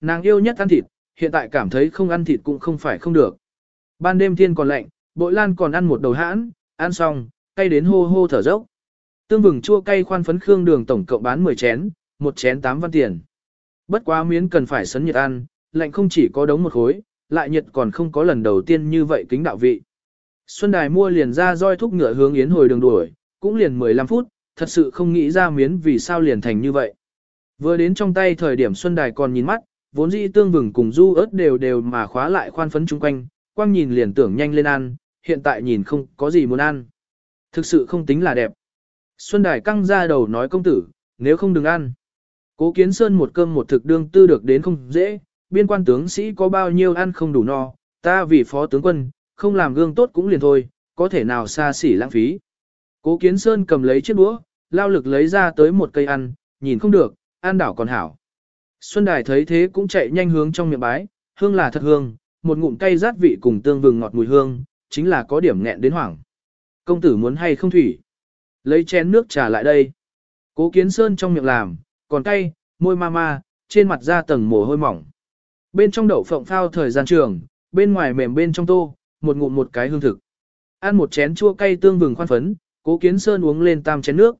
nàng yêu nhất ăn thịt, hiện tại cảm thấy không ăn thịt cũng không phải không được. Ban đêm thiên còn lạnh, bội lan còn ăn một đầu hãn, ăn xong, cay đến hô hô thở dốc. Tương vừng chua cay khoan phấn khương đường tổng cộng bán 10 chén, một chén 8 văn tiền. Bất quá miến cần phải sấn nhiệt ăn, lạnh không chỉ có đống một khối, lại nhiệt còn không có lần đầu tiên như vậy kính đạo vị. Xuân Đài mua liền ra roi thúc ngựa hướng yến hồi đường đuổi, cũng liền 15 phút, thật sự không nghĩ ra miến vì sao liền thành như vậy. Vừa đến trong tay thời điểm Xuân Đài còn nhìn mắt, vốn dĩ tương vừng cùng du ớt đều đều mà khóa lại khoan phấn chung quanh, quang nhìn liền tưởng nhanh lên ăn, hiện tại nhìn không có gì muốn ăn. Thực sự không tính là đẹp. Xuân Đài căng ra đầu nói công tử, nếu không đừng ăn. Cố kiến sơn một cơm một thực đương tư được đến không dễ, biên quan tướng sĩ có bao nhiêu ăn không đủ no, ta vì phó tướng quân, không làm gương tốt cũng liền thôi, có thể nào xa xỉ lãng phí. Cố kiến sơn cầm lấy chiếc đũa, lao lực lấy ra tới một cây ăn, nhìn không được, ăn đảo còn hảo. Xuân Đài thấy thế cũng chạy nhanh hướng trong miệng bái, hương là thật hương, một ngụm cay rát vị cùng tương vừng ngọt mùi hương, chính là có điểm nghẹn đến hoảng. Công tử muốn hay không thủy? Lấy chén nước trà lại đây. Cố kiến sơn trong miệng làm, còn cay, môi ma ma, trên mặt da tầng mồ hôi mỏng. Bên trong đậu phộng phao thời gian trường, bên ngoài mềm bên trong tô, một ngụm một cái hương thực. Ăn một chén chua cay tương vừng khoan phấn, cố kiến sơn uống lên tam chén nước.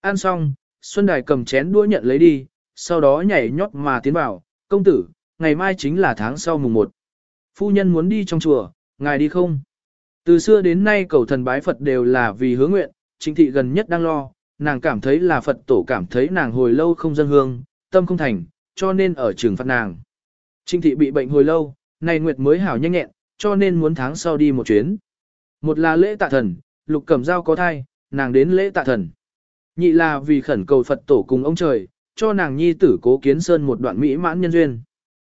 Ăn xong, Xuân Đài cầm chén đũa nhận lấy đi, sau đó nhảy nhót mà tiến vào, công tử, ngày mai chính là tháng sau mùng 1. Phu nhân muốn đi trong chùa, ngài đi không? Từ xưa đến nay cầu thần bái Phật đều là vì hứa nguyện, chính thị gần nhất đang lo, nàng cảm thấy là Phật tổ cảm thấy nàng hồi lâu không dân hương, tâm không thành, cho nên ở trường phạt nàng. trinh thị bị bệnh hồi lâu, này nguyệt mới hảo nhanh nhẹn, cho nên muốn tháng sau đi một chuyến. Một là lễ tạ thần, lục cẩm dao có thai, nàng đến lễ tạ thần. Nhị là vì khẩn cầu Phật tổ cùng ông trời, cho nàng nhi tử cố kiến sơn một đoạn mỹ mãn nhân duyên.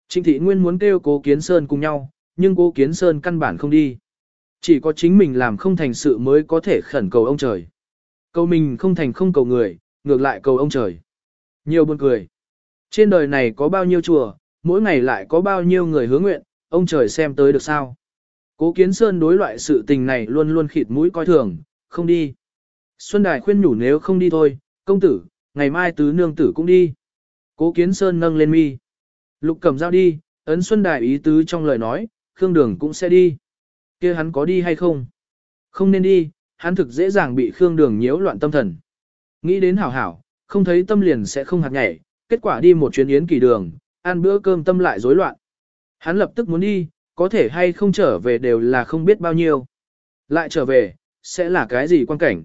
Trịnh thị nguyên muốn kêu cố kiến sơn cùng nhau, nhưng cố kiến sơn căn bản không đi. Chỉ có chính mình làm không thành sự mới có thể khẩn cầu ông trời. Cầu mình không thành không cầu người, ngược lại cầu ông trời. Nhiều buồn cười. Trên đời này có bao nhiêu chùa, mỗi ngày lại có bao nhiêu người hứa nguyện, ông trời xem tới được sao. Cố Kiến Sơn đối loại sự tình này luôn luôn khịt mũi coi thường, không đi. Xuân Đài khuyên nhủ nếu không đi thôi, công tử, ngày mai tứ nương tử cũng đi. Cố Kiến Sơn nâng lên mi. Lục cầm dao đi, ấn Xuân đại ý tứ trong lời nói, Khương Đường cũng sẽ đi. kia hắn có đi hay không? Không nên đi, hắn thực dễ dàng bị Khương Đường nhiễu loạn tâm thần. Nghĩ đến hảo hảo, không thấy tâm liền sẽ không hạt nhảy, kết quả đi một chuyến yến kỳ đường, ăn bữa cơm tâm lại rối loạn. Hắn lập tức muốn đi, có thể hay không trở về đều là không biết bao nhiêu. Lại trở về, sẽ là cái gì quan cảnh.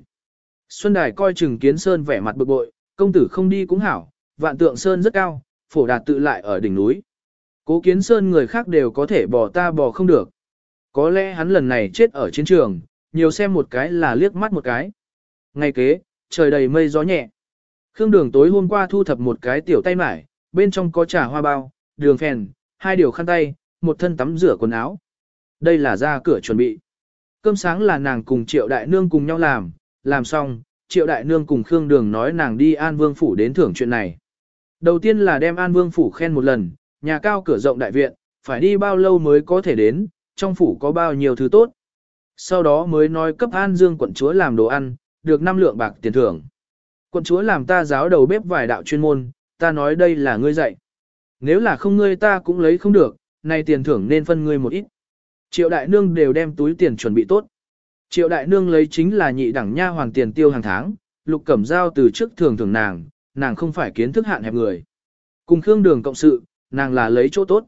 Xuân Đài coi chừng kiến sơn vẻ mặt bực bội, công tử không đi cũng hảo, vạn tượng sơn rất cao, phổ đạt tự lại ở đỉnh núi. Cố kiến sơn người khác đều có thể bỏ ta bỏ không được. Có lẽ hắn lần này chết ở chiến trường, nhiều xem một cái là liếc mắt một cái. Ngày kế, trời đầy mây gió nhẹ. Khương đường tối hôm qua thu thập một cái tiểu tay mải, bên trong có trà hoa bao, đường phèn, hai điều khăn tay, một thân tắm rửa quần áo. Đây là ra cửa chuẩn bị. Cơm sáng là nàng cùng triệu đại nương cùng nhau làm, làm xong, triệu đại nương cùng Khương Đường nói nàng đi An Vương Phủ đến thưởng chuyện này. Đầu tiên là đem An Vương Phủ khen một lần, nhà cao cửa rộng đại viện, phải đi bao lâu mới có thể đến, trong phủ có bao nhiêu thứ tốt. Sau đó mới nói cấp An Dương quận chúa làm đồ ăn, được 5 lượng bạc tiền thưởng. Quận chúa làm ta giáo đầu bếp vài đạo chuyên môn, ta nói đây là ngươi dạy. Nếu là không ngươi ta cũng lấy không được, nay tiền thưởng nên phân ngươi một ít. Triệu đại nương đều đem túi tiền chuẩn bị tốt. Triệu đại nương lấy chính là nhị đẳng nha hoàng tiền tiêu hàng tháng, lục cẩm giao từ trước thường thường nàng, nàng không phải kiến thức hạn hẹp người. Cùng Khương Đường cộng sự, nàng là lấy chỗ tốt.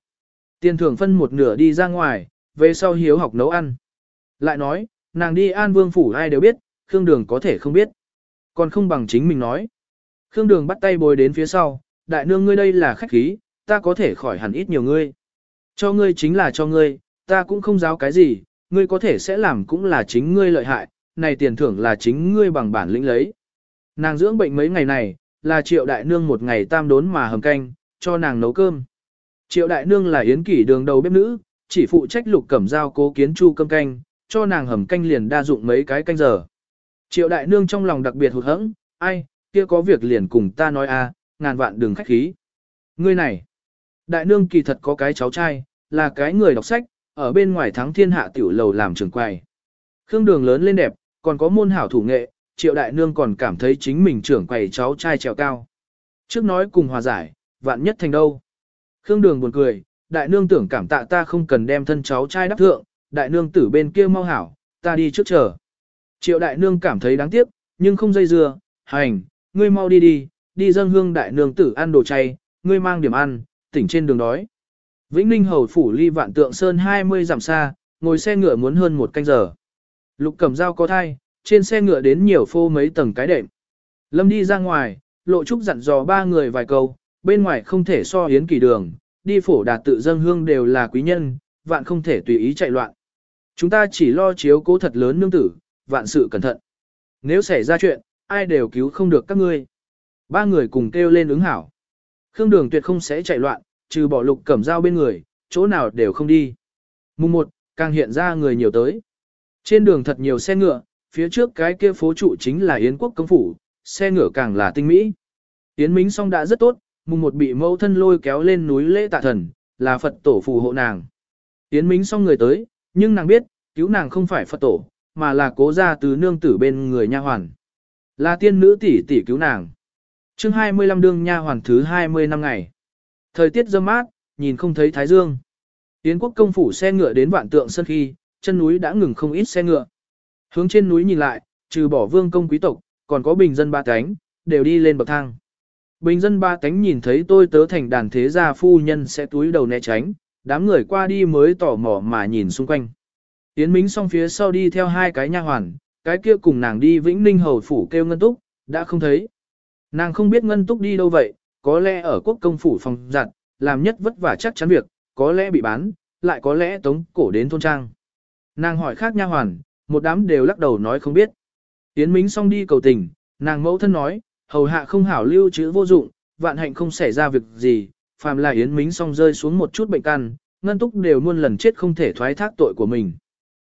Tiền thưởng phân một nửa đi ra ngoài, về sau hiếu học nấu ăn. Lại nói, nàng đi an vương phủ ai đều biết, Khương Đường có thể không biết. Còn không bằng chính mình nói. Khương Đường bắt tay bồi đến phía sau, đại nương ngươi đây là khách khí, ta có thể khỏi hẳn ít nhiều ngươi. Cho ngươi chính là cho ngươi, ta cũng không giáo cái gì, ngươi có thể sẽ làm cũng là chính ngươi lợi hại, này tiền thưởng là chính ngươi bằng bản lĩnh lấy. Nàng dưỡng bệnh mấy ngày này, là triệu đại nương một ngày tam đốn mà hầm canh, cho nàng nấu cơm. Triệu đại nương là yến kỷ đường đầu bếp nữ, chỉ phụ trách lục cẩm giao cố kiến chu cơm canh, cho nàng hầm canh liền đa dụng mấy cái canh giờ. Triệu đại nương trong lòng đặc biệt hụt hẫng, ai, kia có việc liền cùng ta nói a, ngàn vạn đừng khách khí. Ngươi này, đại nương kỳ thật có cái cháu trai, là cái người đọc sách, ở bên ngoài thắng thiên hạ tiểu lầu làm trường quầy. Khương đường lớn lên đẹp, còn có môn hảo thủ nghệ, triệu đại nương còn cảm thấy chính mình trưởng quầy cháu trai trèo cao. Trước nói cùng hòa giải, vạn nhất thành đâu. Khương Đường buồn cười, đại nương tưởng cảm tạ ta không cần đem thân cháu trai đắp thượng, đại nương tử bên kia mau hảo, ta đi trước chờ. Triệu đại nương cảm thấy đáng tiếc, nhưng không dây dưa, hành, ngươi mau đi đi, đi dâng hương đại nương tử ăn đồ chay, ngươi mang điểm ăn, tỉnh trên đường đói. Vĩnh Ninh hầu phủ ly vạn tượng sơn 20 dặm xa, ngồi xe ngựa muốn hơn một canh giờ. Lục Cẩm Dao có thai, trên xe ngựa đến nhiều phô mấy tầng cái đệm. Lâm đi ra ngoài, lộ trúc dặn dò ba người vài câu, bên ngoài không thể so hiến kỳ đường, đi phổ đạt tự dâng hương đều là quý nhân, vạn không thể tùy ý chạy loạn. Chúng ta chỉ lo chiếu cố thật lớn nương tử, vạn sự cẩn thận. Nếu xảy ra chuyện, ai đều cứu không được các ngươi. Ba người cùng kêu lên ứng hảo. Khương đường tuyệt không sẽ chạy loạn, trừ bỏ lục cẩm dao bên người, chỗ nào đều không đi. Mùng 1, càng hiện ra người nhiều tới. Trên đường thật nhiều xe ngựa, phía trước cái kia phố trụ chính là Yến quốc công phủ, xe ngựa càng là tinh mỹ. Yến Mính song đã rất tốt, mùng một bị mẫu thân lôi kéo lên núi lễ tạ thần, là Phật tổ phù hộ nàng. Yến Mính song người tới, nhưng nàng biết, cứu nàng không phải Phật tổ, mà là cố gia từ nương tử bên người nha hoàn. Là tiên nữ tỷ tỷ cứu nàng. chương 25 đương nha hoàn thứ 20 năm ngày. Thời tiết dâm mát, nhìn không thấy thái dương. Yến quốc công phủ xe ngựa đến vạn tượng sân khi, chân núi đã ngừng không ít xe ngựa. Hướng trên núi nhìn lại, trừ bỏ vương công quý tộc, còn có bình dân ba cánh, đều đi lên bậc thang. Bình dân ba cánh nhìn thấy tôi tớ thành đàn thế gia phu nhân sẽ túi đầu né tránh, đám người qua đi mới tỏ mỏ mà nhìn xung quanh. Yến Mính song phía sau đi theo hai cái nha hoàn, cái kia cùng nàng đi Vĩnh Ninh hầu phủ kêu Ngân Túc, đã không thấy. Nàng không biết Ngân Túc đi đâu vậy, có lẽ ở quốc công phủ phòng giặt, làm nhất vất vả chắc chắn việc, có lẽ bị bán, lại có lẽ tống cổ đến thôn trang. Nàng hỏi khác nha hoàn, một đám đều lắc đầu nói không biết. Yến Mính xong đi cầu tình, nàng mẫu thân nói, hầu hạ không hảo lưu chữ vô dụng, vạn hạnh không xảy ra việc gì, phàm là Yến Mính xong rơi xuống một chút bệnh căn, ngân túc đều luôn lần chết không thể thoái thác tội của mình.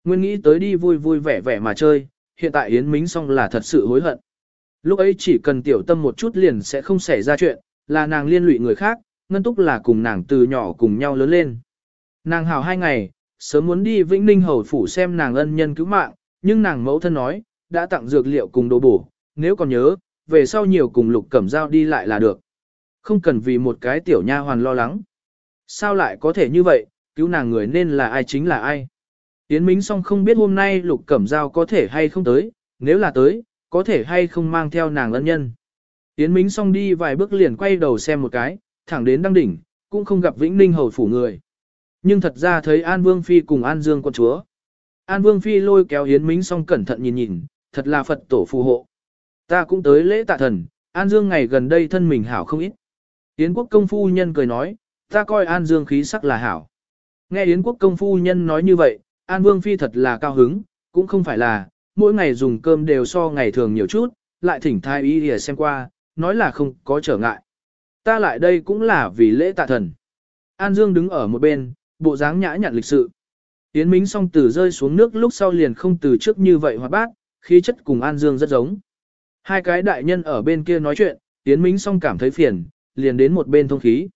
Nguyên nghĩ tới đi vui vui vẻ vẻ mà chơi, hiện tại Yến Mính xong là thật sự hối hận. Lúc ấy chỉ cần tiểu tâm một chút liền sẽ không xảy ra chuyện, là nàng liên lụy người khác, ngân túc là cùng nàng từ nhỏ cùng nhau lớn lên. Nàng hào hai ngày, sớm muốn đi Vĩnh Ninh Hầu Phủ xem nàng ân nhân cứu mạng, nhưng nàng mẫu thân nói, đã tặng dược liệu cùng đồ bổ, nếu còn nhớ, về sau nhiều cùng lục cẩm dao đi lại là được. Không cần vì một cái tiểu nha hoàn lo lắng. Sao lại có thể như vậy, cứu nàng người nên là ai chính là ai. Yến Minh song không biết hôm nay lục cẩm dao có thể hay không tới, nếu là tới, có thể hay không mang theo nàng ân nhân. Yến Minh song đi vài bước liền quay đầu xem một cái, thẳng đến đăng đỉnh, cũng không gặp Vĩnh Ninh Hầu Phủ người. Nhưng thật ra thấy An Vương Phi cùng An Dương con chúa. An Vương Phi lôi kéo Yến Mính xong cẩn thận nhìn nhìn, thật là Phật tổ phù hộ. Ta cũng tới lễ tạ thần, An Dương ngày gần đây thân mình hảo không ít. Yến quốc công phu nhân cười nói, ta coi An Dương khí sắc là hảo. Nghe Yến quốc công phu nhân nói như vậy, An Vương Phi thật là cao hứng, cũng không phải là, mỗi ngày dùng cơm đều so ngày thường nhiều chút, lại thỉnh thai y để xem qua, nói là không có trở ngại. Ta lại đây cũng là vì lễ tạ thần. An Dương đứng ở một bên, bộ dáng nhã nhặn lịch sự. Yến Mính song từ rơi xuống nước lúc sau liền không từ trước như vậy hoạt bát, khí chất cùng An Dương rất giống. Hai cái đại nhân ở bên kia nói chuyện, Yến Mính song cảm thấy phiền, liền đến một bên thông khí.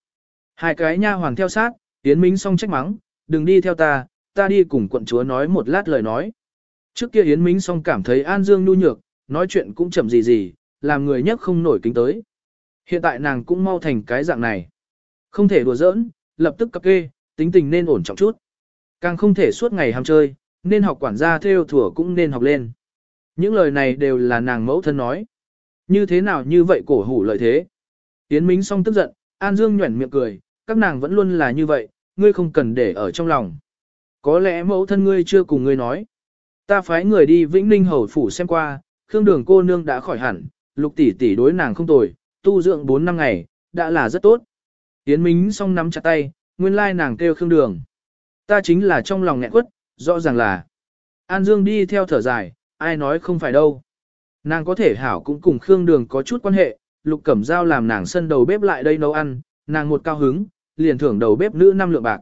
Hai cái nha hoàng theo sát, Yến Mính song trách mắng, đừng đi theo ta, ta đi cùng quận chúa nói một lát lời nói. Trước kia Yến Mính song cảm thấy An Dương nhu nhược, nói chuyện cũng chậm gì gì, làm người nhất không nổi kính tới. Hiện tại nàng cũng mau thành cái dạng này. Không thể đùa giỡn, lập tức cập kê, tính tình nên ổn trọng chút. Càng không thể suốt ngày ham chơi, nên học quản gia theo thủa cũng nên học lên. Những lời này đều là nàng mẫu thân nói. Như thế nào như vậy cổ hủ lợi thế. tiến Minh song tức giận, An Dương nhuẩn miệng cười, các nàng vẫn luôn là như vậy, ngươi không cần để ở trong lòng. Có lẽ mẫu thân ngươi chưa cùng ngươi nói. Ta phái người đi Vĩnh Ninh Hầu Phủ xem qua, Khương Đường cô nương đã khỏi hẳn, lục tỷ tỷ đối nàng không tồi, tu dưỡng 4 năm ngày, đã là rất tốt. Yến Minh song nắm chặt tay, nguyên lai nàng kêu Khương Đường. Ta chính là trong lòng nghẹn quất, rõ ràng là. An Dương đi theo thở dài, ai nói không phải đâu. Nàng có thể hảo cũng cùng Khương Đường có chút quan hệ, Lục Cẩm Giao làm nàng sân đầu bếp lại đây nấu ăn, nàng một cao hứng, liền thưởng đầu bếp nữ năm lượng bạc.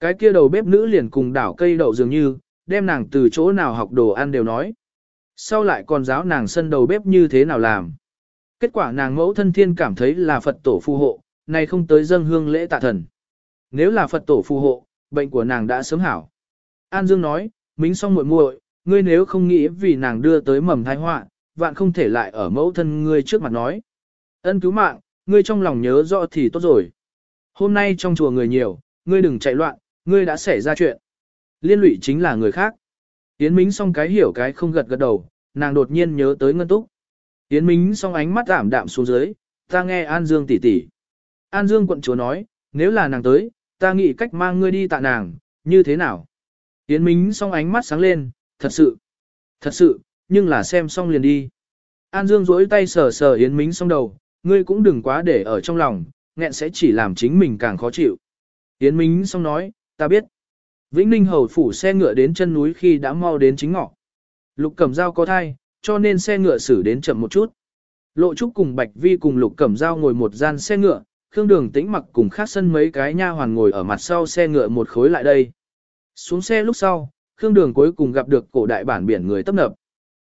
Cái kia đầu bếp nữ liền cùng đảo cây đậu dường như, đem nàng từ chỗ nào học đồ ăn đều nói. Sau lại còn giáo nàng sân đầu bếp như thế nào làm. Kết quả nàng mẫu thân thiên cảm thấy là Phật tổ phù hộ, nay không tới dâng hương lễ tạ thần. Nếu là Phật tổ phù hộ, bệnh của nàng đã sớm hảo. An Dương nói, mính xong muội muội, ngươi nếu không nghĩ vì nàng đưa tới mầm tai họa, vạn không thể lại ở mẫu thân ngươi trước mặt nói. Ân cứu mạng, ngươi trong lòng nhớ rõ thì tốt rồi. Hôm nay trong chùa người nhiều, ngươi đừng chạy loạn, ngươi đã xảy ra chuyện. Liên lụy chính là người khác. Yến Mính xong cái hiểu cái không gật gật đầu, nàng đột nhiên nhớ tới Ngân Túc. Yến Mính xong ánh mắt ảm đạm xuống dưới, ta nghe An Dương tỉ tỉ. An Dương quận chúa nói, nếu là nàng tới, ta nghĩ cách mang ngươi đi tạ nàng, như thế nào? Yến Mính xong ánh mắt sáng lên, thật sự, thật sự, nhưng là xem xong liền đi. An Dương duỗi tay sờ sờ Yến Mính xong đầu, ngươi cũng đừng quá để ở trong lòng, nghẹn sẽ chỉ làm chính mình càng khó chịu. Yến Mính xong nói, ta biết. Vĩnh Ninh hầu phủ xe ngựa đến chân núi khi đã mau đến chính ngọ. Lục Cẩm Dao có thai, cho nên xe ngựa xử đến chậm một chút. Lộ Trúc cùng Bạch Vi cùng Lục Cẩm Dao ngồi một gian xe ngựa, Khương Đường Tĩnh mặc cùng khác sân mấy cái nha hoàn ngồi ở mặt sau xe ngựa một khối lại đây. Xuống xe lúc sau, Khương Đường cuối cùng gặp được cổ đại bản biển người tấp nập.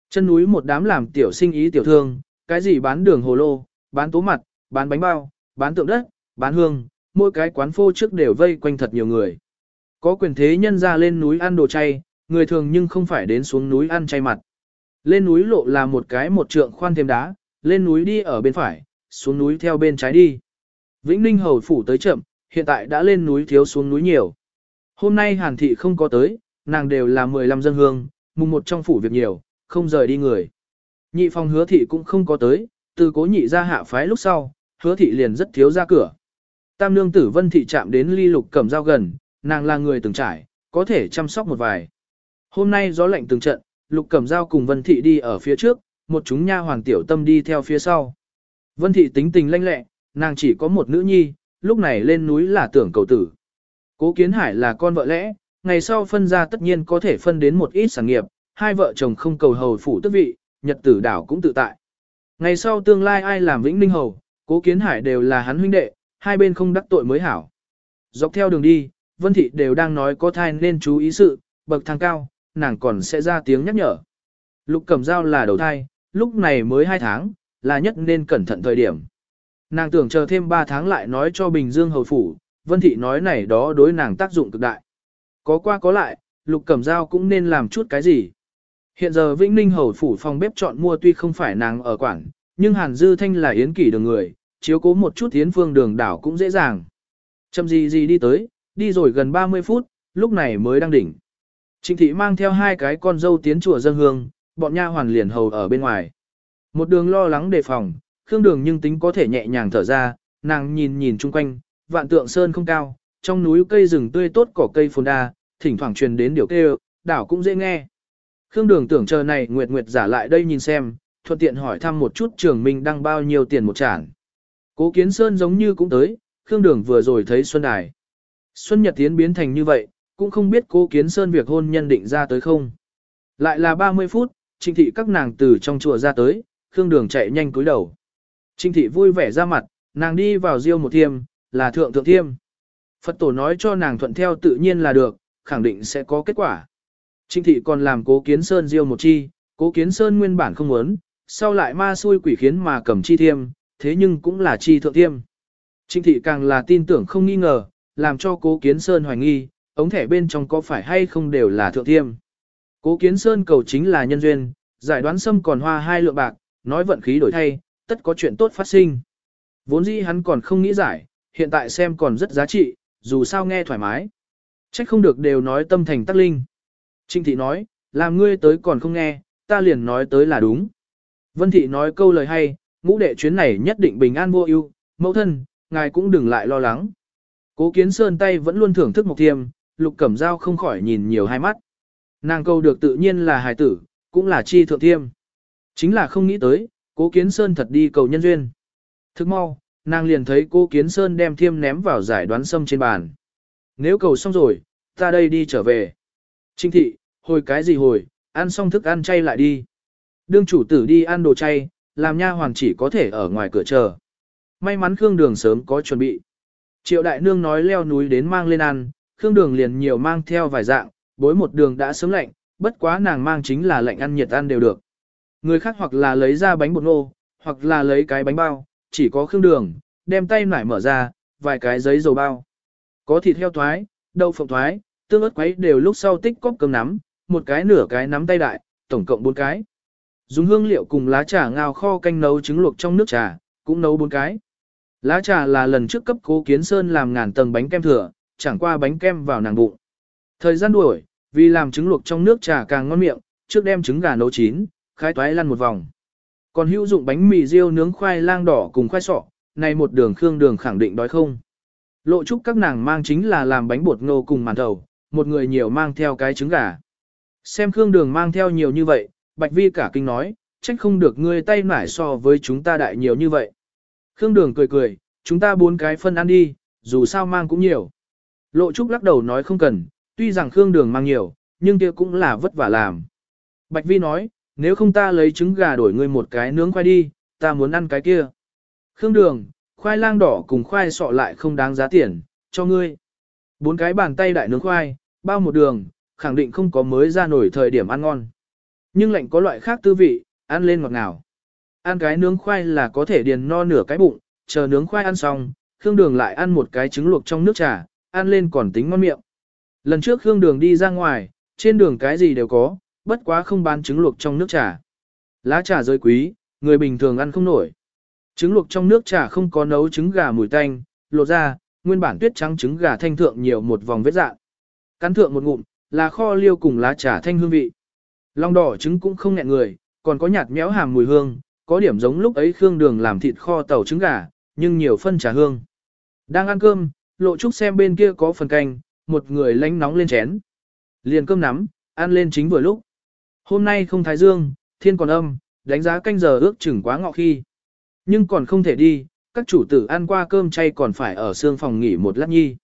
Chân núi một đám làm tiểu sinh ý tiểu thương, cái gì bán đường hồ lô, bán tố mặt, bán bánh bao, bán tượng đất, bán hương, mỗi cái quán phô trước đều vây quanh thật nhiều người. Có quyền thế nhân ra lên núi ăn đồ chay, người thường nhưng không phải đến xuống núi ăn chay mặt. Lên núi lộ là một cái một trượng khoan thêm đá, lên núi đi ở bên phải, xuống núi theo bên trái đi. Vĩnh Ninh hầu phủ tới chậm, hiện tại đã lên núi thiếu xuống núi nhiều. Hôm nay Hàn thị không có tới, nàng đều là 15 dân hương, mùng một trong phủ việc nhiều, không rời đi người. Nhị phòng hứa thị cũng không có tới, từ cố nhị ra hạ phái lúc sau, hứa thị liền rất thiếu ra cửa. Tam nương tử vân thị chạm đến ly lục cầm dao gần, nàng là người từng trải, có thể chăm sóc một vài. Hôm nay gió lạnh từng trận, lục cầm dao cùng vân thị đi ở phía trước, một chúng nha hoàng tiểu tâm đi theo phía sau. Vân thị tính tình lanh lẹ, nàng chỉ có một nữ nhi, lúc này lên núi là tưởng cầu tử. Cố kiến hải là con vợ lẽ, ngày sau phân ra tất nhiên có thể phân đến một ít sản nghiệp, hai vợ chồng không cầu hầu phủ tước vị, nhật tử đảo cũng tự tại. Ngày sau tương lai ai làm vĩnh ninh hầu, cố kiến hải đều là hắn huynh đệ, hai bên không đắc tội mới hảo. Dọc theo đường đi, Vân Thị đều đang nói có thai nên chú ý sự, bậc thang cao, nàng còn sẽ ra tiếng nhắc nhở. Lục Cẩm Dao là đầu thai, lúc này mới 2 tháng, là nhất nên cẩn thận thời điểm. Nàng tưởng chờ thêm 3 tháng lại nói cho Bình Dương hầu phủ, Vân Thị nói này đó đối nàng tác dụng cực đại. Có qua có lại, Lục Cẩm Dao cũng nên làm chút cái gì. Hiện giờ Vĩnh Ninh hầu phủ phòng bếp chọn mua tuy không phải nàng ở quảng, nhưng Hàn Dư Thanh là yến kỷ đường người, chiếu cố một chút yến phương đường đảo cũng dễ dàng. Châm gì gì đi tới, đi rồi gần 30 phút, lúc này mới đang đỉnh. Trịnh thị mang theo hai cái con dâu tiến chùa dân hương, bọn nha hoàn liền hầu ở bên ngoài. Một đường lo lắng đề phòng, khương đường nhưng tính có thể nhẹ nhàng thở ra, nàng nhìn nhìn chung quanh, vạn tượng sơn không cao, trong núi cây rừng tươi tốt cỏ cây phồn đa, thỉnh thoảng truyền đến điều kêu, đảo cũng dễ nghe. Khương đường tưởng chờ này Nguyệt Nguyệt giả lại đây nhìn xem, thuận tiện hỏi thăm một chút trường minh đăng bao nhiêu tiền một trản. Cố kiến sơn giống như cũng tới, Khương đường vừa rồi thấy Xuân Đài. Xuân Nhật tiến biến thành như vậy, cũng không biết cố kiến sơn việc hôn nhân định ra tới không. Lại là 30 phút, trinh thị các nàng từ trong chùa ra tới, Khương đường chạy nhanh cúi đầu. Trinh thị vui vẻ ra mặt, nàng đi vào riêu một thiêm, là thượng thượng thiêm. Phật tổ nói cho nàng thuận theo tự nhiên là được, khẳng định sẽ có kết quả. Trinh thị còn làm cố kiến sơn riêu một chi, cố kiến sơn nguyên bản không muốn, sau lại ma xui quỷ khiến mà cầm chi thiêm, thế nhưng cũng là chi thượng thiêm. Trinh thị càng là tin tưởng không nghi ngờ, làm cho cố kiến sơn hoài nghi, ống thẻ bên trong có phải hay không đều là thượng thiêm. Cố kiến sơn cầu chính là nhân duyên, giải đoán xâm còn hoa hai lượng bạc, nói vận khí đổi thay, tất có chuyện tốt phát sinh. Vốn dĩ hắn còn không nghĩ giải, hiện tại xem còn rất giá trị, dù sao nghe thoải mái. Trách không được đều nói tâm thành tắc linh. Trinh thị nói, làm ngươi tới còn không nghe, ta liền nói tới là đúng. Vân thị nói câu lời hay, ngũ đệ chuyến này nhất định bình an vô ưu, mẫu thân, ngài cũng đừng lại lo lắng. Cố kiến sơn tay vẫn luôn thưởng thức mộc thiêm, lục cẩm dao không khỏi nhìn nhiều hai mắt. Nàng câu được tự nhiên là hài tử, cũng là chi thượng thiêm. Chính là không nghĩ tới, cố kiến sơn thật đi cầu nhân duyên. Thức mau, nàng liền thấy cố kiến sơn đem thiêm ném vào giải đoán sâm trên bàn. Nếu cầu xong rồi, ta đây đi trở về. Trinh thị, hồi cái gì hồi, ăn xong thức ăn chay lại đi. Đương chủ tử đi ăn đồ chay, làm nha hoàng chỉ có thể ở ngoài cửa chờ. May mắn Khương Đường sớm có chuẩn bị. Triệu đại nương nói leo núi đến mang lên ăn, Khương Đường liền nhiều mang theo vài dạng, bối một đường đã sớm lạnh, bất quá nàng mang chính là lạnh ăn nhiệt ăn đều được. Người khác hoặc là lấy ra bánh bột ngô, hoặc là lấy cái bánh bao, chỉ có Khương Đường, đem tay nải mở ra, vài cái giấy dầu bao. Có thịt heo thoái, đậu phộng thoái, tương ớt quấy đều lúc sau tích cóp cơm nắm, một cái nửa cái nắm tay đại, tổng cộng bốn cái. Dùng hương liệu cùng lá trà ngao kho canh nấu trứng luộc trong nước trà, cũng nấu bốn cái. Lá trà là lần trước cấp cố kiến sơn làm ngàn tầng bánh kem thừa, chẳng qua bánh kem vào nàng bụng. Thời gian đuổi, vì làm trứng luộc trong nước trà càng ngon miệng, trước đem trứng gà nấu chín, khai toái lăn một vòng. Còn hữu dụng bánh mì riêu nướng khoai lang đỏ cùng khoai sọ, này một đường khương đường khẳng định đói không. Lộ trúc các nàng mang chính là làm bánh bột ngô cùng màn thầu, một người nhiều mang theo cái trứng gà. Xem khương đường mang theo nhiều như vậy, bạch vi cả kinh nói, trách không được ngươi tay nải so với chúng ta đại nhiều như vậy. Khương đường cười cười, chúng ta bốn cái phân ăn đi, dù sao mang cũng nhiều. Lộ trúc lắc đầu nói không cần, tuy rằng khương đường mang nhiều, nhưng kia cũng là vất vả làm. Bạch vi nói, nếu không ta lấy trứng gà đổi ngươi một cái nướng khoai đi, ta muốn ăn cái kia. Khương đường, khoai lang đỏ cùng khoai sọ lại không đáng giá tiền, cho ngươi. Bốn cái bàn tay đại nướng khoai, bao một đường, khẳng định không có mới ra nổi thời điểm ăn ngon. Nhưng lạnh có loại khác tư vị, ăn lên ngọt ngào. Ăn cái nướng khoai là có thể điền no nửa cái bụng, chờ nướng khoai ăn xong, Khương Đường lại ăn một cái trứng luộc trong nước trà, ăn lên còn tính ngon miệng. Lần trước Khương Đường đi ra ngoài, trên đường cái gì đều có, bất quá không bán trứng luộc trong nước trà. Lá trà rơi quý, người bình thường ăn không nổi. Trứng luộc trong nước trà không có nấu trứng gà mùi tanh, lột ra, nguyên bản tuyết trắng trứng gà thanh thượng nhiều một vòng vết dạng. Cắn thượng một ngụm, là kho liêu cùng lá trà thanh hương vị. Long đỏ trứng cũng không nghẹn người, còn có nhạt méo hàm mùi hương, có điểm giống lúc ấy Khương Đường làm thịt kho tàu trứng gà, nhưng nhiều phân trà hương. Đang ăn cơm, lộ trúc xem bên kia có phần canh, một người lánh nóng lên chén. Liền cơm nắm, ăn lên chính vừa lúc. Hôm nay không thái dương, thiên còn âm, đánh giá canh giờ ước chừng quá ngọ khi. Nhưng còn không thể đi, các chủ tử ăn qua cơm chay còn phải ở xương phòng nghỉ một lát nhi.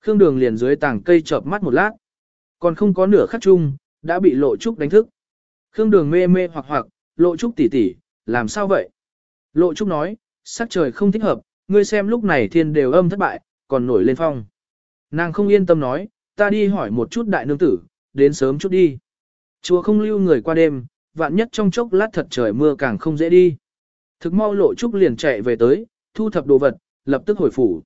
Khương Đường liền dưới tảng cây chợp mắt một lát. Còn không có nửa khắc chung, đã bị lộ trúc đánh thức. Khương Đường mê mê hoặc hoặc, lộ trúc tỉ tỉ, làm sao vậy? Lộ trúc nói, sắc trời không thích hợp, ngươi xem lúc này thiên đều âm thất bại, còn nổi lên phong. Nàng không yên tâm nói, ta đi hỏi một chút đại nương tử, đến sớm chút đi. Chùa không lưu người qua đêm, vạn nhất trong chốc lát thật trời mưa càng không dễ đi. Thực mau lộ trúc liền chạy về tới, thu thập đồ vật, lập tức hồi phủ.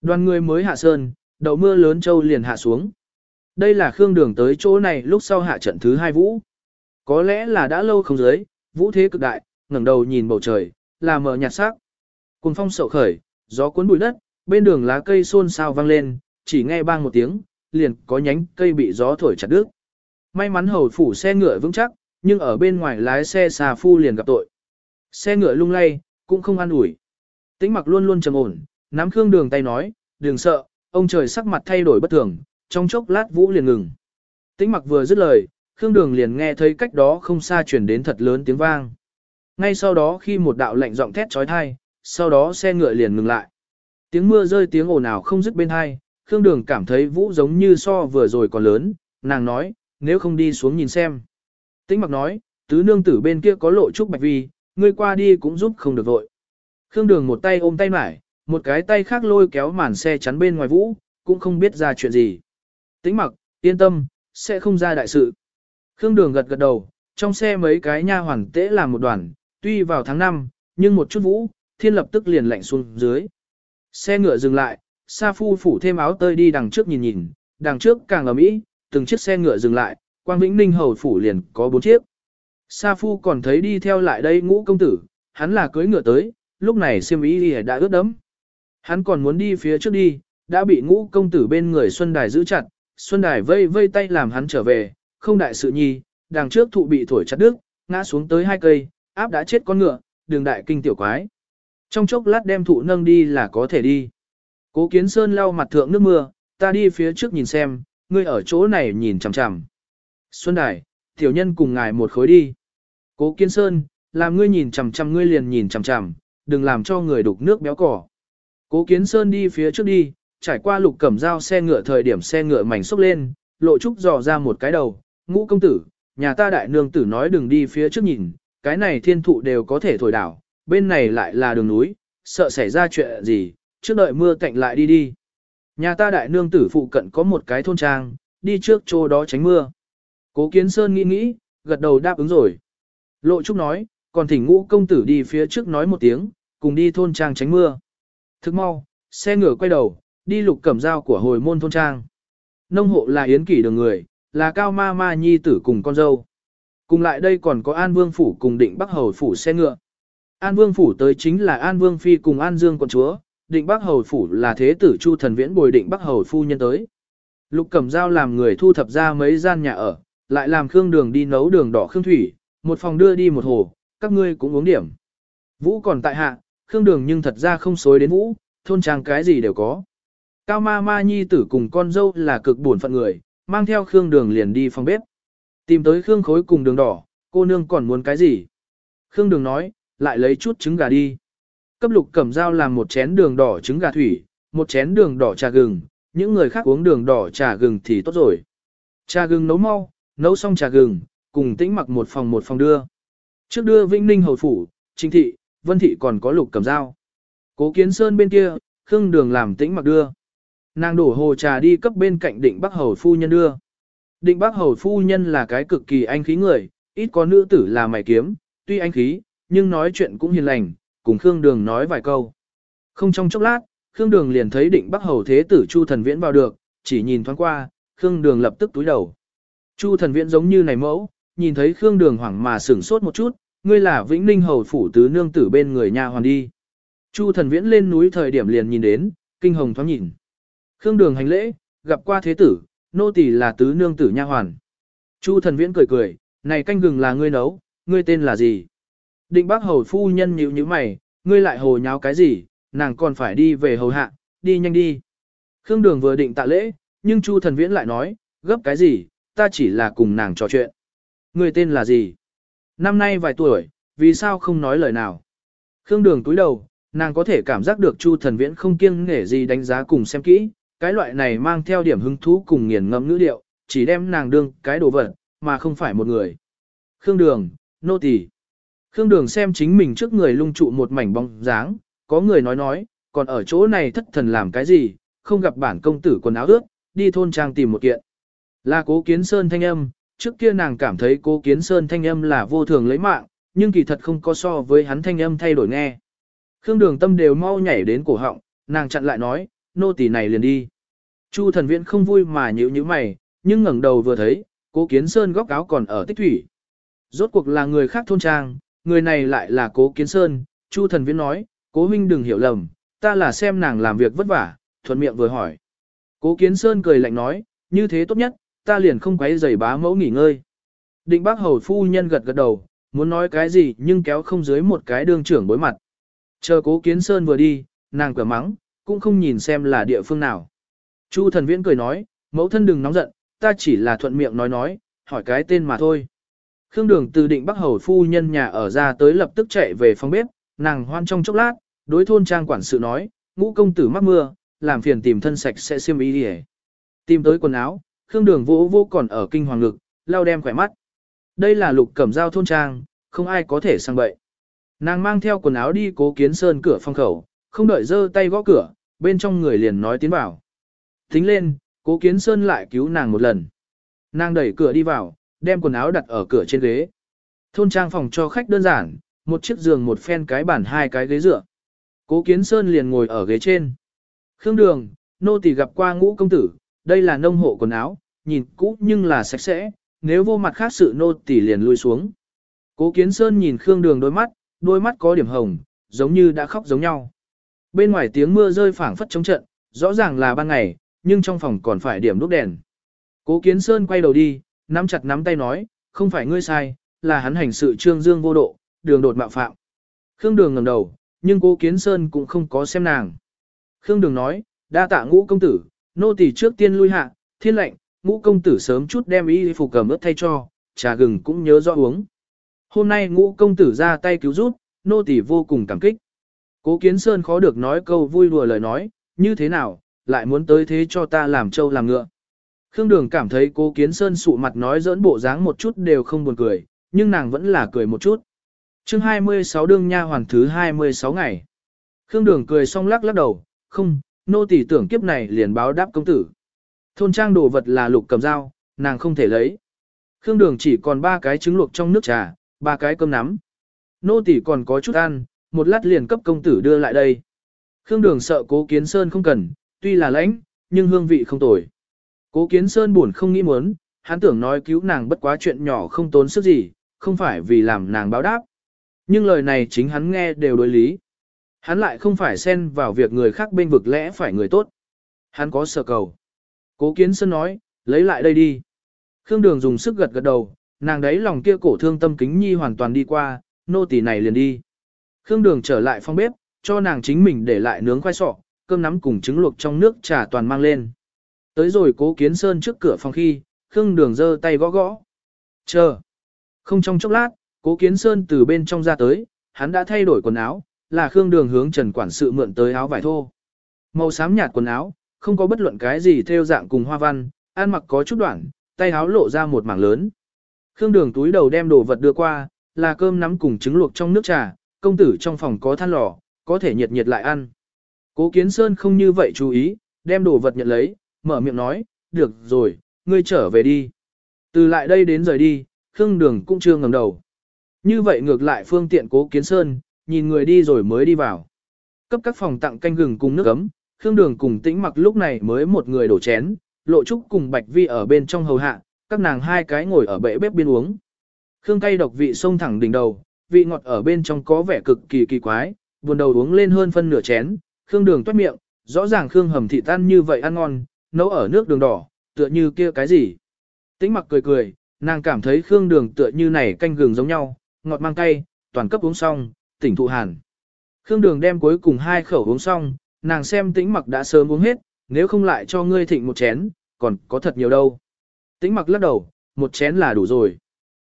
Đoàn người mới hạ sơn, đầu mưa lớn châu liền hạ xuống. Đây là khương đường tới chỗ này lúc sau hạ trận thứ hai vũ. Có lẽ là đã lâu không dưới, vũ thế cực đại, ngẩng đầu nhìn bầu trời, là mờ nhạt sắc. Cùng phong sậu khởi, gió cuốn bụi đất, bên đường lá cây xôn xao vang lên, chỉ nghe bang một tiếng, liền có nhánh cây bị gió thổi chặt đứt. May mắn hầu phủ xe ngựa vững chắc, nhưng ở bên ngoài lái xe xà phu liền gặp tội. Xe ngựa lung lay, cũng không an ủi. Tĩnh mặc luôn luôn trầm ổn, nắm khương đường tay nói, đừng sợ, ông trời sắc mặt thay đổi bất thường, trong chốc lát vũ liền ngừng. Tĩnh mặc vừa dứt lời, khương đường liền nghe thấy cách đó không xa chuyển đến thật lớn tiếng vang. Ngay sau đó khi một đạo lạnh giọng thét trói thai, sau đó xe ngựa liền ngừng lại. Tiếng mưa rơi tiếng ồn ào không dứt bên hai, Khương Đường cảm thấy vũ giống như so vừa rồi còn lớn, nàng nói, nếu không đi xuống nhìn xem. Tĩnh mặc nói, tứ nương tử bên kia có lộ trúc bạch vi, ngươi qua đi cũng giúp không được vội. Khương Đường một tay ôm tay mải, một cái tay khác lôi kéo màn xe chắn bên ngoài vũ, cũng không biết ra chuyện gì. Tĩnh mặc, yên tâm, sẽ không ra đại sự. Khương Đường gật gật đầu, trong xe mấy cái nha hoàn tễ làm một đoàn, tuy vào tháng 5, nhưng một chút vũ, thiên lập tức liền lạnh xuống dưới. Xe ngựa dừng lại, Sa Phu phủ thêm áo tơi đi đằng trước nhìn nhìn, đằng trước càng ở mỹ, từng chiếc xe ngựa dừng lại, Quang Vĩnh Ninh hầu phủ liền có bốn chiếc. Sa Phu còn thấy đi theo lại đây ngũ công tử, hắn là cưới ngựa tới, lúc này xiêm y đã ướt đẫm. Hắn còn muốn đi phía trước đi, đã bị ngũ công tử bên người Xuân Đài giữ chặt, Xuân Đài vây vây tay làm hắn trở về, không đại sự nhi, đằng trước thụ bị thổi chặt đứt, ngã xuống tới hai cây, áp đã chết con ngựa, đường đại kinh tiểu quái. Trong chốc lát đem thụ nâng đi là có thể đi. Cố kiến sơn lau mặt thượng nước mưa, ta đi phía trước nhìn xem, ngươi ở chỗ này nhìn chằm chằm. Xuân Đài, tiểu nhân cùng ngài một khối đi. Cố kiến sơn, làm ngươi nhìn chằm chằm ngươi liền nhìn chằm chằm, đừng làm cho người đục nước béo cỏ. Cố kiến sơn đi phía trước đi, trải qua lục cẩm dao xe ngựa thời điểm xe ngựa mảnh xốc lên, lộ trúc dò ra một cái đầu, ngũ công tử, nhà ta đại nương tử nói đừng đi phía trước nhìn, cái này thiên thụ đều có thể thổi đảo, bên này lại là đường núi, sợ xảy ra chuyện gì, trước đợi mưa cạnh lại đi đi. Nhà ta đại nương tử phụ cận có một cái thôn trang, đi trước chỗ đó tránh mưa. Cố Kiến Sơn nghĩ nghĩ, gật đầu đáp ứng rồi. Lộ Trúc nói, còn thỉnh ngũ công tử đi phía trước nói một tiếng, cùng đi thôn trang tránh mưa. Thức mau, xe ngựa quay đầu, đi lục cẩm dao của hồi môn thôn trang. Nông hộ là yến kỷ đường người, là cao ma ma nhi tử cùng con dâu. Cùng lại đây còn có An Vương Phủ cùng định Bắc Hầu Phủ xe ngựa. An Vương Phủ tới chính là An Vương Phi cùng An Dương quận chúa, định Bắc Hầu Phủ là thế tử Chu Thần Viễn bồi định Bắc Hầu Phu Nhân tới. Lục Cẩm Giao làm người thu thập ra mấy gian nhà ở, lại làm Khương Đường đi nấu đường đỏ Khương Thủy, một phòng đưa đi một hồ, các ngươi cũng uống điểm. Vũ còn tại hạ, Khương Đường nhưng thật ra không xối đến Vũ, thôn trang cái gì đều có. Cao ma ma nhi tử cùng con dâu là cực buồn phận người, mang theo Khương Đường liền đi phòng bếp. Tìm tới Khương Khối cùng đường đỏ, cô nương còn muốn cái gì? Khương Đường nói, lại lấy chút trứng gà đi. Cấp lục cẩm dao làm một chén đường đỏ trứng gà thủy, một chén đường đỏ trà gừng, những người khác uống đường đỏ trà gừng thì tốt rồi. Trà gừng nấu mau, nấu xong trà gừng, cùng tĩnh mặc một phòng một phòng đưa. Trước đưa Vĩnh Ninh hầu phủ, Trinh thị, Vân thị còn có lục cẩm dao. Cố Kiến Sơn bên kia, Khương Đường làm tĩnh mặc đưa. Nàng đổ hồ trà đi cấp bên cạnh định Bắc Hầu Phu Nhân đưa. Định Bắc Hầu Phu Nhân là cái cực kỳ anh khí người, ít có nữ tử là mày kiếm, tuy anh khí, nhưng nói chuyện cũng hiền lành, cùng Khương Đường nói vài câu. Không trong chốc lát, Khương Đường liền thấy định Bắc Hầu Thế tử Chu Thần Viễn vào được, chỉ nhìn thoáng qua, Khương Đường lập tức túi đầu. Chu Thần Viễn giống như này mẫu, nhìn thấy Khương Đường hoảng mà sửng sốt một chút, ngươi là Vĩnh Ninh Hầu Phủ Tứ Nương Tử bên người nhà hoàn đi. Chu Thần Viễn lên núi thời điểm liền nhìn đến, kinh hồng thoáng nhìn. Khương Đường hành lễ, gặp qua thế tử, nô tỳ là tứ nương tử nha hoàn. Chu Thần Viễn cười cười, này canh gừng là ngươi nấu, ngươi tên là gì? Định bác hầu phu nhân nhíu nhíu mày, ngươi lại hồ nháo cái gì, nàng còn phải đi về hầu hạ, đi nhanh đi. Khương Đường vừa định tạ lễ, nhưng Chu Thần Viễn lại nói, gấp cái gì, ta chỉ là cùng nàng trò chuyện. Ngươi tên là gì? Năm nay vài tuổi, vì sao không nói lời nào? Khương Đường túi đầu, nàng có thể cảm giác được Chu Thần Viễn không kiêng nể gì đánh giá cùng xem kỹ, cái loại này mang theo điểm hứng thú cùng nghiền ngẫm ngữ điệu, chỉ đem nàng đương cái đồ vật, mà không phải một người. Khương Đường, nô tỳ. Khương Đường xem chính mình trước người lung trụ một mảnh bóng dáng, có người nói nói, còn ở chỗ này thất thần làm cái gì, không gặp bản công tử quần áo ướt, đi thôn trang tìm một kiện. Là cố kiến sơn thanh âm, trước kia nàng cảm thấy cố kiến sơn thanh âm là vô thường lấy mạng, nhưng kỳ thật không có so với hắn thanh âm thay đổi nghe. Khương Đường tâm đều mau nhảy đến cổ họng, nàng chặn lại nói, nô tỳ này liền đi. Chu thần viện không vui mà nhíu nhíu mày, nhưng ngẩng đầu vừa thấy, cố kiến sơn góc áo còn ở tích thủy. Rốt cuộc là người khác thôn trang, người này lại là cố kiến sơn, chu thần viễn nói, cố huynh đừng hiểu lầm, ta là xem nàng làm việc vất vả, thuận miệng vừa hỏi. Cố kiến sơn cười lạnh nói, như thế tốt nhất, ta liền không quấy giày bá mẫu nghỉ ngơi. Định bác hầu phu nhân gật gật đầu, muốn nói cái gì nhưng kéo không dưới một cái đương trưởng bối mặt. Chờ cố kiến sơn vừa đi, nàng cửa mắng, cũng không nhìn xem là địa phương nào. Chu thần viễn cười nói, mẫu thân đừng nóng giận, ta chỉ là thuận miệng nói nói, hỏi cái tên mà thôi. Khương đường từ định bắc hầu phu nhân nhà ở ra tới lập tức chạy về phòng bếp, nàng hoan trong chốc lát, đối thôn trang quản sự nói, ngũ công tử mắc mưa, làm phiền tìm thân sạch sẽ xiêm y đi Tìm tới quần áo, Khương đường vỗ vô còn ở kinh hoàng ngực, lao đem khỏe mắt. Đây là lục cẩm giao thôn trang, không ai có thể sang bậy. Nàng mang theo quần áo đi cố kiến sơn cửa phong khẩu, không đợi dơ tay gõ cửa, bên trong người liền nói tiến vào. Tính lên, cố kiến sơn lại cứu nàng một lần. Nàng đẩy cửa đi vào, đem quần áo đặt ở cửa trên ghế. Thôn trang phòng cho khách đơn giản, một chiếc giường một phen cái bàn hai cái ghế dựa. Cố kiến sơn liền ngồi ở ghế trên. Khương đường, nô tỳ gặp qua ngũ công tử, đây là nông hộ quần áo, nhìn cũ nhưng là sạch sẽ, nếu vô mặt khác sự nô tỳ liền lui xuống. Cố kiến sơn nhìn Khương đường đôi mắt, đôi mắt có điểm hồng, giống như đã khóc giống nhau. Bên ngoài tiếng mưa rơi phảng phất trong trận, rõ ràng là ban ngày, nhưng trong phòng còn phải điểm đốt đèn. Cố Kiến Sơn quay đầu đi, nắm chặt nắm tay nói, không phải ngươi sai, là hắn hành sự trương dương vô độ, đường đột mạo phạm. Khương Đường ngẩng đầu, nhưng Cố Kiến Sơn cũng không có xem nàng. Khương Đường nói, đa tạ ngũ công tử, nô tỳ trước tiên lui hạ, thiên lệnh, ngũ công tử sớm chút đem y phục cầm ướt thay cho, trà gừng cũng nhớ rõ uống. Hôm nay ngũ công tử ra tay cứu giúp, nô tỳ vô cùng cảm kích. Cố Kiến Sơn khó được nói câu vui đùa lời nói, như thế nào, lại muốn tới thế cho ta làm trâu làm ngựa. Khương Đường cảm thấy cố Kiến Sơn sụ mặt nói giỡn bộ dáng một chút đều không buồn cười, nhưng nàng vẫn là cười một chút. chương 26 đương nha hoàn thứ 26 ngày. Khương Đường cười xong lắc lắc đầu, không, nô tỷ tưởng kiếp này liền báo đáp công tử. Thôn trang đồ vật là lục cầm dao, nàng không thể lấy. Khương Đường chỉ còn ba cái trứng luộc trong nước trà, ba cái cơm nắm. Nô tỷ còn có chút ăn, một lát liền cấp công tử đưa lại đây. Khương Đường sợ Cố Kiến Sơn không cần, tuy là lãnh, nhưng hương vị không tồi. Cố Kiến Sơn buồn không nghĩ muốn, hắn tưởng nói cứu nàng bất quá chuyện nhỏ không tốn sức gì, không phải vì làm nàng báo đáp. Nhưng lời này chính hắn nghe đều đối lý. Hắn lại không phải xen vào việc người khác bên vực lẽ phải người tốt. Hắn có sở cầu. Cố kiến sơn nói, lấy lại đây đi. Khương đường dùng sức gật gật đầu, nàng đấy lòng kia cổ thương tâm kính nhi hoàn toàn đi qua, nô tỳ này liền đi. Khương đường trở lại phòng bếp, cho nàng chính mình để lại nướng khoai sọ, cơm nắm cùng trứng luộc trong nước trà toàn mang lên. Tới rồi cố kiến sơn trước cửa phòng khi, Khương đường giơ tay gõ gõ. Chờ. Không trong chốc lát, cố kiến sơn từ bên trong ra tới, hắn đã thay đổi quần áo, là Khương đường hướng Trần Quản sự mượn tới áo vải thô. Màu xám nhạt quần áo, không có bất luận cái gì theo dạng cùng hoa văn, ăn mặc có chút đoạn, tay áo lộ ra một mảng lớn. Khương đường túi đầu đem đồ vật đưa qua, là cơm nắm cùng trứng luộc trong nước trà, công tử trong phòng có than lò, có thể nhiệt nhiệt lại ăn. Cố Kiến Sơn không như vậy chú ý, đem đồ vật nhận lấy, mở miệng nói, được rồi, ngươi trở về đi. Từ lại đây đến rời đi, Khương Đường cũng chưa ngẩng đầu. Như vậy ngược lại phương tiện Cố Kiến Sơn, nhìn người đi rồi mới đi vào. Cấp các phòng tặng canh gừng cùng nước ấm, Khương Đường cùng tĩnh mặc lúc này mới một người đổ chén, lộ trúc cùng Bạch Vi ở bên trong hầu hạ, các nàng hai cái ngồi ở bệ bếp biên uống. Khương cay độc vị sông thẳng đỉnh đầu, vị ngọt ở bên trong có vẻ cực kỳ kỳ quái, buồn đầu uống lên hơn phân nửa chén, Khương đường toát miệng, rõ ràng Khương hầm thị tan như vậy ăn ngon, nấu ở nước đường đỏ, tựa như kia cái gì. Tĩnh mặc cười cười, nàng cảm thấy Khương đường tựa như này canh gừng giống nhau, ngọt mang cay, toàn cấp uống xong, tỉnh thụ hàn. Khương đường đem cuối cùng hai khẩu uống xong, nàng xem tĩnh mặc đã sớm uống hết, nếu không lại cho ngươi thịnh một chén, còn có thật nhiều đâu. Tĩnh mặc lắc đầu, một chén là đủ rồi.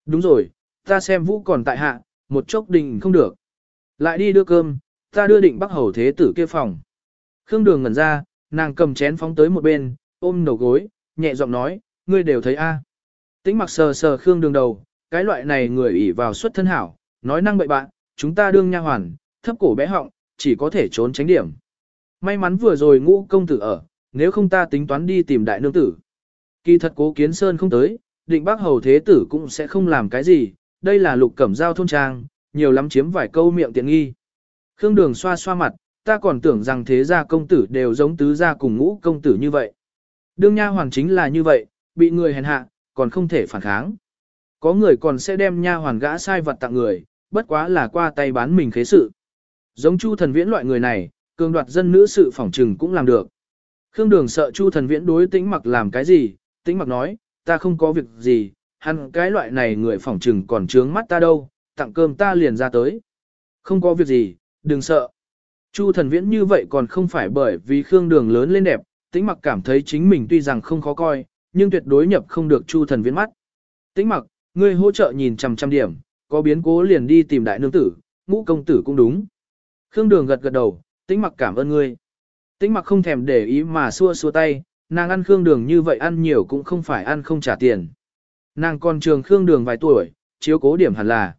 Đúng rồi, ta xem vũ còn tại hạ, một chốc đình không được. Lại đi đưa cơm, ta đưa định bắc hầu thế tử kia phòng. Khương đường ngẩn ra, nàng cầm chén phóng tới một bên, ôm đầu gối, nhẹ giọng nói, ngươi đều thấy a. Tĩnh mặc sờ sờ Khương đường đầu, cái loại này người ỷ vào xuất thân hảo, nói năng bậy bạn, chúng ta đương nha hoàn, thấp cổ bé họng, chỉ có thể trốn tránh điểm. May mắn vừa rồi ngũ công tử ở, nếu không ta tính toán đi tìm đại nương tử. Kỳ thật cố kiến sơn không tới, định bác hầu thế tử cũng sẽ không làm cái gì, đây là lục cẩm giao thôn trang, nhiều lắm chiếm vài câu miệng tiện nghi. Khương đường xoa xoa mặt, ta còn tưởng rằng thế gia công tử đều giống tứ gia cùng ngũ công tử như vậy. Đương nha hoàn chính là như vậy, bị người hèn hạ, còn không thể phản kháng. Có người còn sẽ đem nha hoàn gã sai vật tặng người, bất quá là qua tay bán mình khế sự. Giống Chu thần viễn loại người này, cường đoạt dân nữ sự phỏng trừng cũng làm được. Khương đường sợ Chu thần viễn đối tĩnh mặc làm cái gì, tĩnh mặc nói, ta không có việc gì, hắn cái loại này người phỏng trừng còn trướng mắt ta đâu, tặng cơm ta liền ra tới. Không có việc gì, đừng sợ. Chu thần viễn như vậy còn không phải bởi vì Khương đường lớn lên đẹp, tĩnh mặc cảm thấy chính mình tuy rằng không khó coi, nhưng tuyệt đối nhập không được Chu thần viễn mắt. Tĩnh mặc, ngươi hỗ trợ nhìn trăm trăm điểm, có biến cố liền đi tìm đại nương tử, ngũ công tử cũng đúng. Khương đường gật gật đầu, tĩnh mặc cảm ơn ngươi. Tĩnh mặc không thèm để ý mà xua xua tay, nàng ăn khương đường như vậy ăn nhiều cũng không phải ăn không trả tiền. Nàng còn trường khương đường vài tuổi, chiếu cố điểm hẳn là.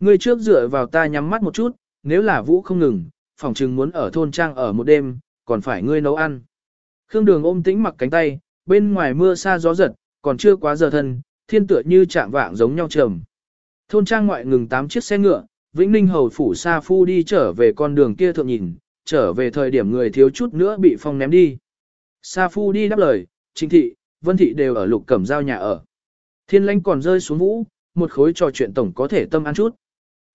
Ngươi trước dựa vào ta nhắm mắt một chút, nếu là vũ không ngừng, phòng trừng muốn ở thôn trang ở một đêm, còn phải ngươi nấu ăn. Khương đường ôm tĩnh mặc cánh tay, bên ngoài mưa xa gió giật, còn chưa quá giờ thân, thiên tựa như chạm vạng giống nhau trầm. Thôn trang ngoại ngừng 8 chiếc xe ngựa, Vĩnh Ninh hầu phủ Sa Phu đi trở về con đường kia thượng nhìn, trở về thời điểm người thiếu chút nữa bị phong ném đi. Sa Phu đi đáp lời, Trinh Thị, Vân Thị đều ở lục cẩm giao nhà ở. Thiên lãnh còn rơi xuống vũ, một khối trò chuyện tổng có thể tâm ăn chút.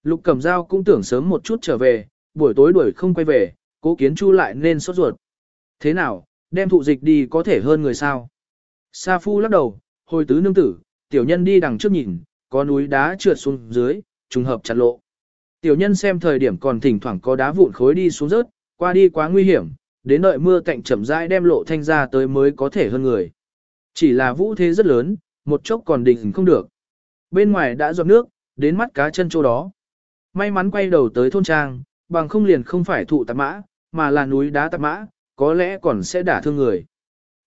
Lục cẩm dao cũng tưởng sớm một chút trở về, buổi tối đuổi không quay về, cố kiến chu lại nên sốt ruột. Thế nào, đem thụ dịch đi có thể hơn người sao? Sa Phu lắc đầu, hồi tứ nương tử, tiểu nhân đi đằng trước nhìn, có núi đá trượt xuống dưới, trùng hợp chặt lộ. Tiểu nhân xem thời điểm còn thỉnh thoảng có đá vụn khối đi xuống rớt, qua đi quá nguy hiểm, đến đợi mưa cạnh chậm rãi đem lộ thanh ra tới mới có thể hơn người. Chỉ là vũ thế rất lớn, một chốc còn định không được. Bên ngoài đã giọt nước, đến mắt cá chân chỗ đó. May mắn quay đầu tới thôn trang, bằng không liền không phải thụ tạp mã, mà là núi đá tạp mã, có lẽ còn sẽ đả thương người.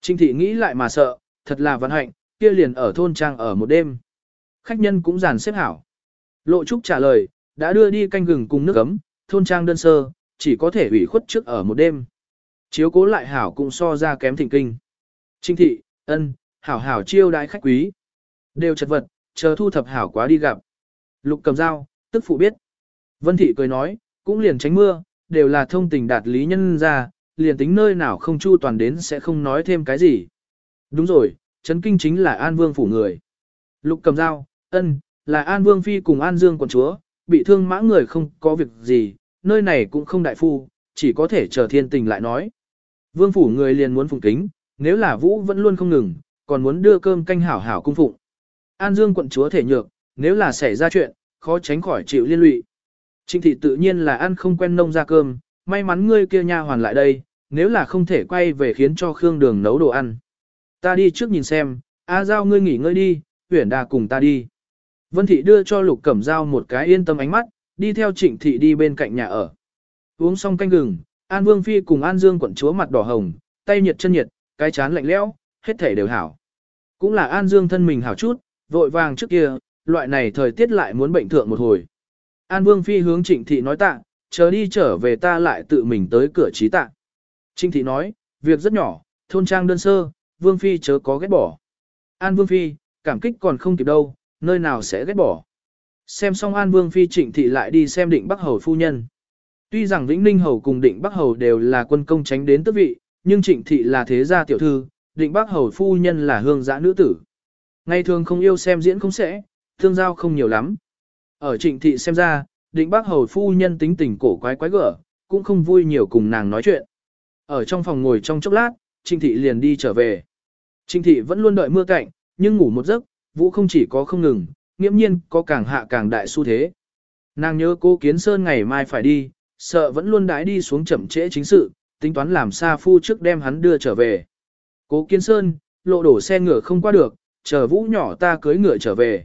Trinh thị nghĩ lại mà sợ, thật là vận hạnh, kia liền ở thôn trang ở một đêm. Khách nhân cũng dàn xếp hảo. Lộ Trúc trả lời, đã đưa đi canh gừng cùng nước ấm, thôn trang đơn sơ, chỉ có thể ủy khuất trước ở một đêm. Chiếu cố lại hảo cũng so ra kém thỉnh kinh. Trinh thị, ân, hảo hảo chiêu đãi khách quý. Đều chật vật, chờ thu thập hảo quá đi gặp. Lục cầm dao, tức phụ biết. Vân thị cười nói, cũng liền tránh mưa, đều là thông tình đạt lý nhân ra, liền tính nơi nào không chu toàn đến sẽ không nói thêm cái gì. Đúng rồi, chấn kinh chính là An Vương phủ người. Lục cầm dao, ân, là An Vương Phi cùng An Dương quận chúa, bị thương mã người không có việc gì, nơi này cũng không đại phu, chỉ có thể chờ thiên tình lại nói. Vương phủ người liền muốn phụng kính, nếu là vũ vẫn luôn không ngừng, còn muốn đưa cơm canh hảo hảo cung phụng. An Dương quận chúa thể nhược, nếu là xảy ra chuyện, khó tránh khỏi chịu liên lụy. Trịnh thị tự nhiên là ăn không quen nông ra cơm, may mắn ngươi kia nha hoàn lại đây, nếu là không thể quay về khiến cho Khương Đường nấu đồ ăn. Ta đi trước nhìn xem, A à, Giao ngươi nghỉ ngơi đi, huyển đà cùng ta đi. Vân thị đưa cho Lục Cẩm Giao một cái yên tâm ánh mắt, đi theo trịnh thị đi bên cạnh nhà ở. Uống xong canh gừng, An Vương Phi cùng An Dương quận chúa mặt đỏ hồng, tay nhiệt chân nhiệt, cái chán lạnh lẽo, hết thể đều hảo. Cũng là An Dương thân mình hảo chút, vội vàng trước kia, loại này thời tiết lại muốn bệnh thượng một hồi. An Vương Phi hướng Trịnh Thị nói tạ, chờ đi trở về ta lại tự mình tới cửa trí tạ. Trịnh Thị nói, việc rất nhỏ, thôn trang đơn sơ, Vương Phi chớ có ghét bỏ. An Vương Phi, cảm kích còn không kịp đâu, nơi nào sẽ ghét bỏ. Xem xong An Vương Phi Trịnh Thị lại đi xem định Bắc Hầu phu nhân. Tuy rằng Vĩnh Ninh Hầu cùng định Bắc Hầu đều là quân công tránh đến tước vị, nhưng Trịnh Thị là thế gia tiểu thư, định Bắc Hầu phu nhân là hương giã nữ tử. Ngày thường không yêu xem diễn không sẽ, thương giao không nhiều lắm. Ở trịnh thị xem ra, định bác hầu phu nhân tính tình cổ quái quái gở, cũng không vui nhiều cùng nàng nói chuyện. Ở trong phòng ngồi trong chốc lát, trịnh thị liền đi trở về. Trịnh thị vẫn luôn đợi mưa cạnh, nhưng ngủ một giấc, vũ không chỉ có không ngừng, nghiễm nhiên có càng hạ càng đại xu thế. Nàng nhớ cô Kiến Sơn ngày mai phải đi, sợ vẫn luôn đãi đi xuống chậm trễ chính sự, tính toán làm xa phu trước đem hắn đưa trở về. Cố Kiến Sơn, lộ đổ xe ngựa không qua được, chờ vũ nhỏ ta cưới ngựa trở về.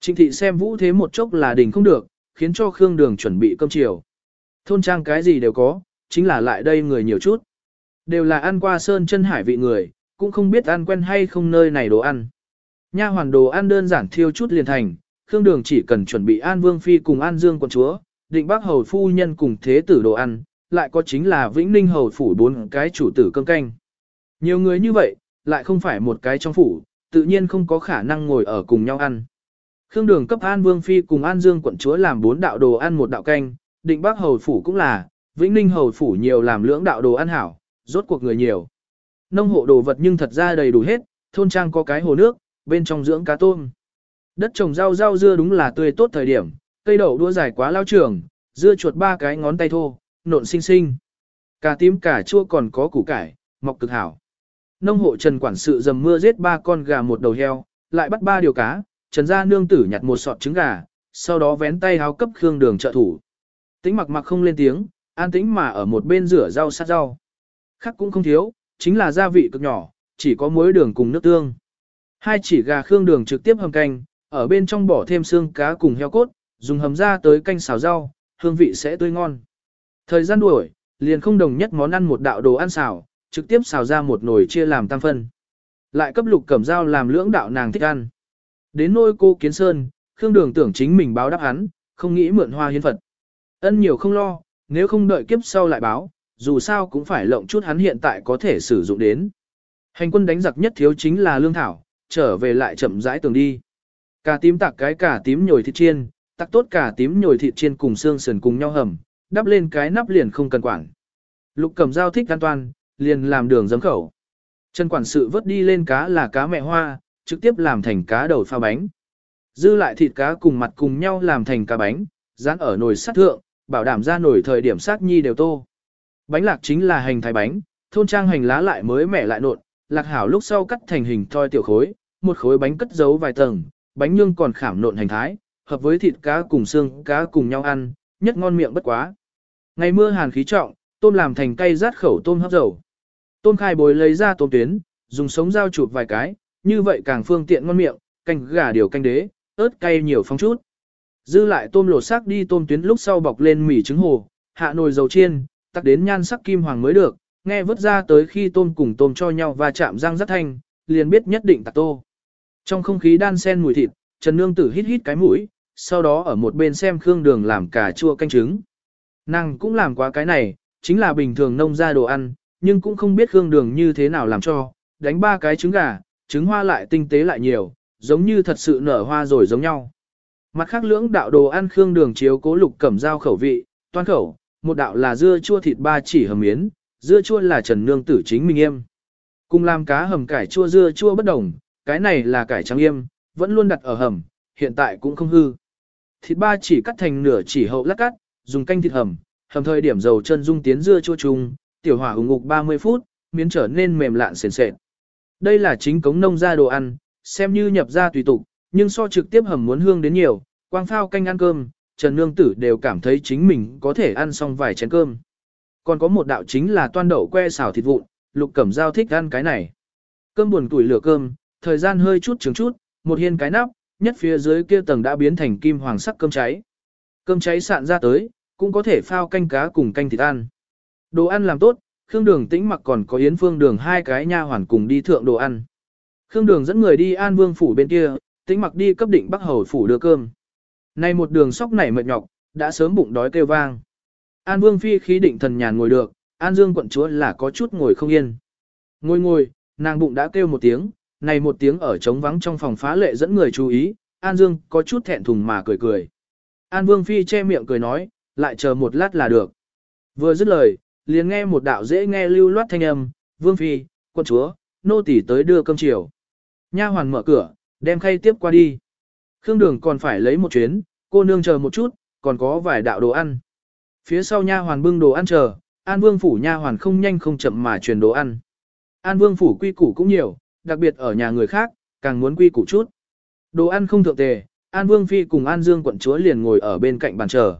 Trịnh thị xem vũ thế một chốc là đình không được, khiến cho Khương Đường chuẩn bị cơm chiều. Thôn trang cái gì đều có, chính là lại đây người nhiều chút. Đều là ăn qua sơn chân hải vị người, cũng không biết ăn quen hay không nơi này đồ ăn. Nha hoàn đồ ăn đơn giản thiêu chút liền thành, Khương Đường chỉ cần chuẩn bị An Vương Phi cùng An Dương quận chúa, định bác hầu phu nhân cùng thế tử đồ ăn, lại có chính là Vĩnh Ninh hầu phủ bốn cái chủ tử cơm canh. Nhiều người như vậy, lại không phải một cái trong phủ, tự nhiên không có khả năng ngồi ở cùng nhau ăn. Khương Đường cấp An Vương Phi cùng An Dương quận chúa làm bốn đạo đồ ăn một đạo canh, định bác hầu phủ cũng là, Vĩnh Ninh hầu phủ nhiều làm lưỡng đạo đồ ăn hảo, rốt cuộc người nhiều. Nông hộ đồ vật nhưng thật ra đầy đủ hết, thôn trang có cái hồ nước, bên trong dưỡng cá tôm. Đất trồng rau rau dưa đúng là tươi tốt thời điểm, cây đậu đua dài quá lao trường, dưa chuột ba cái ngón tay thô, nộn xinh xinh. Cà tím cà chua còn có củ cải, mọc cực hảo. Nông hộ Trần quản sự dầm mưa giết ba con gà một đầu heo, lại bắt ba điều cá, Trần gia nương tử nhặt một sọt trứng gà, sau đó vén tay háo cấp Khương Đường trợ thủ. Tĩnh mặc mặc không lên tiếng, an tĩnh mà ở một bên rửa rau sát rau. Khác cũng không thiếu, chính là gia vị cực nhỏ, chỉ có muối đường cùng nước tương. Hai chỉ gà Khương Đường trực tiếp hầm canh, ở bên trong bỏ thêm xương cá cùng heo cốt, dùng hầm ra tới canh xào rau, hương vị sẽ tươi ngon. Thời gian đuổi, liền không đồng nhất món ăn một đạo đồ ăn xào, trực tiếp xào ra một nồi chia làm tam phân. Lại cấp lục cẩm dao làm lưỡng đạo nàng thích ăn. Đến nôi cô Kiến Sơn, Khương Đường tưởng chính mình báo đáp hắn, không nghĩ mượn hoa hiến Phật. Ân nhiều không lo, nếu không đợi kiếp sau lại báo, dù sao cũng phải lộng chút hắn hiện tại có thể sử dụng đến. Hành quân đánh giặc nhất thiếu chính là lương thảo, trở về lại chậm rãi tường đi. Cà tím tạc cái cà tím nhồi thịt chiên, tắc tốt cà tím nhồi thịt chiên cùng xương sườn cùng nhau hầm, đắp lên cái nắp liền không cần quản. Lục cầm dao thích an toàn, liền làm đường giấm khẩu. Chân quản sự vớt đi lên cá là cá mẹ hoa, trực tiếp làm thành cá đầu pha bánh. Dư lại thịt cá cùng mặt cùng nhau làm thành cá bánh, dán ở nồi sắt thượng, bảo đảm ra nồi thời điểm sát nhi đều tô. Bánh lạc chính là hành thái bánh, thôn trang hành lá lại mới mẻ lại nộn, lạc hảo lúc sau cắt thành hình thoi tiểu khối, một khối bánh cất giấu vài tầng, bánh nhương còn khảm nộn hành thái, hợp với thịt cá cùng xương cá cùng nhau ăn, nhất ngon miệng bất quá. Ngày mưa hàn khí trọng, tôm làm thành cây rát khẩu tôm hấp dầu. Tôm khai bồi lấy ra tôm tuyến, dùng sống dao chụp vài cái, như vậy càng phương tiện ngon miệng, canh gà điều canh đế, ớt cay nhiều phong chút. Dư lại tôm lột xác đi tôm tuyến lúc sau bọc lên mì trứng hồ, hạ nồi dầu chiên, tắc đến nhan sắc kim hoàng mới được, nghe vớt ra tới khi tôm cùng tôm cho nhau và chạm răng rất thanh, liền biết nhất định tạc tô. Trong không khí đan sen mùi thịt, Trần Nương Tử hít hít cái mũi, sau đó ở một bên xem Khương Đường làm cà chua canh trứng. Nàng cũng làm quá cái này, chính là bình thường nông ra đồ ăn, nhưng cũng không biết Khương Đường như thế nào làm cho, đánh ba cái trứng gà, trứng hoa lại tinh tế lại nhiều, giống như thật sự nở hoa rồi giống nhau. Mặt khác lưỡng đạo đồ ăn khương đường chiếu cố lục cẩm dao khẩu vị, toan khẩu, một đạo là dưa chua thịt ba chỉ hầm miến, dưa chua là trần nương tử chính mình em. Cùng làm cá hầm cải chua dưa chua bất đồng, cái này là cải trắng yêm, vẫn luôn đặt ở hầm, hiện tại cũng không hư. Thịt ba chỉ cắt thành nửa chỉ hậu lát cắt, dùng canh thịt hầm, hầm thời điểm dầu chân dung tiến dưa chua chung, tiểu hỏa ủng ngục 30 phút, miến trở nên mềm lạn sền sệt. Đây là chính cống nông ra đồ ăn, xem như nhập ra tùy tục, nhưng so trực tiếp hầm muốn hương đến nhiều, quang phao canh ăn cơm, Trần Nương Tử đều cảm thấy chính mình có thể ăn xong vài chén cơm. Còn có một đạo chính là toan đậu que xào thịt vụn, Lục Cẩm Giao thích ăn cái này. Cơm buồn tuổi lửa cơm, thời gian hơi chút trứng chút, một hiên cái nắp, nhất phía dưới kia tầng đã biến thành kim hoàng sắc cơm cháy. Cơm cháy sạn ra tới, cũng có thể phao canh cá cùng canh thịt ăn. Đồ ăn làm tốt, Khương Đường tĩnh mặc còn có Yến Phương Đường hai cái nha hoàn cùng đi thượng đồ ăn. Khương Đường dẫn người đi An Vương phủ bên kia, tĩnh mặc đi cấp định Bắc Hầu phủ đưa cơm. Nay một đường sóc nảy mệt nhọc, đã sớm bụng đói kêu vang. An Vương phi khí định thần nhàn ngồi được, An Dương quận chúa là có chút ngồi không yên. Ngồi ngồi, nàng bụng đã kêu một tiếng, này một tiếng ở trống vắng trong phòng phá lệ dẫn người chú ý, An Dương có chút thẹn thùng mà cười cười. An Vương phi che miệng cười nói, lại chờ một lát là được. Vừa dứt lời, liền nghe một đạo dễ nghe lưu loát thanh âm, Vương phi, Quân chúa, nô tỳ tới đưa cơm chiều. Nha hoàn mở cửa, đem khay tiếp qua đi. Khương Đường còn phải lấy một chuyến, cô nương chờ một chút, còn có vài đạo đồ ăn. Phía sau nha hoàn bưng đồ ăn chờ, An Vương phủ nha hoàn không nhanh không chậm mà truyền đồ ăn. An Vương phủ quy củ cũng nhiều, đặc biệt ở nhà người khác, càng muốn quy củ chút. Đồ ăn không thượng tề, An Vương phi cùng An Dương quận chúa liền ngồi ở bên cạnh bàn chờ.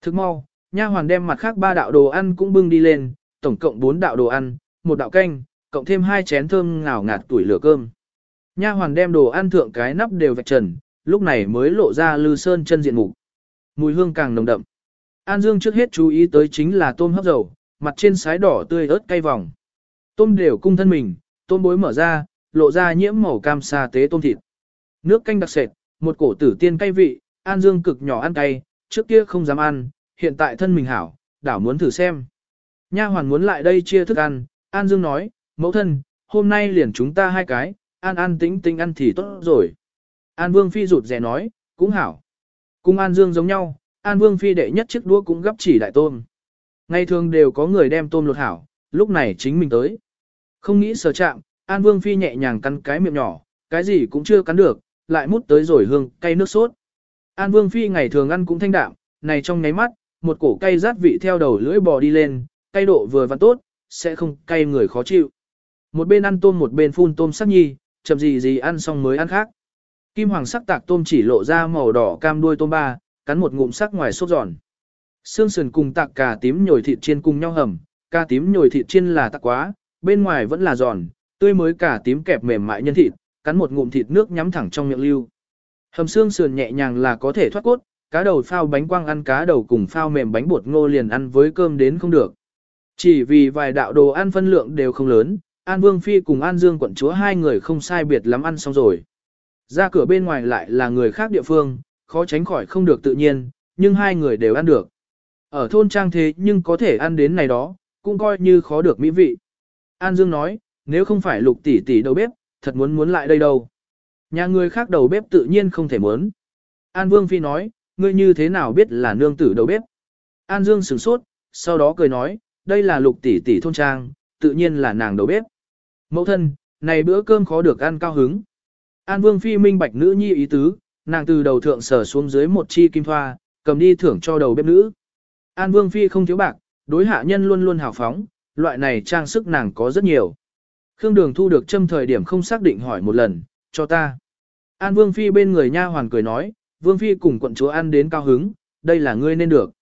Thức mau, nha hoàn đem mặt khác ba đạo đồ ăn cũng bưng đi lên, tổng cộng bốn đạo đồ ăn, một đạo canh, cộng thêm hai chén thơm ngào ngạt tuổi lửa cơm. Nha hoàn đem đồ ăn thượng cái nắp đều vạch trần, lúc này mới lộ ra lư sơn chân diện mục. Mùi hương càng nồng đậm. An Dương trước hết chú ý tới chính là tôm hấp dầu, mặt trên sái đỏ tươi ớt cay vòng. Tôm đều cung thân mình, tôm bối mở ra, lộ ra nhiễm màu cam sa tế tôm thịt. Nước canh đặc sệt, một cổ tử tiên cay vị, An Dương cực nhỏ ăn cay, trước kia không dám ăn, hiện tại thân mình hảo, đảo muốn thử xem. Nha hoàn muốn lại đây chia thức ăn, An Dương nói, mẫu thân, hôm nay liền chúng ta hai cái, An An tính tính ăn thì tốt rồi. An Vương Phi rụt rè nói, cũng hảo. Cùng An Dương giống nhau, An Vương Phi đệ nhất chiếc đũa cũng gấp chỉ đại tôm. Ngày thường đều có người đem tôm lột hảo, lúc này chính mình tới. Không nghĩ sờ chạm, An Vương Phi nhẹ nhàng cắn cái miệng nhỏ, cái gì cũng chưa cắn được, lại mút tới rồi hương, cay nước sốt. An Vương Phi ngày thường ăn cũng thanh đạm, này trong nháy mắt, một cổ cay rát vị theo đầu lưỡi bò đi lên, cay độ vừa và tốt, sẽ không cay người khó chịu. Một bên ăn tôm một bên phun tôm sắc nhi, chậm gì gì ăn xong mới ăn khác. Kim hoàng sắc tạc tôm chỉ lộ ra màu đỏ cam đuôi tôm ba, cắn một ngụm sắc ngoài sốt giòn. Xương sườn cùng tạc cà tím nhồi thịt chiên cùng nhau hầm, cà tím nhồi thịt chiên là tạc quá, bên ngoài vẫn là giòn, tươi mới cà tím kẹp mềm mại nhân thịt, cắn một ngụm thịt nước nhắm thẳng trong miệng lưu. Hầm xương sườn nhẹ nhàng là có thể thoát cốt, cá đầu phao bánh quang ăn cá đầu cùng phao mềm bánh bột ngô liền ăn với cơm đến không được. Chỉ vì vài đạo đồ ăn phân lượng đều không lớn, An Vương Phi cùng An Dương quận chúa hai người không sai biệt lắm ăn xong rồi. Ra cửa bên ngoài lại là người khác địa phương, khó tránh khỏi không được tự nhiên, nhưng hai người đều ăn được. Ở thôn trang thế nhưng có thể ăn đến này đó, cũng coi như khó được mỹ vị. An Dương nói, nếu không phải lục tỷ tỷ đầu bếp, thật muốn muốn lại đây đâu. Nhà người khác đầu bếp tự nhiên không thể muốn. An Vương Phi nói, ngươi như thế nào biết là nương tử đầu bếp. An Dương sửng sốt, sau đó cười nói, đây là lục tỷ tỷ thôn trang, tự nhiên là nàng đầu bếp. Mẫu thân, này bữa cơm khó được ăn cao hứng. An Vương Phi minh bạch nữ nhi ý tứ, nàng từ đầu thượng sở xuống dưới một chi kim thoa, cầm đi thưởng cho đầu bếp nữ. An Vương Phi không thiếu bạc, đối hạ nhân luôn luôn hào phóng, loại này trang sức nàng có rất nhiều. Khương Đường thu được châm thời điểm không xác định hỏi một lần, cho ta. An Vương Phi bên người nha hoàn cười nói, Vương Phi cùng quận chúa ăn đến cao hứng, đây là ngươi nên được.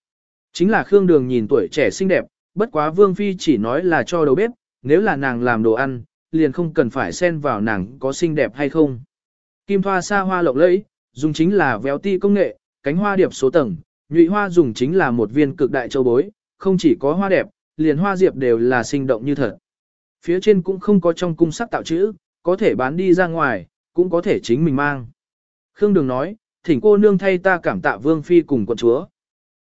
Chính là Khương Đường nhìn tuổi trẻ xinh đẹp, bất quá Vương Phi chỉ nói là cho đầu bếp, nếu là nàng làm đồ ăn, liền không cần phải xen vào nàng có xinh đẹp hay không. Kim thoa xa hoa lộng lẫy, dùng chính là véo ti công nghệ, cánh hoa điệp số tầng, nhụy hoa dùng chính là một viên cực đại châu bối, không chỉ có hoa đẹp, liền hoa diệp đều là sinh động như thật. Phía trên cũng không có trong cung sắc tạo chữ, có thể bán đi ra ngoài, cũng có thể chính mình mang. Khương Đường nói, thỉnh cô nương thay ta cảm tạ vương phi cùng quận chúa.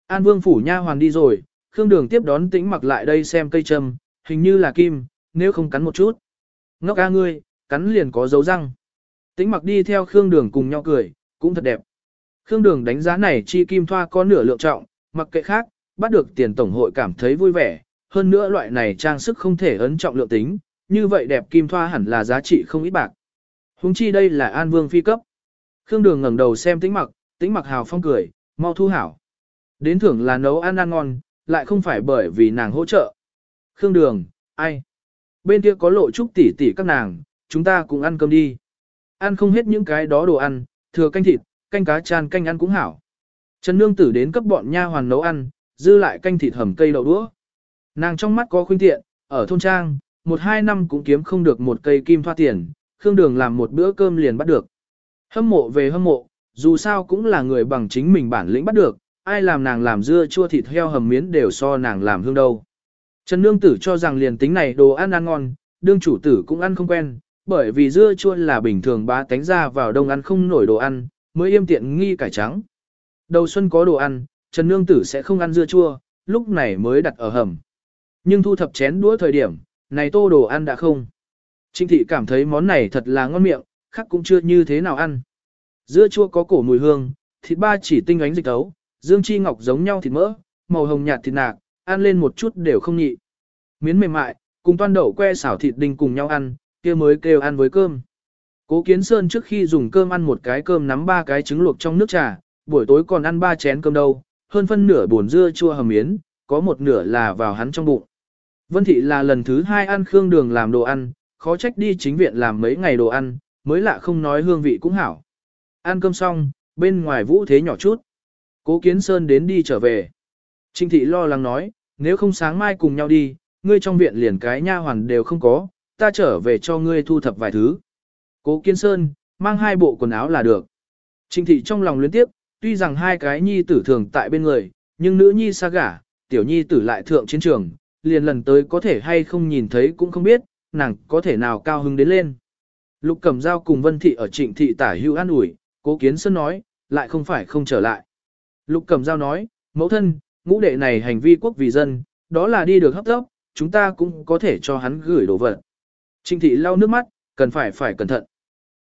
An vương phủ nha hoàn đi rồi, Khương Đường tiếp đón tĩnh mặc lại đây xem cây trâm, hình như là kim, nếu không cắn một chút. Ngốc ca ngươi, cắn liền có dấu răng. Tĩnh mặc đi theo Khương Đường cùng nhau cười, cũng thật đẹp. Khương Đường đánh giá này chi kim thoa có nửa lượng trọng, mặc kệ khác, bắt được tiền tổng hội cảm thấy vui vẻ. Hơn nữa loại này trang sức không thể ấn trọng lượng tính, như vậy đẹp kim thoa hẳn là giá trị không ít bạc. Huống chi đây là An Vương phi cấp. Khương Đường ngẩng đầu xem tĩnh mặc, tĩnh mặc hào phong cười, mau thu hảo. Đến thưởng là nấu ăn ăn ngon, lại không phải bởi vì nàng hỗ trợ. Khương Đường, ai? Bên kia có lộ trúc tỷ tỷ các nàng, chúng ta cùng ăn cơm đi. Ăn không hết những cái đó đồ ăn, thừa canh thịt, canh cá chan canh ăn cũng hảo. Trần Nương Tử đến cấp bọn nha hoàn nấu ăn, dư lại canh thịt hầm cây đậu đũa. Nàng trong mắt có khuyên tiện, ở thôn trang, một hai năm cũng kiếm không được một cây kim thoa tiền, Khương Đường làm một bữa cơm liền bắt được. Hâm mộ về hâm mộ, dù sao cũng là người bằng chính mình bản lĩnh bắt được, ai làm nàng làm dưa chua thịt heo hầm miến đều so nàng làm hương đâu. Trần Nương Tử cho rằng liền tính này đồ ăn ăn ngon, đương chủ tử cũng ăn không quen, bởi vì dưa chua là bình thường bá tánh ra vào đông ăn không nổi đồ ăn, mới yêm tiện nghi cải trắng. Đầu xuân có đồ ăn, Trần Nương Tử sẽ không ăn dưa chua, lúc này mới đặt ở hầm. Nhưng thu thập chén đũa thời điểm, này tô đồ ăn đã không. Trinh thị cảm thấy món này thật là ngon miệng, khác cũng chưa như thế nào ăn. Dưa chua có cổ mùi hương, thịt ba chỉ tinh ánh dịch tấu, dương chi ngọc giống nhau thịt mỡ, màu hồng nhạt thịt nạc, ăn lên một chút đều không nhị. Miến mềm mại, cùng toan đậu que xảo thịt đinh cùng nhau ăn, kia mới kêu ăn với cơm. Cố Kiến Sơn trước khi dùng cơm ăn một cái cơm nắm ba cái trứng luộc trong nước trà, buổi tối còn ăn ba chén cơm đâu, hơn phân nửa buồn dưa chua hầm miến, có một nửa là vào hắn trong bụng. Vân Thị là lần thứ hai ăn khương đường làm đồ ăn, khó trách đi chính viện làm mấy ngày đồ ăn, mới lạ không nói hương vị cũng hảo. Ăn cơm xong, bên ngoài vũ thế nhỏ chút. Cố Kiến Sơn đến đi trở về. Trinh Thị lo lắng nói, nếu không sáng mai cùng nhau đi, ngươi trong viện liền cái nha hoàn đều không có, ta trở về cho ngươi thu thập vài thứ. Cố Kiến Sơn, mang hai bộ quần áo là được. Trinh Thị trong lòng luyến tiếp, tuy rằng hai cái nhi tử thường tại bên người, nhưng nữ nhi xa gả, tiểu nhi tử lại thượng chiến trường, liền lần tới có thể hay không nhìn thấy cũng không biết, nàng có thể nào cao hứng đến lên. Lục Cẩm Giao cùng Vân Thị ở trịnh thị tả Hưu an ủi, cố kiến sơn nói, lại không phải không trở lại. Lục Cẩm Giao nói, mẫu thân, ngũ đệ này hành vi quốc vì dân, đó là đi được hấp tốc, chúng ta cũng có thể cho hắn gửi đồ vật. Trịnh thị lau nước mắt, cần phải phải cẩn thận.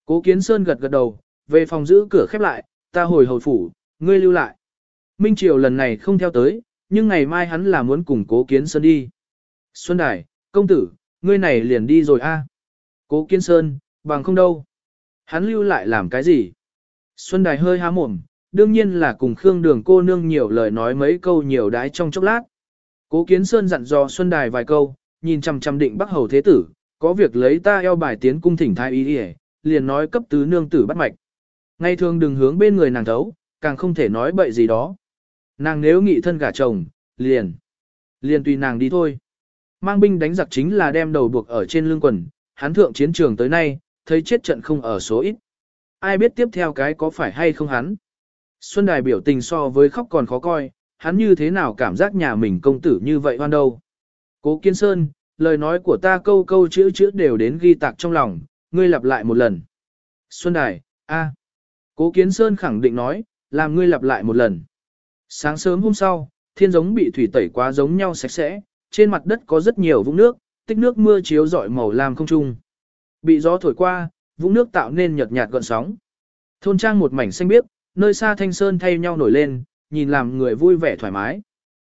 Cố kiến sơn gật gật đầu, về phòng giữ cửa khép lại, ta hồi hồi phủ, ngươi lưu lại. Minh Triều lần này không theo tới, nhưng ngày mai hắn là muốn cùng cố kiến sơn đi. Xuân Đài, công tử, ngươi này liền đi rồi a. Cố kiến sơn, bằng không đâu. Hắn lưu lại làm cái gì? Xuân Đài hơi há mồm, đương nhiên là cùng Khương Đường cô nương nhiều lời nói mấy câu nhiều đái trong chốc lát. Cố Kiến Sơn dặn dò Xuân Đài vài câu, nhìn chằm chằm định Bắc Hầu Thế Tử, có việc lấy ta eo bài tiến cung thỉnh thái y liền nói cấp tứ nương tử bắt mạch. Ngày thường đừng hướng bên người nàng thấu, càng không thể nói bậy gì đó. Nàng nếu nghị thân gả chồng, liền, liền tùy nàng đi thôi. Mang binh đánh giặc chính là đem đầu buộc ở trên lưng quần, hắn thượng chiến trường tới nay, thấy chết trận không ở số ít. Ai biết tiếp theo cái có phải hay không hắn. Xuân Đài biểu tình so với khóc còn khó coi, hắn như thế nào cảm giác nhà mình công tử như vậy hoan đâu. Cố Kiên Sơn, lời nói của ta câu câu chữ chữ đều đến ghi tạc trong lòng, ngươi lặp lại một lần. Xuân Đài, a. Cố Kiến Sơn khẳng định nói, làm ngươi lặp lại một lần. Sáng sớm hôm sau, thiên giống bị thủy tẩy quá giống nhau sạch sẽ, trên mặt đất có rất nhiều vũng nước, tích nước mưa chiếu rọi màu lam không trung. Bị gió thổi qua, vũng nước tạo nên nhợt nhạt gợn sóng. Thôn trang một mảnh xanh biếc, nơi xa thanh sơn thay nhau nổi lên, nhìn làm người vui vẻ thoải mái.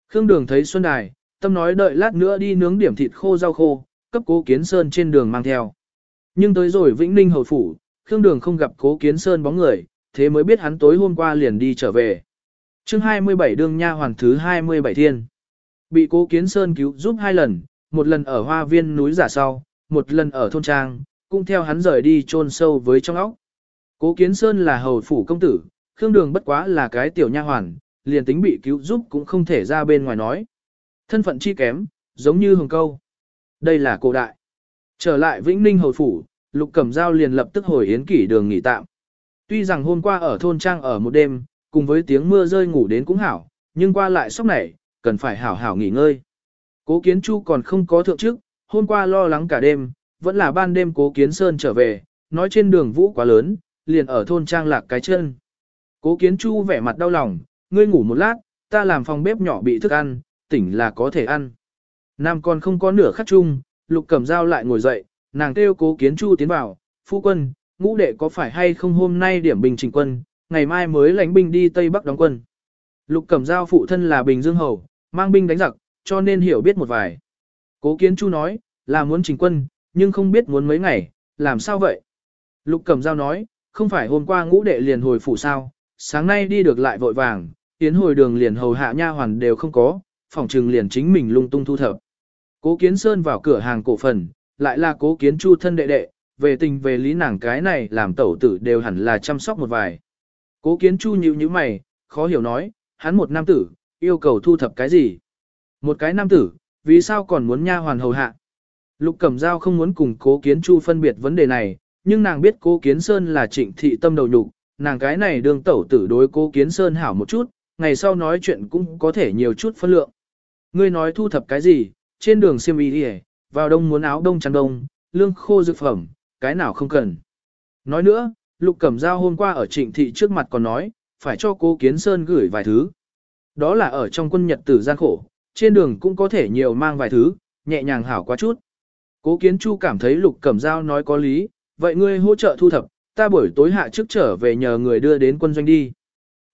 Khương Đường thấy Xuân Đài, tâm nói đợi lát nữa đi nướng điểm thịt khô rau khô, cấp cố kiến sơn trên đường mang theo. Nhưng tới rồi Vĩnh Ninh hầu phủ, Khương Đường không gặp cố kiến sơn bóng người, thế mới biết hắn tối hôm qua liền đi trở về. chương 27 đương nha hoàng thứ 27 thiên. Bị cố kiến sơn cứu giúp hai lần, một lần ở hoa viên núi giả sau, một lần ở thôn trang, cũng theo hắn rời đi chôn sâu với trong óc. Cố kiến sơn là hầu phủ công tử, Khương Đường bất quá là cái tiểu nha hoàn, liền tính bị cứu giúp cũng không thể ra bên ngoài nói. Thân phận chi kém, giống như hồng câu. Đây là cổ đại. Trở lại Vĩnh Ninh hầu phủ, Lục Cẩm Giao liền lập tức hồi yến kỷ đường nghỉ tạm. Tuy rằng hôm qua ở thôn trang ở một đêm, cùng với tiếng mưa rơi ngủ đến cũng hảo, nhưng qua lại sốc này, cần phải hảo hảo nghỉ ngơi. Cố Kiến Chu còn không có thượng chức, hôm qua lo lắng cả đêm, vẫn là ban đêm Cố Kiến Sơn trở về, nói trên đường vũ quá lớn, liền ở thôn trang lạc cái chân. Cố Kiến Chu vẻ mặt đau lòng, ngươi ngủ một lát, ta làm phòng bếp nhỏ bị thức ăn, tỉnh là có thể ăn. Nam còn không có nửa khắc chung, Lục Cẩm Dao lại ngồi dậy, nàng kêu Cố Kiến Chu tiến vào, phu quân, ngũ đệ có phải hay không hôm nay điểm bình trình quân, ngày mai mới lãnh binh đi Tây Bắc đóng quân. Lục Cẩm Giao phụ thân là Bình Dương Hầu, mang binh đánh giặc, cho nên hiểu biết một vài. Cố Kiến Chu nói, là muốn trình quân, nhưng không biết muốn mấy ngày, làm sao vậy? Lục Cẩm Giao nói, không phải hôm qua ngũ đệ liền hồi phủ sao, sáng nay đi được lại vội vàng, tiến hồi đường liền hầu hạ nha hoàn đều không có, phòng trừng liền chính mình lung tung thu thập. Cố Kiến Sơn vào cửa hàng cổ phần, lại là Cố Kiến Chu thân đệ đệ, về tình về lý nàng cái này làm tẩu tử đều hẳn là chăm sóc một vài. Cố Kiến Chu nhíu nhíu mày, khó hiểu nói, hắn một nam tử, yêu cầu thu thập cái gì? Một cái nam tử, vì sao còn muốn nha hoàn hầu hạ? Lục Cẩm Giao không muốn cùng Cố Kiến Chu phân biệt vấn đề này, nhưng nàng biết Cố Kiến Sơn là trịnh thị tâm đầu nhục, nàng cái này đương tẩu tử đối Cố Kiến Sơn hảo một chút, ngày sau nói chuyện cũng có thể nhiều chút phân lượng. Ngươi nói thu thập cái gì, trên đường xiêm y đi vào đông muốn áo đông chăn đông, lương khô dược phẩm, cái nào không cần. Nói nữa, Lục Cẩm Giao hôm qua ở trịnh thị trước mặt còn nói, phải cho Cố Kiến Sơn gửi vài thứ. Đó là ở trong quân nhật tử gian khổ, trên đường cũng có thể nhiều mang vài thứ, nhẹ nhàng hảo quá chút. Cố Kiến Chu cảm thấy Lục Cẩm Giao nói có lý, vậy ngươi hỗ trợ thu thập, ta buổi tối hạ trước trở về nhờ người đưa đến quân doanh đi.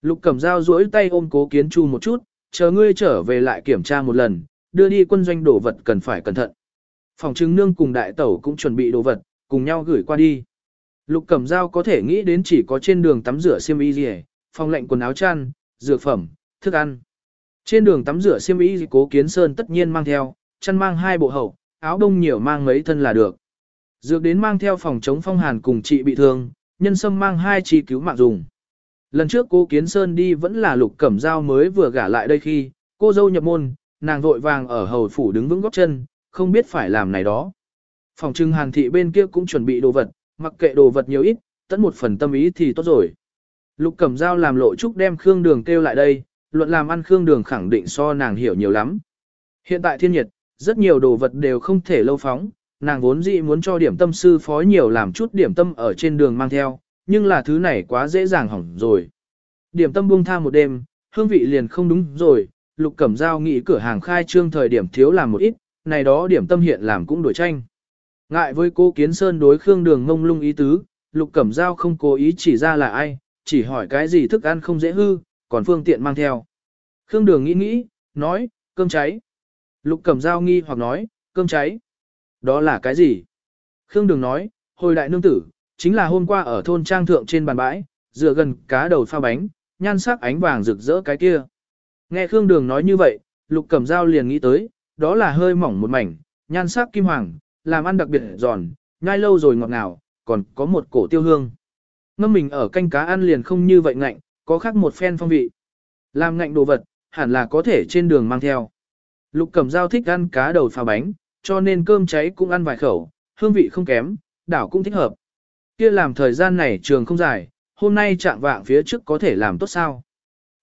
Lục Cẩm Giao duỗi tay ôm Cố Kiến Chu một chút, chờ ngươi trở về lại kiểm tra một lần, đưa đi quân doanh đồ vật cần phải cẩn thận. Phòng trứng nương cùng đại tẩu cũng chuẩn bị đồ vật, cùng nhau gửi qua đi. Lục Cẩm Giao có thể nghĩ đến chỉ có trên đường tắm rửa xiêm y gì, phòng lạnh quần áo chăn, dược phẩm, thức ăn. Trên đường tắm rửa xiêm y cố kiến sơn tất nhiên mang theo, chăn mang hai bộ hậu, áo đông nhiều mang mấy thân là được. Dược đến mang theo phòng chống phong hàn cùng chị bị thương, nhân sâm mang hai chi cứu mạng dùng. Lần trước cô Kiến Sơn đi vẫn là lục cẩm dao mới vừa gả lại đây khi, cô dâu nhập môn, nàng vội vàng ở hầu phủ đứng vững góc chân, không biết phải làm này đó. Phòng trưng hàn thị bên kia cũng chuẩn bị đồ vật, mặc kệ đồ vật nhiều ít, tận một phần tâm ý thì tốt rồi. Lục cẩm dao làm lộ trúc đem Khương Đường kêu lại đây, luận làm ăn Khương Đường khẳng định so nàng hiểu nhiều lắm. Hiện tại thiên nhiệt, rất nhiều đồ vật đều không thể lâu phóng, nàng vốn dĩ muốn cho điểm tâm sư phó nhiều làm chút điểm tâm ở trên đường mang theo, nhưng là thứ này quá dễ dàng hỏng rồi. Điểm tâm buông tha một đêm, hương vị liền không đúng rồi, Lục Cẩm Giao nghĩ cửa hàng khai trương thời điểm thiếu làm một ít, này đó điểm tâm hiện làm cũng đổi tranh. Ngại với cô Kiến Sơn đối Khương Đường ngông lung ý tứ, Lục Cẩm Giao không cố ý chỉ ra là ai, chỉ hỏi cái gì thức ăn không dễ hư, còn phương tiện mang theo. Khương Đường nghĩ nghĩ, nói, cơm cháy. Lục Cẩm Giao nghi hoặc nói, cơm cháy. Đó là cái gì? Khương Đường nói, hồi đại nương tử, chính là hôm qua ở thôn trang thượng trên bàn bãi, dựa gần cá đầu pha bánh, nhan sắc ánh vàng rực rỡ cái kia. Nghe Khương Đường nói như vậy, Lục Cẩm Dao liền nghĩ tới, đó là hơi mỏng một mảnh, nhan sắc kim hoàng, làm ăn đặc biệt giòn, nhai lâu rồi ngọt ngào, còn có một cổ tiêu hương. Ngâm mình ở canh cá ăn liền không như vậy ngạnh, có khác một phen phong vị. Làm ngạnh đồ vật, hẳn là có thể trên đường mang theo. Lục Cẩm Giao thích ăn cá đầu pha bánh, cho nên cơm cháy cũng ăn vài khẩu, hương vị không kém, đảo cũng thích hợp. Kia làm thời gian này trường không dài, hôm nay trạng vạng phía trước có thể làm tốt sao?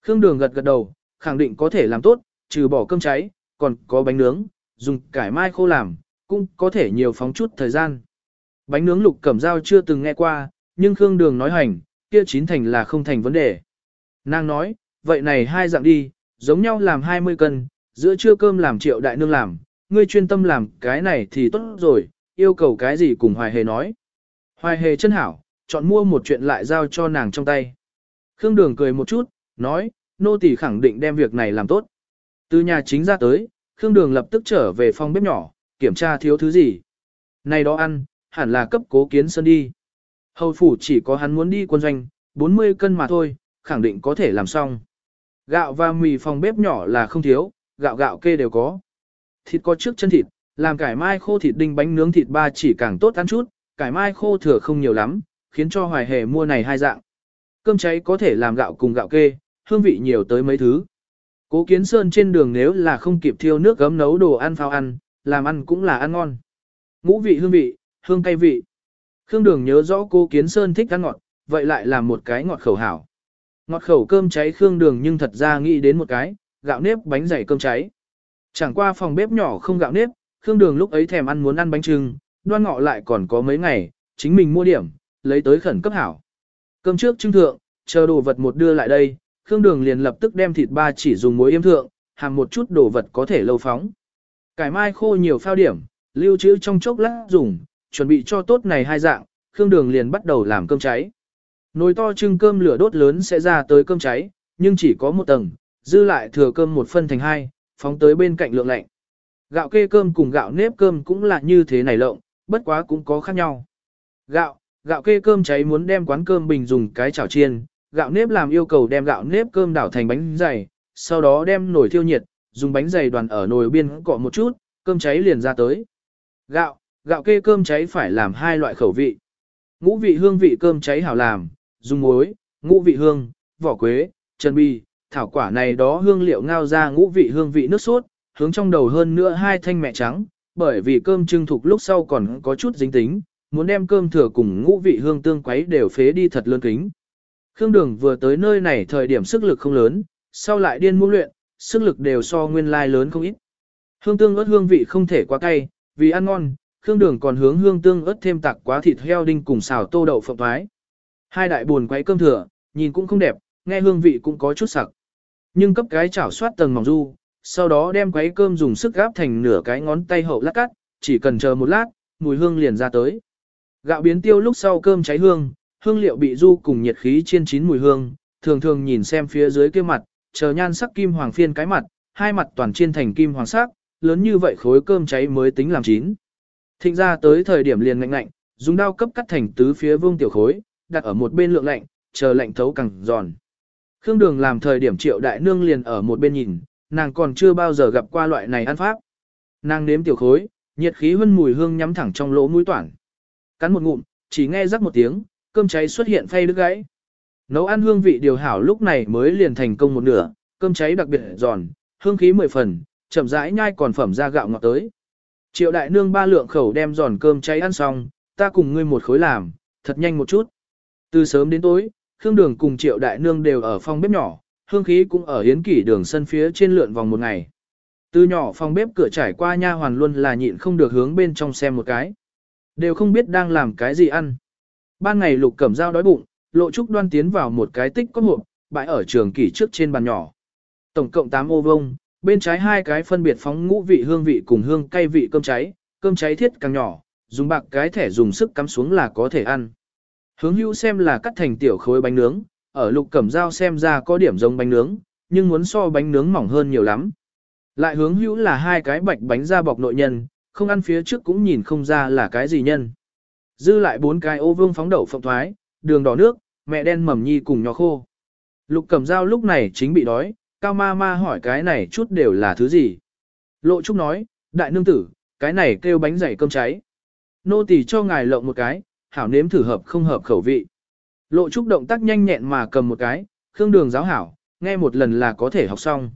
Khương Đường gật gật đầu, khẳng định có thể làm tốt, trừ bỏ cơm cháy, còn có bánh nướng, dùng cải mai khô làm, cũng có thể nhiều phóng chút thời gian. Bánh nướng lục cẩm Giao chưa từng nghe qua, nhưng Khương Đường nói hành, kia chín thành là không thành vấn đề. Nàng nói, vậy này hai dạng đi, giống nhau làm 20 cân, giữa trưa cơm làm triệu đại nương làm, ngươi chuyên tâm làm cái này thì tốt rồi, yêu cầu cái gì cùng hoài hề nói. Hoài hề chân hảo, chọn mua một chuyện lại giao cho nàng trong tay. Khương Đường cười một chút, nói, nô tỳ khẳng định đem việc này làm tốt. Từ nhà chính ra tới, Khương Đường lập tức trở về phòng bếp nhỏ, kiểm tra thiếu thứ gì. Này đó ăn, hẳn là cấp cố kiến sơn đi. Hầu phủ chỉ có hắn muốn đi quân doanh, 40 cân mà thôi, khẳng định có thể làm xong. Gạo và mì phòng bếp nhỏ là không thiếu, gạo gạo kê đều có. Thịt có trước chân thịt, làm cải mai khô thịt đinh bánh nướng thịt ba chỉ càng tốt ăn chút, cải mai khô thừa không nhiều lắm, khiến cho hoài hề mua này hai dạng. Cơm cháy có thể làm gạo cùng gạo kê, hương vị nhiều tới mấy thứ. Cố kiến sơn trên đường nếu là không kịp thiêu nước gấm nấu đồ ăn phao ăn, làm ăn cũng là ăn ngon. Ngũ vị hương vị, hương cay vị. Khương đường nhớ rõ cô kiến sơn thích ăn ngọt, vậy lại làm một cái ngọt khẩu hảo. Ngọt khẩu cơm cháy khương đường nhưng thật ra nghĩ đến một cái, gạo nếp bánh dày cơm cháy. Chẳng qua phòng bếp nhỏ không gạo nếp, khương đường lúc ấy thèm ăn muốn ăn bánh trưng, đoan ngọ lại còn có mấy ngày, chính mình mua điểm, lấy tới khẩn cấp hảo. Cơm trước trưng thượng, chờ đồ vật một đưa lại đây, Khương Đường liền lập tức đem thịt ba chỉ dùng muối yêm thượng, hàm một chút đồ vật có thể lâu phóng. Cải mai khô nhiều phao điểm, lưu trữ trong chốc lát dùng, chuẩn bị cho tốt này hai dạng, Khương Đường liền bắt đầu làm cơm cháy. Nồi to trưng cơm lửa đốt lớn sẽ ra tới cơm cháy, nhưng chỉ có một tầng, dư lại thừa cơm một phân thành hai, phóng tới bên cạnh lượng lạnh. Gạo kê cơm cùng gạo nếp cơm cũng là như thế này lộng, bất quá cũng có khác nhau. Gạo, gạo kê cơm cháy muốn đem quán cơm bình dùng cái chảo chiên, gạo nếp làm yêu cầu đem gạo nếp cơm đảo thành bánh dày, sau đó đem nồi thiêu nhiệt, dùng bánh dày đoàn ở nồi biên cọ một chút, cơm cháy liền ra tới. Gạo, gạo kê cơm cháy phải làm hai loại khẩu vị. Ngũ vị hương vị cơm cháy hảo làm, dùng muối, ngũ vị hương, vỏ quế, chân bi, thảo quả này đó hương liệu ngao ra ngũ vị hương vị nước sốt, hướng trong đầu hơn nữa hai thanh mẹ trắng, bởi vì cơm trưng thục lúc sau còn có chút dính tính, muốn đem cơm thừa cùng ngũ vị hương tương quấy đều phế đi thật lớn kính. Khương Đường vừa tới nơi này thời điểm sức lực không lớn, sau lại điên mua luyện, sức lực đều so nguyên lai lớn không ít. Hương tương ớt hương vị không thể quá cay, vì ăn ngon, Khương Đường còn hướng hương tương ớt thêm tạc quá thịt heo đinh cùng xào tô đậu phộng thoái. Hai đại buồn quấy cơm thừa, nhìn cũng không đẹp, nghe hương vị cũng có chút sặc. Nhưng cấp cái chảo soát tầng mỏng du, sau đó đem quấy cơm dùng sức gáp thành nửa cái ngón tay hậu lát cắt, chỉ cần chờ một lát, mùi hương liền ra tới. Gạo biến tiêu lúc sau cơm cháy hương, hương liệu bị du cùng nhiệt khí chiên chín mùi hương, thường thường nhìn xem phía dưới kia mặt, chờ nhan sắc kim hoàng phiên cái mặt, hai mặt toàn chiên thành kim hoàng sắc, lớn như vậy khối cơm cháy mới tính làm chín. Thịnh ra tới thời điểm liền ngạnh ngạnh, dùng dao cấp cắt thành tứ phía vương tiểu khối, đặt ở một bên lượng lạnh, chờ lạnh thấu càng giòn. Khương Đường làm thời điểm triệu đại nương liền ở một bên nhìn, nàng còn chưa bao giờ gặp qua loại này ăn pháp. Nàng nếm tiểu khối, nhiệt khí hơn mùi hương nhắm thẳng trong lỗ mũi toản. Cắn một ngụm, chỉ nghe rắc một tiếng, cơm cháy xuất hiện phay đứt gãy. Nấu ăn hương vị điều hảo lúc này mới liền thành công một nửa, cơm cháy đặc biệt giòn, hương khí mười phần, chậm rãi nhai còn phẩm ra gạo ngọt tới. Triệu đại nương ba lượng khẩu đem giòn cơm cháy ăn xong, ta cùng ngươi một khối làm, thật nhanh một chút. Từ sớm đến tối, Khương Đường cùng Triệu đại nương đều ở phòng bếp nhỏ, hương khí cũng ở hiến kỷ đường sân phía trên lượn vòng một ngày. Từ nhỏ phòng bếp cửa trải qua nha hoàn luôn là nhịn không được hướng bên trong xem một cái. Đều không biết đang làm cái gì ăn. Ban ngày lục cẩm dao đói bụng, lộ trúc đoan tiến vào một cái tích có hộp, bãi ở trường kỷ trước trên bàn nhỏ. Tổng cộng 8 ô vông, bên trái hai cái phân biệt phóng ngũ vị hương vị cùng hương cay vị cơm cháy, cơm cháy thiết càng nhỏ, dùng bạc cái thẻ dùng sức cắm xuống là có thể ăn. Hướng hữu xem là cắt thành tiểu khối bánh nướng, ở lục cẩm dao xem ra có điểm giống bánh nướng, nhưng muốn so bánh nướng mỏng hơn nhiều lắm. Lại hướng hữu là hai cái bạch bánh da bọc nội nhân, không ăn phía trước cũng nhìn không ra là cái gì nhân. Dư lại bốn cái ô vương phóng đậu phộng thoái, đường đỏ nước, mẹ đen mầm nhi cùng nhỏ khô. Lục cẩm dao lúc này chính bị đói, cao ma ma hỏi cái này chút đều là thứ gì. Lộ trúc nói, đại nương tử, cái này kêu bánh dày cơm cháy. Nô tỳ cho ngài lộng một cái, hảo nếm thử hợp không hợp khẩu vị. Lộ trúc động tác nhanh nhẹn mà cầm một cái, khương đường giáo hảo, nghe một lần là có thể học xong.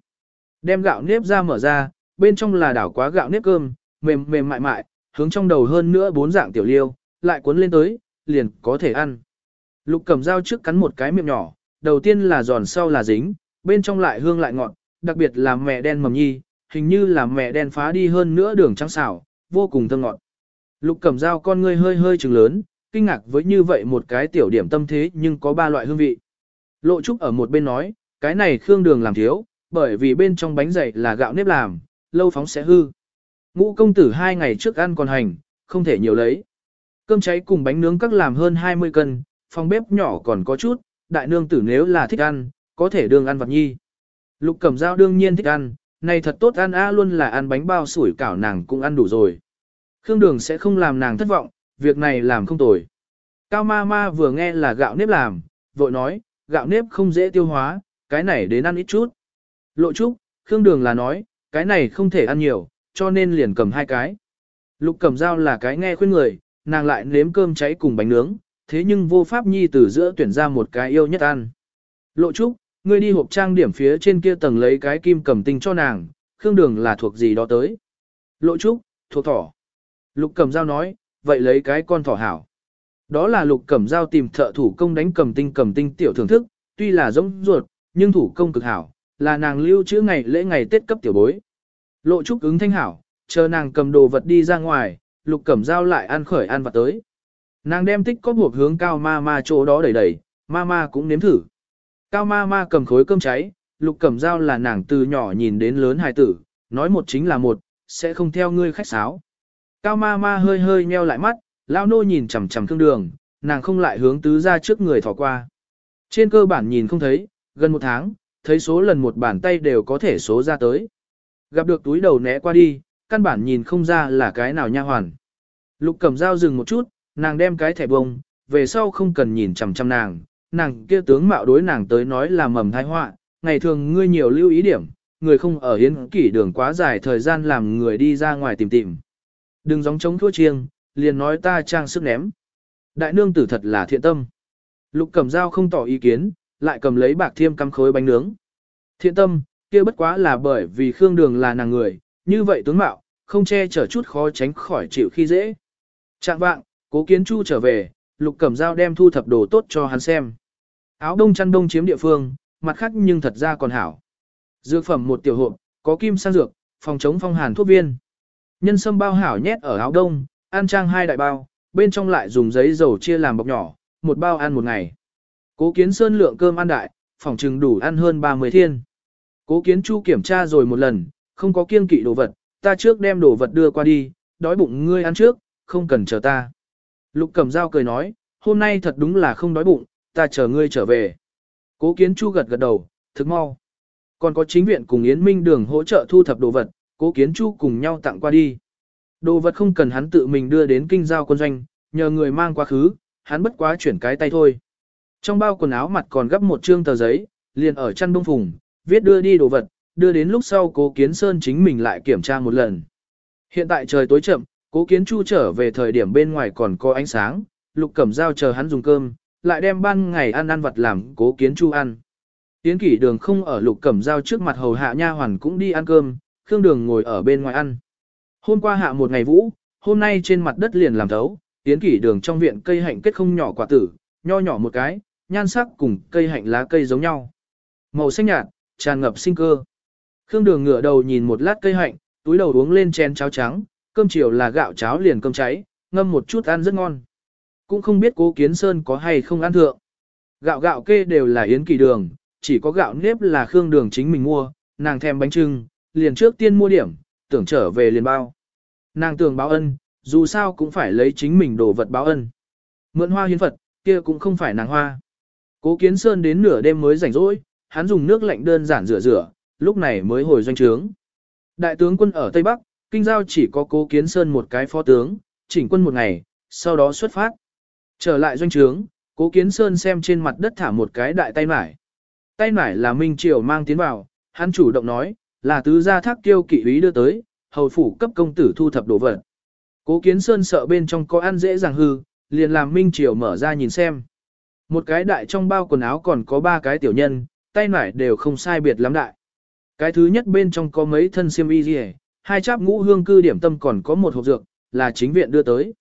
Đem gạo nếp ra mở ra, bên trong là đảo quá gạo nếp cơm, mềm mềm mại mại, hướng trong đầu hơn nữa bốn dạng tiểu liêu, lại cuốn lên tới, liền có thể ăn. Lục cầm dao trước cắn một cái miệng nhỏ, đầu tiên là giòn sau là dính, bên trong lại hương lại ngọt, đặc biệt là mẹ đen mầm nhi, hình như là mẹ đen phá đi hơn nữa đường trắng xảo, vô cùng thơm ngọt. Lục cầm dao con ngươi hơi hơi trừng lớn, kinh ngạc với như vậy một cái tiểu điểm tâm thế nhưng có ba loại hương vị. Lộ Trúc ở một bên nói, cái này khương đường làm thiếu, bởi vì bên trong bánh dày là gạo nếp làm, lâu phóng sẽ hư. Ngũ công tử hai ngày trước ăn còn hành, không thể nhiều lấy. Cơm cháy cùng bánh nướng các làm hơn 20 cân, phòng bếp nhỏ còn có chút, đại nương tử nếu là thích ăn, có thể đương ăn vật nhi. Lục cẩm dao đương nhiên thích ăn, này thật tốt ăn a luôn là ăn bánh bao sủi cảo nàng cũng ăn đủ rồi. Khương đường sẽ không làm nàng thất vọng, việc này làm không tồi. Cao ma ma vừa nghe là gạo nếp làm, vội nói, gạo nếp không dễ tiêu hóa, cái này đến ăn ít chút. Lộ trúc, Khương đường là nói, cái này không thể ăn nhiều, cho nên liền cầm hai cái. Lục cầm dao là cái nghe khuyên người, nàng lại nếm cơm cháy cùng bánh nướng, thế nhưng vô pháp nhi từ giữa tuyển ra một cái yêu nhất ăn. Lộ trúc, ngươi đi hộp trang điểm phía trên kia tầng lấy cái kim cầm tinh cho nàng, khương đường là thuộc gì đó tới. Lộ trúc, thuộc thỏ. Lục cầm dao nói, vậy lấy cái con thỏ hảo. Đó là lục cẩm dao tìm thợ thủ công đánh cầm tinh cầm tinh tiểu thưởng thức, tuy là giống ruột, nhưng thủ công cực hảo, là nàng lưu trữ ngày lễ ngày Tết cấp tiểu bối. Lộ trúc ứng thanh hảo, chờ nàng cầm đồ vật đi ra ngoài, lục cẩm dao lại ăn khởi ăn vặt tới. Nàng đem tích có hộp hướng cao ma ma chỗ đó đẩy đẩy, ma ma cũng nếm thử. Cao ma ma cầm khối cơm cháy, lục cẩm dao là nàng từ nhỏ nhìn đến lớn hài tử, nói một chính là một, sẽ không theo ngươi khách sáo. Cao ma ma hơi hơi nheo lại mắt, lao nô nhìn chằm chằm thương đường, nàng không lại hướng tứ ra trước người thỏ qua. Trên cơ bản nhìn không thấy, gần một tháng, thấy số lần một bàn tay đều có thể số ra tới. Gặp được túi đầu né qua đi, căn bản nhìn không ra là cái nào nha hoàn. Lục cầm dao dừng một chút, nàng đem cái thẻ bông, về sau không cần nhìn chằm chằm nàng, nàng kia tướng mạo đối nàng tới nói là mầm thai họa, ngày thường ngươi nhiều lưu ý điểm, người không ở hiến kỷ đường quá dài thời gian làm người đi ra ngoài tìm tìm. Đừng gióng chống thua chiêng, liền nói ta trang sức ném. Đại nương tử thật là thiện tâm. Lục cầm dao không tỏ ý kiến, lại cầm lấy bạc thiêm cắm khối bánh nướng. Thiện tâm, kia bất quá là bởi vì Khương Đường là nàng người, như vậy tướng mạo, không che chở chút khó tránh khỏi chịu khi dễ. Trạng vạng, cố kiến chu trở về, lục cẩm dao đem thu thập đồ tốt cho hắn xem. Áo đông chăn đông chiếm địa phương, mặt khác nhưng thật ra còn hảo. Dược phẩm một tiểu hộp, có kim sang dược, phòng chống phong hàn thuốc viên. Nhân sâm bao hảo nhét ở áo đông, ăn trang hai đại bao, bên trong lại dùng giấy dầu chia làm bọc nhỏ, một bao ăn một ngày. Cố kiến sơn lượng cơm ăn đại, phòng trừng đủ ăn hơn 30 thiên. Cố kiến chu kiểm tra rồi một lần, không có kiêng kỵ đồ vật, ta trước đem đồ vật đưa qua đi, đói bụng ngươi ăn trước, không cần chờ ta. Lục cầm dao cười nói, hôm nay thật đúng là không đói bụng, ta chờ ngươi trở về. Cố kiến chu gật gật đầu, thức mau. Còn có chính viện cùng Yến Minh Đường hỗ trợ thu thập đồ vật, cố kiến chu cùng nhau tặng qua đi. Đồ vật không cần hắn tự mình đưa đến kinh giao quân doanh, nhờ người mang quá khứ, hắn bất quá chuyển cái tay thôi. Trong bao quần áo mặt còn gấp một trương tờ giấy, liền ở chăn đông phùng, viết đưa đi đồ vật, đưa đến lúc sau cố kiến sơn chính mình lại kiểm tra một lần. Hiện tại trời tối chậm, cố kiến chu trở về thời điểm bên ngoài còn có ánh sáng, lục cẩm dao chờ hắn dùng cơm, lại đem ban ngày ăn ăn vật làm cố kiến chu ăn. Tiến kỷ đường không ở lục cẩm dao trước mặt hầu hạ nha hoàn cũng đi ăn cơm, khương đường ngồi ở bên ngoài ăn. Hôm qua hạ một ngày vũ, hôm nay trên mặt đất liền làm thấu, tiến kỷ đường trong viện cây hạnh kết không nhỏ quả tử, nho nhỏ một cái, nhan sắc cùng cây hạnh lá cây giống nhau. Màu xanh nhạt, tràn ngập sinh cơ. Khương đường ngửa đầu nhìn một lát cây hạnh, túi đầu uống lên chén cháo trắng, cơm chiều là gạo cháo liền cơm cháy, ngâm một chút ăn rất ngon. Cũng không biết cố kiến sơn có hay không ăn thượng. Gạo gạo kê đều là yến kỳ đường, chỉ có gạo nếp là khương đường chính mình mua, nàng thèm bánh trưng, liền trước tiên mua điểm, tưởng trở về liền bao. Nàng tưởng báo ân, dù sao cũng phải lấy chính mình đồ vật báo ân. Mượn hoa hiến Phật, kia cũng không phải nàng hoa. Cố Kiến Sơn đến nửa đêm mới rảnh rỗi, hắn dùng nước lạnh đơn giản rửa rửa, lúc này mới hồi doanh trướng. Đại tướng quân ở Tây Bắc, kinh giao chỉ có Cố Kiến Sơn một cái phó tướng, chỉnh quân một ngày, sau đó xuất phát. Trở lại doanh trướng, Cố Kiến Sơn xem trên mặt đất thả một cái đại tay mải. Tay mải là Minh Triều mang tiến vào, hắn chủ động nói, là tứ gia thác tiêu kỵ ý đưa tới, hầu phủ cấp công tử thu thập đồ vật. Cố Kiến Sơn sợ bên trong có ăn dễ dàng hư, liền làm Minh Triều mở ra nhìn xem. Một cái đại trong bao quần áo còn có ba cái tiểu nhân, tay nải đều không sai biệt lắm đại. Cái thứ nhất bên trong có mấy thân xiêm y gì hai cháp ngũ hương cư điểm tâm còn có một hộp dược, là chính viện đưa tới.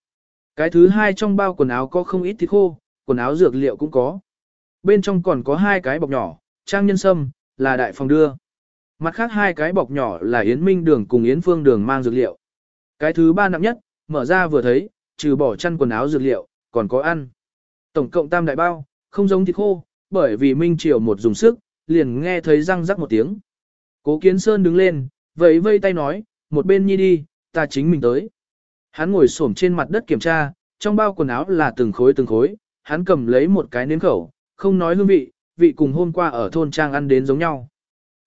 Cái thứ hai trong bao quần áo có không ít thịt khô, quần áo dược liệu cũng có. Bên trong còn có hai cái bọc nhỏ, trang nhân sâm, là đại phòng đưa. Mặt khác hai cái bọc nhỏ là Yến Minh Đường cùng Yến Phương Đường mang dược liệu. Cái thứ ba nặng nhất, mở ra vừa thấy, trừ bỏ chăn quần áo dược liệu, còn có ăn. Tổng cộng tam đại bao, không giống thịt khô, bởi vì Minh Triều một dùng sức, liền nghe thấy răng rắc một tiếng. Cố Kiến Sơn đứng lên, vẫy vây tay nói, một bên nhi đi, ta chính mình tới. Hắn ngồi xổm trên mặt đất kiểm tra, trong bao quần áo là từng khối từng khối, hắn cầm lấy một cái nếm khẩu, không nói hương vị, vị cùng hôm qua ở thôn trang ăn đến giống nhau.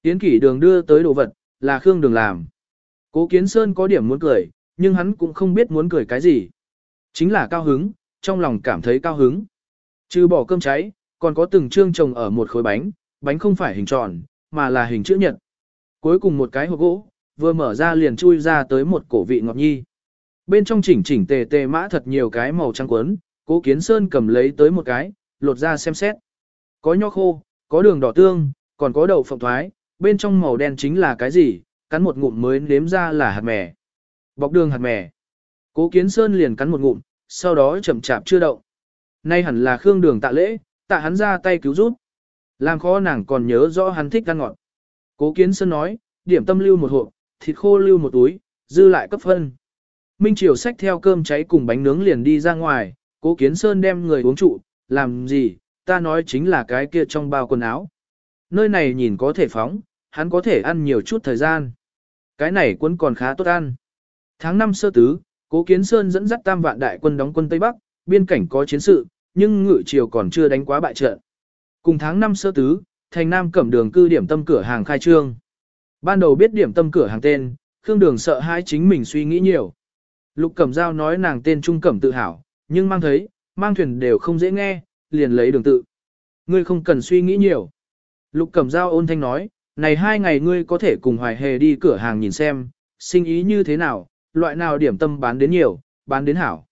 Tiến kỷ đường đưa tới đồ vật, là Khương đường làm. Cố Kiến Sơn có điểm muốn cười, nhưng hắn cũng không biết muốn cười cái gì. Chính là cao hứng, trong lòng cảm thấy cao hứng. Trừ bỏ cơm cháy, còn có từng trương trồng ở một khối bánh, bánh không phải hình tròn, mà là hình chữ nhật. Cuối cùng một cái hộp gỗ, vừa mở ra liền chui ra tới một cổ vị ngọt nhi. Bên trong chỉnh chỉnh tề tề mã thật nhiều cái màu trắng quấn, cố kiến sơn cầm lấy tới một cái, lột ra xem xét. Có nho khô, có đường đỏ tương, còn có đậu phộng thoái, bên trong màu đen chính là cái gì, cắn một ngụm mới nếm ra là hạt mè. Bọc đường hạt mè. Cố kiến sơn liền cắn một ngụm, sau đó chậm chạp chưa động. Nay hẳn là Khương Đường tạ lễ, tạ hắn ra tay cứu giúp. Làm khó nàng còn nhớ rõ hắn thích ăn ngọt. Cố Kiến Sơn nói, điểm tâm lưu một hộp, thịt khô lưu một túi, dư lại cấp phân. Minh Triều xách theo cơm cháy cùng bánh nướng liền đi ra ngoài, Cố Kiến Sơn đem người uống trụ, làm gì, ta nói chính là cái kia trong bao quần áo. Nơi này nhìn có thể phóng, hắn có thể ăn nhiều chút thời gian. Cái này quân còn khá tốt ăn. Tháng 5 sơ tứ, Cố Kiến Sơn dẫn dắt tam vạn đại quân đóng quân Tây Bắc, biên cảnh có chiến sự, nhưng ngự triều còn chưa đánh quá bại trận. Cùng tháng 5 sơ tứ, thành Nam cẩm đường cư điểm tâm cửa hàng khai trương. Ban đầu biết điểm tâm cửa hàng tên, Khương Đường sợ hãi chính mình suy nghĩ nhiều. Lục Cẩm Giao nói nàng tên Trung Cẩm tự hào, nhưng mang thấy, mang thuyền đều không dễ nghe, liền lấy đường tự. Ngươi không cần suy nghĩ nhiều. Lục Cẩm Giao ôn thanh nói, này hai ngày ngươi có thể cùng Hoài Hề đi cửa hàng nhìn xem, sinh ý như thế nào, loại nào điểm tâm bán đến nhiều, bán đến hảo.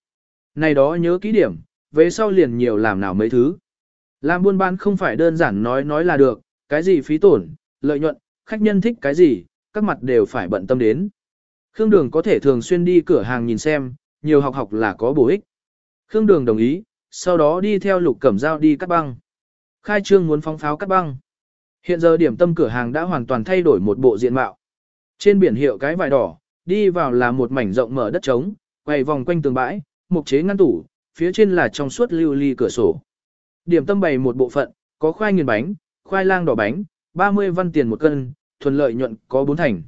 Này đó nhớ kỹ điểm, về sau liền nhiều làm nào mấy thứ. Làm buôn bán không phải đơn giản nói nói là được, cái gì phí tổn, lợi nhuận, khách nhân thích cái gì, các mặt đều phải bận tâm đến. Khương Đường có thể thường xuyên đi cửa hàng nhìn xem, nhiều học học là có bổ ích. Khương Đường đồng ý, sau đó đi theo Lục Cẩm Giao đi cắt băng. Khai trương muốn phóng pháo cắt băng. Hiện giờ điểm tâm cửa hàng đã hoàn toàn thay đổi một bộ diện mạo. Trên biển hiệu cái vải đỏ, đi vào là một mảnh rộng mở đất trống, quay vòng quanh tường bãi, mục chế ngăn tủ, phía trên là trong suốt lưu ly cửa sổ. Điểm tâm bày một bộ phận, có khoai nghiền bánh, khoai lang đỏ bánh, 30 văn tiền một cân, thuần lợi nhuận có 4 thành.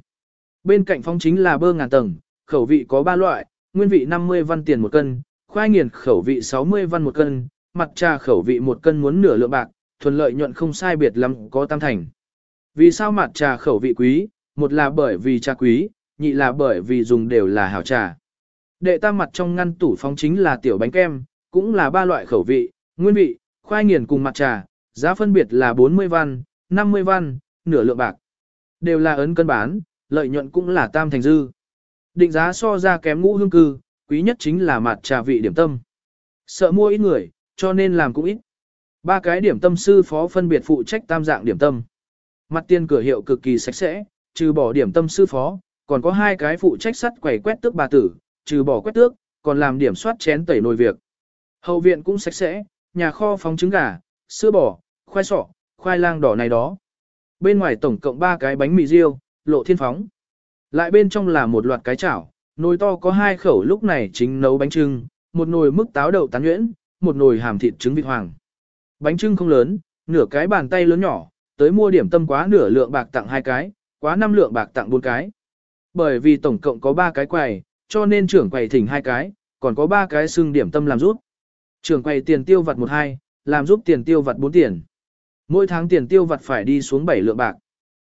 Bên cạnh phong chính là bơ ngàn tầng, khẩu vị có 3 loại, nguyên vị 50 văn tiền một cân, khoai nghiền khẩu vị 60 văn một cân, mặt trà khẩu vị một cân muốn nửa lượng bạc, thuần lợi nhuận không sai biệt lắm có tam thành. Vì sao mặt trà khẩu vị quý, một là bởi vì trà quý, nhị là bởi vì dùng đều là hảo trà. Đệ tam mặt trong ngăn tủ phóng chính là tiểu bánh kem, cũng là ba loại khẩu vị, nguyên vị, khoai nghiền cùng mặt trà, giá phân biệt là 40 văn, 50 văn, nửa lượng bạc. Đều là ấn cân bán, lợi nhuận cũng là tam thành dư. Định giá so ra kém ngũ hương cư, quý nhất chính là mặt trà vị điểm tâm. Sợ mua ít người, cho nên làm cũng ít. Ba cái điểm tâm sư phó phân biệt phụ trách tam dạng điểm tâm. Mặt tiền cửa hiệu cực kỳ sạch sẽ, trừ bỏ điểm tâm sư phó, còn có hai cái phụ trách sắt quẩy quét tước bà tử, trừ bỏ quét tước, còn làm điểm soát chén tẩy nồi việc. Hậu viện cũng sạch sẽ, nhà kho phóng trứng gà, sữa bò, khoai sọ, khoai lang đỏ này đó. Bên ngoài tổng cộng 3 cái bánh mì riêu, lộ thiên phóng. Lại bên trong là một loạt cái chảo, nồi to có hai khẩu lúc này chính nấu bánh trưng, một nồi mức táo đậu tán nhuyễn, một nồi hàm thịt trứng vịt hoàng. Bánh trưng không lớn, nửa cái bàn tay lớn nhỏ, tới mua điểm tâm quá nửa lượng bạc tặng hai cái, quá năm lượng bạc tặng bốn cái. Bởi vì tổng cộng có ba cái quầy, cho nên trưởng quầy thỉnh hai cái, còn có ba cái xưng điểm tâm làm rút. Trưởng quầy tiền tiêu vặt một hai, làm giúp tiền tiêu vặt bốn tiền. Mỗi tháng tiền tiêu vặt phải đi xuống bảy lượng bạc.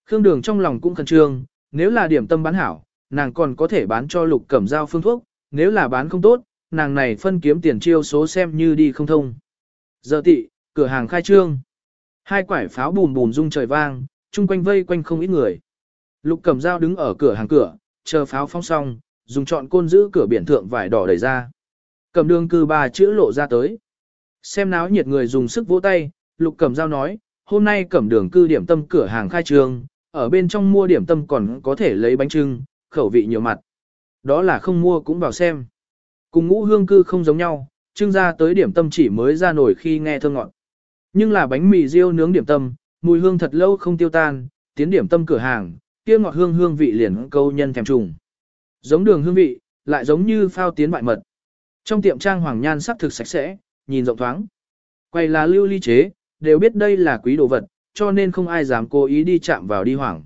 Khương Đường trong lòng cũng khẩn trương, nếu là điểm tâm bán hảo, nàng còn có thể bán cho lục cẩm giao phương thuốc, nếu là bán không tốt, nàng này phân kiếm tiền chiêu số xem như đi không thông. Giờ tị, cửa hàng khai trương. Hai quải pháo bùm bùm rung trời vang, chung quanh vây quanh không ít người. Lục cầm dao đứng ở cửa hàng cửa, chờ pháo phong xong, dùng chọn côn giữ cửa biển thượng vải đỏ đẩy ra. Cầm đường cư ba chữ lộ ra tới. Xem náo nhiệt người dùng sức vỗ tay, lục cầm dao nói, hôm nay cầm đường cư điểm tâm cửa hàng khai trương, ở bên trong mua điểm tâm còn có thể lấy bánh trưng, khẩu vị nhiều mặt. Đó là không mua cũng vào xem. Cùng ngũ hương cư không giống nhau, trưng ra tới điểm tâm chỉ mới ra nổi khi nghe thơ ngọn. Nhưng là bánh mì riêu nướng điểm tâm, mùi hương thật lâu không tiêu tan, tiến điểm tâm cửa hàng, kia ngọt hương hương vị liền câu nhân thèm trùng. Giống đường hương vị, lại giống như phao tiến bại mật. Trong tiệm trang hoàng nhan sắc thực sạch sẽ, nhìn rộng thoáng. Quay là lưu ly chế, đều biết đây là quý đồ vật, cho nên không ai dám cố ý đi chạm vào đi hoảng.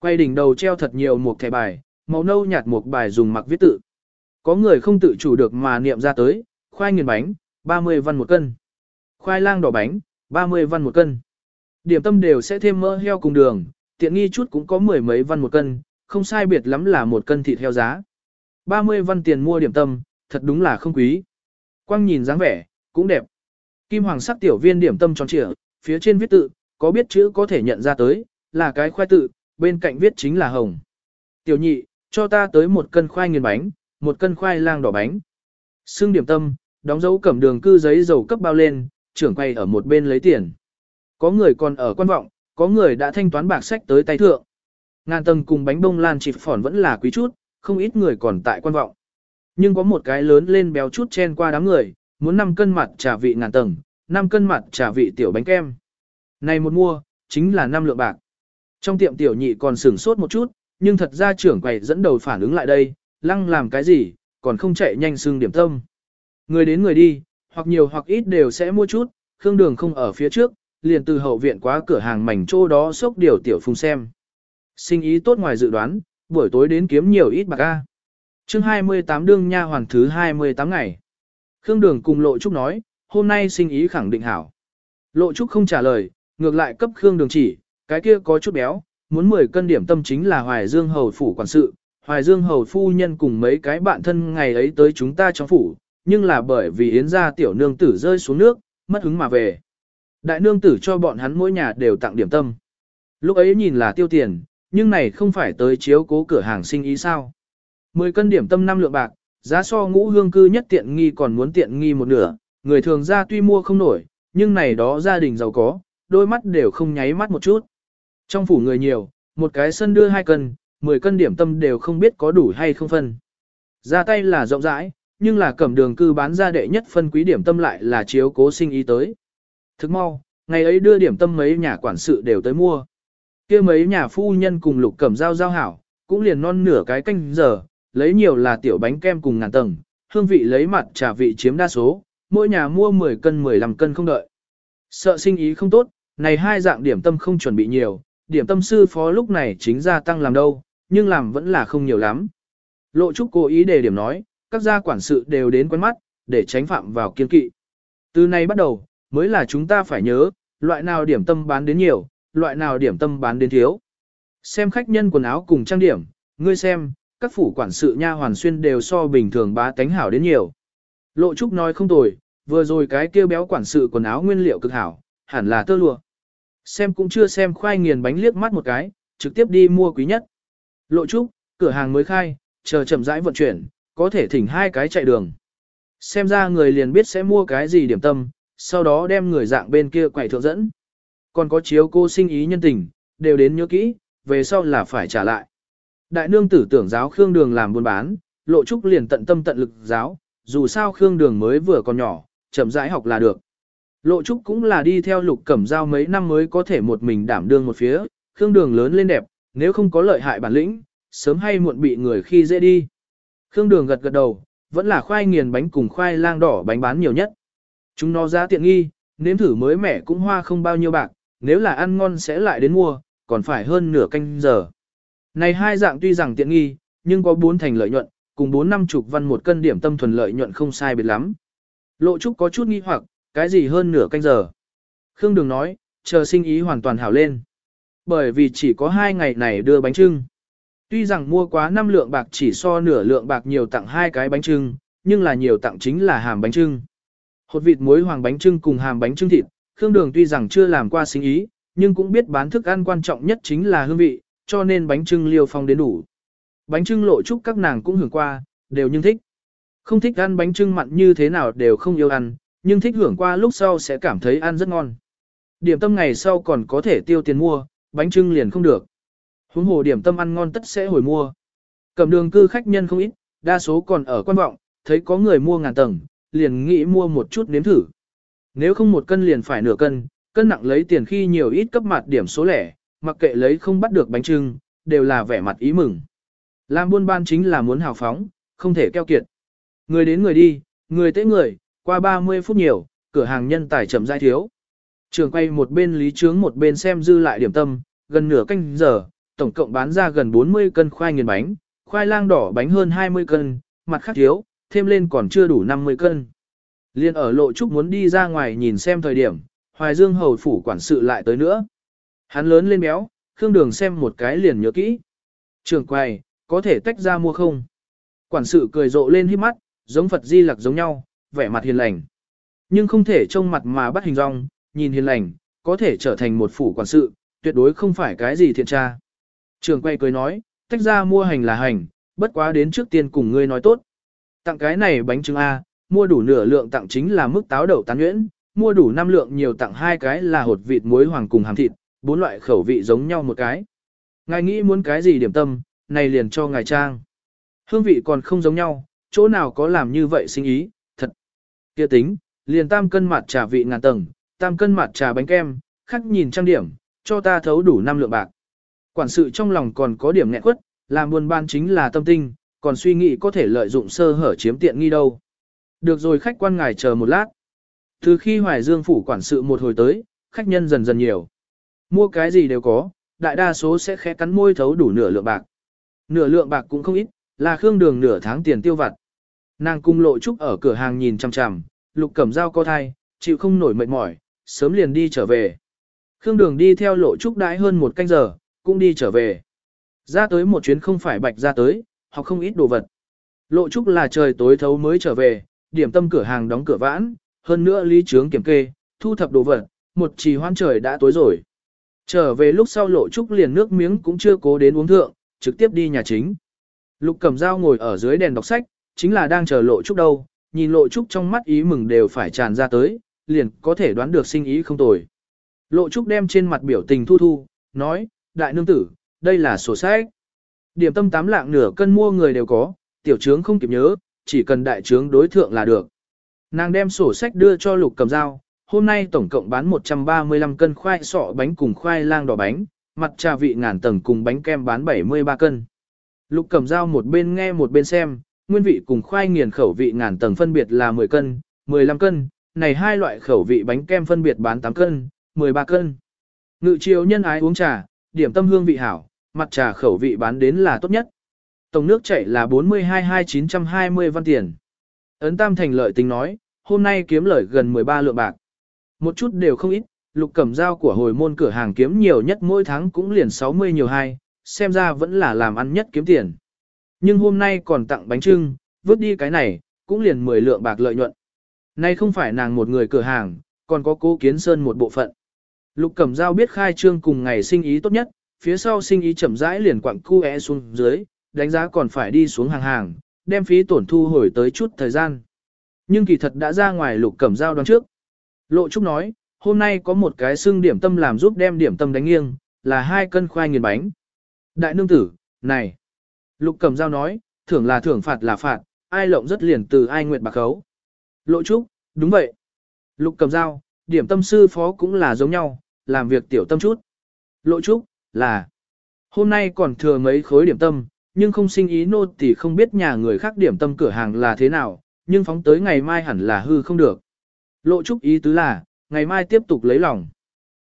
Quay đỉnh đầu treo thật nhiều một thẻ bài, màu nâu nhạt một bài dùng mặc viết tự. Có người không tự chủ được mà niệm ra tới, khoai nghiền bánh, 30 văn một cân. Khoai lang đỏ bánh, 30 văn một cân. Điểm tâm đều sẽ thêm mỡ heo cùng đường, tiện nghi chút cũng có mười mấy văn một cân, không sai biệt lắm là một cân thịt heo giá. 30 văn tiền mua điểm tâm, thật đúng là không quý. Quang nhìn dáng vẻ, cũng đẹp. Kim hoàng sắc tiểu viên điểm tâm tròn trịa, phía trên viết tự, có biết chữ có thể nhận ra tới, là cái khoai tự, bên cạnh viết chính là hồng. Tiểu nhị, cho ta tới một cân khoai nghiền bánh, một cân khoai lang đỏ bánh. Xương điểm tâm, đóng dấu cẩm đường cư giấy dầu cấp bao lên, trưởng quay ở một bên lấy tiền. Có người còn ở quan vọng, có người đã thanh toán bạc sách tới tay thượng. Ngàn tầng cùng bánh bông lan chịp phỏn vẫn là quý chút, không ít người còn tại quan vọng. Nhưng có một cái lớn lên béo chút chen qua đám người, muốn 5 cân mặt trà vị ngàn tầng, 5 cân mặt trà vị tiểu bánh kem. Này một mua, chính là 5 lượng bạc. Trong tiệm tiểu nhị còn sửng sốt một chút, nhưng thật ra trưởng quầy dẫn đầu phản ứng lại đây, lăng làm cái gì, còn không chạy nhanh xương điểm tâm. Người đến người đi, hoặc nhiều hoặc ít đều sẽ mua chút, Khương Đường không ở phía trước, liền từ hậu viện qua cửa hàng mảnh chỗ đó xốc điều tiểu phùng xem. Sinh ý tốt ngoài dự đoán, buổi tối đến kiếm nhiều ít bạc a. Chương 28 đương nha hoàn thứ 28 ngày. Khương Đường cùng Lộ Trúc nói, hôm nay sinh ý khẳng định hảo. Lộ Trúc không trả lời, ngược lại cấp Khương Đường chỉ, cái kia có chút béo, muốn 10 cân điểm tâm chính là Hoài Dương Hầu Phủ quản sự. Hoài Dương Hầu Phu Nhân cùng mấy cái bạn thân ngày ấy tới chúng ta trong phủ, nhưng là bởi vì Yến gia tiểu nương tử rơi xuống nước, mất hứng mà về. Đại nương tử cho bọn hắn mỗi nhà đều tặng điểm tâm. Lúc ấy nhìn là tiêu tiền, nhưng này không phải tới chiếu cố cửa hàng sinh ý sao. 10 cân điểm tâm 5 lượng bạc, giá so ngũ hương cư nhất tiện nghi còn muốn tiện nghi một nửa, người thường ra tuy mua không nổi, nhưng này đó gia đình giàu có, đôi mắt đều không nháy mắt một chút. Trong phủ người nhiều, một cái sân đưa 2 cân, 10 cân điểm tâm đều không biết có đủ hay không phân. Ra tay là rộng rãi, nhưng là cẩm đường cư bán ra đệ nhất phân quý điểm tâm lại là chiếu cố sinh ý tới. Thức mau, ngày ấy đưa điểm tâm mấy nhà quản sự đều tới mua. kia mấy nhà phu nhân cùng lục cẩm giao giao hảo, cũng liền non nửa cái canh giờ, lấy nhiều là tiểu bánh kem cùng ngàn tầng, hương vị lấy mặt trà vị chiếm đa số, mỗi nhà mua 10 cân 15 cân không đợi. Sợ sinh ý không tốt, này hai dạng điểm tâm không chuẩn bị nhiều, điểm tâm sư phó lúc này chính gia tăng làm đâu, nhưng làm vẫn là không nhiều lắm. Lộ Trúc cố ý đề điểm nói, các gia quản sự đều đến quen mắt, để tránh phạm vào kiên kỵ. Từ nay bắt đầu, mới là chúng ta phải nhớ, loại nào điểm tâm bán đến nhiều, loại nào điểm tâm bán đến thiếu. Xem khách nhân quần áo cùng trang điểm, ngươi xem, các phủ quản sự nha hoàn xuyên đều so bình thường bá tánh hảo đến nhiều. Lộ Trúc nói không tồi, vừa rồi cái kia béo quản sự quần áo nguyên liệu cực hảo, hẳn là tơ lụa. Xem cũng chưa xem khoai nghiền bánh liếc mắt một cái, trực tiếp đi mua quý nhất. Lộ Trúc, cửa hàng mới khai, chờ chậm rãi vận chuyển, có thể thỉnh hai cái chạy đường. Xem ra người liền biết sẽ mua cái gì điểm tâm, sau đó đem người dạng bên kia quậy thượng dẫn. Còn có chiếu cô sinh ý nhân tình, đều đến nhớ kỹ, về sau là phải trả lại. Đại nương tử tưởng giáo Khương Đường làm buôn bán, lộ trúc liền tận tâm tận lực giáo, dù sao Khương Đường mới vừa còn nhỏ, chậm rãi học là được. Lộ trúc cũng là đi theo lục cẩm giao mấy năm mới có thể một mình đảm đương một phía, Khương Đường lớn lên đẹp, nếu không có lợi hại bản lĩnh, sớm hay muộn bị người khi dễ đi. Khương Đường gật gật đầu, vẫn là khoai nghiền bánh cùng khoai lang đỏ bánh bán nhiều nhất. Chúng nó giá tiện nghi, nếm thử mới mẻ cũng hoa không bao nhiêu bạc, nếu là ăn ngon sẽ lại đến mua, còn phải hơn nửa canh giờ. Này hai dạng tuy rằng tiện nghi, nhưng có bốn thành lợi nhuận, cùng bốn năm chục văn một cân điểm tâm thuần lợi nhuận không sai biệt lắm. Lộ Trúc có chút nghi hoặc, cái gì hơn nửa canh giờ. Khương Đường nói, chờ sinh ý hoàn toàn hảo lên. Bởi vì chỉ có hai ngày này đưa bánh trưng. Tuy rằng mua quá 5 lượng bạc chỉ so nửa lượng bạc nhiều tặng hai cái bánh trưng, nhưng là nhiều tặng chính là hàm bánh trưng. Hột vịt muối hoàng bánh trưng cùng hàm bánh trưng thịt, Khương Đường tuy rằng chưa làm qua sinh ý, nhưng cũng biết bán thức ăn quan trọng nhất chính là hương vị, cho nên bánh trưng liêu phong đến đủ. Bánh trưng lộ chúc các nàng cũng hưởng qua, đều nhưng thích. Không thích ăn bánh trưng mặn như thế nào đều không yêu ăn, nhưng thích hưởng qua lúc sau sẽ cảm thấy ăn rất ngon. Điểm tâm ngày sau còn có thể tiêu tiền mua, bánh trưng liền không được. Huống hồ điểm tâm ăn ngon tất sẽ hồi mua. Cầm đường cư khách nhân không ít, đa số còn ở quan vọng, thấy có người mua ngàn tầng, liền nghĩ mua một chút nếm thử. Nếu không một cân liền phải nửa cân, cân nặng lấy tiền khi nhiều ít cấp mặt điểm số lẻ, mặc kệ lấy không bắt được bánh trưng, đều là vẻ mặt ý mừng. Làm buôn ban chính là muốn hào phóng, không thể keo kiệt. Người đến người đi, người tới người, qua 30 phút nhiều, cửa hàng nhân tài chậm rãi thiếu. Trường quay một bên lý trướng một bên xem dư lại điểm tâm, gần nửa canh giờ, tổng cộng bán ra gần 40 cân khoai nghiền bánh, khoai lang đỏ bánh hơn 20 cân, mặt khác thiếu, thêm lên còn chưa đủ 50 cân. Liên ở lộ trúc muốn đi ra ngoài nhìn xem thời điểm, Hoài Dương hầu phủ quản sự lại tới nữa. Hắn lớn lên béo, Khương Đường xem một cái liền nhớ kỹ. Trường quầy, có thể tách ra mua không? Quản sự cười rộ lên hít mắt, giống Phật Di Lặc giống nhau, vẻ mặt hiền lành. Nhưng không thể trông mặt mà bắt hình rong, nhìn hiền lành, có thể trở thành một phủ quản sự, tuyệt đối không phải cái gì thiện tra. Trường quay cười nói, tách ra mua hành là hành, bất quá đến trước tiên cùng ngươi nói tốt. Tặng cái này bánh trưng A, mua đủ nửa lượng tặng chính là mức táo đậu tán nhuyễn, mua đủ năm lượng nhiều tặng hai cái là hột vịt muối hoàng cùng hàm thịt, bốn loại khẩu vị giống nhau một cái. Ngài nghĩ muốn cái gì điểm tâm, này liền cho ngài trang. Hương vị còn không giống nhau, chỗ nào có làm như vậy sinh ý, thật. kia tính, liền tam cân mặt trà vị ngàn tầng, tam cân mặt trà bánh kem, khắc nhìn trang điểm, cho ta thấu đủ năm lượng bạc. Quản sự trong lòng còn có điểm nghẹn quất, làm buôn ban chính là tâm tinh, còn suy nghĩ có thể lợi dụng sơ hở chiếm tiện nghi đâu. Được rồi khách quan ngài chờ một lát. Từ khi Hoài Dương phủ quản sự một hồi tới, khách nhân dần dần nhiều. Mua cái gì đều có, đại đa số sẽ khẽ cắn môi thấu đủ nửa lượng bạc. Nửa lượng bạc cũng không ít, là khương đường nửa tháng tiền tiêu vặt. Nàng cung lộ trúc ở cửa hàng nhìn chằm chằm, lục cẩm dao co thai, chịu không nổi mệt mỏi, sớm liền đi trở về. Khương đường đi theo lộ trúc đãi hơn một canh giờ, cũng đi trở về. Ra tới một chuyến không phải bạch ra tới, học không ít đồ vật. Lộ trúc là trời tối thấu mới trở về, điểm tâm cửa hàng đóng cửa vãn, hơn nữa lý trướng kiểm kê, thu thập đồ vật, một trì hoan trời đã tối rồi. Trở về lúc sau lộ trúc liền nước miếng cũng chưa cố đến uống thượng, trực tiếp đi nhà chính. Lục cầm dao ngồi ở dưới đèn đọc sách, chính là đang chờ lộ trúc đâu, nhìn lộ trúc trong mắt ý mừng đều phải tràn ra tới, liền có thể đoán được sinh ý không tồi. Lộ trúc đem trên mặt biểu tình thu thu, nói, đại nương tử, đây là sổ sách. Điểm tâm tám lạng nửa cân mua người đều có, tiểu trướng không kịp nhớ, chỉ cần đại trướng đối thượng là được. Nàng đem sổ sách đưa cho lục cầm dao, hôm nay tổng cộng bán 135 cân khoai sọ bánh cùng khoai lang đỏ bánh, mặt trà vị ngàn tầng cùng bánh kem bán 73 cân. Lục cầm dao một bên nghe một bên xem, nguyên vị cùng khoai nghiền khẩu vị ngàn tầng phân biệt là 10 cân, 15 cân, này hai loại khẩu vị bánh kem phân biệt bán 8 cân, 13 cân. Ngự chiều nhân ái uống trà, điểm tâm hương vị hảo, mặt trà khẩu vị bán đến là tốt nhất. Tổng nước chảy là 42,920 văn tiền. Ấn Tam Thành lợi tính nói, hôm nay kiếm lợi gần 13 lượng bạc. Một chút đều không ít, lục cẩm dao của hồi môn cửa hàng kiếm nhiều nhất mỗi tháng cũng liền 60 nhiều hai, xem ra vẫn là làm ăn nhất kiếm tiền. Nhưng hôm nay còn tặng bánh trưng, vứt đi cái này, cũng liền 10 lượng bạc lợi nhuận. Nay không phải nàng một người cửa hàng, còn có cố kiến sơn một bộ phận. Lục Cẩm Giao biết khai trương cùng ngày sinh ý tốt nhất, phía sau sinh ý chậm rãi liền quặng cu é xuống dưới, đánh giá còn phải đi xuống hàng hàng, đem phí tổn thu hồi tới chút thời gian. Nhưng kỳ thật đã ra ngoài Lục Cẩm Giao đoán trước. Lộ Trúc nói, hôm nay có một cái xương điểm tâm làm giúp đem điểm tâm đánh nghiêng, là hai cân khoai nghiền bánh. Đại nương tử, này. Lục Cẩm Giao nói, thưởng là thưởng phạt là phạt, ai lộng rất liền từ ai nguyện bạc khấu. Lộ Trúc, đúng vậy. Lục Cẩm Giao, điểm tâm sư phó cũng là giống nhau, làm việc tiểu tâm chút. Lộ Trúc, là. Hôm nay còn thừa mấy khối điểm tâm, nhưng không sinh ý nô thì không biết nhà người khác điểm tâm cửa hàng là thế nào, nhưng phóng tới ngày mai hẳn là hư không được. Lộ Trúc ý tứ là, ngày mai tiếp tục lấy lòng.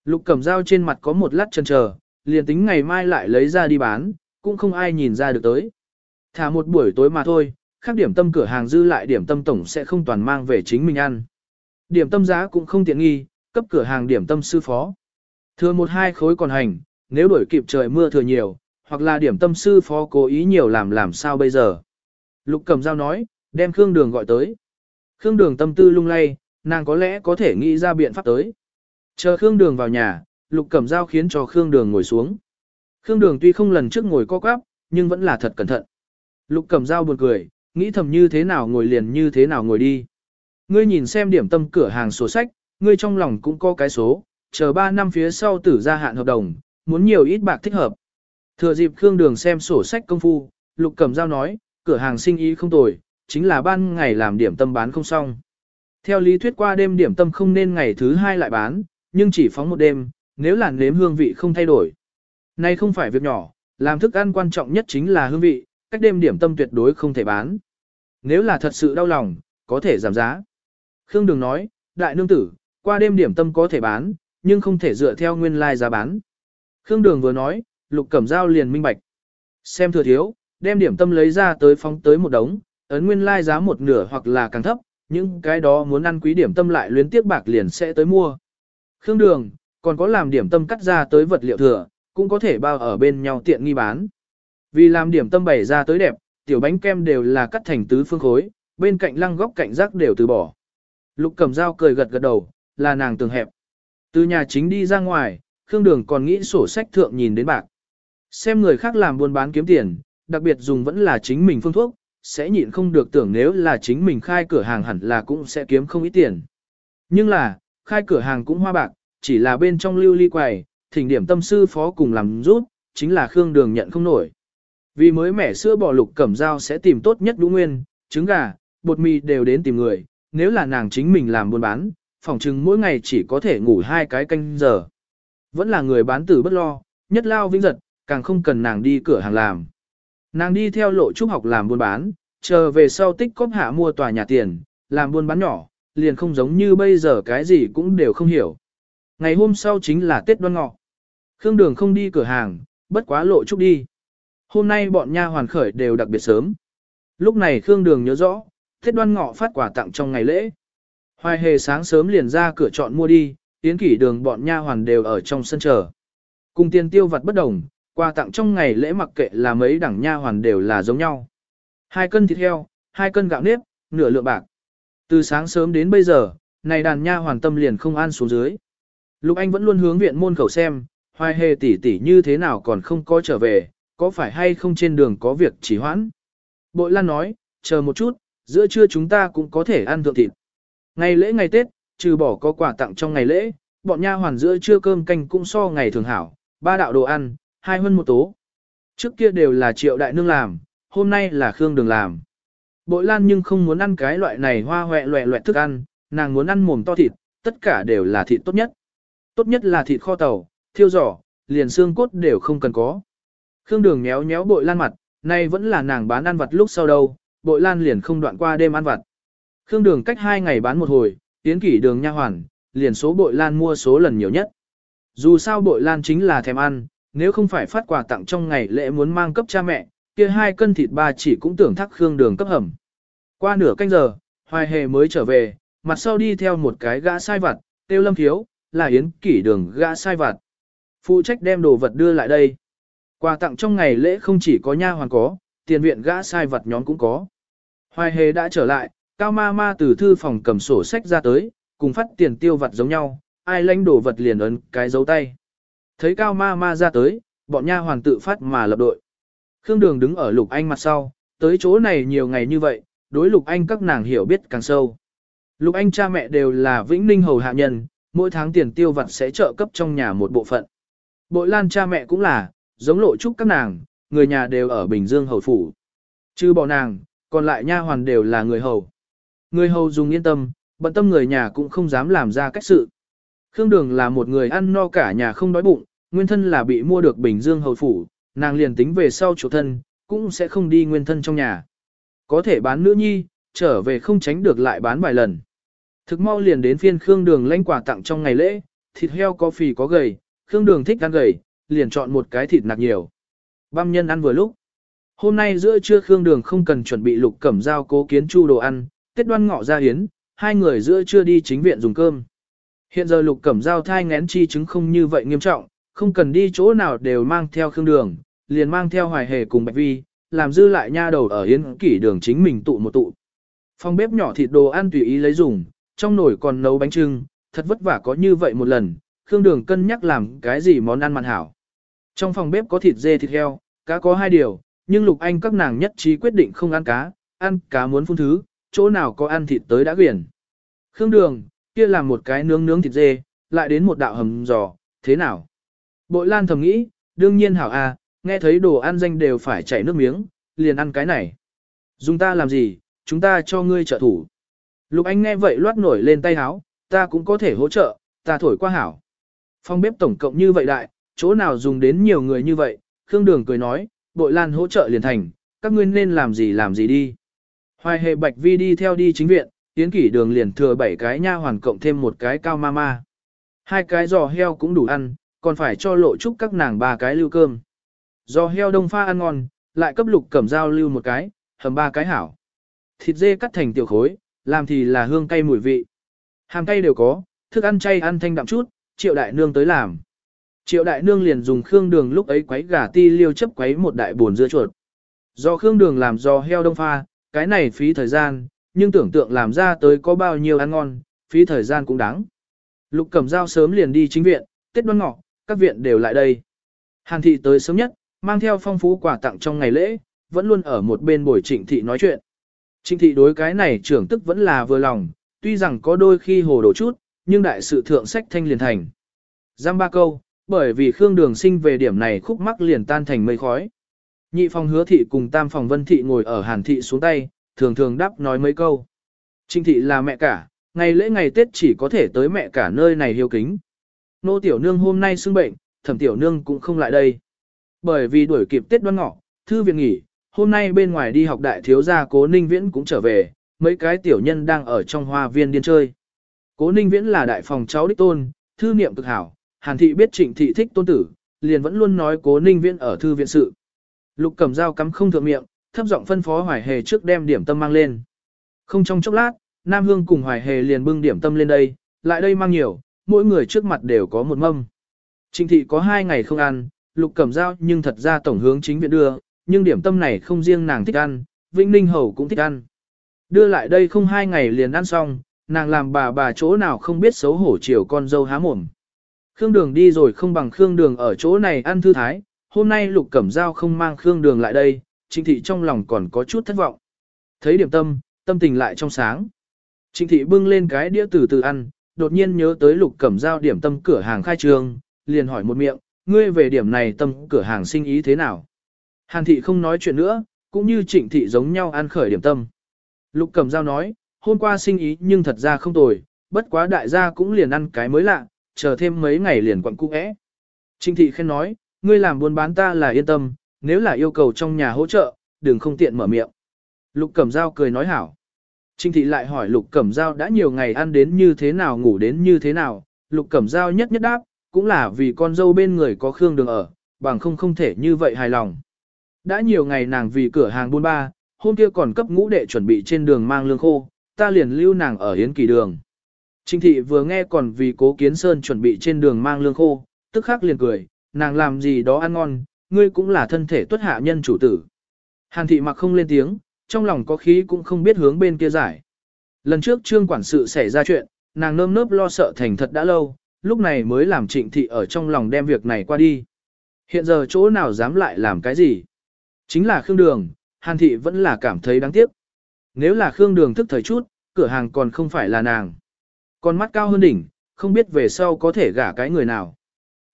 Lục Cẩm Dao trên mặt có một lát chân chờ, liền tính ngày mai lại lấy ra đi bán, cũng không ai nhìn ra được tới. Thả một buổi tối mà thôi, khác điểm tâm cửa hàng dư lại điểm tâm tổng sẽ không toàn mang về chính mình ăn. Điểm tâm giá cũng không tiện nghi, cấp cửa hàng điểm tâm sư phó. Thừa một hai khối còn hành, nếu đổi kịp trời mưa thừa nhiều, hoặc là điểm tâm sư phó cố ý nhiều làm làm sao bây giờ. Lục cầm dao nói, đem Khương Đường gọi tới. Khương Đường tâm tư lung lay, nàng có lẽ có thể nghĩ ra biện pháp tới. Chờ Khương Đường vào nhà, Lục Cẩm Dao khiến cho Khương Đường ngồi xuống. Khương Đường tuy không lần trước ngồi co quắp, nhưng vẫn là thật cẩn thận. Lục Cẩm Dao buồn cười, nghĩ thầm như thế nào ngồi liền như thế nào ngồi đi. Ngươi nhìn xem điểm tâm cửa hàng sổ sách, ngươi trong lòng cũng có cái số, chờ 3 năm phía sau tử gia hạn hợp đồng, muốn nhiều ít bạc thích hợp. Thừa dịp Khương Đường xem sổ sách công phu, Lục Cẩm Giao nói, cửa hàng sinh ý không tồi, chính là ban ngày làm điểm tâm bán không xong. Theo lý thuyết qua đêm điểm tâm không nên ngày thứ hai lại bán, nhưng chỉ phóng một đêm, nếu là nếm hương vị không thay đổi. nay không phải việc nhỏ, làm thức ăn quan trọng nhất chính là hương vị, cách đêm điểm tâm tuyệt đối không thể bán. Nếu là thật sự đau lòng, có thể giảm giá. Khương Đường nói, đại nương tử, qua đêm điểm tâm có thể bán, nhưng không thể dựa theo nguyên lai like giá bán. Khương Đường vừa nói, Lục Cẩm Giao liền minh bạch. Xem thừa thiếu, đem điểm tâm lấy ra tới phóng tới một đống, ấn nguyên lai like giá một nửa hoặc là càng thấp, những cái đó muốn ăn quý điểm tâm lại luyến tiếc bạc liền sẽ tới mua. Khương Đường, còn có làm điểm tâm cắt ra tới vật liệu thừa, cũng có thể bao ở bên nhau tiện nghi bán. Vì làm điểm tâm bày ra tới đẹp, tiểu bánh kem đều là cắt thành tứ phương khối, bên cạnh lăng góc cạnh rác đều từ bỏ. Lục cầm dao cười gật gật đầu, là nàng tường hẹp. Từ nhà chính đi ra ngoài, Khương Đường còn nghĩ sổ sách thượng nhìn đến bạc. Xem người khác làm buôn bán kiếm tiền, đặc biệt dùng vẫn là chính mình phương thuốc, sẽ nhịn không được tưởng nếu là chính mình khai cửa hàng hẳn là cũng sẽ kiếm không ít tiền. Nhưng là, khai cửa hàng cũng hoa bạc, chỉ là bên trong lưu ly quầy, thỉnh điểm tâm sư phó cùng làm rút, chính là Khương Đường nhận không nổi. Vì mới mẻ sữa bò lục cẩm dao sẽ tìm tốt nhất đũ nguyên, trứng gà, bột mì đều đến tìm người, nếu là nàng chính mình làm buôn bán, phòng chừng mỗi ngày chỉ có thể ngủ hai cái canh giờ. Vẫn là người bán tử bất lo, nhất lao vĩnh giật, càng không cần nàng đi cửa hàng làm. Nàng đi theo lộ trúc học làm buôn bán, chờ về sau tích cóp hạ mua tòa nhà tiền, làm buôn bán nhỏ, liền không giống như bây giờ cái gì cũng đều không hiểu. Ngày hôm sau chính là Tết đoan ngọ. Khương Đường không đi cửa hàng, bất quá lộ trúc đi. Hôm nay bọn nha hoàn khởi đều đặc biệt sớm. Lúc này Khương Đường nhớ rõ, Tết đoan ngọ phát quà tặng trong ngày lễ. Hoài hề sáng sớm liền ra cửa chọn mua đi, tiến kỷ đường bọn nha hoàn đều ở trong sân chờ. Cùng tiền tiêu vặt bất đồng, quà tặng trong ngày lễ mặc kệ là mấy đẳng nha hoàn đều là giống nhau. Hai cân thịt heo, hai cân gạo nếp, nửa lượng bạc. Từ sáng sớm đến bây giờ, này đàn nha hoàn tâm liền không an xuống dưới. Lục Anh vẫn luôn hướng viện môn khẩu xem, hoài hề tỷ tỷ như thế nào còn không có trở về, có phải hay không trên đường có việc chỉ hoãn. Bội Lan nói, chờ một chút, giữa trưa chúng ta cũng có thể ăn thượng thịt. Ngày lễ ngày Tết, trừ bỏ có quà tặng trong ngày lễ, bọn nha hoàn giữa trưa cơm canh cũng so ngày thường hảo, ba đạo đồ ăn, hai hơn một tố. Trước kia đều là triệu đại nương làm, hôm nay là Khương Đường làm. Bội Lan nhưng không muốn ăn cái loại này hoa hoẹ loẹ loẹt thức ăn, nàng muốn ăn mồm to thịt, tất cả đều là thịt tốt nhất. Tốt nhất là thịt kho tàu, thiêu giỏ, liền xương cốt đều không cần có. Khương Đường méo méo Bội Lan mặt, nay vẫn là nàng bán ăn vặt lúc sau đâu, Bội Lan liền không đoạn qua đêm ăn vặt. Khương Đường cách hai ngày bán một hồi, tiến kỷ đường nha hoàn, liền số Bội Lan mua số lần nhiều nhất. Dù sao Bội Lan chính là thèm ăn, nếu không phải phát quà tặng trong ngày lễ muốn mang cấp cha mẹ, kia hai cân thịt ba chỉ cũng tưởng thắc Khương Đường cấp hầm. Qua nửa canh giờ, Hoài Hề mới trở về, mặt sau đi theo một cái gã sai vặt, tiêu lâm thiếu, là yến kỷ đường gã sai vặt. Phụ trách đem đồ vật đưa lại đây. Quà tặng trong ngày lễ không chỉ có nha hoàn có, tiền viện gã sai vặt nhóm cũng có. Hoài Hề đã trở lại, Cao Ma Ma từ thư phòng cầm sổ sách ra tới, cùng phát tiền tiêu vặt giống nhau, ai lãnh đồ vật liền ấn cái dấu tay. Thấy Cao Ma Ma ra tới, bọn nha hoàn tự phát mà lập đội. Khương Đường đứng ở Lục Anh mặt sau, tới chỗ này nhiều ngày như vậy, đối Lục Anh các nàng hiểu biết càng sâu. Lục Anh cha mẹ đều là Vĩnh Ninh hầu hạ nhân, mỗi tháng tiền tiêu vặt sẽ trợ cấp trong nhà một bộ phận. Bội Lan cha mẹ cũng là, giống lộ trúc các nàng, người nhà đều ở Bình Dương hầu phủ. Chứ bỏ nàng, còn lại nha hoàn đều là người hầu. Người hầu dùng yên tâm, bận tâm người nhà cũng không dám làm ra cách sự. Khương Đường là một người ăn no cả nhà không đói bụng, nguyên thân là bị mua được Bình Dương hầu phủ, nàng liền tính về sau chủ thân, cũng sẽ không đi nguyên thân trong nhà. Có thể bán nữ nhi, trở về không tránh được lại bán vài lần. Thực mau liền đến phiên Khương Đường lãnh quà tặng trong ngày lễ, thịt heo có phì có gầy, Khương Đường thích ăn gầy, liền chọn một cái thịt nạc nhiều. Băm nhân ăn vừa lúc. Hôm nay giữa trưa Khương Đường không cần chuẩn bị lục cẩm dao cố kiến chu đồ ăn, Tết đoan ngọ ra hiến, hai người giữa trưa đi chính viện dùng cơm. Hiện giờ lục cẩm dao thai ngén chi chứng không như vậy nghiêm trọng, không cần đi chỗ nào đều mang theo Khương Đường, liền mang theo hoài hề cùng Bạch Vi, làm dư lại nha đầu ở yến kỷ đường chính mình tụ một tụ. Phòng bếp nhỏ thịt đồ ăn tùy ý lấy dùng, trong nồi còn nấu bánh trưng, thật vất vả có như vậy một lần, Khương Đường cân nhắc làm cái gì món ăn mặn hảo. Trong phòng bếp có thịt dê thịt heo, cá có hai điều, nhưng Lục Anh các nàng nhất trí quyết định không ăn cá, ăn cá muốn phun thứ, chỗ nào có ăn thịt tới đã quyển. Khương Đường, kia làm một cái nướng nướng thịt dê, lại đến một đạo hầm giò, thế nào? Bội Lan thầm nghĩ, đương nhiên hảo a, nghe thấy đồ ăn danh đều phải chảy nước miếng, liền ăn cái này. Dùng ta làm gì, chúng ta cho ngươi trợ thủ. Lục Anh nghe vậy loát nổi lên tay háo, ta cũng có thể hỗ trợ, ta thổi qua hảo. Phòng bếp tổng cộng như vậy đại, chỗ nào dùng đến nhiều người như vậy, Khương Đường cười nói, bội lan hỗ trợ liền thành, các ngươi nên làm gì làm gì đi. Hoài hề bạch vi đi theo đi chính viện, tiến kỷ đường liền thừa bảy cái nha hoàn cộng thêm một cái cao ma ma. Hai cái giò heo cũng đủ ăn, còn phải cho lộ trúc các nàng ba cái lưu cơm. Giò heo đông pha ăn ngon, lại cấp lục cẩm dao lưu một cái, hầm ba cái hảo. Thịt dê cắt thành tiểu khối, làm thì là hương cay mùi vị. hàng cay đều có, thức ăn chay ăn thanh đậm chút, triệu đại nương tới làm. Triệu đại nương liền dùng khương đường lúc ấy quấy gà ti liêu chấp quấy một đại buồn dưa chuột. Do khương đường làm giò heo đông pha, cái này phí thời gian, nhưng tưởng tượng làm ra tới có bao nhiêu ăn ngon, phí thời gian cũng đáng. Lục cầm dao sớm liền đi chính viện, tết đoan ngọ, các viện đều lại đây. Hàn thị tới sớm nhất, mang theo phong phú quà tặng trong ngày lễ, vẫn luôn ở một bên buổi trịnh thị nói chuyện. Trịnh thị đối cái này trưởng tức vẫn là vừa lòng, tuy rằng có đôi khi hồ đồ chút, nhưng đại sự thượng sách thanh liền thành. Giam ba câu, bởi vì Khương Đường sinh về điểm này khúc mắc liền tan thành mây khói. Nhị phòng hứa thị cùng tam phòng vân thị ngồi ở hàn thị xuống tay, thường thường đáp nói mấy câu. Trinh thị là mẹ cả, ngày lễ ngày Tết chỉ có thể tới mẹ cả nơi này hiếu kính. Nô tiểu nương hôm nay xưng bệnh, thẩm tiểu nương cũng không lại đây. Bởi vì đuổi kịp Tết đoan ngọ, thư viện nghỉ, hôm nay bên ngoài đi học đại thiếu gia cố ninh viễn cũng trở về, mấy cái tiểu nhân đang ở trong hoa viên điên chơi. Cố ninh viễn là đại phòng cháu đích tôn, thư niệm cực hảo, hàn thị biết trịnh thị thích tôn tử, liền vẫn luôn nói cố ninh viễn ở thư viện sự. Lục cầm dao cắm không thượng miệng, thấp giọng phân phó hoài hề trước đem điểm tâm mang lên. Không trong chốc lát, Nam Hương cùng hoài hề liền bưng điểm tâm lên đây, lại đây mang nhiều, mỗi người trước mặt đều có một mâm. Trịnh thị có hai ngày không ăn, lục cầm dao nhưng thật ra tổng hướng chính viện đưa, nhưng điểm tâm này không riêng nàng thích ăn, Vĩnh Ninh Hầu cũng thích ăn. Đưa lại đây không hai ngày liền ăn xong, nàng làm bà bà chỗ nào không biết xấu hổ chiều con dâu há mồm. Khương Đường đi rồi không bằng Khương Đường ở chỗ này ăn thư thái, hôm nay Lục Cẩm Giao không mang Khương Đường lại đây, Trịnh Thị trong lòng còn có chút thất vọng. Thấy điểm tâm, tâm tình lại trong sáng. Trịnh Thị bưng lên cái đĩa từ từ ăn, đột nhiên nhớ tới Lục Cẩm Giao điểm tâm cửa hàng khai trường, liền hỏi một miệng, ngươi về điểm này tâm cửa hàng sinh ý thế nào? Hàn Thị không nói chuyện nữa, cũng như Trịnh Thị giống nhau ăn khởi điểm tâm. Lục Cẩm Giao nói, hôm qua sinh ý nhưng thật ra không tồi, bất quá đại gia cũng liền ăn cái mới lạ, chờ thêm mấy ngày liền quặn cung ẽ. Thị khen nói, ngươi làm buôn bán ta là yên tâm, nếu là yêu cầu trong nhà hỗ trợ, đừng không tiện mở miệng. Lục Cẩm Giao cười nói hảo. Trinh thị lại hỏi Lục Cẩm Giao đã nhiều ngày ăn đến như thế nào ngủ đến như thế nào, Lục Cẩm Giao nhất nhất đáp, cũng là vì con dâu bên người có Khương Đường ở, bằng không không thể như vậy hài lòng. Đã nhiều ngày nàng vì cửa hàng buôn ba, hôm kia còn cấp ngũ đệ chuẩn bị trên đường mang lương khô, ta liền lưu nàng ở Yến Kỳ Đường. Trinh thị vừa nghe còn vì cố kiến sơn chuẩn bị trên đường mang lương khô, tức khắc liền cười, nàng làm gì đó ăn ngon, ngươi cũng là thân thể tuất hạ nhân chủ tử. Hàn thị mặc không lên tiếng, trong lòng có khí cũng không biết hướng bên kia giải. Lần trước trương quản sự xảy ra chuyện, nàng nơm nớp lo sợ thành thật đã lâu, lúc này mới làm trịnh thị ở trong lòng đem việc này qua đi. Hiện giờ chỗ nào dám lại làm cái gì? Chính là Khương Đường, Hàn thị vẫn là cảm thấy đáng tiếc. Nếu là Khương Đường thức thời chút, cửa hàng còn không phải là nàng. Con mắt cao hơn đỉnh, không biết về sau có thể gả cái người nào.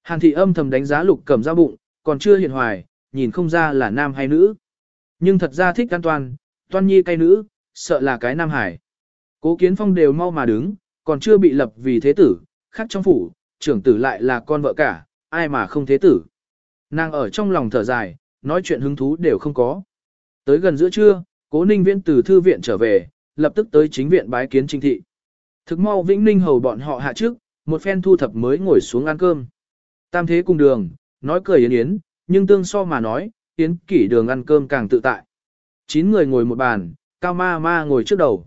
Hàn thị âm thầm đánh giá lục cẩm dao bụng, còn chưa hiện hoài, nhìn không ra là nam hay nữ. Nhưng thật ra thích an toàn, toan nhi cay nữ, sợ là cái nam hải. Cố kiến phong đều mau mà đứng, còn chưa bị lập vì thế tử, khác trong phủ, trưởng tử lại là con vợ cả, ai mà không thế tử. Nàng ở trong lòng thở dài, nói chuyện hứng thú đều không có. Tới gần giữa trưa, cố ninh viễn từ thư viện trở về, lập tức tới chính viện bái kiến trinh thị. Thực mau Vĩnh Ninh hầu bọn họ hạ trước, một phen thu thập mới ngồi xuống ăn cơm. Tam thế cùng đường, nói cười yến yến, nhưng tương so mà nói, yến kỷ đường ăn cơm càng tự tại. Chín người ngồi một bàn, Cao Ma Ma ngồi trước đầu.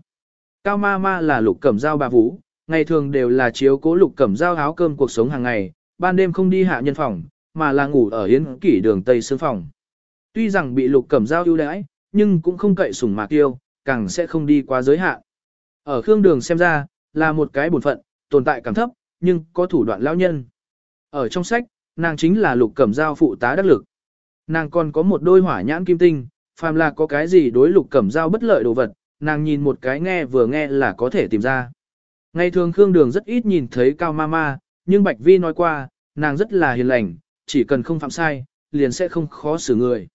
Cao Ma Ma là lục cẩm dao bà vũ, ngày thường đều là chiếu cố lục cẩm dao áo cơm cuộc sống hàng ngày, ban đêm không đi hạ nhân phòng, mà là ngủ ở yến kỷ đường tây xương phòng. Tuy rằng bị lục cẩm dao ưu đãi, nhưng cũng không cậy sủng mạc tiêu càng sẽ không đi qua giới hạn. Ở khương đường xem ra, là một cái bổn phận, tồn tại càng thấp, nhưng có thủ đoạn lao nhân. Ở trong sách, nàng chính là lục cẩm giao phụ tá đắc lực. Nàng còn có một đôi hỏa nhãn kim tinh, phàm là có cái gì đối lục cẩm giao bất lợi đồ vật, nàng nhìn một cái nghe vừa nghe là có thể tìm ra. Ngày thường Khương Đường rất ít nhìn thấy Cao Mama, nhưng Bạch Vi nói qua, nàng rất là hiền lành, chỉ cần không phạm sai, liền sẽ không khó xử người.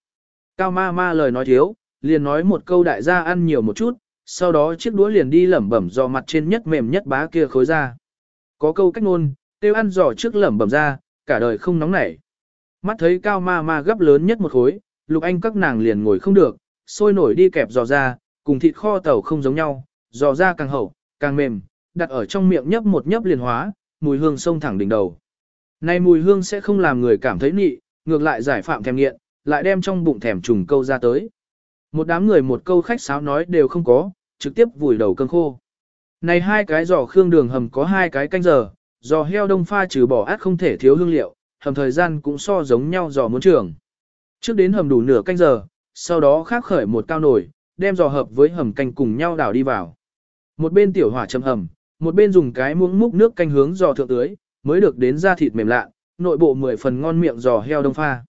Cao Mama lời nói thiếu, liền nói một câu đại gia ăn nhiều một chút, sau đó chiếc đũa liền đi lẩm bẩm do mặt trên nhất mềm nhất bá kia khối ra. Có câu cách ngôn, tiêu ăn giò trước lẩm bẩm ra, cả đời không nóng nảy. Mắt thấy cao ma ma gấp lớn nhất một khối, lục anh các nàng liền ngồi không được, sôi nổi đi kẹp giò ra, cùng thịt kho tàu không giống nhau, giò ra càng hậu, càng mềm, đặt ở trong miệng nhấp một nhấp liền hóa, mùi hương sông thẳng đỉnh đầu. Này mùi hương sẽ không làm người cảm thấy nị, ngược lại giải phạm thèm nghiện, lại đem trong bụng thèm trùng câu ra tới. Một đám người một câu khách sáo nói đều không có, trực tiếp vùi đầu cơn khô. Này hai cái giò khương đường hầm có hai cái canh giờ, giò heo đông pha trừ bỏ át không thể thiếu hương liệu, hầm thời gian cũng so giống nhau giò muốn trường. Trước đến hầm đủ nửa canh giờ, sau đó khác khởi một cao nồi, đem giò hợp với hầm canh cùng nhau đảo đi vào. Một bên tiểu hỏa châm hầm, một bên dùng cái muỗng múc nước canh hướng giò thượng tưới, mới được đến da thịt mềm lạ, nội bộ mười phần ngon miệng giò heo đông pha.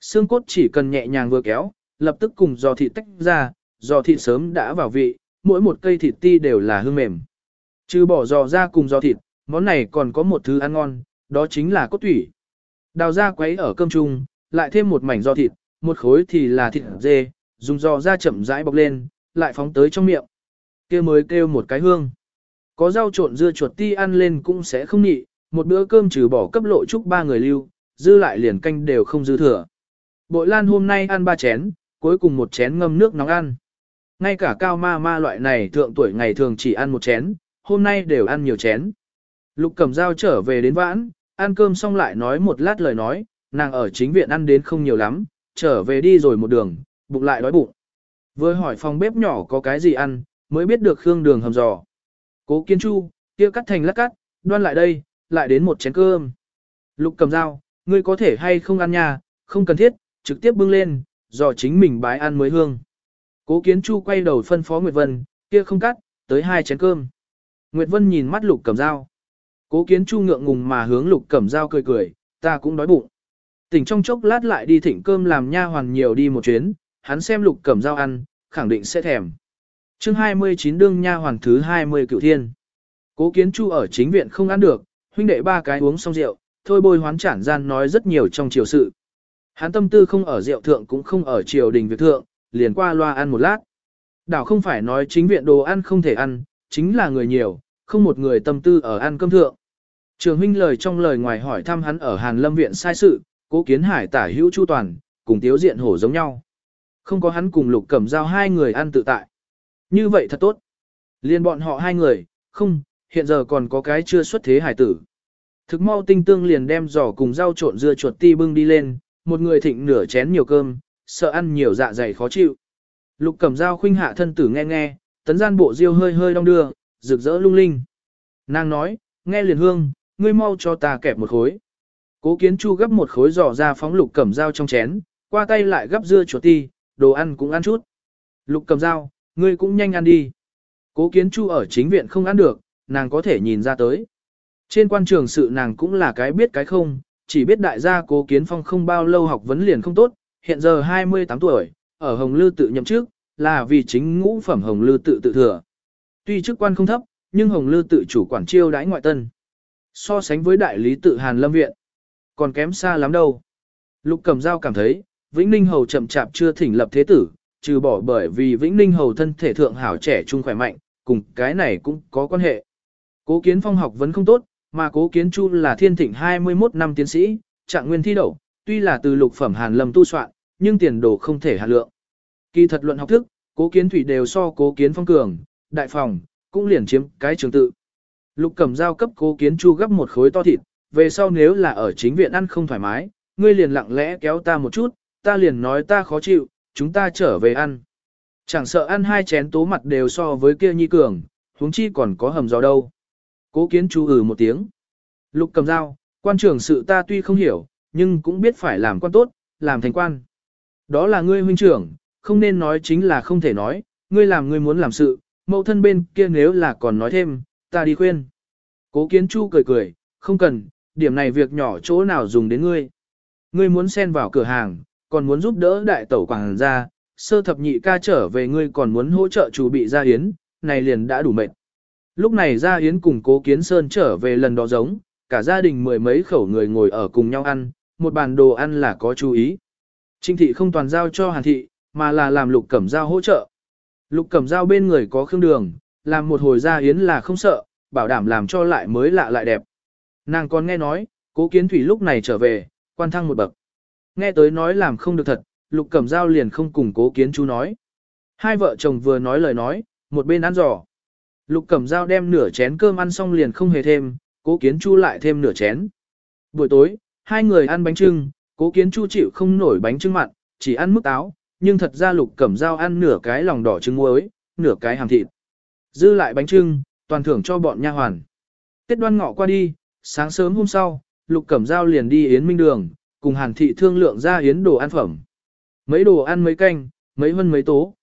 Xương cốt chỉ cần nhẹ nhàng vừa kéo, lập tức cùng giò thịt tách ra, giò thịt sớm đã vào vị, mỗi một cây thịt ti đều là hương mềm. Trừ bỏ giò ra cùng giò thịt, món này còn có một thứ ăn ngon, đó chính là cốt thủy. Đào ra quấy ở cơm chung, lại thêm một mảnh giò thịt, một khối thì là thịt dê, dùng giò ra chậm rãi bọc lên, lại phóng tới trong miệng. kia mới kêu một cái hương. Có rau trộn dưa chuột ti ăn lên cũng sẽ không nhị, một bữa cơm trừ bỏ cấp lộ chúc ba người lưu, dư lại liền canh đều không dư thừa. Bội lan hôm nay ăn ba chén, cuối cùng một chén ngâm nước nóng ăn. Ngay cả cao ma ma loại này thượng tuổi ngày thường chỉ ăn một chén, hôm nay đều ăn nhiều chén. Lục cầm dao trở về đến vãn, ăn cơm xong lại nói một lát lời nói, nàng ở chính viện ăn đến không nhiều lắm, trở về đi rồi một đường, bụng lại đói bụng. Vừa hỏi phòng bếp nhỏ có cái gì ăn, mới biết được khương đường hầm giò. Cố kiên chu, kia cắt thành lát cắt, đoan lại đây, lại đến một chén cơm. Lục cầm dao, ngươi có thể hay không ăn nha, không cần thiết, trực tiếp bưng lên, giò chính mình bái ăn mới hương. Cố Kiến Chu quay đầu phân phó Nguyệt Vân, kia không cắt, tới hai chén cơm. Nguyệt Vân nhìn mắt Lục Cầm Dao. Cố kiến chu ngượng ngùng mà hướng lục cẩm dao cười cười, ta cũng đói bụng. Tỉnh trong chốc lát lại đi thịnh cơm làm nha hoàn nhiều đi một chuyến, hắn xem lục cẩm dao ăn, khẳng định sẽ thèm. chương 29 đương nha hoàn thứ 20 cựu thiên. Cố kiến chu ở chính viện không ăn được, huynh đệ ba cái uống xong rượu, thôi bôi hoán chản gian nói rất nhiều trong triều sự. Hắn tâm tư không ở rượu thượng cũng không ở triều đình việc thượng, liền qua loa ăn một lát. Đảo không phải nói chính viện đồ ăn không thể ăn, chính là người nhiều, không một người tâm tư ở ăn cơm thượng. Trường huynh lời trong lời ngoài hỏi thăm hắn ở Hàn Lâm viện sai sự, cố kiến hải tả hữu chu toàn, cùng tiếu diện hổ giống nhau. Không có hắn cùng lục cẩm giao hai người ăn tự tại. Như vậy thật tốt. Liên bọn họ hai người, không, hiện giờ còn có cái chưa xuất thế hải tử. Thực mau tinh tương liền đem giỏ cùng rau trộn dưa chuột ti bưng đi lên, một người thịnh nửa chén nhiều cơm, sợ ăn nhiều dạ dày khó chịu. Lục cẩm dao khuynh hạ thân tử nghe nghe, tấn gian bộ diêu hơi hơi đong đưa, rực rỡ lung linh. Nàng nói, nghe liền hương, ngươi mau cho ta kẹp một khối. Cố kiến chu gấp một khối giò ra phóng lục cầm dao trong chén, qua tay lại gấp dưa chuột ti, đồ ăn cũng ăn chút. Lục cầm dao, ngươi cũng nhanh ăn đi. Cố kiến chu ở chính viện không ăn được, nàng có thể nhìn ra tới. Trên quan trường sự nàng cũng là cái biết cái không, chỉ biết đại gia cố kiến phong không bao lâu học vấn liền không tốt, hiện giờ 28 tuổi, ở Hồng Lư tự nhậm chức, là vì chính ngũ phẩm Hồng Lư tự tự thừa. Tuy chức quan không thấp, nhưng Hồng Lư tự chủ quản chiêu đãi ngoại tân. So sánh với đại lý tự Hàn Lâm Viện, còn kém xa lắm đâu. Lục cầm dao cảm thấy, Vĩnh Ninh Hầu chậm chạp chưa thỉnh lập thế tử, trừ bỏ bởi vì Vĩnh Ninh Hầu thân thể thượng hảo trẻ trung khỏe mạnh, cùng cái này cũng có quan hệ. Cố kiến phong học vẫn không tốt, mà cố kiến chu là thiên thịnh 21 năm tiến sĩ, trạng nguyên thi đậu, tuy là từ lục phẩm hàn lâm tu soạn, nhưng tiền đồ không thể hạ lượng. Kỳ thật luận học thức, cố kiến thủy đều so cố kiến phong cường, đại phòng, cũng liền chiếm cái trường tự. Lục cầm dao cấp cố kiến chu gấp một khối to thịt, về sau nếu là ở chính viện ăn không thoải mái, ngươi liền lặng lẽ kéo ta một chút, ta liền nói ta khó chịu, chúng ta trở về ăn. Chẳng sợ ăn hai chén tố mặt đều so với kia nhi cường, huống chi còn có hầm gió đâu. Cố kiến chu ừ một tiếng. Lục cầm dao, quan trưởng sự ta tuy không hiểu, nhưng cũng biết phải làm quan tốt, làm thành quan. Đó là ngươi huynh trưởng, không nên nói chính là không thể nói, ngươi làm ngươi muốn làm sự, mẫu thân bên kia nếu là còn nói thêm, ta đi khuyên. Cố kiến chu cười cười, không cần, điểm này việc nhỏ chỗ nào dùng đến ngươi. Ngươi muốn xen vào cửa hàng, còn muốn giúp đỡ đại tẩu quảng gia, sơ thập nhị ca trở về ngươi còn muốn hỗ trợ chủ bị gia hiến, này liền đã đủ mệt. Lúc này gia hiến cùng cố kiến sơn trở về lần đó giống, cả gia đình mười mấy khẩu người ngồi ở cùng nhau ăn, một bàn đồ ăn là có chú ý. Trinh thị không toàn giao cho hàn thị, mà là làm lục cẩm giao hỗ trợ. Lục cẩm giao bên người có khương đường, làm một hồi ra yến là không sợ, bảo đảm làm cho lại mới lạ lại đẹp. Nàng còn nghe nói, cố kiến thủy lúc này trở về, quan thăng một bậc. Nghe tới nói làm không được thật, Lục Cẩm Giao liền không cùng cố kiến chú nói. Hai vợ chồng vừa nói lời nói, một bên ăn giò. Lục Cẩm Giao đem nửa chén cơm ăn xong liền không hề thêm, cố kiến chu lại thêm nửa chén. Buổi tối, hai người ăn bánh trưng, cố kiến chu chịu không nổi bánh trưng mặn, chỉ ăn mức táo, nhưng thật ra Lục Cẩm Giao ăn nửa cái lòng đỏ trứng muối, nửa cái hàm thịt. Dư lại bánh trưng, toàn thưởng cho bọn nha hoàn. Tết đoan ngọ qua đi, sáng sớm hôm sau, Lục Cẩm Giao liền đi Yến Minh Đường, cùng Hàn Thị thương lượng ra yến đồ ăn phẩm. Mấy đồ ăn mấy canh, mấy hân mấy tố.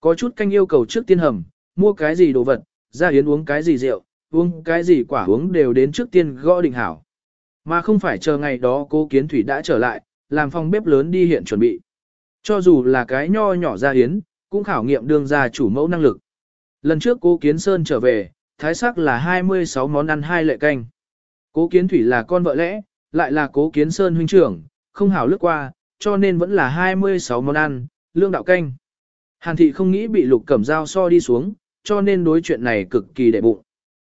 Có chút canh yêu cầu trước tiên hầm, mua cái gì đồ vật, ra yến uống cái gì rượu, uống cái gì quả uống đều đến trước tiên gõ định hảo. Mà không phải chờ ngày đó cô kiến thủy đã trở lại, làm phòng bếp lớn đi hiện chuẩn bị. Cho dù là cái nho nhỏ ra yến, cũng khảo nghiệm đường ra chủ mẫu năng lực. Lần trước cô Kiến Sơn trở về, thái sắc là 26 món ăn hai lệ canh. Cố Kiến Thủy là con vợ lẽ, lại là cố kiến sơn huynh trưởng, không hảo lướt qua, cho nên vẫn là 26 món ăn, lương đạo canh. Hàn thị không nghĩ bị lục cẩm dao so đi xuống, cho nên đối chuyện này cực kỳ đệ bụng.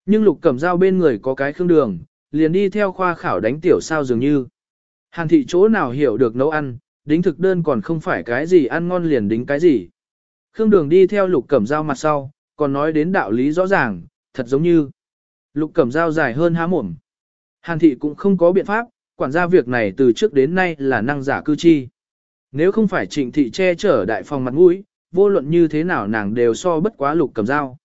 Nhưng lục cẩm dao bên người có cái khương đường, liền đi theo khoa khảo đánh tiểu sao dường như. Hàn thị chỗ nào hiểu được nấu ăn, đính thực đơn còn không phải cái gì ăn ngon liền đính cái gì. Khương đường đi theo lục cẩm dao mặt sau, còn nói đến đạo lý rõ ràng, thật giống như. Lục cẩm dao dài hơn há mồm. Hàn thị cũng không có biện pháp, quản gia việc này từ trước đến nay là năng giả cư chi. Nếu không phải trịnh thị che chở đại phòng mặt mũi, vô luận như thế nào nàng đều so bất quá lục cầm dao.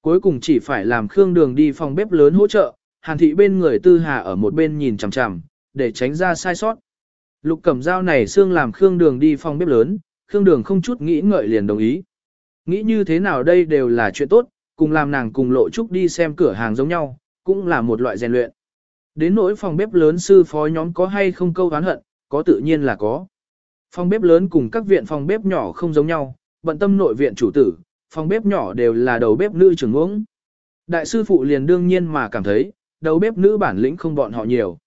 Cuối cùng chỉ phải làm Khương Đường đi phòng bếp lớn hỗ trợ, Hàn thị bên người tư hà ở một bên nhìn chằm chằm, để tránh ra sai sót. Lục cầm dao này xương làm Khương Đường đi phòng bếp lớn, Khương Đường không chút nghĩ ngợi liền đồng ý. Nghĩ như thế nào đây đều là chuyện tốt, cùng làm nàng cùng lộ trúc đi xem cửa hàng giống nhau, cũng là một loại rèn luyện. Đến nỗi phòng bếp lớn sư phó nhóm có hay không câu oán hận, có tự nhiên là có. Phòng bếp lớn cùng các viện phòng bếp nhỏ không giống nhau, bận tâm nội viện chủ tử, phòng bếp nhỏ đều là đầu bếp nữ trưởng ngưỡng. Đại sư phụ liền đương nhiên mà cảm thấy, đầu bếp nữ bản lĩnh không bọn họ nhiều.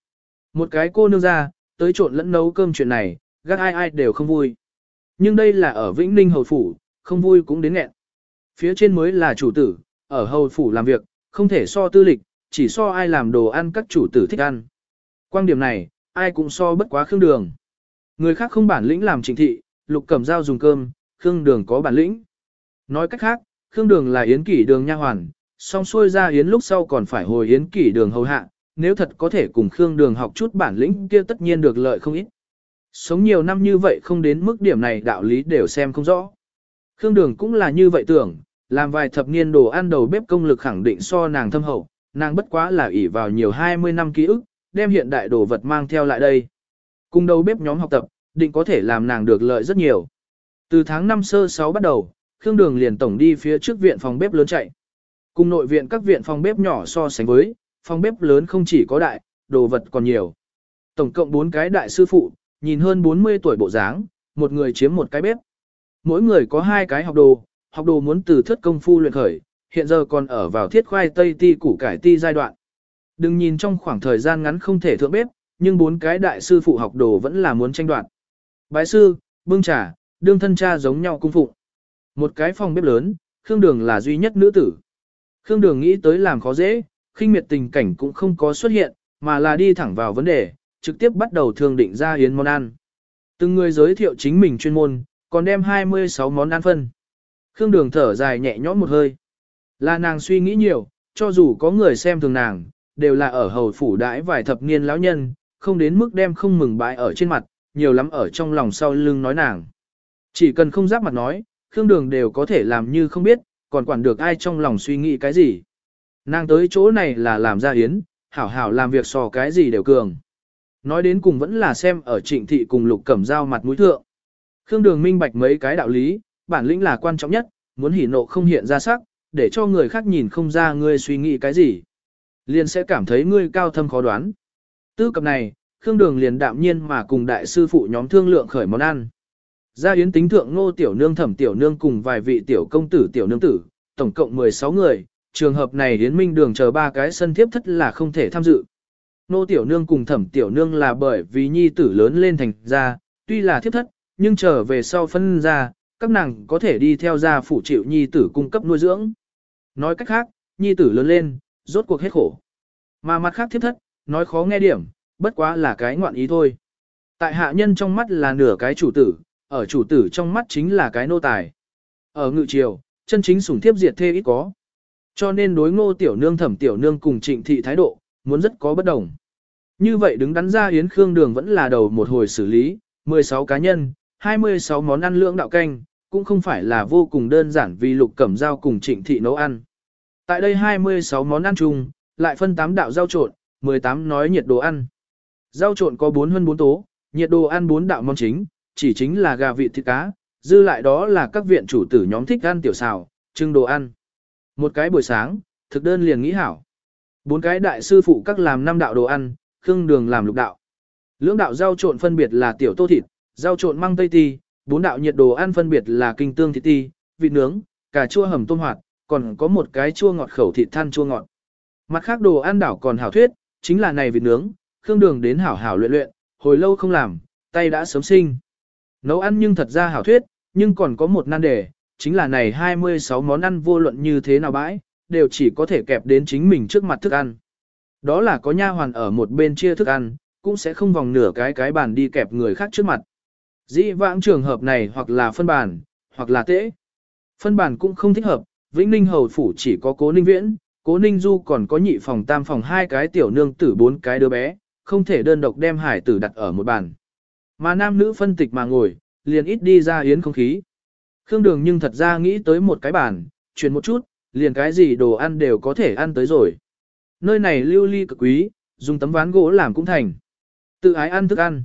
Một cái cô nương ra, tới trộn lẫn nấu cơm chuyện này, gác ai ai đều không vui. Nhưng đây là ở Vĩnh Ninh Hầu Phủ, không vui cũng đến nghẹn. Phía trên mới là chủ tử, ở Hầu Phủ làm việc, không thể so tư lịch, chỉ so ai làm đồ ăn các chủ tử thích ăn. Quan điểm này, ai cũng so bất quá khương đường. Người khác không bản lĩnh làm trình thị, lục cầm dao dùng cơm, khương đường có bản lĩnh. Nói cách khác, khương đường là yến kỷ đường nha hoàn, song xuôi ra yến lúc sau còn phải hồi yến kỷ đường hầu hạ, nếu thật có thể cùng khương đường học chút bản lĩnh kia tất nhiên được lợi không ít. Sống nhiều năm như vậy không đến mức điểm này đạo lý đều xem không rõ. Khương đường cũng là như vậy tưởng, làm vài thập niên đồ ăn đầu bếp công lực khẳng định so nàng thâm hậu, nàng bất quá là ỷ vào nhiều 20 năm ký ức, đem hiện đại đồ vật mang theo lại đây. Cùng đầu bếp nhóm học tập, định có thể làm nàng được lợi rất nhiều. Từ tháng 5 sơ 6 bắt đầu, Khương Đường liền tổng đi phía trước viện phòng bếp lớn chạy. Cùng nội viện các viện phòng bếp nhỏ so sánh với, phòng bếp lớn không chỉ có đại, đồ vật còn nhiều. Tổng cộng 4 cái đại sư phụ, nhìn hơn 40 tuổi bộ dáng, một người chiếm một cái bếp. Mỗi người có hai cái học đồ, học đồ muốn từ thất công phu luyện khởi, hiện giờ còn ở vào thiết khoai tây ti củ cải ti giai đoạn. Đừng nhìn trong khoảng thời gian ngắn không thể thượng bếp, nhưng bốn cái đại sư phụ học đồ vẫn là muốn tranh đoạt. Bái sư, bưng trà, đương thân cha giống nhau cung phụng. Một cái phòng bếp lớn, Khương Đường là duy nhất nữ tử. Khương Đường nghĩ tới làm khó dễ, khinh miệt tình cảnh cũng không có xuất hiện, mà là đi thẳng vào vấn đề, trực tiếp bắt đầu thương định ra hiến món ăn. Từng người giới thiệu chính mình chuyên môn, còn đem 26 món ăn phân. Khương Đường thở dài nhẹ nhõm một hơi. Là nàng suy nghĩ nhiều, cho dù có người xem thường nàng, đều là ở hầu phủ đãi vài thập niên lão nhân, không đến mức đem không mừng bãi ở trên mặt, nhiều lắm ở trong lòng sau lưng nói nàng. Chỉ cần không giáp mặt nói, Khương Đường đều có thể làm như không biết, còn quản được ai trong lòng suy nghĩ cái gì. Nàng tới chỗ này là làm ra hiến, hảo hảo làm việc so cái gì đều cường. Nói đến cùng vẫn là xem ở trịnh thị cùng lục cẩm dao mặt mũi thượng. Khương Đường minh bạch mấy cái đạo lý, bản lĩnh là quan trọng nhất, muốn hỉ nộ không hiện ra sắc, để cho người khác nhìn không ra ngươi suy nghĩ cái gì. Liền sẽ cảm thấy ngươi cao thâm khó đoán. Tư cập này, Khương Đường liền đạm nhiên mà cùng đại sư phụ nhóm thương lượng khởi món ăn. Gia yến tính thượng ngô tiểu nương thẩm tiểu nương cùng vài vị tiểu công tử tiểu nương tử, tổng cộng 16 người, trường hợp này yến minh đường chờ ba cái sân thiếp thất là không thể tham dự. Nô tiểu nương cùng thẩm tiểu nương là bởi vì nhi tử lớn lên thành ra, tuy là thiếp thất, nhưng trở về sau phân ra, các nàng có thể đi theo gia phụ chịu nhi tử cung cấp nuôi dưỡng. Nói cách khác, nhi tử lớn lên, rốt cuộc hết khổ. Mà mặt khác thiếp thất, nói khó nghe điểm, bất quá là cái ngoạn ý thôi. Tại hạ nhân trong mắt là nửa cái chủ tử, ở chủ tử trong mắt chính là cái nô tài. Ở ngự triều, chân chính sủng thiếp diệt thê ít có. Cho nên đối ngô tiểu nương thẩm tiểu nương cùng trịnh thị thái độ, muốn rất có bất đồng. Như vậy đứng đắn ra Yến Khương Đường vẫn là đầu một hồi xử lý, 16 cá nhân, 26 món ăn lưỡng đạo canh, cũng không phải là vô cùng đơn giản vì lục cẩm dao cùng trịnh thị nấu ăn. Tại đây 26 món ăn chung, lại phân 8 đạo rau trộn, 18 nói nhiệt đồ ăn. Rau trộn có 4 hơn 4 tố, nhiệt đồ ăn 4 đạo món chính, chỉ chính là gà vịt thịt cá, dư lại đó là các viện chủ tử nhóm thích ăn tiểu xào, trưng đồ ăn. Một cái buổi sáng, thực đơn liền nghĩ hảo. Bốn cái đại sư phụ các làm năm đạo đồ ăn, khương đường làm lục đạo. Lưỡng đạo rau trộn phân biệt là tiểu tô thịt, rau trộn măng tây ti, bốn đạo nhiệt đồ ăn phân biệt là kinh tương thịt ti, vịt nướng, cà chua hầm tôm hoạt, còn có một cái chua ngọt khẩu thịt than chua ngọt. Mặt khác đồ ăn đảo còn hảo thuyết, chính là này vịt nướng, khương đường đến hảo hảo luyện luyện, hồi lâu không làm, tay đã sớm sinh. Nấu ăn nhưng thật ra hảo thuyết, nhưng còn có một nan đề, chính là này 26 món ăn vô luận như thế nào bãi, đều chỉ có thể kẹp đến chính mình trước mặt thức ăn. Đó là có nha hoàn ở một bên chia thức ăn, cũng sẽ không vòng nửa cái cái bàn đi kẹp người khác trước mặt. Dĩ vãng trường hợp này hoặc là phân bàn, hoặc là tễ. Phân bàn cũng không thích hợp, Vĩnh Ninh Hầu Phủ chỉ có cố ninh viễn, cố ninh du còn có nhị phòng tam phòng hai cái tiểu nương tử bốn cái đứa bé, không thể đơn độc đem hải tử đặt ở một bàn. Mà nam nữ phân tịch mà ngồi, liền ít đi ra yến không khí. Khương Đường nhưng thật ra nghĩ tới một cái bàn, chuyển một chút, liền cái gì đồ ăn đều có thể ăn tới rồi. Nơi này lưu ly cực quý, dùng tấm ván gỗ làm cũng thành. Tự ái ăn thức ăn.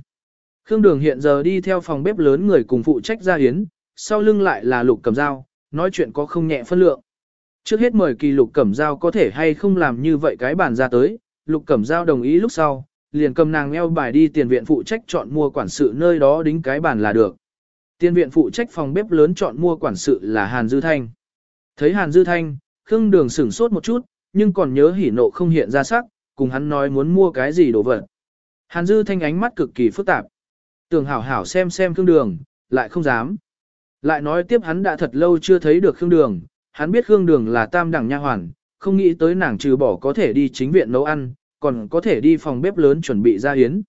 Khương Đường hiện giờ đi theo phòng bếp lớn người cùng phụ trách ra Hiến, sau lưng lại là lục cầm dao, nói chuyện có không nhẹ phân lượng. Trước hết mời kỳ lục cẩm dao có thể hay không làm như vậy cái bản ra tới, lục cẩm dao đồng ý lúc sau, liền cầm nàng eo bài đi tiền viện phụ trách chọn mua quản sự nơi đó đính cái bản là được. Tiền viện phụ trách phòng bếp lớn chọn mua quản sự là Hàn Dư Thanh. Thấy Hàn Dư Thanh, Khương Đường sửng sốt một chút, nhưng còn nhớ hỉ nộ không hiện ra sắc, cùng hắn nói muốn mua cái gì đồ vật. Hàn Dư Thanh ánh mắt cực kỳ phức tạp. Tưởng hảo hảo xem xem Khương Đường, lại không dám. Lại nói tiếp hắn đã thật lâu chưa thấy được Khương Đường, hắn biết Khương Đường là tam đẳng nha hoàn, không nghĩ tới nàng trừ bỏ có thể đi chính viện nấu ăn, còn có thể đi phòng bếp lớn chuẩn bị ra yến.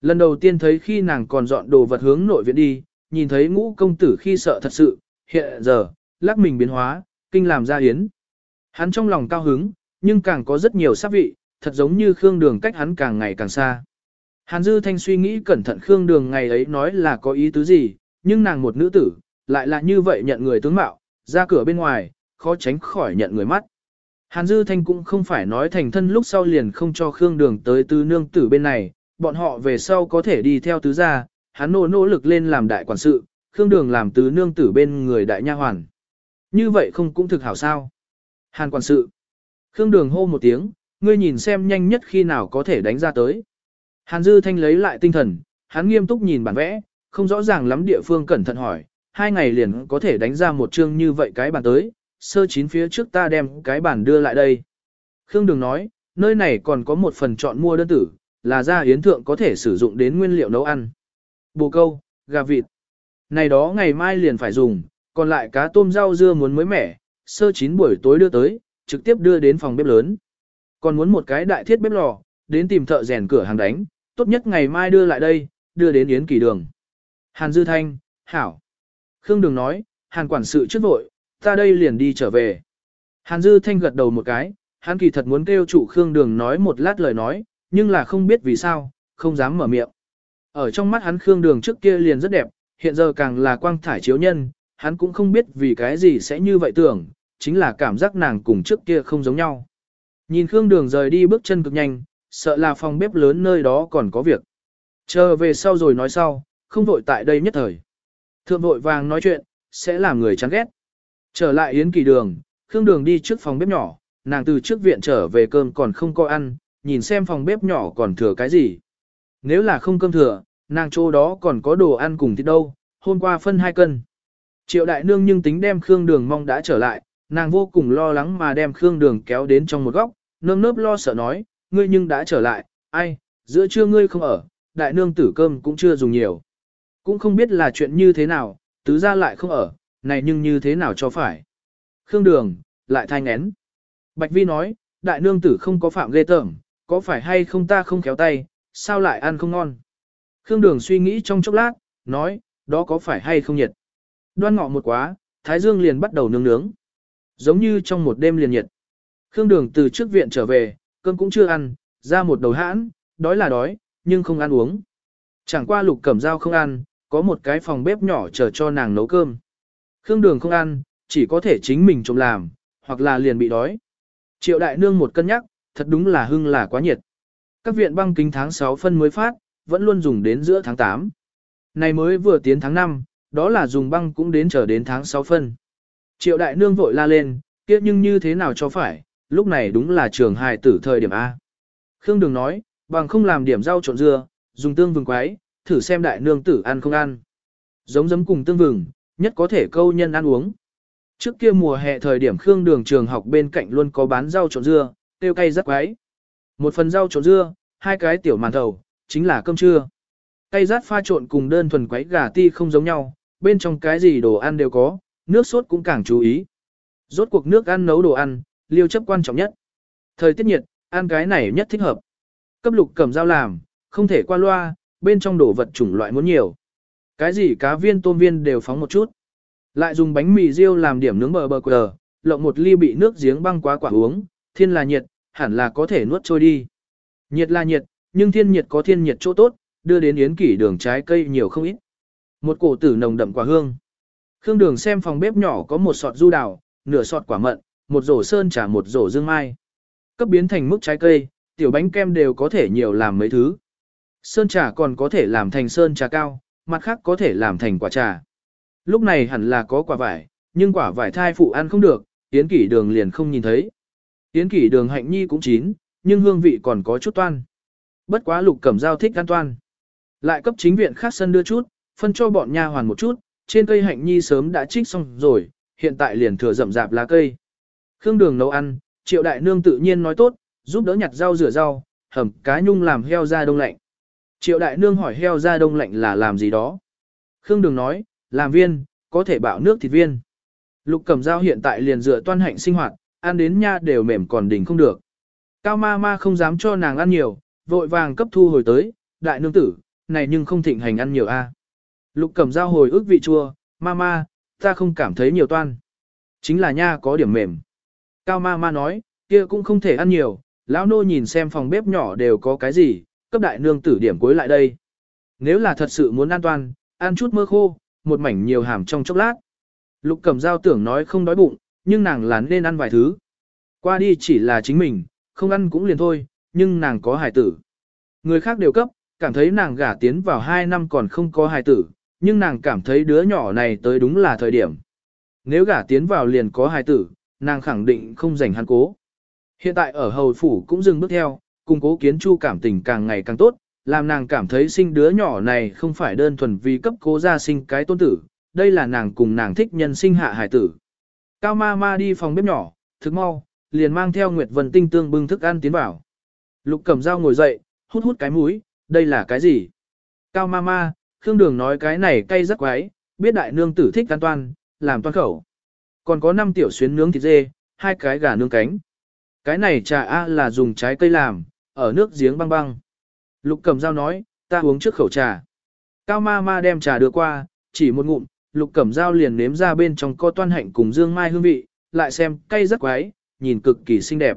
Lần đầu tiên thấy khi nàng còn dọn đồ vật hướng nội viện đi, nhìn thấy ngũ công tử khi sợ thật sự, hiện giờ, lắc mình biến hóa, kinh làm ra yến. Hắn trong lòng cao hứng, nhưng càng có rất nhiều sắc vị, thật giống như Khương Đường cách hắn càng ngày càng xa. Hàn Dư Thanh suy nghĩ cẩn thận Khương Đường ngày ấy nói là có ý tứ gì, nhưng nàng một nữ tử, lại là như vậy nhận người tướng mạo, ra cửa bên ngoài, khó tránh khỏi nhận người mắt. Hàn Dư Thanh cũng không phải nói thành thân lúc sau liền không cho Khương Đường tới tứ nương tử bên này, bọn họ về sau có thể đi theo tứ gia, hắn nỗ nỗ lực lên làm đại quản sự, Khương Đường làm tứ nương tử bên người đại nha hoàn. Như vậy không cũng thực hảo sao. Hàn quản sự. Khương Đường hô một tiếng, ngươi nhìn xem nhanh nhất khi nào có thể đánh ra tới. Hàn Dư Thanh lấy lại tinh thần, hắn nghiêm túc nhìn bản vẽ, không rõ ràng lắm địa phương cẩn thận hỏi, hai ngày liền có thể đánh ra một chương như vậy cái bàn tới, sơ chín phía trước ta đem cái bàn đưa lại đây. Khương Đường nói, nơi này còn có một phần chọn mua đơn tử, là ra yến thượng có thể sử dụng đến nguyên liệu nấu ăn. Bồ câu, gà vịt. Này đó ngày mai liền phải dùng, còn lại cá tôm rau dưa muốn mới mẻ, sơ chín buổi tối đưa tới, trực tiếp đưa đến phòng bếp lớn. Còn muốn một cái đại thiết bếp lò, đến tìm thợ rèn cửa hàng đánh, tốt nhất ngày mai đưa lại đây, đưa đến Yến Kỳ Đường. Hàn Dư Thanh, Hảo. Khương Đường nói, Hàn quản sự trước vội, ta đây liền đi trở về. Hàn Dư Thanh gật đầu một cái, hắn kỳ thật muốn kêu chủ Khương Đường nói một lát lời nói, nhưng là không biết vì sao, không dám mở miệng. Ở trong mắt hắn Khương Đường trước kia liền rất đẹp, hiện giờ càng là quang thải chiếu nhân, hắn cũng không biết vì cái gì sẽ như vậy tưởng, chính là cảm giác nàng cùng trước kia không giống nhau. Nhìn Khương Đường rời đi bước chân cực nhanh, sợ là phòng bếp lớn nơi đó còn có việc. Chờ về sau rồi nói sau, không vội tại đây nhất thời. Thượng vội vàng nói chuyện, sẽ làm người chán ghét. Trở lại Yến Kỳ Đường, Khương Đường đi trước phòng bếp nhỏ, nàng từ trước viện trở về cơm còn không có ăn, nhìn xem phòng bếp nhỏ còn thừa cái gì. Nếu là không cơm thừa, nàng chỗ đó còn có đồ ăn cùng thịt đâu, hôm qua phân hai cân. Triệu đại nương nhưng tính đem Khương Đường mong đã trở lại, nàng vô cùng lo lắng mà đem Khương Đường kéo đến trong một góc, nơm nớp lo sợ nói, ngươi nhưng đã trở lại, ai, giữa trưa ngươi không ở, đại nương tử cơm cũng chưa dùng nhiều. Cũng không biết là chuyện như thế nào, tứ ra lại không ở, này nhưng như thế nào cho phải. Khương Đường, lại thanh én. Bạch Vi nói, đại nương tử không có phạm ghê tởm, có phải hay không ta không khéo tay, sao lại ăn không ngon. Khương Đường suy nghĩ trong chốc lát, nói, đó có phải hay không nhiệt. Đoan ngọ một quá, Thái Dương liền bắt đầu nướng nướng. Giống như trong một đêm liền nhiệt. Khương Đường từ trước viện trở về, cơm cũng chưa ăn, ra một đầu hãn, đói là đói, nhưng không ăn uống. Chẳng qua lục cẩm dao không ăn, có một cái phòng bếp nhỏ chờ cho nàng nấu cơm. Khương Đường không ăn, chỉ có thể chính mình trộm làm, hoặc là liền bị đói. Triệu đại nương một cân nhắc, thật đúng là hưng là quá nhiệt. Các viện băng kính tháng 6 phân mới phát, vẫn luôn dùng đến giữa tháng 8. Này mới vừa tiến tháng 5, đó là dùng băng cũng đến chờ đến tháng 6 phân. Triệu đại nương vội la lên, kia nhưng như thế nào cho phải, lúc này đúng là trường hài tử thời điểm A. Khương Đường nói, bằng không làm điểm rau trộn dưa, dùng tương vừng quái, thử xem đại nương tử ăn không ăn. Giống giấm cùng tương vừng, nhất có thể câu nhân ăn uống. Trước kia mùa hè thời điểm Khương Đường trường học bên cạnh luôn có bán rau trộn dưa, tiêu cay rất quái. Một phần rau trộn dưa, hai cái tiểu màn thầu, chính là cơm trưa. Cay rát pha trộn cùng đơn thuần quấy gà ti không giống nhau, bên trong cái gì đồ ăn đều có, nước sốt cũng càng chú ý. Rốt cuộc nước ăn nấu đồ ăn, liêu chấp quan trọng nhất. Thời tiết nhiệt, ăn cái này nhất thích hợp. Cấp lục cầm dao làm, không thể qua loa, bên trong đồ vật chủng loại muốn nhiều. Cái gì cá viên tôm viên đều phóng một chút. Lại dùng bánh mì riêu làm điểm nướng bờ bờ quờ, lộng một ly bị nước giếng băng quá quả uống, thiên là nhiệt, hẳn là có thể nuốt trôi đi. Nhiệt là nhiệt, nhưng thiên nhiệt có thiên nhiệt chỗ tốt, đưa đến yến kỷ đường trái cây nhiều không ít. Một cổ tử nồng đậm quả hương. Khương đường xem phòng bếp nhỏ có một sọt du đào, nửa sọt quả mận, một rổ sơn trà một rổ dương mai. Cấp biến thành mức trái cây, tiểu bánh kem đều có thể nhiều làm mấy thứ. Sơn trà còn có thể làm thành sơn trà cao, mặt khác có thể làm thành quả trà. Lúc này hẳn là có quả vải, nhưng quả vải thai phụ ăn không được, Yến kỷ đường liền không nhìn thấy. Yến kỷ đường hạnh nhi cũng chín, nhưng hương vị còn có chút toan. Bất quá lục cẩm giao thích ăn toan. Lại cấp chính viện khác sân đưa chút, phân cho bọn nha hoàn một chút, trên cây hạnh nhi sớm đã trích xong rồi, hiện tại liền thừa rậm rạp lá cây. Khương đường nấu ăn, triệu đại nương tự nhiên nói tốt, giúp đỡ nhặt rau rửa rau, hầm cá nhung làm heo ra đông lạnh. Triệu đại nương hỏi heo ra đông lạnh là làm gì đó. Khương đường nói, làm viên, có thể bạo nước thịt viên. Lục cẩm dao hiện tại liền dựa toan hạnh sinh hoạt, ăn đến nha đều mềm còn đỉnh không được. Cao ma ma không dám cho nàng ăn nhiều, vội vàng cấp thu hồi tới, đại nương tử, này nhưng không thịnh hành ăn nhiều a. Lục cẩm dao hồi ức vị chua, ma ma, ta không cảm thấy nhiều toan. Chính là nha có điểm mềm. Cao ma ma nói, kia cũng không thể ăn nhiều, lão nô nhìn xem phòng bếp nhỏ đều có cái gì, cấp đại nương tử điểm cuối lại đây. Nếu là thật sự muốn an toàn, ăn chút mơ khô, một mảnh nhiều hàm trong chốc lát. Lục cẩm dao tưởng nói không đói bụng, nhưng nàng lán nên ăn vài thứ. Qua đi chỉ là chính mình, không ăn cũng liền thôi, nhưng nàng có hài tử. Người khác đều cấp, cảm thấy nàng gả tiến vào 2 năm còn không có hài tử, nhưng nàng cảm thấy đứa nhỏ này tới đúng là thời điểm. Nếu gả tiến vào liền có hài tử, nàng khẳng định không dành hắn cố. Hiện tại ở hầu phủ cũng dừng bước theo, cùng cố kiến chu cảm tình càng ngày càng tốt, làm nàng cảm thấy sinh đứa nhỏ này không phải đơn thuần vì cấp cố gia sinh cái tôn tử, đây là nàng cùng nàng thích nhân sinh hạ hải tử. Cao ma ma đi phòng bếp nhỏ, thức mau, liền mang theo Nguyệt Vân Tinh tương bưng thức ăn tiến vào. Lục Cẩm Dao ngồi dậy, hút hút cái mũi, đây là cái gì? Cao ma ma, Khương Đường nói cái này cay rất quái, biết đại nương tử thích ăn toan, làm toan khẩu. Còn có 5 tiểu xuyến nướng thịt dê, hai cái gà nướng cánh. Cái này trà A là dùng trái cây làm, ở nước giếng băng băng. Lục Cẩm Dao nói, ta uống trước khẩu trà. Cao ma ma đem trà đưa qua, chỉ một ngụm, Lục Cẩm Dao liền nếm ra bên trong co toan hạnh cùng dương mai hương vị, lại xem cay rất quái, nhìn cực kỳ xinh đẹp.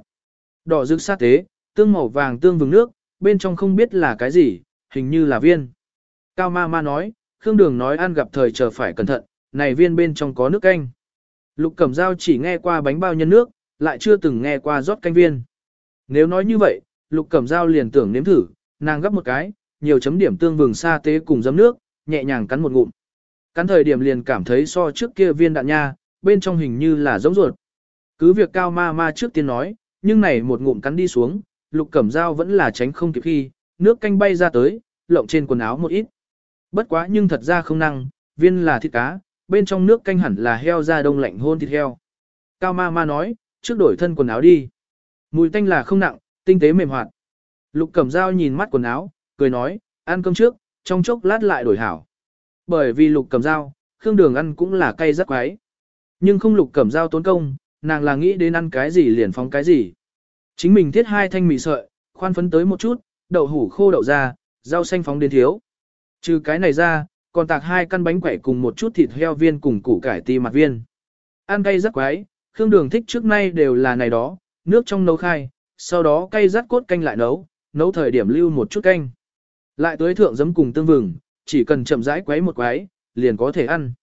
Đỏ rực sát tế, tương màu vàng tương vừng nước, bên trong không biết là cái gì, hình như là viên. Cao ma ma nói, Khương Đường nói ăn gặp thời chờ phải cẩn thận, này viên bên trong có nước canh. Lục Cẩm Dao chỉ nghe qua bánh bao nhân nước, lại chưa từng nghe qua rót canh viên. Nếu nói như vậy, Lục Cẩm Dao liền tưởng nếm thử, nàng gấp một cái, nhiều chấm điểm tương vừng sa tế cùng giấm nước, nhẹ nhàng cắn một ngụm. Cắn thời điểm liền cảm thấy so trước kia viên đạn nha, bên trong hình như là giống ruột. Cứ việc cao ma ma trước tiên nói, nhưng này một ngụm cắn đi xuống, lục cẩm dao vẫn là tránh không kịp khi, nước canh bay ra tới, lộng trên quần áo một ít. Bất quá nhưng thật ra không năng, viên là thịt cá, bên trong nước canh hẳn là heo da đông lạnh hôn thịt heo. Cao ma ma nói, trước đổi thân quần áo đi. Mùi tanh là không nặng, tinh tế mềm hoạt. Lục cẩm dao nhìn mắt quần áo, cười nói, ăn cơm trước, trong chốc lát lại đổi hảo. Bởi vì lục cẩm dao, khương đường ăn cũng là cay rất quái. Nhưng không lục cẩm dao tốn công, nàng là nghĩ đến ăn cái gì liền phóng cái gì. Chính mình thiết hai thanh mì sợi, khoan phấn tới một chút, đậu hủ khô đậu ra, rau xanh phóng đến thiếu. Trừ cái này ra, còn tạc hai căn bánh quẩy cùng một chút thịt heo viên cùng củ cải ti mặt viên. Ăn cay rất quái, Khương Đường thích trước nay đều là này đó, nước trong nấu khai, sau đó cay rắt cốt canh lại nấu, nấu thời điểm lưu một chút canh. Lại tới thượng giấm cùng tương vừng, chỉ cần chậm rãi quấy một quấy, liền có thể ăn.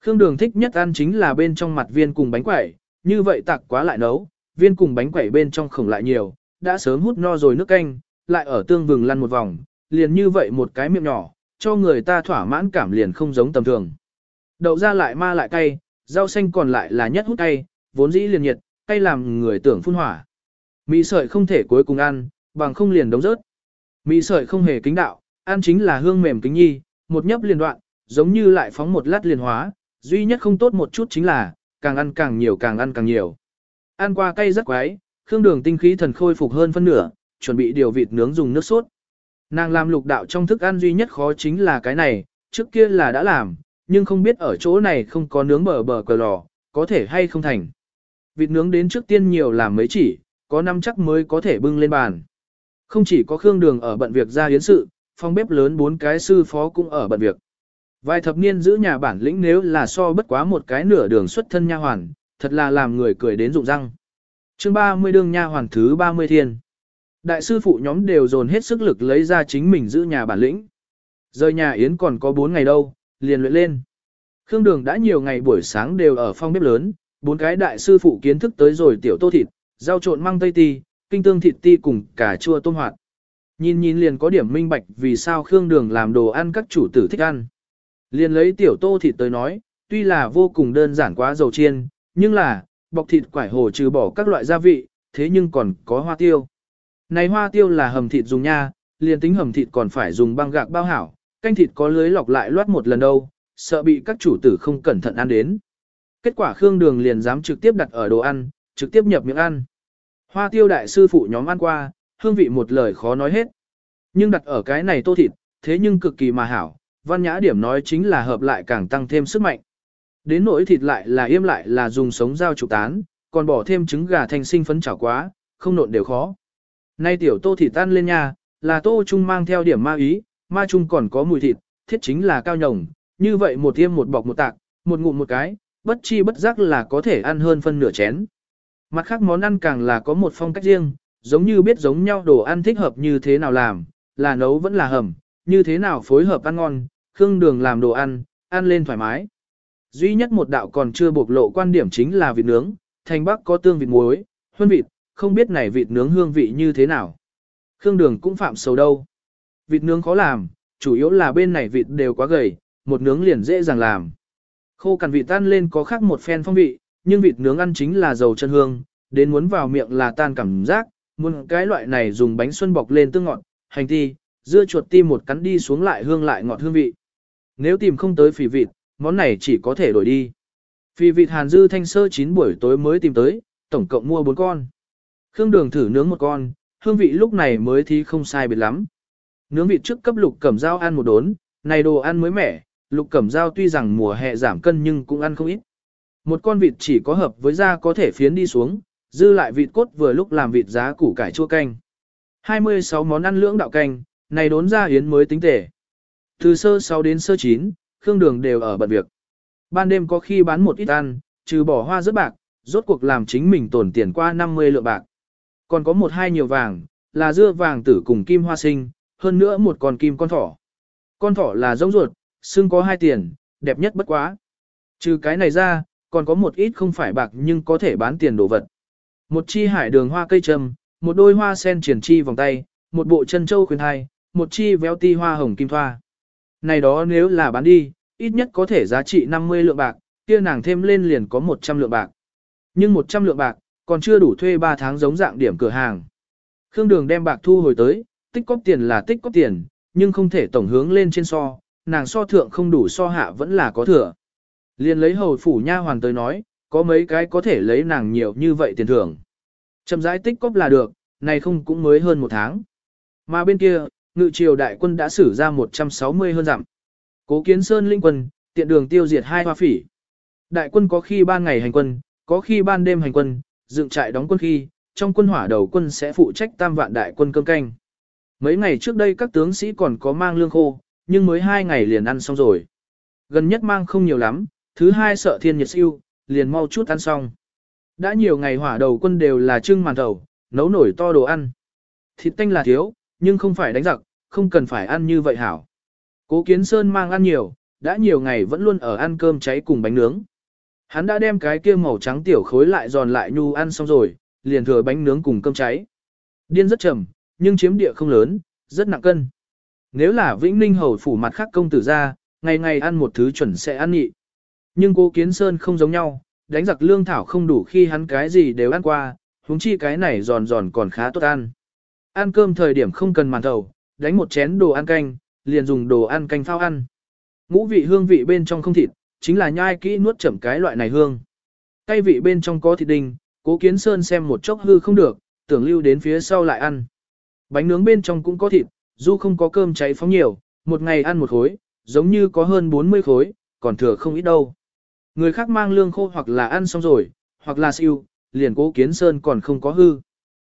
Khương Đường thích nhất ăn chính là bên trong mặt viên cùng bánh quẩy, như vậy tạc quá lại nấu, viên cùng bánh quẩy bên trong khổng lại nhiều, đã sớm hút no rồi nước canh, lại ở tương vừng lăn một vòng, liền như vậy một cái miệng nhỏ, cho người ta thỏa mãn cảm liền không giống tầm thường. Đậu ra lại ma lại cay, rau xanh còn lại là nhất hút cay, vốn dĩ liền nhiệt, cay làm người tưởng phun hỏa. Mì sợi không thể cuối cùng ăn, bằng không liền đống rớt. Mì sợi không hề kính đạo, ăn chính là hương mềm kính nhi, một nhấp liền đoạn, giống như lại phóng một lát liền hóa, duy nhất không tốt một chút chính là, càng ăn càng nhiều càng ăn càng nhiều. Ăn qua cay rất quái, khương đường tinh khí thần khôi phục hơn phân nửa, chuẩn bị điều vịt nướng dùng nước sốt. Nàng làm lục đạo trong thức ăn duy nhất khó chính là cái này, trước kia là đã làm, nhưng không biết ở chỗ này không có nướng bờ bờ cờ lò, có thể hay không thành. Vịt nướng đến trước tiên nhiều làm mấy chỉ, có năm chắc mới có thể bưng lên bàn. Không chỉ có Khương Đường ở bận việc ra hiến sự, phòng bếp lớn bốn cái sư phó cũng ở bận việc. Vài thập niên giữ nhà bản lĩnh nếu là so bất quá một cái nửa đường xuất thân nha hoàn, thật là làm người cười đến rụng răng. chương 30 đương nha hoàn thứ 30 thiên. Đại sư phụ nhóm đều dồn hết sức lực lấy ra chính mình giữ nhà bản lĩnh. Rời nhà Yến còn có 4 ngày đâu, liền luyện lên. Khương Đường đã nhiều ngày buổi sáng đều ở phòng bếp lớn, bốn cái đại sư phụ kiến thức tới rồi tiểu tô thịt, rau trộn măng tây ti, kinh tương thịt ti cùng cà chua tôm hoạt. Nhìn nhìn liền có điểm minh bạch vì sao Khương Đường làm đồ ăn các chủ tử thích ăn. Liền lấy tiểu tô thịt tới nói, tuy là vô cùng đơn giản quá dầu chiên, nhưng là, bọc thịt quải hồ trừ bỏ các loại gia vị, thế nhưng còn có hoa tiêu. Này hoa tiêu là hầm thịt dùng nha, liền tính hầm thịt còn phải dùng băng gạc bao hảo, canh thịt có lưới lọc lại loát một lần đâu, sợ bị các chủ tử không cẩn thận ăn đến. Kết quả Khương Đường liền dám trực tiếp đặt ở đồ ăn, trực tiếp nhập miệng ăn. Hoa tiêu đại sư phụ nhóm ăn qua, hương vị một lời khó nói hết. Nhưng đặt ở cái này tô thịt, thế nhưng cực kỳ mà hảo, văn nhã điểm nói chính là hợp lại càng tăng thêm sức mạnh. Đến nỗi thịt lại là yêm lại là dùng sống dao trục tán, còn bỏ thêm trứng gà thanh sinh phấn chảo quá, không nộn đều khó. Nay tiểu tô thịt tan lên nha, là tô trung mang theo điểm ma ý, ma trung còn có mùi thịt, thiết chính là cao nhồng, như vậy một tiêm một bọc một tạc, một ngụm một cái, bất chi bất giác là có thể ăn hơn phân nửa chén. Mặt khác món ăn càng là có một phong cách riêng, giống như biết giống nhau đồ ăn thích hợp như thế nào làm, là nấu vẫn là hầm, như thế nào phối hợp ăn ngon, khương đường làm đồ ăn, ăn lên thoải mái. Duy nhất một đạo còn chưa bộc lộ quan điểm chính là vịt nướng, thành bắc có tương vịt muối, huân vịt, không biết này vịt nướng hương vị như thế nào. Khương đường cũng phạm sầu đâu. Vịt nướng khó làm, chủ yếu là bên này vịt đều quá gầy, một nướng liền dễ dàng làm. Khô cằn vịt tan lên có khác một phen phong vị, nhưng vịt nướng ăn chính là dầu chân hương, đến muốn vào miệng là tan cảm giác, muốn cái loại này dùng bánh xuân bọc lên tương ngọt, hành ti, dưa chuột tim một cắn đi xuống lại hương lại ngọt hương vị. Nếu tìm không tới phì vịt, món này chỉ có thể đổi đi. Phì vịt hàn dư thanh sơ 9 buổi tối mới tìm tới, tổng cộng mua 4 con. Khương đường thử nướng một con, hương vị lúc này mới thì không sai biệt lắm. Nướng vịt trước cấp lục cẩm dao ăn một đốn, này đồ ăn mới mẻ, lục cẩm dao tuy rằng mùa hè giảm cân nhưng cũng ăn không ít. Một con vịt chỉ có hợp với da có thể phiến đi xuống, dư lại vịt cốt vừa lúc làm vịt giá củ cải chua canh. 26 món ăn lưỡng đạo canh, này đốn ra yến mới tính tể. Từ sơ 6 đến sơ 9, Khương Đường đều ở bận việc. Ban đêm có khi bán một ít ăn, trừ bỏ hoa rất bạc, rốt cuộc làm chính mình tổn tiền qua 50 lượng bạc. Còn có một hai nhiều vàng, là dưa vàng tử cùng kim hoa sinh, hơn nữa một con kim con thỏ. Con thỏ là giống ruột, xương có hai tiền, đẹp nhất bất quá. Trừ cái này ra, còn có một ít không phải bạc nhưng có thể bán tiền đồ vật. Một chi hải đường hoa cây trầm, một đôi hoa sen triển chi vòng tay, một bộ chân châu khuyên hai, một chi véo ti hoa hồng kim thoa. Này đó nếu là bán đi, ít nhất có thể giá trị 50 lượng bạc, kia nàng thêm lên liền có 100 lượng bạc. Nhưng 100 lượng bạc, còn chưa đủ thuê 3 tháng giống dạng điểm cửa hàng. Khương Đường đem bạc thu hồi tới, tích cóp tiền là tích cóp tiền, nhưng không thể tổng hướng lên trên so, nàng so thượng không đủ so hạ vẫn là có thừa. Liền lấy hầu phủ nha hoàn tới nói, có mấy cái có thể lấy nàng nhiều như vậy tiền thưởng. Chậm rãi tích cóp là được, này không cũng mới hơn một tháng. Mà bên kia, ngự triều đại quân đã xử ra 160 hơn dặm. Cố kiến sơn linh quân, tiện đường tiêu diệt hai hoa phỉ. Đại quân có khi ban ngày hành quân, có khi ban đêm hành quân, dựng trại đóng quân khi, trong quân hỏa đầu quân sẽ phụ trách tam vạn đại quân cơm canh. Mấy ngày trước đây các tướng sĩ còn có mang lương khô, nhưng mới hai ngày liền ăn xong rồi. Gần nhất mang không nhiều lắm, thứ hai sợ thiên nhiệt siêu, liền mau chút ăn xong. Đã nhiều ngày hỏa đầu quân đều là trưng màn đầu, nấu nổi to đồ ăn. Thịt tanh là thiếu, nhưng không phải đánh giặc, không cần phải ăn như vậy hảo. Cố Kiến Sơn mang ăn nhiều, đã nhiều ngày vẫn luôn ở ăn cơm cháy cùng bánh nướng. Hắn đã đem cái kia màu trắng tiểu khối lại giòn lại nhu ăn xong rồi, liền thừa bánh nướng cùng cơm cháy. Điên rất chậm, nhưng chiếm địa không lớn, rất nặng cân. Nếu là Vĩnh Ninh hầu phủ mặt khác công tử ra, ngày ngày ăn một thứ chuẩn sẽ ăn nhị. Nhưng cố Kiến Sơn không giống nhau, đánh giặc lương thảo không đủ khi hắn cái gì đều ăn qua, huống chi cái này giòn giòn còn khá tốt ăn. Ăn cơm thời điểm không cần màn thầu, đánh một chén đồ ăn canh, liền dùng đồ ăn canh phao ăn. Ngũ vị hương vị bên trong không thịt, chính là nhai kỹ nuốt chậm cái loại này hương. Cay vị bên trong có thịt đinh, cố kiến sơn xem một chốc hư không được, tưởng lưu đến phía sau lại ăn. Bánh nướng bên trong cũng có thịt, dù không có cơm cháy phóng nhiều, một ngày ăn một khối, giống như có hơn 40 khối, còn thừa không ít đâu. Người khác mang lương khô hoặc là ăn xong rồi, hoặc là siêu, liền cố kiến sơn còn không có hư.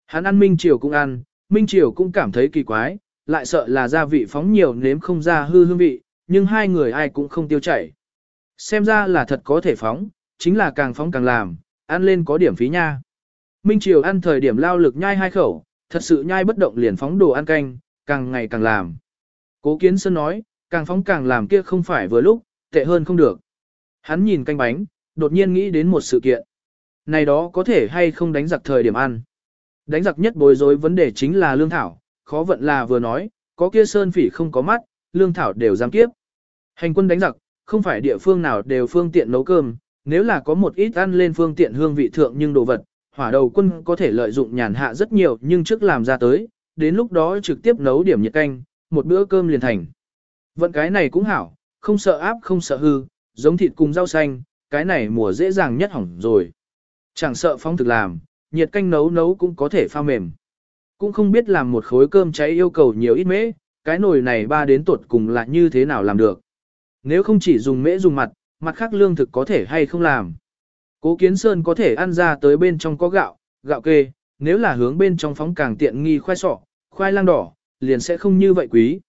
Hắn ăn Minh Triều cũng ăn, Minh Triều cũng cảm thấy kỳ quái, lại sợ là gia vị phóng nhiều nếm không ra hư hương vị, nhưng hai người ai cũng không tiêu chảy. Xem ra là thật có thể phóng, chính là càng phóng càng làm, ăn lên có điểm phí nha. Minh Triều ăn thời điểm lao lực nhai hai khẩu, thật sự nhai bất động liền phóng đồ ăn canh, càng ngày càng làm. Cố Kiến Sơn nói, càng phóng càng làm kia không phải vừa lúc, tệ hơn không được. Hắn nhìn canh bánh, đột nhiên nghĩ đến một sự kiện. Này đó có thể hay không đánh giặc thời điểm ăn. Đánh giặc nhất bối rối vấn đề chính là lương thảo, khó vận là vừa nói, có kia sơn phỉ không có mắt, lương thảo đều giam kiếp. Hành quân đánh giặc, không phải địa phương nào đều phương tiện nấu cơm, nếu là có một ít ăn lên phương tiện hương vị thượng nhưng đồ vật, hỏa đầu quân có thể lợi dụng nhàn hạ rất nhiều nhưng trước làm ra tới, đến lúc đó trực tiếp nấu điểm nhiệt canh, một bữa cơm liền thành. Vận cái này cũng hảo, không sợ áp không sợ hư, giống thịt cùng rau xanh, cái này mùa dễ dàng nhất hỏng rồi. Chẳng sợ phong thực làm, nhiệt canh nấu nấu cũng có thể pha mềm. Cũng không biết làm một khối cơm cháy yêu cầu nhiều ít mễ, cái nồi này ba đến tuột cùng là như thế nào làm được. Nếu không chỉ dùng mễ dùng mặt, mặt khác lương thực có thể hay không làm. Cố kiến sơn có thể ăn ra tới bên trong có gạo, gạo kê, nếu là hướng bên trong phóng càng tiện nghi khoai sọ, khoai lang đỏ, liền sẽ không như vậy quý.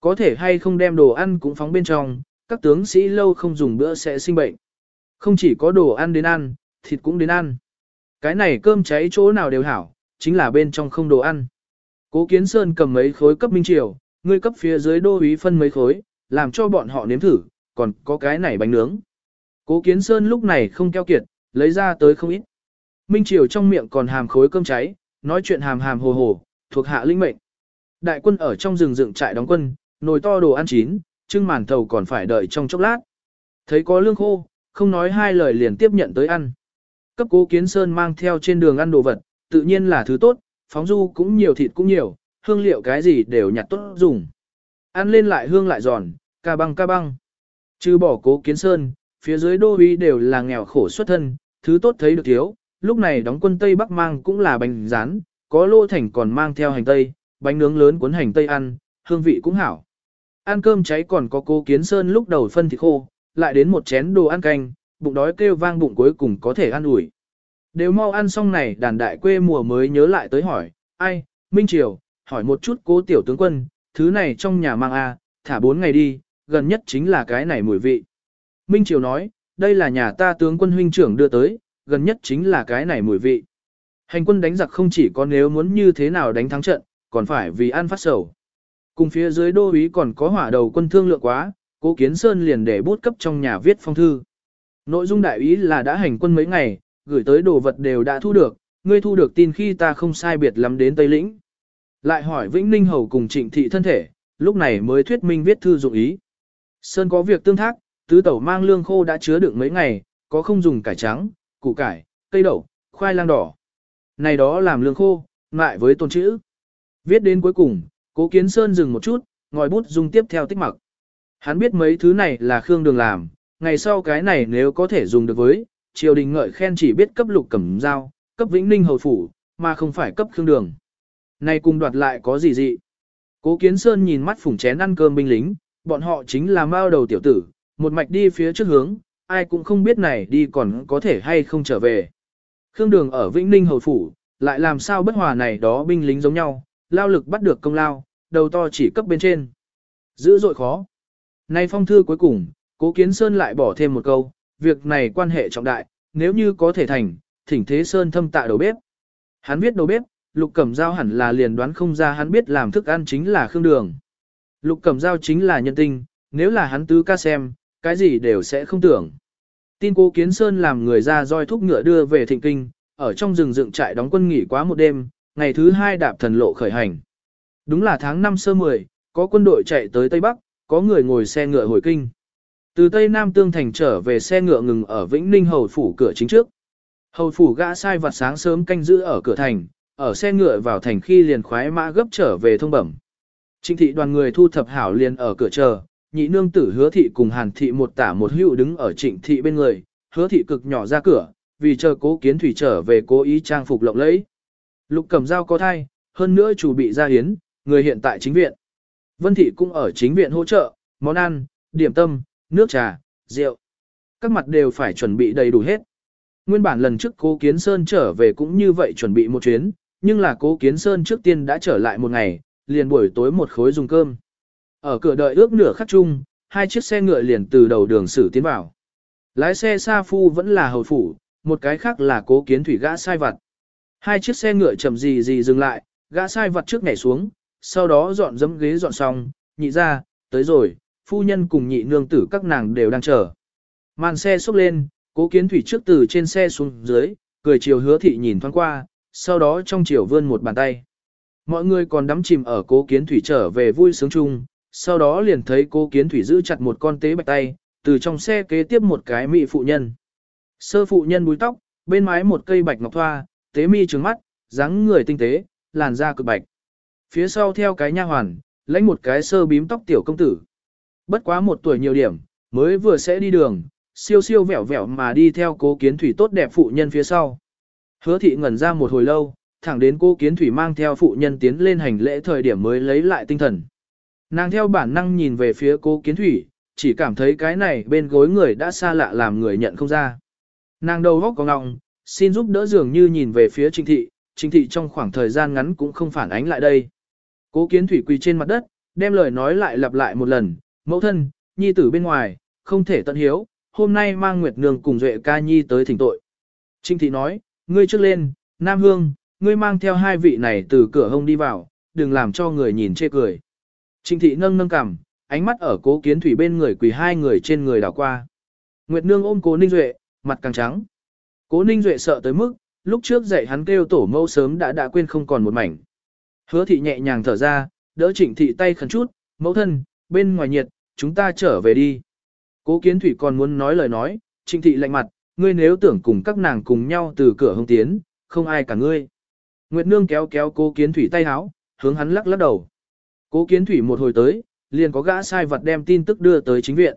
Có thể hay không đem đồ ăn cũng phóng bên trong, các tướng sĩ lâu không dùng bữa sẽ sinh bệnh. Không chỉ có đồ ăn đến ăn, thịt cũng đến ăn. Cái này cơm cháy chỗ nào đều hảo, chính là bên trong không đồ ăn. Cố Kiến Sơn cầm mấy khối cấp minh triều, ngươi cấp phía dưới đô úy phân mấy khối, làm cho bọn họ nếm thử, còn có cái này bánh nướng. Cố Kiến Sơn lúc này không keo kiệt, lấy ra tới không ít. Minh Triều trong miệng còn hàm khối cơm cháy, nói chuyện hàm hàm hồ hồ, thuộc hạ linh mệnh. Đại quân ở trong rừng dựng trại đóng quân, nồi to đồ ăn chín, trưng màn thầu còn phải đợi trong chốc lát. Thấy có lương khô, không nói hai lời liền tiếp nhận tới ăn. Cấp cố kiến sơn mang theo trên đường ăn đồ vật, tự nhiên là thứ tốt, phóng du cũng nhiều thịt cũng nhiều, hương liệu cái gì đều nhặt tốt dùng. Ăn lên lại hương lại giòn, ca băng ca băng. Chứ bỏ cố kiến sơn, phía dưới đô uy đều là nghèo khổ xuất thân, thứ tốt thấy được thiếu, lúc này đóng quân Tây Bắc mang cũng là bánh rán, có lô thành còn mang theo hành tây, bánh nướng lớn cuốn hành tây ăn, hương vị cũng hảo. Ăn cơm cháy còn có cố kiến sơn lúc đầu phân thịt khô, lại đến một chén đồ ăn canh, bụng đói kêu vang bụng cuối cùng có thể ăn ủi. Đều mau ăn xong này đàn đại quê mùa mới nhớ lại tới hỏi, ai, Minh Triều, hỏi một chút cố tiểu tướng quân, thứ này trong nhà mang a, thả bốn ngày đi, gần nhất chính là cái này mùi vị. Minh Triều nói, đây là nhà ta tướng quân huynh trưởng đưa tới, gần nhất chính là cái này mùi vị. Hành quân đánh giặc không chỉ có nếu muốn như thế nào đánh thắng trận, còn phải vì ăn phát sầu. Cùng phía dưới đô úy còn có hỏa đầu quân thương lượng quá, cố kiến sơn liền để bút cấp trong nhà viết phong thư. Nội dung đại ý là đã hành quân mấy ngày, gửi tới đồ vật đều đã thu được, ngươi thu được tin khi ta không sai biệt lắm đến Tây Lĩnh. Lại hỏi Vĩnh Ninh Hầu cùng trịnh thị thân thể, lúc này mới thuyết minh viết thư dụng ý. Sơn có việc tương thác, tứ tẩu mang lương khô đã chứa được mấy ngày, có không dùng cải trắng, củ cải, cây đậu, khoai lang đỏ. Này đó làm lương khô, ngại với tôn chữ. Viết đến cuối cùng, cố kiến Sơn dừng một chút, ngòi bút dùng tiếp theo tích mặc. Hắn biết mấy thứ này là Khương Đường làm, ngày sau cái này nếu có thể dùng được với, triều đình ngợi khen chỉ biết cấp lục cẩm dao, cấp vĩnh ninh hầu phủ, mà không phải cấp Khương Đường. Này cùng đoạt lại có gì dị? Cố Kiến Sơn nhìn mắt phủng chén ăn cơm binh lính, bọn họ chính là mao đầu tiểu tử, một mạch đi phía trước hướng, ai cũng không biết này đi còn có thể hay không trở về. Khương Đường ở Vĩnh Ninh Hầu Phủ, lại làm sao bất hòa này đó binh lính giống nhau, lao lực bắt được công lao, đầu to chỉ cấp bên trên. Dữ dội khó. Nay phong thư cuối cùng, Cố Kiến Sơn lại bỏ thêm một câu, việc này quan hệ trọng đại, nếu như có thể thành, thỉnh Thế Sơn thâm tạ đầu bếp. Hắn biết đầu bếp, Lục Cẩm Giao hẳn là liền đoán không ra hắn biết làm thức ăn chính là Khương Đường. Lục Cẩm Giao chính là nhân tinh, nếu là hắn tứ ca xem, cái gì đều sẽ không tưởng. Tin cố Kiến Sơn làm người ra roi thúc ngựa đưa về thịnh kinh, ở trong rừng dựng trại đóng quân nghỉ quá một đêm, ngày thứ hai đạp thần lộ khởi hành. Đúng là tháng 5 sơ 10, có quân đội chạy tới Tây Bắc, có người ngồi xe ngựa hồi kinh. Từ Tây Nam Tương Thành trở về xe ngựa ngừng ở Vĩnh Ninh Hầu Phủ cửa chính trước. Hầu Phủ gã sai vặt sáng sớm canh giữ ở cửa thành, ở xe ngựa vào thành khi liền khoái mã gấp trở về thông bẩm. Trịnh thị đoàn người thu thập hảo liền ở cửa chờ, nhị nương tử hứa thị cùng hàn thị một tả một hữu đứng ở trịnh thị bên người, hứa thị cực nhỏ ra cửa, vì chờ cố kiến thủy trở về cố ý trang phục lộng lẫy. Lục cầm dao có thai, hơn nữa chủ bị ra hiến, người hiện tại chính viện. Vân thị cũng ở chính viện hỗ trợ, món ăn, điểm tâm, nước trà, rượu. Các mặt đều phải chuẩn bị đầy đủ hết. Nguyên bản lần trước cố kiến sơn trở về cũng như vậy chuẩn bị một chuyến, nhưng là cố kiến sơn trước tiên đã trở lại một ngày, liền buổi tối một khối dùng cơm. Ở cửa đợi ước nửa khắc chung, hai chiếc xe ngựa liền từ đầu đường xử tiến vào. Lái xe Sa Phu vẫn là hầu phủ, một cái khác là cố kiến thủy gã sai vặt. Hai chiếc xe ngựa chậm gì gì dừng lại, gã sai vặt trước nhảy xuống, sau đó dọn dấm ghế dọn xong, nhị ra, tới rồi, phu nhân cùng nhị nương tử các nàng đều đang chờ. Màn xe xốc lên, cố kiến thủy trước từ trên xe xuống dưới, cười chiều hứa thị nhìn thoáng qua, sau đó trong chiều vươn một bàn tay. Mọi người còn đắm chìm ở cố kiến thủy trở về vui sướng chung, sau đó liền thấy cố kiến thủy giữ chặt một con tế bạch tay, từ trong xe kế tiếp một cái mỹ phụ nhân. Sơ phụ nhân búi tóc, bên mái một cây bạch ngọc thoa, tế mi trứng mắt, dáng người tinh tế, làn da cực bạch. Phía sau theo cái nha hoàn, lãnh một cái sơ bím tóc tiểu công tử. Bất quá một tuổi nhiều điểm, mới vừa sẽ đi đường, siêu siêu vẹo vẹo mà đi theo cố kiến thủy tốt đẹp phụ nhân phía sau. Hứa thị ngẩn ra một hồi lâu, thẳng đến cố kiến thủy mang theo phụ nhân tiến lên hành lễ thời điểm mới lấy lại tinh thần. Nàng theo bản năng nhìn về phía cố kiến thủy, chỉ cảm thấy cái này bên gối người đã xa lạ làm người nhận không ra. Nàng đầu góc có ngọng, xin giúp đỡ dường như nhìn về phía trinh thị, trinh thị trong khoảng thời gian ngắn cũng không phản ánh lại đây. Cố kiến thủy quỳ trên mặt đất, đem lời nói lại lặp lại một lần, mẫu thân, nhi tử bên ngoài, không thể tận hiếu, hôm nay mang Nguyệt Nương cùng Duệ ca nhi tới thỉnh tội. Trinh thị nói, ngươi trước lên, Nam Hương, ngươi mang theo hai vị này từ cửa hông đi vào, đừng làm cho người nhìn chê cười. Trịnh thị nâng nâng cằm, ánh mắt ở cố kiến thủy bên người quỳ hai người trên người đảo qua. Nguyệt Nương ôm cố Ninh Duệ, mặt càng trắng. Cố Ninh Duệ sợ tới mức, lúc trước dạy hắn kêu tổ mẫu sớm đã đã quên không còn một mảnh. Hứa thị nhẹ nhàng thở ra, đỡ trịnh thị tay khẩn chút, mẫu thân, bên ngoài nhiệt, chúng ta trở về đi. Cố kiến thủy còn muốn nói lời nói, trịnh thị lạnh mặt, ngươi nếu tưởng cùng các nàng cùng nhau từ cửa hông tiến, không ai cả ngươi. Nguyệt nương kéo kéo cố kiến thủy tay háo, hướng hắn lắc lắc đầu. Cố kiến thủy một hồi tới, liền có gã sai vật đem tin tức đưa tới chính viện.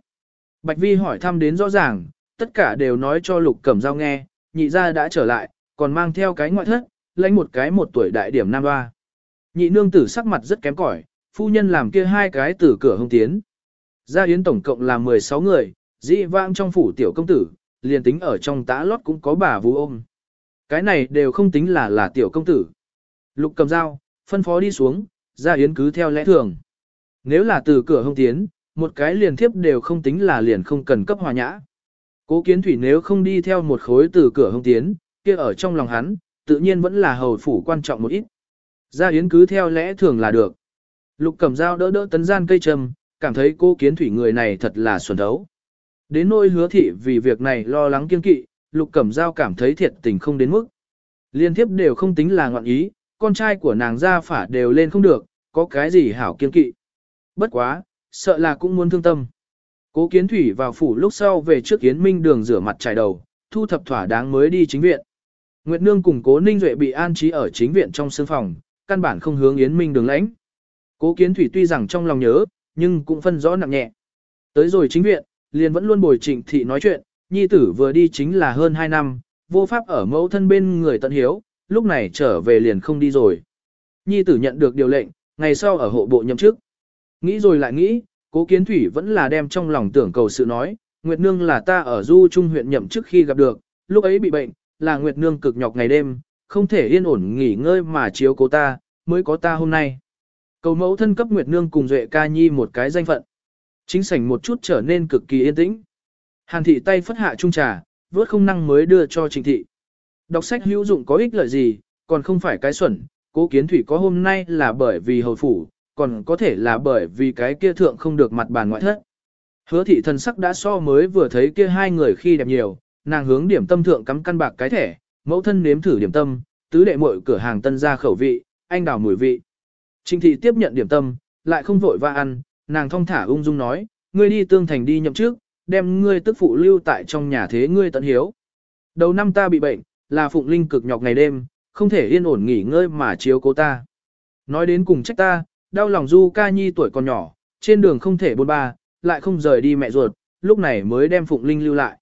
Bạch vi hỏi thăm đến rõ ràng, tất cả đều nói cho lục cẩm giao nghe, nhị gia đã trở lại, còn mang theo cái ngoại thất, lãnh một cái một tuổi đại điểm nam hoa. Nhị nương tử sắc mặt rất kém cỏi, phu nhân làm kia hai cái tử cửa hông tiến. Gia yến tổng cộng là 16 người, dị vãng trong phủ tiểu công tử, liền tính ở trong tã lót cũng có bà vú ôm. Cái này đều không tính là là tiểu công tử. Lục cầm dao, phân phó đi xuống, gia yến cứ theo lẽ thường. Nếu là từ cửa hông tiến, một cái liền thiếp đều không tính là liền không cần cấp hòa nhã. Cố kiến thủy nếu không đi theo một khối từ cửa hông tiến, kia ở trong lòng hắn, tự nhiên vẫn là hầu phủ quan trọng một ít. Gia Yến cứ theo lẽ thường là được. Lục cầm dao đỡ đỡ tấn gian cây trầm, cảm thấy cô kiến thủy người này thật là xuẩn đấu. Đến nỗi hứa thị vì việc này lo lắng kiên kỵ, lục cẩm Giao cảm thấy thiệt tình không đến mức. Liên tiếp đều không tính là ngọn ý, con trai của nàng ra phả đều lên không được, có cái gì hảo kiên kỵ. Bất quá, sợ là cũng muốn thương tâm. Cố kiến thủy vào phủ lúc sau về trước kiến minh đường rửa mặt trải đầu, thu thập thỏa đáng mới đi chính viện. Nguyệt Nương cùng cố Ninh Duệ bị an trí ở chính viện trong sương phòng, căn bản không hướng Yến Minh đường lãnh. Cố Kiến Thủy tuy rằng trong lòng nhớ, nhưng cũng phân rõ nặng nhẹ. Tới rồi chính viện, liền vẫn luôn bồi trịnh thị nói chuyện, nhi tử vừa đi chính là hơn 2 năm, vô pháp ở mẫu thân bên người tận hiếu, lúc này trở về liền không đi rồi. Nhi tử nhận được điều lệnh, ngày sau ở hộ bộ nhậm chức. Nghĩ rồi lại nghĩ, cố kiến thủy vẫn là đem trong lòng tưởng cầu sự nói, Nguyệt Nương là ta ở Du Trung huyện nhậm chức khi gặp được, lúc ấy bị bệnh, là Nguyệt Nương cực nhọc ngày đêm, không thể yên ổn nghỉ ngơi mà chiếu cố ta, mới có ta hôm nay. Cầu mẫu thân cấp Nguyệt Nương cùng Duệ ca nhi một cái danh phận. Chính sảnh một chút trở nên cực kỳ yên tĩnh. Hàn thị tay phất hạ trung trà, vớt không năng mới đưa cho trình thị. Đọc sách hữu dụng có ích lợi gì, còn không phải cái xuẩn, cố kiến thủy có hôm nay là bởi vì hầu phủ, còn có thể là bởi vì cái kia thượng không được mặt bàn ngoại thất. Hứa thị thần sắc đã so mới vừa thấy kia hai người khi đẹp nhiều, nàng hướng điểm tâm thượng cắm căn bạc cái thẻ, mẫu thân nếm thử điểm tâm, tứ đệ muội cửa hàng tân ra khẩu vị, anh đào mùi vị. Trình thị tiếp nhận điểm tâm, lại không vội va ăn, nàng thong thả ung dung nói, ngươi đi tương thành đi nhậm trước, đem ngươi tức phụ lưu tại trong nhà thế ngươi tận hiếu. Đầu năm ta bị bệnh, là phụng linh cực nhọc ngày đêm, không thể yên ổn nghỉ ngơi mà chiếu cố ta. Nói đến cùng trách ta, đau lòng du ca nhi tuổi còn nhỏ, trên đường không thể bôn ba, lại không rời đi mẹ ruột, lúc này mới đem phụng linh lưu lại.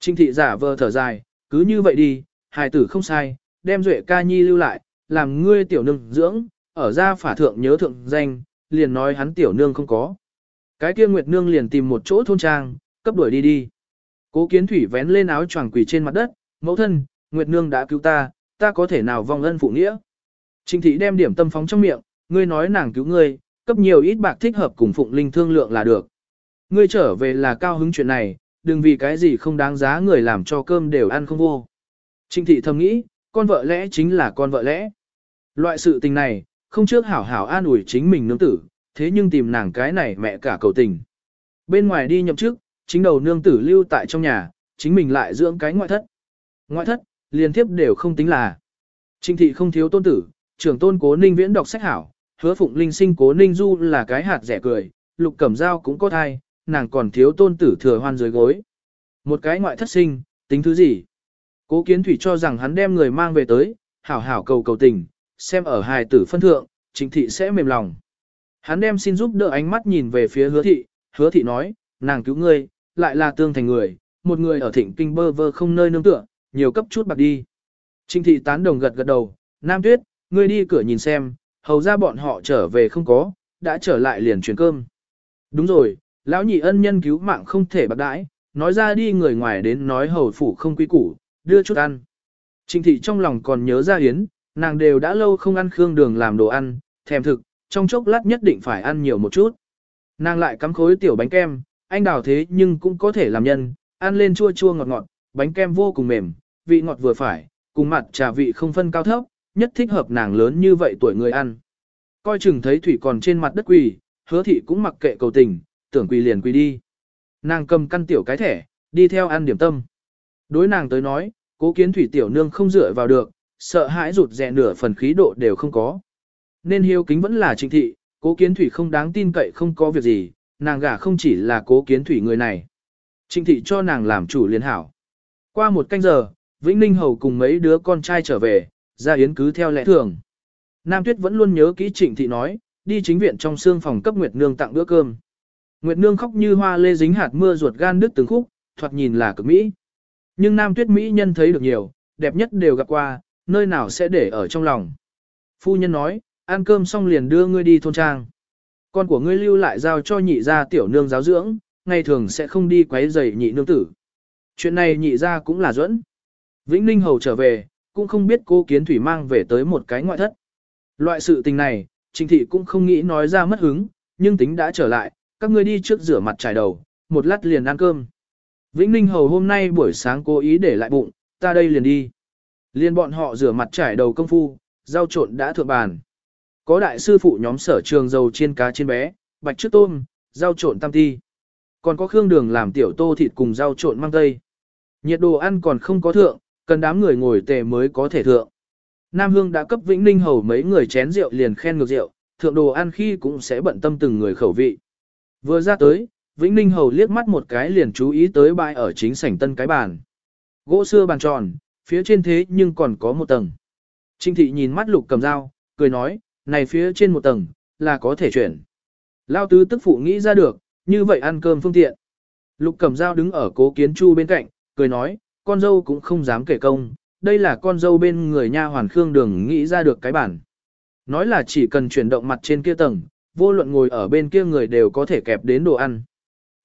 Trinh thị giả vờ thở dài, cứ như vậy đi, hài tử không sai, đem duệ ca nhi lưu lại, làm ngươi tiểu nương dưỡng, ở ra phả thượng nhớ thượng danh, liền nói hắn tiểu nương không có. Cái kia Nguyệt Nương liền tìm một chỗ thôn trang, cấp đuổi đi đi. Cố kiến thủy vén lên áo choàng quỳ trên mặt đất, mẫu thân, Nguyệt Nương đã cứu ta, ta có thể nào vong ân phụ nghĩa. Trình thị đem điểm tâm phóng trong miệng, ngươi nói nàng cứu ngươi, cấp nhiều ít bạc thích hợp cùng Phụng Linh thương lượng là được. Ngươi trở về là cao hứng chuyện này, đừng vì cái gì không đáng giá người làm cho cơm đều ăn không vô. Trình thị thầm nghĩ, con vợ lẽ chính là con vợ lẽ. Loại sự tình này, không trước hảo hảo an ủi chính mình nương tử, thế nhưng tìm nàng cái này mẹ cả cầu tình. Bên ngoài đi nhậm chức, chính đầu nương tử lưu tại trong nhà, chính mình lại dưỡng cái ngoại thất. Ngoại thất, liên tiếp đều không tính là. Trinh thị không thiếu tôn tử, trưởng tôn cố ninh viễn đọc sách hảo, hứa phụng linh sinh cố ninh du là cái hạt rẻ cười, lục cẩm dao cũng có thai, nàng còn thiếu tôn tử thừa hoan dưới gối. Một cái ngoại thất sinh, Tính thứ gì? Cố kiến thủy cho rằng hắn đem người mang về tới, hảo hảo cầu cầu tình, xem ở hài tử phân thượng, chính thị sẽ mềm lòng. Hắn đem xin giúp đỡ ánh mắt nhìn về phía hứa thị, hứa thị nói, nàng cứu ngươi, lại là tương thành người, một người ở thịnh kinh bơ vơ không nơi nương tựa, nhiều cấp chút bạc đi. Trinh thị tán đồng gật gật đầu, Nam Tuyết, ngươi đi cửa nhìn xem, hầu ra bọn họ trở về không có, đã trở lại liền chuyển cơm. Đúng rồi, lão nhị ân nhân cứu mạng không thể bạc đãi, nói ra đi người ngoài đến nói hầu phủ không quý củ, đưa chút ăn. Trinh thị trong lòng còn nhớ ra Yến, nàng đều đã lâu không ăn khương đường làm đồ ăn, thèm thực, trong chốc lát nhất định phải ăn nhiều một chút. Nàng lại cắm khối tiểu bánh kem, anh đào thế nhưng cũng có thể làm nhân, ăn lên chua chua ngọt ngọt, bánh kem vô cùng mềm, vị ngọt vừa phải, cùng mặt trà vị không phân cao thấp, nhất thích hợp nàng lớn như vậy tuổi người ăn. Coi chừng thấy thủy còn trên mặt đất quỳ, hứa thị cũng mặc kệ cầu tình, tưởng quỳ liền quỳ đi. Nàng cầm căn tiểu cái thẻ, đi theo ăn điểm tâm. Đối nàng tới nói, cố kiến thủy tiểu nương không dựa vào được, sợ hãi rụt rè nửa phần khí độ đều không có. Nên hiếu kính vẫn là trịnh thị, cố kiến thủy không đáng tin cậy không có việc gì, nàng gả không chỉ là cố kiến thủy người này. Trịnh thị cho nàng làm chủ liên hảo. Qua một canh giờ, Vĩnh Ninh Hầu cùng mấy đứa con trai trở về, ra yến cứ theo lẽ thường. Nam Tuyết vẫn luôn nhớ kỹ trịnh thị nói, đi chính viện trong xương phòng cấp Nguyệt Nương tặng bữa cơm. Nguyệt Nương khóc như hoa lê dính hạt mưa ruột gan đứt từng khúc, thoạt nhìn là cực mỹ. Nhưng Nam Tuyết Mỹ nhân thấy được nhiều, đẹp nhất đều gặp qua, nơi nào sẽ để ở trong lòng. Phu nhân nói, ăn cơm xong liền đưa ngươi đi thôn trang. Con của ngươi lưu lại giao cho nhị gia tiểu nương giáo dưỡng, ngày thường sẽ không đi quấy rầy nhị nương tử. Chuyện này nhị gia cũng là dẫn. Vĩnh Ninh Hầu trở về, cũng không biết cô Kiến Thủy mang về tới một cái ngoại thất. Loại sự tình này, Trình Thị cũng không nghĩ nói ra mất hứng, nhưng tính đã trở lại, các ngươi đi trước rửa mặt trải đầu, một lát liền ăn cơm. Vĩnh Ninh Hầu hôm nay buổi sáng cố ý để lại bụng, ta đây liền đi. Liên bọn họ rửa mặt trải đầu công phu, rau trộn đã thượng bàn. Có đại sư phụ nhóm sở trường dầu chiên cá chiên bé, bạch trước tôm, rau trộn tam ti. Còn có khương đường làm tiểu tô thịt cùng rau trộn mang tây. Nhiệt đồ ăn còn không có thượng, cần đám người ngồi tề mới có thể thượng. Nam Hương đã cấp Vĩnh Ninh hầu mấy người chén rượu liền khen ngược rượu, thượng đồ ăn khi cũng sẽ bận tâm từng người khẩu vị. Vừa ra tới, Vĩnh Ninh hầu liếc mắt một cái liền chú ý tới bãi ở chính sảnh tân cái bàn. Gỗ xưa bàn tròn, phía trên thế nhưng còn có một tầng. Trinh thị nhìn mắt lục cầm dao, cười nói, này phía trên một tầng, là có thể chuyển. Lao tứ tức phụ nghĩ ra được, như vậy ăn cơm phương tiện. Lục cầm dao đứng ở cố kiến chu bên cạnh, cười nói, con dâu cũng không dám kể công, đây là con dâu bên người nha hoàn khương đường nghĩ ra được cái bản. Nói là chỉ cần chuyển động mặt trên kia tầng, vô luận ngồi ở bên kia người đều có thể kẹp đến đồ ăn.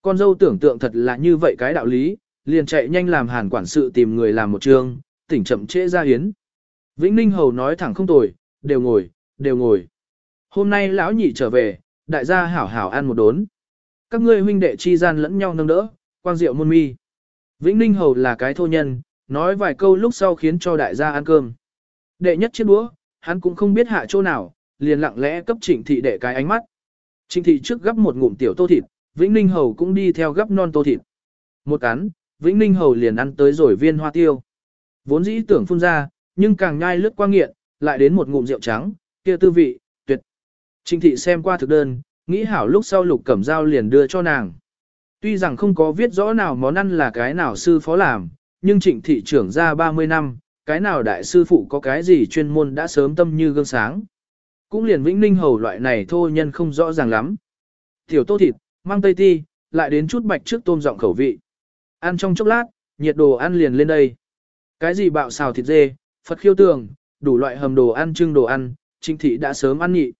Con dâu tưởng tượng thật là như vậy cái đạo lý, liền chạy nhanh làm hàn quản sự tìm người làm một trường, tỉnh chậm trễ ra hiến. Vĩnh Ninh Hầu nói thẳng không tồi, đều ngồi, đều ngồi. Hôm nay lão nhị trở về, đại gia hảo hảo ăn một đốn. Các ngươi huynh đệ chi gian lẫn nhau nâng đỡ, quang diệu môn mi. Vĩnh Ninh Hầu là cái thô nhân, nói vài câu lúc sau khiến cho đại gia ăn cơm. Đệ nhất chiếc đũa, hắn cũng không biết hạ chỗ nào, liền lặng lẽ cấp trịnh thị đệ cái ánh mắt. Trịnh thị trước gấp một ngụm tiểu tô thịt, Vĩnh Ninh Hầu cũng đi theo gấp non tô thịt. Một cắn, Vĩnh Ninh Hầu liền ăn tới rồi viên hoa tiêu. Vốn dĩ tưởng phun ra, nhưng càng nhai lướt qua nghiện, lại đến một ngụm rượu trắng, kia tư vị, tuyệt. Trình thị xem qua thực đơn, nghĩ hảo lúc sau lục cẩm dao liền đưa cho nàng. Tuy rằng không có viết rõ nào món ăn là cái nào sư phó làm, nhưng trịnh thị trưởng ra 30 năm, cái nào đại sư phụ có cái gì chuyên môn đã sớm tâm như gương sáng. Cũng liền vĩnh ninh hầu loại này thô nhân không rõ ràng lắm. Tiểu tô thịt, mang tây ti, lại đến chút bạch trước tôm giọng khẩu vị. Ăn trong chốc lát, nhiệt đồ ăn liền lên đây. Cái gì bạo xào thịt dê, Phật khiêu tường, đủ loại hầm đồ ăn trưng đồ ăn, trịnh thị đã sớm ăn nhị.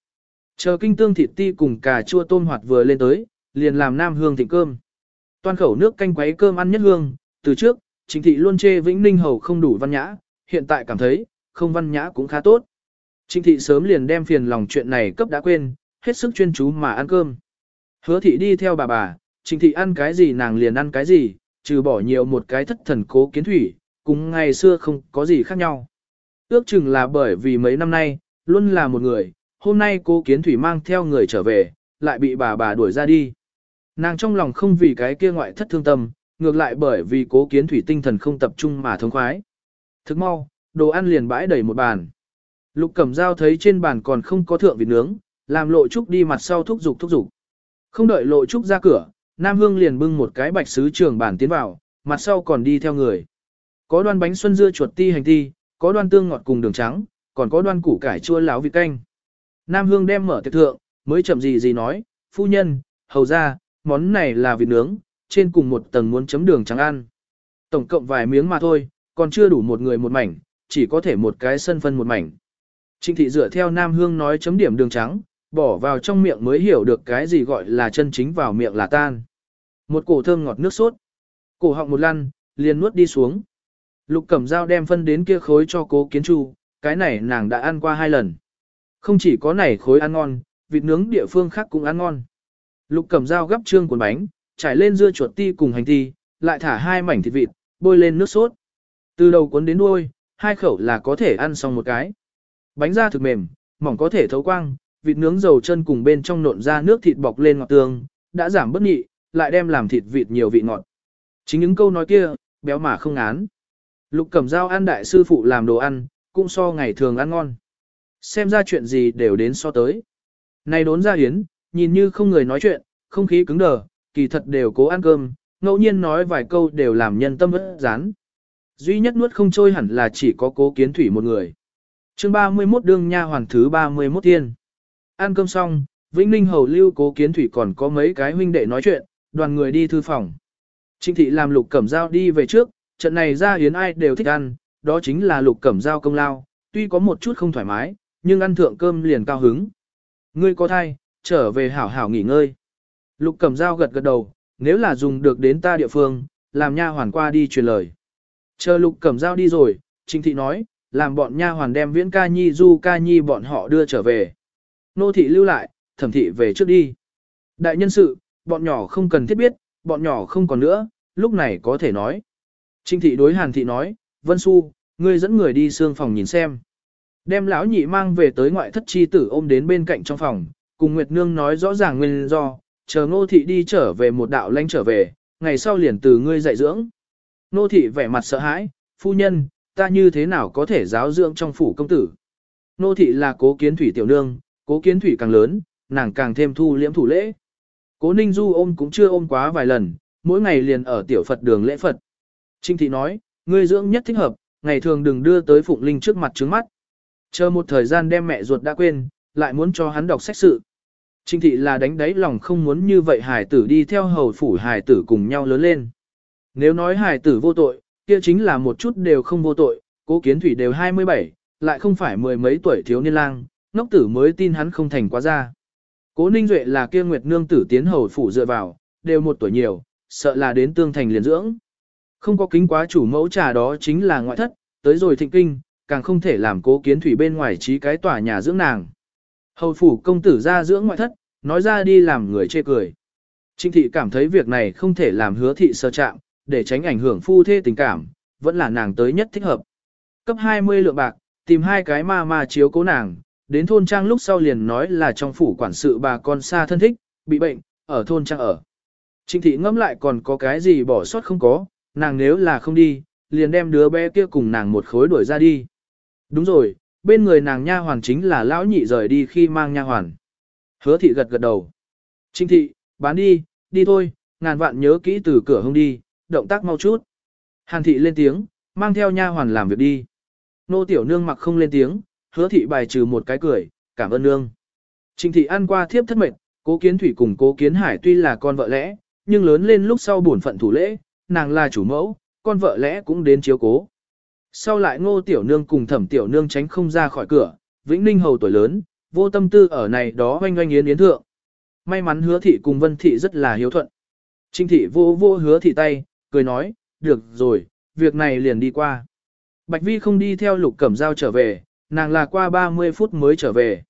Chờ kinh tương thịt ti cùng cà chua tôm hoạt vừa lên tới, liền làm nam hương thịnh cơm. Toàn khẩu nước canh quấy cơm ăn nhất hương, từ trước, Trịnh thị luôn chê Vĩnh Ninh hầu không đủ văn nhã, hiện tại cảm thấy, không văn nhã cũng khá tốt. Trịnh thị sớm liền đem phiền lòng chuyện này cấp đã quên, hết sức chuyên chú mà ăn cơm. Hứa thị đi theo bà bà, trịnh thị ăn cái gì nàng liền ăn cái gì, trừ bỏ nhiều một cái thất thần cố kiến thủy, cùng ngày xưa không có gì khác nhau. Ước chừng là bởi vì mấy năm nay, luôn là một người, hôm nay cô kiến thủy mang theo người trở về, lại bị bà bà đuổi ra đi. Nàng trong lòng không vì cái kia ngoại thất thương tâm, ngược lại bởi vì cố kiến thủy tinh thần không tập trung mà thống khoái. Thức mau, đồ ăn liền bãi đầy một bàn. Lục cẩm dao thấy trên bàn còn không có thượng vịt nướng, làm lộ trúc đi mặt sau thúc giục thúc giục. Không đợi lộ trúc ra cửa, Nam Hương liền bưng một cái bạch sứ trường bàn tiến vào, mặt sau còn đi theo người. Có đoan bánh xuân dưa chuột ti hành ti, có đoan tương ngọt cùng đường trắng, còn có đoan củ cải chua láo vịt canh. Nam Hương đem mở tiệc thượng, mới chậm gì gì nói, phu nhân, hầu ra, món này là vịt nướng, trên cùng một tầng muốn chấm đường trắng ăn. Tổng cộng vài miếng mà thôi, còn chưa đủ một người một mảnh, chỉ có thể một cái sân phân một mảnh. Trịnh thị dựa theo Nam Hương nói chấm điểm đường trắng, bỏ vào trong miệng mới hiểu được cái gì gọi là chân chính vào miệng là tan. Một cổ thơm ngọt nước sốt. Cổ họng một lăn, liền nuốt đi xuống. Lục Cẩm Dao đem phân đến kia khối cho cố kiến chu, cái này nàng đã ăn qua hai lần. Không chỉ có này khối ăn ngon, vịt nướng địa phương khác cũng ăn ngon. Lục cầm Dao gấp trương cuốn bánh, trải lên dưa chuột ti cùng hành ti, lại thả hai mảnh thịt vịt, bôi lên nước sốt. Từ đầu cuốn đến đuôi, hai khẩu là có thể ăn xong một cái. Bánh da thực mềm, mỏng có thể thấu quang, vịt nướng dầu chân cùng bên trong nộn ra nước thịt bọc lên ngọt tương, đã giảm bất nhị, lại đem làm thịt vịt nhiều vị ngọt. Chính những câu nói kia, béo mà không án. Lục cầm Dao ăn đại sư phụ làm đồ ăn, cũng so ngày thường ăn ngon. Xem ra chuyện gì đều đến so tới. Này đốn ra hiến, nhìn như không người nói chuyện, không khí cứng đờ, kỳ thật đều cố ăn cơm, ngẫu nhiên nói vài câu đều làm nhân tâm vất rán. Duy nhất nuốt không trôi hẳn là chỉ có cố kiến thủy một người. chương 31 đương nha hoàn thứ 31 tiên. Ăn cơm xong, Vĩnh Ninh hầu lưu cố kiến thủy còn có mấy cái huynh đệ nói chuyện, đoàn người đi thư phòng. Trịnh thị làm lục cẩm dao đi về trước, trận này ra hiến ai đều thích ăn, đó chính là lục cẩm dao công lao, tuy có một chút không thoải mái, nhưng ăn thượng cơm liền cao hứng. Ngươi có thai, trở về hảo hảo nghỉ ngơi. Lục cẩm dao gật gật đầu, nếu là dùng được đến ta địa phương, làm nha hoàn qua đi truyền lời. Chờ lục cẩm dao đi rồi, trinh thị nói, làm bọn nha hoàn đem viễn ca nhi du ca nhi bọn họ đưa trở về. Nô thị lưu lại, thẩm thị về trước đi. Đại nhân sự, bọn nhỏ không cần thiết biết, bọn nhỏ không còn nữa, lúc này có thể nói. Trinh thị đối hàn thị nói, Vân Xu, ngươi dẫn người đi xương phòng nhìn xem. Đem lão nhị mang về tới ngoại thất chi tử ôm đến bên cạnh trong phòng, cùng Nguyệt Nương nói rõ ràng nguyên do, chờ ngô thị đi trở về một đạo lanh trở về, ngày sau liền từ ngươi dạy dưỡng. Nô thị vẻ mặt sợ hãi, phu nhân, ta như thế nào có thể giáo dưỡng trong phủ công tử. Nô thị là cố kiến thủy tiểu nương, cố kiến thủy càng lớn, nàng càng thêm thu liễm thủ lễ. Cố Ninh Du ôm cũng chưa ôm quá vài lần, mỗi ngày liền ở tiểu Phật đường lễ Phật. Trinh thị nói, ngươi dưỡng nhất thích hợp, ngày thường đừng đưa tới Phụng Linh trước mặt trướng mắt. Chờ một thời gian đem mẹ ruột đã quên, lại muốn cho hắn đọc sách sự. Trinh thị là đánh đáy lòng không muốn như vậy hải tử đi theo hầu phủ hải tử cùng nhau lớn lên. Nếu nói hải tử vô tội, kia chính là một chút đều không vô tội, cố kiến thủy đều 27, lại không phải mười mấy tuổi thiếu niên lang, ngốc tử mới tin hắn không thành quá ra. Cố Ninh Duệ là kia Nguyệt Nương tử tiến hầu phủ dựa vào, đều một tuổi nhiều, sợ là đến tương thành liền dưỡng. Không có kính quá chủ mẫu trà đó chính là ngoại thất, tới rồi thịnh kinh, càng không thể làm cố kiến thủy bên ngoài trí cái tòa nhà dưỡng nàng. Hầu phủ công tử ra dưỡng ngoại thất, nói ra đi làm người chê cười. Trinh thị cảm thấy việc này không thể làm hứa thị sơ chạm, để tránh ảnh hưởng phu thê tình cảm, vẫn là nàng tới nhất thích hợp. Cấp 20 lượng bạc, tìm hai cái ma ma chiếu cố nàng, đến thôn trang lúc sau liền nói là trong phủ quản sự bà con xa thân thích, bị bệnh, ở thôn trang ở. Trịnh thị ngẫm lại còn có cái gì bỏ sót không có, nàng nếu là không đi, liền đem đứa bé kia cùng nàng một khối đuổi ra đi. Đúng rồi, bên người nàng nha hoàn chính là lão nhị rời đi khi mang nha hoàn. Hứa thị gật gật đầu. trinh thị, bán đi, đi thôi, ngàn vạn nhớ kỹ từ cửa hông đi, động tác mau chút. Hàn thị lên tiếng, mang theo nha hoàn làm việc đi. Nô tiểu nương mặc không lên tiếng, hứa thị bài trừ một cái cười, cảm ơn nương. trinh thị ăn qua thiếp thất mệt, cố kiến thủy cùng cố kiến hải tuy là con vợ lẽ, nhưng lớn lên lúc sau bổn phận thủ lễ, nàng là chủ mẫu, con vợ lẽ cũng đến chiếu cố. Sau lại ngô tiểu nương cùng thẩm tiểu nương tránh không ra khỏi cửa, vĩnh ninh hầu tuổi lớn, vô tâm tư ở này đó oanh oanh yến yến thượng. May mắn hứa thị cùng vân thị rất là hiếu thuận. Trinh thị vô vô hứa thị tay, cười nói, được rồi, việc này liền đi qua. Bạch vi không đi theo lục cẩm dao trở về, nàng là qua 30 phút mới trở về.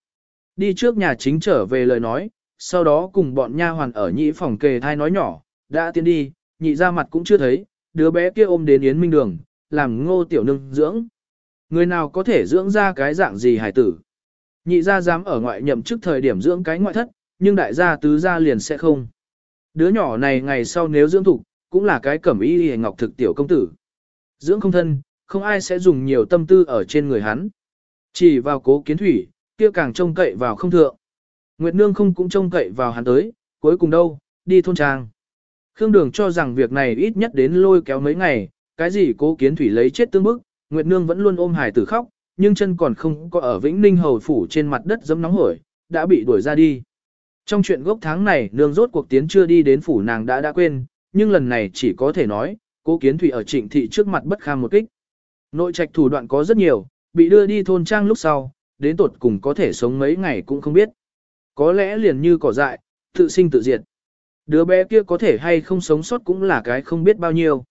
Đi trước nhà chính trở về lời nói, sau đó cùng bọn nha hoàn ở nhĩ phòng kề thai nói nhỏ, đã tiến đi, nhị ra mặt cũng chưa thấy, đứa bé kia ôm đến Yến Minh Đường, làm ngô tiểu nương dưỡng. Người nào có thể dưỡng ra cái dạng gì hải tử. Nhị ra dám ở ngoại nhậm trước thời điểm dưỡng cái ngoại thất, nhưng đại gia tứ gia liền sẽ không. Đứa nhỏ này ngày sau nếu dưỡng thục, cũng là cái cẩm y hề ngọc thực tiểu công tử. Dưỡng không thân, không ai sẽ dùng nhiều tâm tư ở trên người hắn. Chỉ vào cố kiến thủy, kia càng trông cậy vào không thượng. Nguyệt Nương không cũng trông cậy vào hắn tới, cuối cùng đâu, đi thôn trang. Khương Đường cho rằng việc này ít nhất đến lôi kéo mấy ngày, cái gì cố kiến thủy lấy chết tương bức, Nguyệt Nương vẫn luôn ôm hài tử khóc, nhưng chân còn không có ở Vĩnh Ninh hầu phủ trên mặt đất dấm nóng hổi, đã bị đuổi ra đi. Trong chuyện gốc tháng này, nương rốt cuộc tiến chưa đi đến phủ nàng đã đã quên, nhưng lần này chỉ có thể nói, cố kiến thủy ở trịnh thị trước mặt bất kham một kích. Nội trạch thủ đoạn có rất nhiều, bị đưa đi thôn trang lúc sau, đến tột cùng có thể sống mấy ngày cũng không biết. Có lẽ liền như cỏ dại, tự sinh tự diệt. Đứa bé kia có thể hay không sống sót cũng là cái không biết bao nhiêu.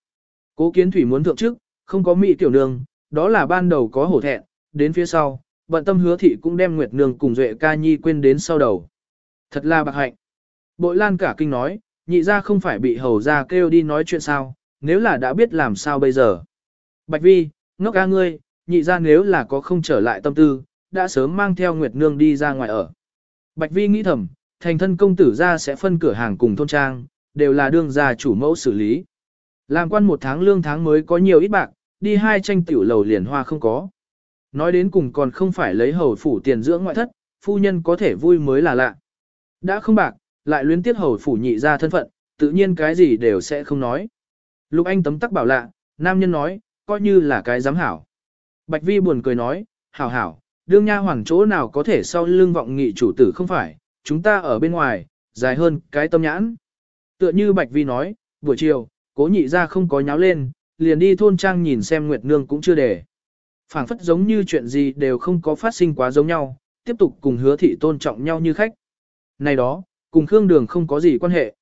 Cố kiến thủy muốn thượng chức, không có mỹ tiểu nương, đó là ban đầu có hổ thẹn, đến phía sau, bận tâm hứa thị cũng đem Nguyệt Nương cùng Duệ ca nhi quên đến sau đầu. Thật là bạc hạnh. Bội lan cả kinh nói, nhị ra không phải bị hầu ra kêu đi nói chuyện sao, nếu là đã biết làm sao bây giờ. Bạch vi, ngốc ca ngươi, nhị ra nếu là có không trở lại tâm tư, đã sớm mang theo Nguyệt Nương đi ra ngoài ở. Bạch vi nghĩ thầm, thành thân công tử ra sẽ phân cửa hàng cùng thôn trang, đều là đương gia chủ mẫu xử lý. Làm quan một tháng lương tháng mới có nhiều ít bạc, đi hai tranh tiểu lầu liền hoa không có. Nói đến cùng còn không phải lấy hầu phủ tiền dưỡng ngoại thất, phu nhân có thể vui mới là lạ. Đã không bạc, lại luyến tiếc hầu phủ nhị ra thân phận, tự nhiên cái gì đều sẽ không nói. Lục Anh tấm tắc bảo lạ, nam nhân nói, coi như là cái giám hảo. Bạch Vi buồn cười nói, hảo hảo, đương nha hoàng chỗ nào có thể sau lưng vọng nghị chủ tử không phải, chúng ta ở bên ngoài, dài hơn cái tâm nhãn. Tựa như Bạch Vi nói, buổi chiều, cố nhị ra không có nháo lên, liền đi thôn trang nhìn xem Nguyệt Nương cũng chưa để phảng phất giống như chuyện gì đều không có phát sinh quá giống nhau, tiếp tục cùng hứa thị tôn trọng nhau như khách. Này đó, cùng Khương Đường không có gì quan hệ.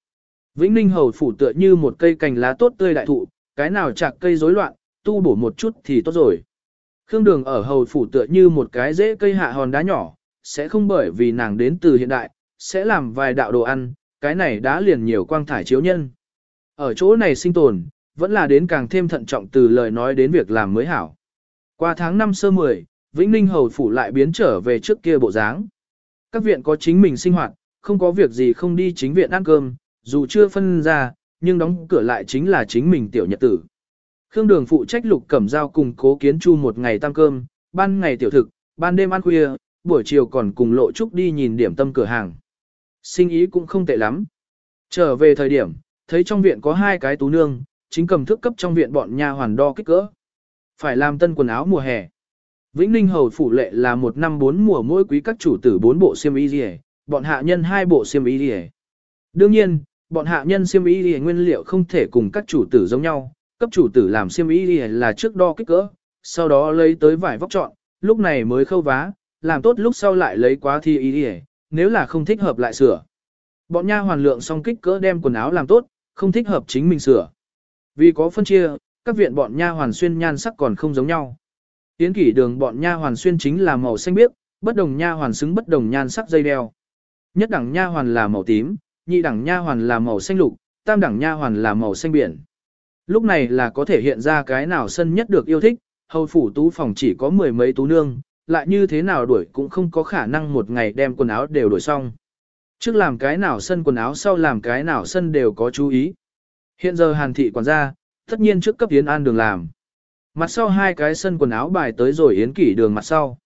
Vĩnh Ninh hầu phủ tựa như một cây cành lá tốt tươi đại thụ, cái nào chạc cây rối loạn, tu bổ một chút thì tốt rồi. Khương Đường ở hầu phủ tựa như một cái rễ cây hạ hòn đá nhỏ, sẽ không bởi vì nàng đến từ hiện đại, sẽ làm vài đạo đồ ăn, cái này đã liền nhiều quang thải chiếu nhân. Ở chỗ này sinh tồn, vẫn là đến càng thêm thận trọng từ lời nói đến việc làm mới hảo. Qua tháng 5 sơ 10, Vĩnh Ninh Hầu Phủ lại biến trở về trước kia bộ dáng. Các viện có chính mình sinh hoạt, không có việc gì không đi chính viện ăn cơm, dù chưa phân ra, nhưng đóng cửa lại chính là chính mình tiểu nhật tử. Khương Đường phụ trách lục cẩm giao cùng cố kiến chu một ngày tăng cơm, ban ngày tiểu thực, ban đêm ăn khuya, buổi chiều còn cùng lộ trúc đi nhìn điểm tâm cửa hàng. Sinh ý cũng không tệ lắm. Trở về thời điểm, thấy trong viện có hai cái tú nương, chính cầm thức cấp trong viện bọn nha hoàn đo kích cỡ. Phải làm tân quần áo mùa hè. Vĩnh Ninh Hầu phủ lệ là một năm bốn mùa mỗi quý các chủ tử bốn bộ xiêm y liề, bọn hạ nhân hai bộ xiêm y liề. Đương nhiên, bọn hạ nhân xiêm y liề nguyên liệu không thể cùng các chủ tử giống nhau, cấp chủ tử làm xiêm y liề là trước đo kích cỡ, sau đó lấy tới vải vóc chọn, lúc này mới khâu vá, làm tốt lúc sau lại lấy quá thi ý liề, nếu là không thích hợp lại sửa. Bọn nha hoàn lượng xong kích cỡ đem quần áo làm tốt, không thích hợp chính mình sửa. Vì có phân chia, các viện bọn nha hoàn xuyên nhan sắc còn không giống nhau. Tiến kỷ đường bọn nha hoàn xuyên chính là màu xanh biếc, bất đồng nha hoàn xứng bất đồng nhan sắc dây đeo. Nhất đẳng nha hoàn là màu tím, nhị đẳng nha hoàn là màu xanh lục, tam đẳng nha hoàn là màu xanh biển. Lúc này là có thể hiện ra cái nào sân nhất được yêu thích, hầu phủ tú phòng chỉ có mười mấy tú nương, lại như thế nào đuổi cũng không có khả năng một ngày đem quần áo đều đổi xong. Trước làm cái nào sân quần áo sau làm cái nào sân đều có chú ý. Hiện giờ hàn thị quản gia, tất nhiên trước cấp Yến An đường làm. Mặt sau hai cái sân quần áo bài tới rồi Yến Kỷ đường mặt sau.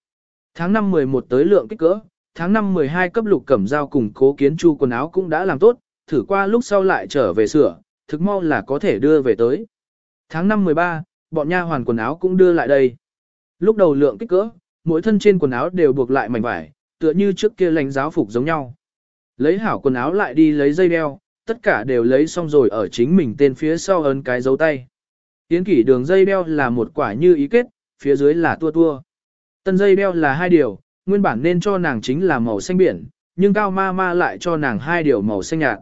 Tháng 5 11 tới lượng kích cỡ, tháng 5 12 cấp lục cẩm giao cùng cố kiến chu quần áo cũng đã làm tốt, thử qua lúc sau lại trở về sửa, thực mau là có thể đưa về tới. Tháng 5 13, bọn nha hoàn quần áo cũng đưa lại đây. Lúc đầu lượng kích cỡ, mỗi thân trên quần áo đều buộc lại mảnh vải, tựa như trước kia lãnh giáo phục giống nhau. Lấy hảo quần áo lại đi lấy dây đeo, tất cả đều lấy xong rồi ở chính mình tên phía sau ấn cái dấu tay. Tiến kỷ đường dây đeo là một quả như ý kết, phía dưới là tua tua. Tân dây đeo là hai điều, nguyên bản nên cho nàng chính là màu xanh biển, nhưng cao ma ma lại cho nàng hai điều màu xanh nhạt.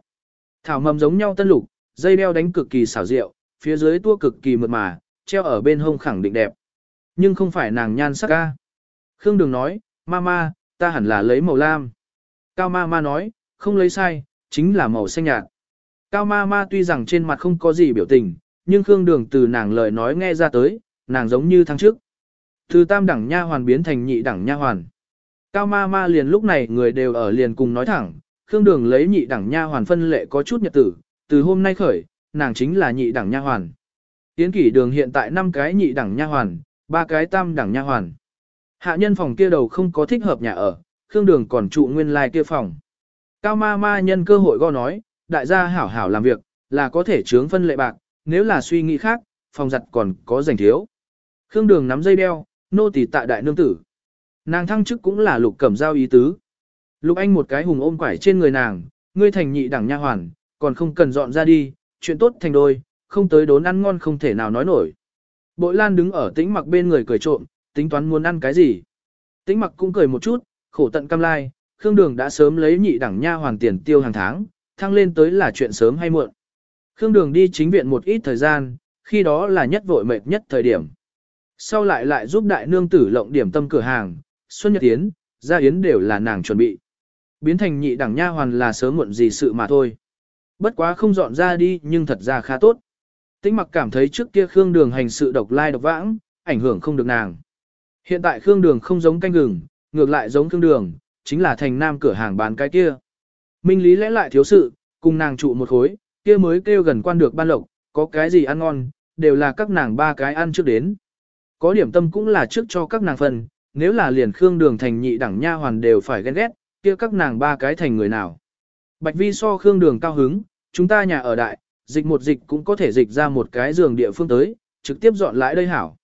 Thảo mầm giống nhau tân lục, dây đeo đánh cực kỳ xảo diệu, phía dưới tua cực kỳ mượt mà, treo ở bên hông khẳng định đẹp. Nhưng không phải nàng nhan sắc ca. Khương Đường nói, Mama, ta hẳn là lấy màu lam. Cao Mama nói, không lấy sai, chính là màu xanh nhạt. Cao Mama tuy rằng trên mặt không có gì biểu tình, nhưng Khương Đường từ nàng lời nói nghe ra tới, nàng giống như tháng trước. Từ tam đẳng nha hoàn biến thành nhị đẳng nha hoàn. Cao Mama liền lúc này người đều ở liền cùng nói thẳng, Khương Đường lấy nhị đẳng nha hoàn phân lệ có chút nhật tử, từ hôm nay khởi, nàng chính là nhị đẳng nha hoàn. Tiến kỷ đường hiện tại 5 cái nhị đẳng nha hoàn, ba cái tam đẳng nha hoàn. Hạ nhân phòng kia đầu không có thích hợp nhà ở, Khương Đường còn trụ nguyên lai like kia phòng. Cao ma ma nhân cơ hội go nói, đại gia hảo hảo làm việc, là có thể chướng phân lệ bạc, nếu là suy nghĩ khác, phòng giặt còn có dành thiếu. Khương Đường nắm dây đeo, nô tỳ tại đại nương tử. Nàng thăng chức cũng là lục cẩm giao ý tứ. Lục Anh một cái hùng ôm quải trên người nàng, ngươi thành nhị đẳng nha hoàn, còn không cần dọn ra đi, chuyện tốt thành đôi, không tới đốn ăn ngon không thể nào nói nổi. Bội Lan đứng ở tĩnh mặc bên người cười trộm, tính toán muốn ăn cái gì. Tĩnh mặc cũng cười một chút, khổ tận cam lai, Khương Đường đã sớm lấy nhị đẳng nha hoàn tiền tiêu hàng tháng, thăng lên tới là chuyện sớm hay muộn. Khương Đường đi chính viện một ít thời gian, khi đó là nhất vội mệt nhất thời điểm. Sau lại lại giúp đại nương tử lộng điểm tâm cửa hàng, Xuân Nhật Yến, Gia Yến đều là nàng chuẩn bị. Biến thành nhị đẳng nha hoàn là sớm muộn gì sự mà thôi. Bất quá không dọn ra đi nhưng thật ra khá tốt. Tĩnh mặc cảm thấy trước kia Khương Đường hành sự độc lai độc vãng, ảnh hưởng không được nàng. Hiện tại Khương Đường không giống canh gừng, ngược lại giống Khương Đường, chính là thành nam cửa hàng bán cái kia. Minh Lý lẽ lại thiếu sự, cùng nàng trụ một khối, kia mới kêu gần quan được ban lộc, có cái gì ăn ngon, đều là các nàng ba cái ăn trước đến. Có điểm tâm cũng là trước cho các nàng phần, nếu là liền Khương Đường thành nhị đẳng nha hoàn đều phải ghen ghét, kia các nàng ba cái thành người nào. Bạch Vi so Khương Đường cao hứng, chúng ta nhà ở đại, dịch một dịch cũng có thể dịch ra một cái giường địa phương tới, trực tiếp dọn lại đây hảo.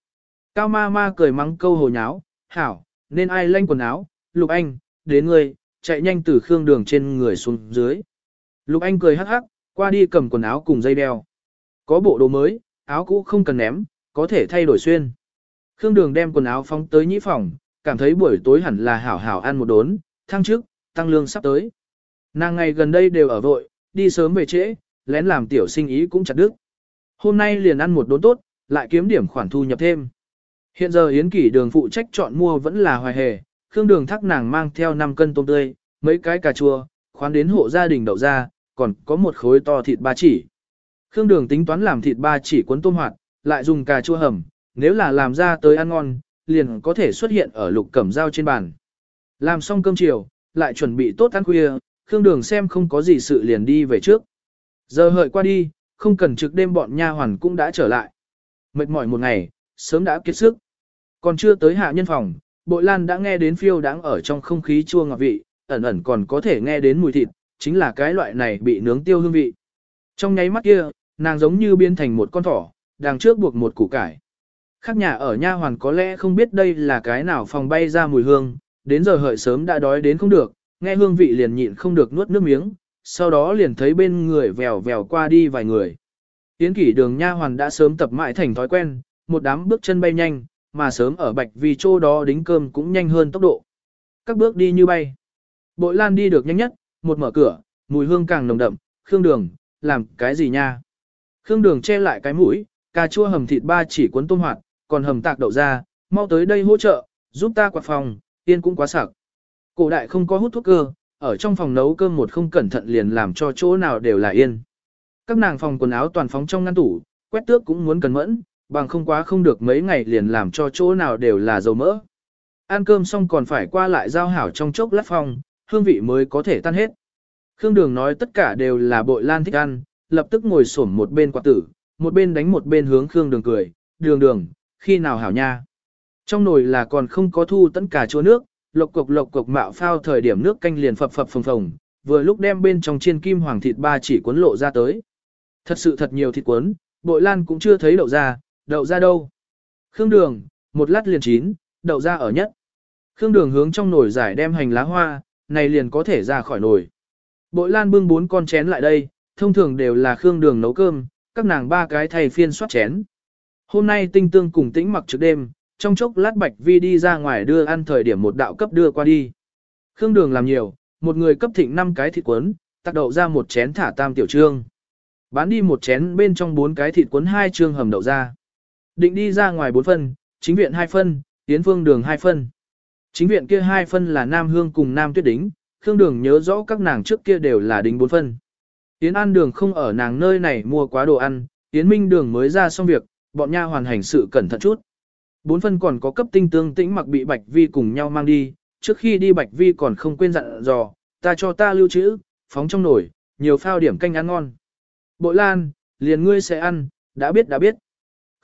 Cao ma ma cười mắng câu hồ nháo, hảo, nên ai lanh quần áo, Lục Anh, đến ngươi, chạy nhanh từ Khương Đường trên người xuống dưới. Lục Anh cười hắc hắc, qua đi cầm quần áo cùng dây đeo. Có bộ đồ mới, áo cũ không cần ném, có thể thay đổi xuyên. Khương Đường đem quần áo phóng tới nhĩ phòng, cảm thấy buổi tối hẳn là hảo hảo ăn một đốn, thăng trước, tăng lương sắp tới. Nàng ngày gần đây đều ở vội, đi sớm về trễ, lén làm tiểu sinh ý cũng chặt đứt. Hôm nay liền ăn một đốn tốt, lại kiếm điểm khoản thu nhập thêm. Hiện giờ Yến Kỷ đường phụ trách chọn mua vẫn là hoài hề, Khương Đường thắc nàng mang theo 5 cân tôm tươi, mấy cái cà chua, khoán đến hộ gia đình đậu ra, còn có một khối to thịt ba chỉ. Khương Đường tính toán làm thịt ba chỉ cuốn tôm hoạt, lại dùng cà chua hầm, nếu là làm ra tới ăn ngon, liền có thể xuất hiện ở lục cẩm dao trên bàn. Làm xong cơm chiều, lại chuẩn bị tốt ăn khuya, Khương Đường xem không có gì sự liền đi về trước. Giờ hợi qua đi, không cần trực đêm bọn nha hoàn cũng đã trở lại. Mệt mỏi một ngày, sớm đã kiệt sức. Còn chưa tới hạ nhân phòng, bội lan đã nghe đến phiêu đáng ở trong không khí chua ngọt vị, ẩn ẩn còn có thể nghe đến mùi thịt, chính là cái loại này bị nướng tiêu hương vị. Trong nháy mắt kia, nàng giống như biến thành một con thỏ, đằng trước buộc một củ cải. Khác nhà ở nha hoàn có lẽ không biết đây là cái nào phòng bay ra mùi hương, đến giờ hợi sớm đã đói đến không được, nghe hương vị liền nhịn không được nuốt nước miếng, sau đó liền thấy bên người vèo vèo qua đi vài người. Tiến kỷ đường nha hoàn đã sớm tập mãi thành thói quen, một đám bước chân bay nhanh, mà sớm ở bạch vì chỗ đó đính cơm cũng nhanh hơn tốc độ. Các bước đi như bay. Bội lan đi được nhanh nhất, một mở cửa, mùi hương càng nồng đậm, khương đường, làm cái gì nha? Khương đường che lại cái mũi, cà chua hầm thịt ba chỉ cuốn tôm hoạt, còn hầm tạc đậu ra, mau tới đây hỗ trợ, giúp ta quạt phòng, tiên cũng quá sặc. Cổ đại không có hút thuốc cơ, ở trong phòng nấu cơm một không cẩn thận liền làm cho chỗ nào đều là yên. Các nàng phòng quần áo toàn phóng trong ngăn tủ, quét tước cũng muốn cẩn mẫn, bằng không quá không được mấy ngày liền làm cho chỗ nào đều là dầu mỡ. Ăn cơm xong còn phải qua lại giao hảo trong chốc lát phòng, hương vị mới có thể tan hết. Khương Đường nói tất cả đều là bội lan thích ăn, lập tức ngồi xổm một bên quạt tử, một bên đánh một bên hướng Khương Đường cười, đường đường, khi nào hảo nha. Trong nồi là còn không có thu tận cả chua nước, lộc cục lộc cục mạo phao thời điểm nước canh liền phập phập phồng phồng, vừa lúc đem bên trong chiên kim hoàng thịt ba chỉ cuốn lộ ra tới. Thật sự thật nhiều thịt cuốn, bội lan cũng chưa thấy đậu ra, đậu ra đâu. Khương đường, một lát liền chín, đậu ra ở nhất. Khương đường hướng trong nồi giải đem hành lá hoa, này liền có thể ra khỏi nồi. Bội lan bưng bốn con chén lại đây, thông thường đều là Khương đường nấu cơm, các nàng ba cái thầy phiên soát chén. Hôm nay tinh tương cùng tĩnh mặc trước đêm, trong chốc lát Bạch Vi đi ra ngoài đưa ăn thời điểm một đạo cấp đưa qua đi. Khương Đường làm nhiều, một người cấp thịnh 5 cái thịt cuốn, tác đậu ra một chén thả tam tiểu trương. Bán đi một chén bên trong bốn cái thịt cuốn hai trương hầm đậu ra. Định đi ra ngoài bốn phân, chính viện hai phân, tiến phương đường hai phân. Chính viện kia hai phân là Nam Hương cùng Nam Tuyết Đính, Khương Đường nhớ rõ các nàng trước kia đều là đính bốn phân. tiến An Đường không ở nàng nơi này mua quá đồ ăn, tiến Minh Đường mới ra xong việc, bọn nha hoàn hành sự cẩn thận chút. Bốn phân còn có cấp tinh tương tĩnh mặc bị Bạch Vi cùng nhau mang đi, trước khi đi Bạch Vi còn không quên dặn dò, ta cho ta lưu trữ, phóng trong nồi, nhiều phao điểm canh ăn ngon. Bội Lan, liền ngươi sẽ ăn, đã biết đã biết.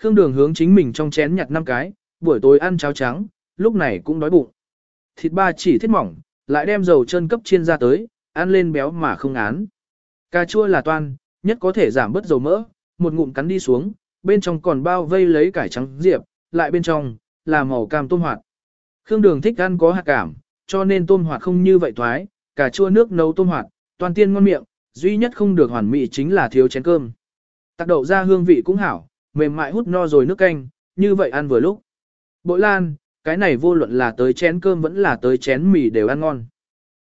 Khương Đường hướng chính mình trong chén nhặt năm cái, buổi tối ăn cháo trắng, lúc này cũng đói bụng. Thịt ba chỉ thiết mỏng, lại đem dầu chân cấp chiên ra tới, ăn lên béo mà không án. Cà chua là toan, nhất có thể giảm bớt dầu mỡ, một ngụm cắn đi xuống, bên trong còn bao vây lấy cải trắng diệp, lại bên trong là màu cam tôm hoạt. Khương Đường thích ăn có hạt cảm, cho nên tôm hoạt không như vậy thoái, cà chua nước nấu tôm hoạt, toàn tiên ngon miệng, duy nhất không được hoàn mỹ chính là thiếu chén cơm. Tạc đậu ra hương vị cũng hảo, mềm mại hút no rồi nước canh, như vậy ăn vừa lúc. Bội lan, cái này vô luận là tới chén cơm vẫn là tới chén mì đều ăn ngon.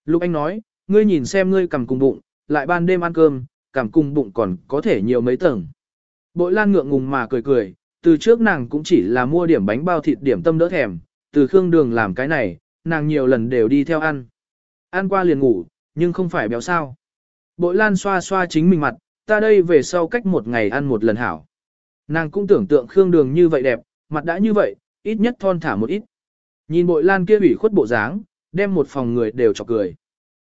Lục anh nói, ngươi nhìn xem ngươi cầm cùng bụng, lại ban đêm ăn cơm, cảm cùng bụng còn có thể nhiều mấy tầng. Bội lan ngượng ngùng mà cười cười, từ trước nàng cũng chỉ là mua điểm bánh bao thịt điểm tâm đỡ thèm, từ khương đường làm cái này, nàng nhiều lần đều đi theo ăn. Ăn qua liền ngủ, nhưng không phải béo sao. Bội lan xoa xoa chính mình mặt, ta đây về sau cách một ngày ăn một lần hảo. Nàng cũng tưởng tượng khương đường như vậy đẹp, mặt đã như vậy, ít nhất thon thả một ít. Nhìn bội lan kia ủy khuất bộ dáng, đem một phòng người đều chọc cười.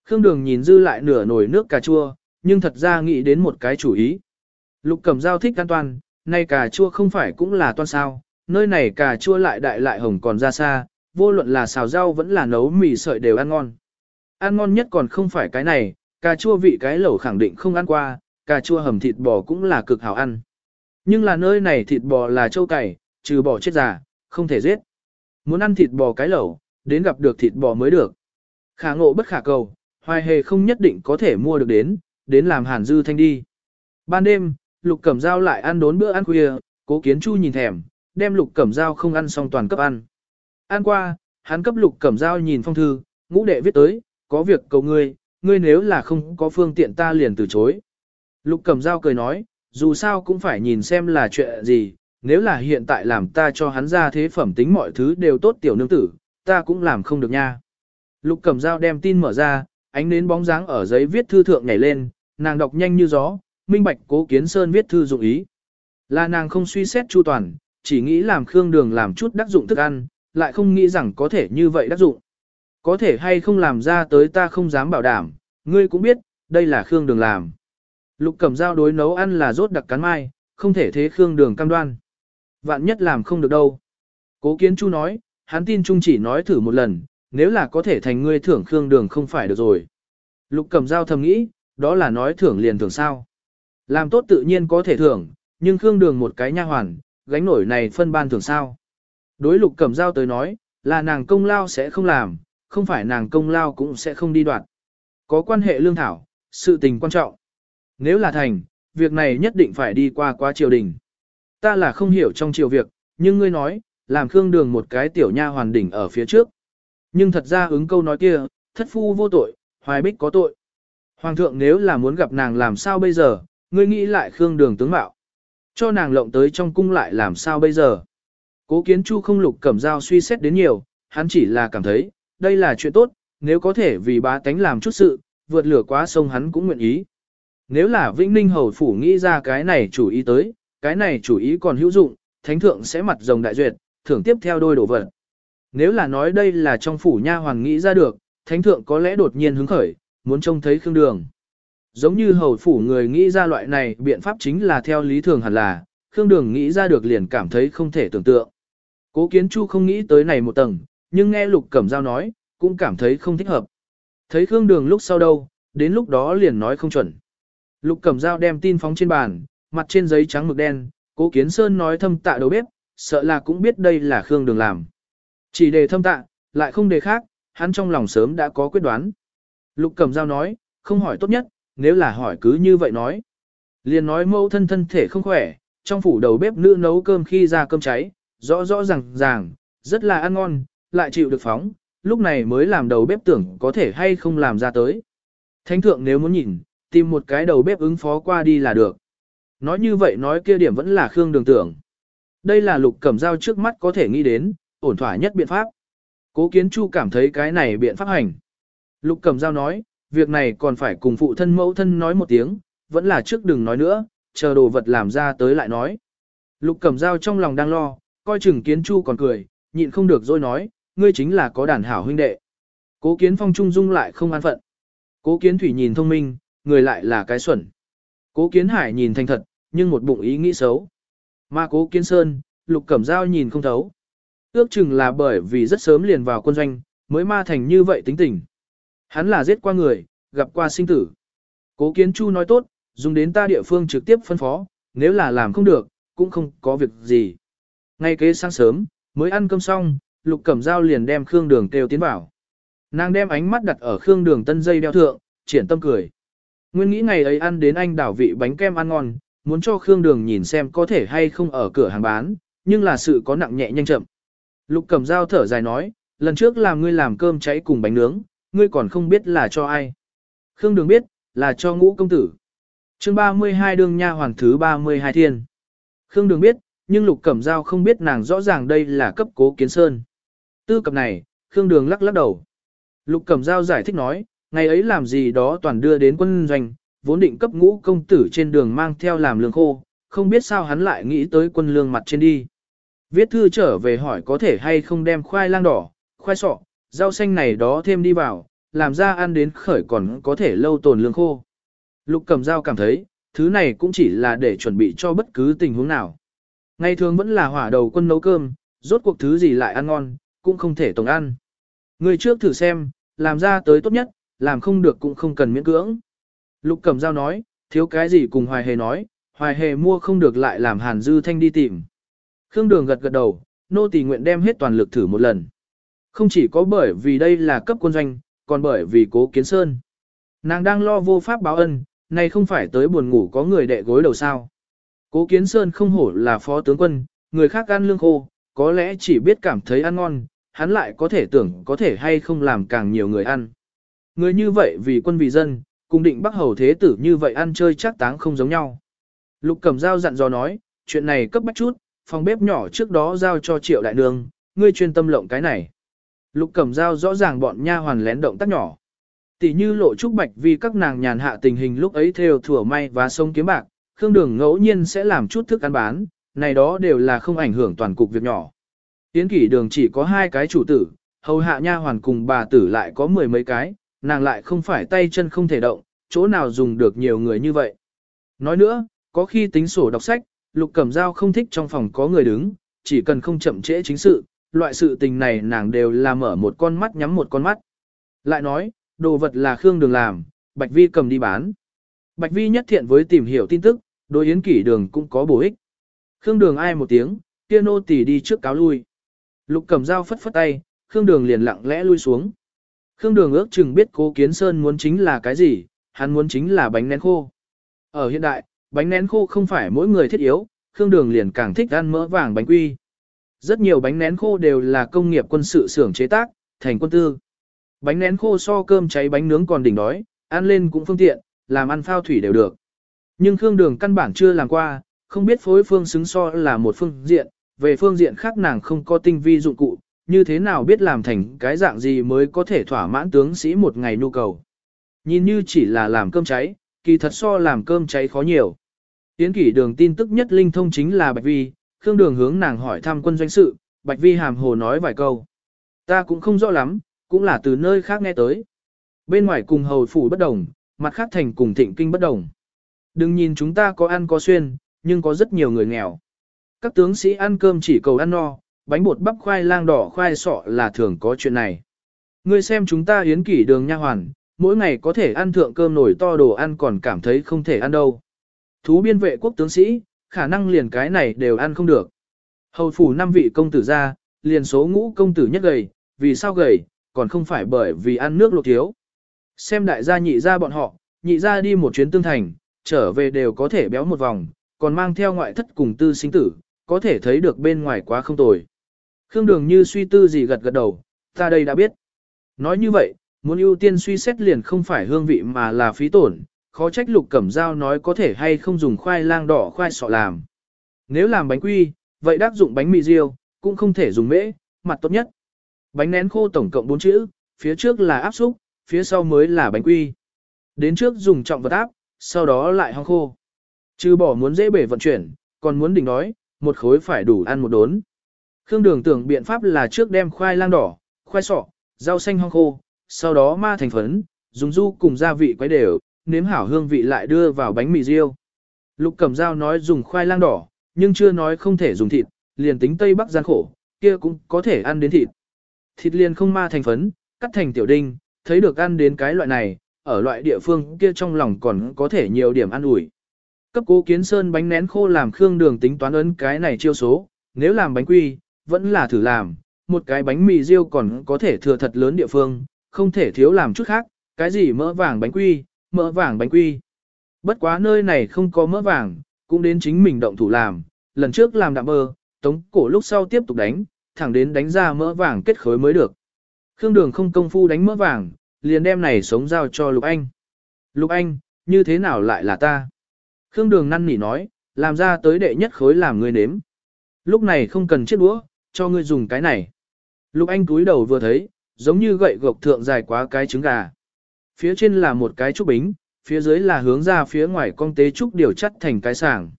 Khương đường nhìn dư lại nửa nồi nước cà chua, nhưng thật ra nghĩ đến một cái chủ ý. Lục cầm dao thích an toàn, nay cà chua không phải cũng là toan sao, nơi này cà chua lại đại lại hồng còn ra xa, vô luận là xào rau vẫn là nấu mì sợi đều ăn ngon. Ăn ngon nhất còn không phải cái này, cà chua vị cái lẩu khẳng định không ăn qua, cà chua hầm thịt bò cũng là cực hảo ăn. Nhưng là nơi này thịt bò là châu cày, trừ bò chết già, không thể giết. Muốn ăn thịt bò cái lẩu, đến gặp được thịt bò mới được. Khả ngộ bất khả cầu, hoài hề không nhất định có thể mua được đến, đến làm hàn dư thanh đi. Ban đêm, lục cẩm dao lại ăn đốn bữa ăn khuya, cố kiến chu nhìn thèm, đem lục cẩm dao không ăn xong toàn cấp ăn. Ăn qua, hắn cấp lục cẩm dao nhìn phong thư, ngũ đệ viết tới, có việc cầu ngươi, ngươi nếu là không có phương tiện ta liền từ chối. Lục cẩm dao cười nói, dù sao cũng phải nhìn xem là chuyện gì, nếu là hiện tại làm ta cho hắn ra thế phẩm tính mọi thứ đều tốt tiểu nương tử, ta cũng làm không được nha. Lục cẩm dao đem tin mở ra, ánh nến bóng dáng ở giấy viết thư thượng nhảy lên, nàng đọc nhanh như gió, minh bạch cố kiến sơn viết thư dụng ý. Là nàng không suy xét chu toàn, chỉ nghĩ làm khương đường làm chút đắc dụng thức ăn, lại không nghĩ rằng có thể như vậy đắc dụng. Có thể hay không làm ra tới ta không dám bảo đảm, ngươi cũng biết, đây là khương đường làm. Lục cẩm dao đối nấu ăn là rốt đặc cắn mai, không thể thế khương đường cam đoan. Vạn nhất làm không được đâu. Cố kiến chu nói, hắn tin trung chỉ nói thử một lần, nếu là có thể thành ngươi thưởng khương đường không phải được rồi. Lục cẩm dao thầm nghĩ, đó là nói thưởng liền thưởng sao. Làm tốt tự nhiên có thể thưởng, nhưng khương đường một cái nha hoàn, gánh nổi này phân ban thưởng sao. Đối lục cẩm dao tới nói, là nàng công lao sẽ không làm, không phải nàng công lao cũng sẽ không đi đoạn. Có quan hệ lương thảo, sự tình quan trọng. Nếu là thành, việc này nhất định phải đi qua qua triều đình. Ta là không hiểu trong triều việc, nhưng ngươi nói, làm khương đường một cái tiểu nha hoàn đỉnh ở phía trước. Nhưng thật ra ứng câu nói kia, thất phu vô tội, hoài bích có tội. Hoàng thượng nếu là muốn gặp nàng làm sao bây giờ, ngươi nghĩ lại khương đường tướng mạo. Cho nàng lộng tới trong cung lại làm sao bây giờ. Cố kiến chu không lục cẩm dao suy xét đến nhiều, hắn chỉ là cảm thấy, đây là chuyện tốt, nếu có thể vì bá tánh làm chút sự, vượt lửa quá sông hắn cũng nguyện ý. Nếu là Vĩnh Ninh Hầu Phủ nghĩ ra cái này chủ ý tới, cái này chủ ý còn hữu dụng, thánh thượng sẽ mặt rồng đại duyệt, thưởng tiếp theo đôi đổ vật. Nếu là nói đây là trong phủ nha hoàng nghĩ ra được, thánh thượng có lẽ đột nhiên hứng khởi, muốn trông thấy khương đường. Giống như hầu phủ người nghĩ ra loại này biện pháp chính là theo lý thường hẳn là, khương đường nghĩ ra được liền cảm thấy không thể tưởng tượng. Cố kiến chu không nghĩ tới này một tầng, nhưng nghe lục cẩm giao nói, cũng cảm thấy không thích hợp. Thấy khương đường lúc sau đâu, đến lúc đó liền nói không chuẩn. Lục cẩm dao đem tin phóng trên bàn, mặt trên giấy trắng mực đen, cố kiến sơn nói thâm tạ đầu bếp, sợ là cũng biết đây là Khương Đường làm. Chỉ đề thâm tạ, lại không đề khác, hắn trong lòng sớm đã có quyết đoán. Lục cẩm dao nói, không hỏi tốt nhất, nếu là hỏi cứ như vậy nói. Liền nói mẫu thân thân thể không khỏe, trong phủ đầu bếp nữ nấu cơm khi ra cơm cháy, rõ rõ ràng ràng, rất là ăn ngon, lại chịu được phóng, lúc này mới làm đầu bếp tưởng có thể hay không làm ra tới. Thánh thượng nếu muốn nhìn, tìm một cái đầu bếp ứng phó qua đi là được. Nói như vậy nói kia điểm vẫn là Khương Đường tưởng. Đây là lục cẩm dao trước mắt có thể nghĩ đến, ổn thỏa nhất biện pháp. Cố Kiến Chu cảm thấy cái này biện pháp hành. Lục cẩm dao nói, việc này còn phải cùng phụ thân mẫu thân nói một tiếng, vẫn là trước đừng nói nữa, chờ đồ vật làm ra tới lại nói. Lục cẩm dao trong lòng đang lo, coi chừng Kiến Chu còn cười, nhịn không được rồi nói, ngươi chính là có đàn hảo huynh đệ. Cố Kiến Phong trung dung lại không an phận. Cố Kiến Thủy nhìn thông minh, người lại là cái xuẩn. Cố Kiến Hải nhìn thành thật, nhưng một bụng ý nghĩ xấu. Mà Cố Kiến Sơn, Lục Cẩm Giao nhìn không thấu. Ước chừng là bởi vì rất sớm liền vào quân doanh, mới ma thành như vậy tính tình. Hắn là giết qua người, gặp qua sinh tử. Cố Kiến Chu nói tốt, dùng đến ta địa phương trực tiếp phân phó, nếu là làm không được, cũng không có việc gì. Ngay kế sáng sớm, mới ăn cơm xong, Lục Cẩm Dao liền đem Khương Đường kêu tiến vào. Nàng đem ánh mắt đặt ở Khương Đường tân dây đeo thượng, triển tâm cười. Nguyên nghĩ ngày ấy ăn đến anh đảo vị bánh kem ăn ngon, muốn cho Khương Đường nhìn xem có thể hay không ở cửa hàng bán, nhưng là sự có nặng nhẹ nhanh chậm. Lục Cẩm Dao thở dài nói, lần trước làm ngươi làm cơm cháy cùng bánh nướng, ngươi còn không biết là cho ai. Khương Đường biết, là cho ngũ công tử. chương 32 đương nha hoàng thứ 32 thiên. Khương Đường biết, nhưng Lục Cẩm Giao không biết nàng rõ ràng đây là cấp cố kiến sơn. Tư cập này, Khương Đường lắc lắc đầu. Lục Cẩm Giao giải thích nói, ngày ấy làm gì đó toàn đưa đến quân doanh, vốn định cấp ngũ công tử trên đường mang theo làm lương khô, không biết sao hắn lại nghĩ tới quân lương mặt trên đi. Viết thư trở về hỏi có thể hay không đem khoai lang đỏ, khoai sọ, rau xanh này đó thêm đi vào, làm ra ăn đến khởi còn có thể lâu tồn lương khô. Lục cầm dao cảm thấy, thứ này cũng chỉ là để chuẩn bị cho bất cứ tình huống nào. Ngày thường vẫn là hỏa đầu quân nấu cơm, rốt cuộc thứ gì lại ăn ngon, cũng không thể tổng ăn. Người trước thử xem, làm ra tới tốt nhất, làm không được cũng không cần miễn cưỡng. Lục cầm dao nói, thiếu cái gì cùng hoài hề nói, hoài hề mua không được lại làm hàn dư thanh đi tìm. Khương đường gật gật đầu, nô tỳ nguyện đem hết toàn lực thử một lần. Không chỉ có bởi vì đây là cấp quân doanh, còn bởi vì cố kiến sơn. Nàng đang lo vô pháp báo ân, này không phải tới buồn ngủ có người đệ gối đầu sao. Cố kiến sơn không hổ là phó tướng quân, người khác ăn lương khô, có lẽ chỉ biết cảm thấy ăn ngon, hắn lại có thể tưởng có thể hay không làm càng nhiều người ăn. Người như vậy vì quân vì dân, cùng định bắc hầu thế tử như vậy ăn chơi chắc táng không giống nhau. Lục cầm dao dặn dò nói, chuyện này cấp bách chút, phòng bếp nhỏ trước đó giao cho triệu đại nương, ngươi chuyên tâm lộng cái này. Lục Cẩm Dao rõ ràng bọn nha hoàn lén động tác nhỏ. Tỷ như lộ trúc bạch vì các nàng nhàn hạ tình hình lúc ấy theo thủa may và sông kiếm bạc, Khương Đường ngẫu nhiên sẽ làm chút thức ăn bán, này đó đều là không ảnh hưởng toàn cục việc nhỏ. Tiến kỷ đường chỉ có hai cái chủ tử, hầu hạ nha hoàn cùng bà tử lại có mười mấy cái, nàng lại không phải tay chân không thể động, chỗ nào dùng được nhiều người như vậy. Nói nữa, có khi tính sổ đọc sách, Lục Cẩm Dao không thích trong phòng có người đứng, chỉ cần không chậm trễ chính sự, loại sự tình này nàng đều là mở một con mắt nhắm một con mắt. Lại nói, đồ vật là Khương Đường làm, Bạch Vi cầm đi bán. Bạch Vi nhất thiện với tìm hiểu tin tức, đối yến kỷ đường cũng có bổ ích. Khương Đường ai một tiếng, kia nô tỳ đi trước cáo lui. Lục cẩm dao phất phất tay, Khương Đường liền lặng lẽ lui xuống. Khương Đường ước chừng biết cố kiến sơn muốn chính là cái gì, hắn muốn chính là bánh nén khô. Ở hiện đại, bánh nén khô không phải mỗi người thiết yếu, Khương Đường liền càng thích ăn mỡ vàng bánh quy. Rất nhiều bánh nén khô đều là công nghiệp quân sự xưởng chế tác, thành quân tư. Bánh nén khô so cơm cháy bánh nướng còn đỉnh đói, ăn lên cũng phương tiện, làm ăn phao thủy đều được. Nhưng Khương Đường căn bản chưa làm qua, không biết phối phương xứng so là một phương diện, về phương diện khác nàng không có tinh vi dụng cụ, như thế nào biết làm thành cái dạng gì mới có thể thỏa mãn tướng sĩ một ngày nhu cầu. Nhìn như chỉ là làm cơm cháy, kỳ thật so làm cơm cháy khó nhiều. Tiến kỷ đường tin tức nhất linh thông chính là Bạch Vi, Khương Đường hướng nàng hỏi thăm quân doanh sự, Bạch Vi hàm hồ nói vài câu. Ta cũng không rõ lắm, cũng là từ nơi khác nghe tới. Bên ngoài cùng hầu phủ bất đồng, mặt khác thành cùng thịnh kinh bất đồng. Đừng nhìn chúng ta có ăn có xuyên, nhưng có rất nhiều người nghèo. Các tướng sĩ ăn cơm chỉ cầu ăn no, bánh bột bắp khoai lang đỏ khoai sọ là thường có chuyện này. Ngươi xem chúng ta hiến kỷ đường nha hoàn, mỗi ngày có thể ăn thượng cơm nổi to đồ ăn còn cảm thấy không thể ăn đâu. Thú biên vệ quốc tướng sĩ, khả năng liền cái này đều ăn không được. Hầu phủ năm vị công tử ra, liền số ngũ công tử nhất gầy, vì sao gầy, còn không phải bởi vì ăn nước luộc thiếu. Xem đại gia nhị gia bọn họ, nhị gia đi một chuyến tương thành, trở về đều có thể béo một vòng, còn mang theo ngoại thất cùng tư sinh tử, có thể thấy được bên ngoài quá không tồi. Khương Đường như suy tư gì gật gật đầu, ta đây đã biết. Nói như vậy, muốn ưu tiên suy xét liền không phải hương vị mà là phí tổn, khó trách lục cẩm dao nói có thể hay không dùng khoai lang đỏ khoai sọ làm. Nếu làm bánh quy, vậy đáp dụng bánh mì riêu, cũng không thể dùng mễ, mặt tốt nhất. Bánh nén khô tổng cộng 4 chữ, phía trước là áp xúc, phía sau mới là bánh quy. Đến trước dùng trọng vật áp, sau đó lại hong khô. Chứ bỏ muốn dễ bể vận chuyển, còn muốn đỉnh đói, một khối phải đủ ăn một đốn. Khương đường tưởng biện pháp là trước đem khoai lang đỏ, khoai sọ, rau xanh hong khô, sau đó ma thành phấn, dùng du cùng gia vị quấy đều, nếm hảo hương vị lại đưa vào bánh mì riêu. Lục Cẩm Dao nói dùng khoai lang đỏ, nhưng chưa nói không thể dùng thịt, liền tính Tây Bắc gian khổ, kia cũng có thể ăn đến thịt. Thịt liền không ma thành phấn, cắt thành tiểu đinh, thấy được ăn đến cái loại này, ở loại địa phương kia trong lòng còn có thể nhiều điểm ăn ủi. Cấp cố kiến sơn bánh nén khô làm Khương Đường tính toán ấn cái này chiêu số, nếu làm bánh quy, vẫn là thử làm, một cái bánh mì riêu còn có thể thừa thật lớn địa phương, không thể thiếu làm chút khác, cái gì mỡ vàng bánh quy, mỡ vàng bánh quy. Bất quá nơi này không có mỡ vàng, cũng đến chính mình động thủ làm, lần trước làm đạm bơ, tống cổ lúc sau tiếp tục đánh, thẳng đến đánh ra mỡ vàng kết khối mới được. Khương Đường không công phu đánh mỡ vàng, liền đem này sống giao cho Lục Anh. Lục Anh, như thế nào lại là ta? Khương Đường năn nỉ nói, làm ra tới đệ nhất khối làm người nếm. Lúc này không cần chiếc đũa, cho ngươi dùng cái này. Lục Anh túi đầu vừa thấy, giống như gậy gộc thượng dài quá cái trứng gà. Phía trên là một cái trúc bính, phía dưới là hướng ra phía ngoài con tế trúc điều chắt thành cái sàng.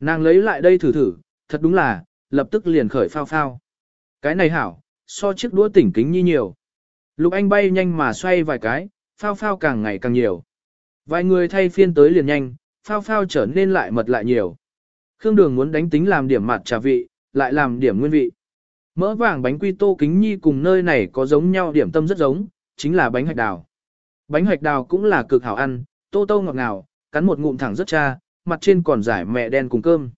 Nàng lấy lại đây thử thử, thật đúng là, lập tức liền khởi phao phao. Cái này hảo, so chiếc đũa tỉnh kính như nhiều. Lục Anh bay nhanh mà xoay vài cái, phao phao càng ngày càng nhiều. Vài người thay phiên tới liền nhanh, phao phao trở nên lại mật lại nhiều. Khương Đường muốn đánh tính làm điểm mặt trà vị, lại làm điểm nguyên vị. Mỡ vàng bánh quy tô kính nhi cùng nơi này có giống nhau điểm tâm rất giống, chính là bánh hạch đào. Bánh hạch đào cũng là cực hảo ăn, tô tô ngọt ngào, cắn một ngụm thẳng rất cha, mặt trên còn giải mẹ đen cùng cơm.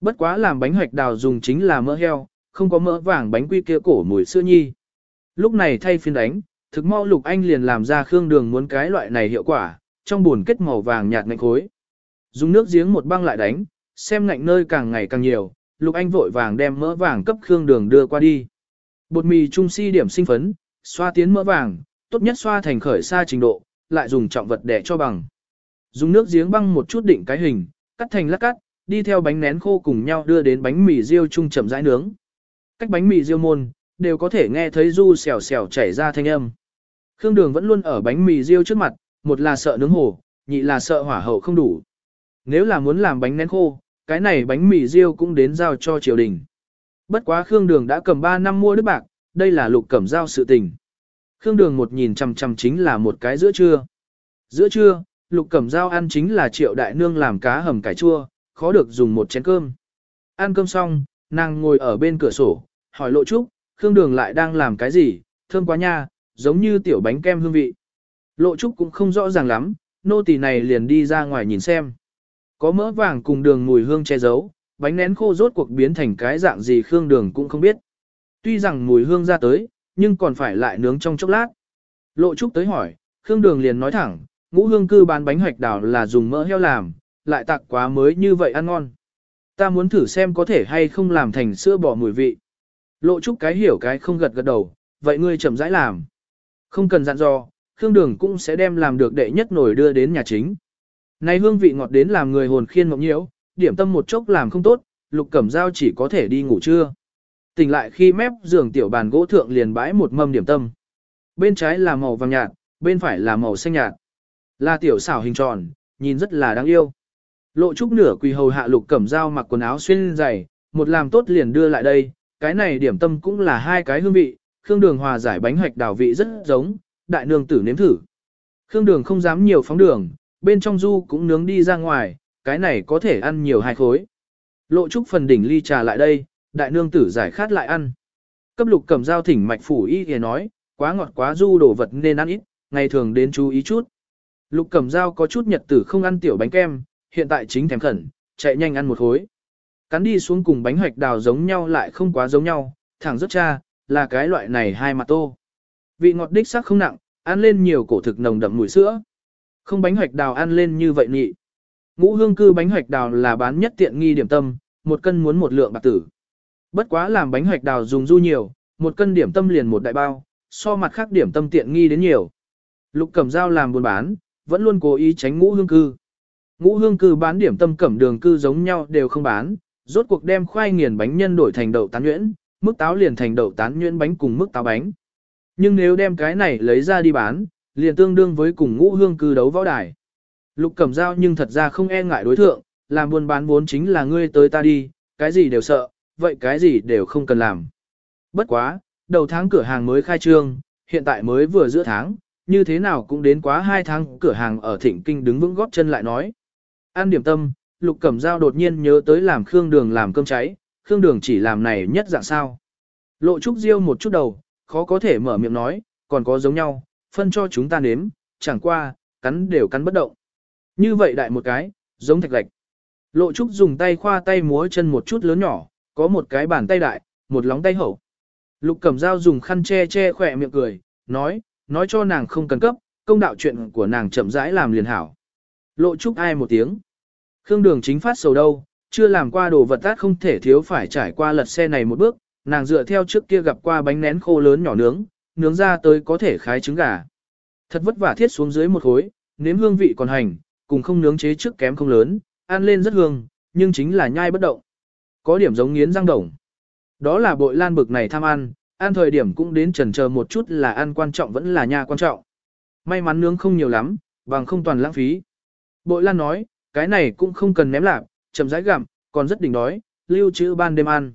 Bất quá làm bánh hạch đào dùng chính là mỡ heo, không có mỡ vàng bánh quy kia cổ mùi sữa nhi. Lúc này thay phiên đánh, thực mau lục anh liền làm ra khương đường muốn cái loại này hiệu quả, trong buồn kết màu vàng nhạt ngạnh khối. Dùng nước giếng một băng lại đánh, xem ngạnh nơi càng ngày càng nhiều, lục anh vội vàng đem mỡ vàng cấp khương đường đưa qua đi. Bột mì trung si điểm sinh phấn, xoa tiến mỡ vàng, tốt nhất xoa thành khởi xa trình độ, lại dùng trọng vật để cho bằng. Dùng nước giếng băng một chút định cái hình, cắt thành lát cắt, đi theo bánh nén khô cùng nhau đưa đến bánh mì riêu trung chậm rãi nướng. Cách bánh mì riêu môn, đều có thể nghe thấy du xèo xèo chảy ra thanh âm. Khương Đường vẫn luôn ở bánh mì riêu trước mặt, một là sợ nướng hổ, nhị là sợ hỏa hậu không đủ. Nếu là muốn làm bánh nén khô, cái này bánh mì riêu cũng đến giao cho triều đình. Bất quá Khương Đường đã cầm 3 năm mua đứt bạc, đây là lục cẩm giao sự tình. Khương Đường một nhìn chằm chằm chính là một cái giữa trưa. Giữa trưa, lục cẩm giao ăn chính là triệu đại nương làm cá hầm cải chua, khó được dùng một chén cơm. Ăn cơm xong, nàng ngồi ở bên cửa sổ, hỏi lộ trúc, Khương Đường lại đang làm cái gì, thơm quá nha, giống như tiểu bánh kem hương vị. Lộ trúc cũng không rõ ràng lắm, nô tỳ này liền đi ra ngoài nhìn xem. Có mỡ vàng cùng đường mùi hương che giấu, bánh nén khô rốt cuộc biến thành cái dạng gì Khương Đường cũng không biết. Tuy rằng mùi hương ra tới, nhưng còn phải lại nướng trong chốc lát. Lộ Trúc tới hỏi, Khương Đường liền nói thẳng, ngũ hương cư bán bánh hoạch đào là dùng mỡ heo làm, lại tặc quá mới như vậy ăn ngon. Ta muốn thử xem có thể hay không làm thành sữa bò mùi vị. Lộ Trúc cái hiểu cái không gật gật đầu, vậy ngươi chậm rãi làm. Không cần dặn dò, Khương Đường cũng sẽ đem làm được đệ nhất nổi đưa đến nhà chính. Này hương vị ngọt đến làm người hồn khiên mộng nhiễu, điểm tâm một chốc làm không tốt, Lục Cẩm Dao chỉ có thể đi ngủ trưa. Tỉnh lại khi mép giường tiểu bàn gỗ thượng liền bãi một mâm điểm tâm. Bên trái là màu vàng nhạt, bên phải là màu xanh nhạt. Là tiểu xảo hình tròn, nhìn rất là đáng yêu. Lộ trúc nửa quỳ hầu hạ Lục Cẩm Dao mặc quần áo xuyên dày, một làm tốt liền đưa lại đây, cái này điểm tâm cũng là hai cái hương vị, khương đường hòa giải bánh hoạch đào vị rất giống, đại nương tử nếm thử. Khương đường không dám nhiều phóng đường, bên trong du cũng nướng đi ra ngoài, cái này có thể ăn nhiều hai khối. Lộ trúc phần đỉnh ly trà lại đây, đại nương tử giải khát lại ăn. Cấp lục cầm dao thỉnh mạch phủ y thì nói, quá ngọt quá du đồ vật nên ăn ít, ngày thường đến chú ý chút. Lục cầm dao có chút nhật tử không ăn tiểu bánh kem, hiện tại chính thèm khẩn, chạy nhanh ăn một khối. Cắn đi xuống cùng bánh hoạch đào giống nhau lại không quá giống nhau, thẳng rất cha, là cái loại này hai mặt tô. Vị ngọt đích sắc không nặng, ăn lên nhiều cổ thực nồng đậm mùi sữa. Không bánh hoạch đào ăn lên như vậy nhị. Ngũ hương cư bánh hoạch đào là bán nhất tiện nghi điểm tâm, một cân muốn một lượng bạc tử. Bất quá làm bánh hoạch đào dùng du nhiều, một cân điểm tâm liền một đại bao, so mặt khác điểm tâm tiện nghi đến nhiều. Lục Cẩm Dao làm buôn bán, vẫn luôn cố ý tránh ngũ hương cư. Ngũ hương cư bán điểm tâm cẩm đường cư giống nhau đều không bán, rốt cuộc đem khoai nghiền bánh nhân đổi thành đậu tán nhuyễn, mức táo liền thành đậu tán nhuyễn bánh cùng mức táo bánh. Nhưng nếu đem cái này lấy ra đi bán, liền tương đương với cùng ngũ hương cư đấu võ đài. Lục Cẩm Dao nhưng thật ra không e ngại đối thượng, làm buôn bán vốn chính là ngươi tới ta đi, cái gì đều sợ, vậy cái gì đều không cần làm. Bất quá, đầu tháng cửa hàng mới khai trương, hiện tại mới vừa giữa tháng, như thế nào cũng đến quá hai tháng cửa hàng ở thịnh kinh đứng vững góp chân lại nói. An điểm tâm, Lục Cẩm Dao đột nhiên nhớ tới làm Khương Đường làm cơm cháy, Khương Đường chỉ làm này nhất dạng sao. Lộ Trúc Diêu một chút đầu, khó có thể mở miệng nói, còn có giống nhau, phân cho chúng ta nếm, chẳng qua, cắn đều cắn bất động. Như vậy đại một cái, giống thạch lạch. Lộ Trúc dùng tay khoa tay múa chân một chút lớn nhỏ, có một cái bàn tay đại, một lóng tay hậu. Lục Cẩm Dao dùng khăn che che khỏe miệng cười, nói, nói cho nàng không cần cấp, công đạo chuyện của nàng chậm rãi làm liền hảo. Lộ Trúc ai một tiếng. Khương Đường chính phát sầu đâu, chưa làm qua đồ vật tát không thể thiếu phải trải qua lật xe này một bước, nàng dựa theo trước kia gặp qua bánh nén khô lớn nhỏ nướng, nướng ra tới có thể khái trứng gà. Thật vất vả thiết xuống dưới một khối, nếm hương vị còn hành, cùng không nướng chế trước kém không lớn, ăn lên rất hương, nhưng chính là nhai bất động. Có điểm giống nghiến răng đồng. Đó là bội lan bực này tham ăn, ăn thời điểm cũng đến chần chờ một chút là ăn quan trọng vẫn là nha quan trọng. May mắn nướng không nhiều lắm, bằng không toàn lãng phí. Bội lan nói, cái này cũng không cần ném lạc, chậm rãi gặm, còn rất đỉnh đói, lưu trữ ban đêm ăn.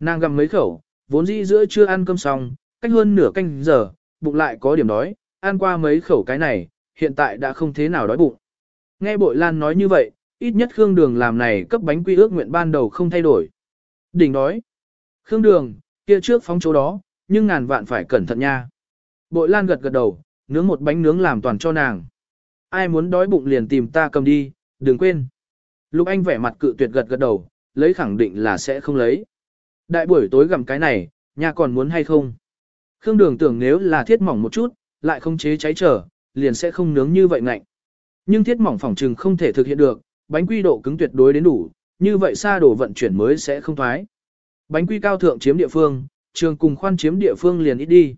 Nàng gặm mấy khẩu, vốn dĩ giữa chưa ăn cơm xong, cách hơn nửa canh giờ, bụng lại có điểm đói, ăn qua mấy khẩu cái này, hiện tại đã không thế nào đói bụng. Nghe bội lan nói như vậy, ít nhất Khương Đường làm này cấp bánh quy ước nguyện ban đầu không thay đổi. Đỉnh đói. Khương Đường, kia trước phóng chỗ đó, nhưng ngàn vạn phải cẩn thận nha. Bội lan gật gật đầu, nướng một bánh nướng làm toàn cho nàng. Ai muốn đói bụng liền tìm ta cầm đi, đừng quên. Lục Anh vẻ mặt cự tuyệt gật gật đầu, lấy khẳng định là sẽ không lấy. Đại buổi tối gặm cái này, nhà còn muốn hay không? Khương Đường tưởng nếu là thiết mỏng một chút, lại không chế cháy trở, liền sẽ không nướng như vậy ngạnh. Nhưng thiết mỏng phòng trừng không thể thực hiện được, bánh quy độ cứng tuyệt đối đến đủ, như vậy xa đổ vận chuyển mới sẽ không thoái. Bánh quy cao thượng chiếm địa phương, trường cùng khoan chiếm địa phương liền ít đi.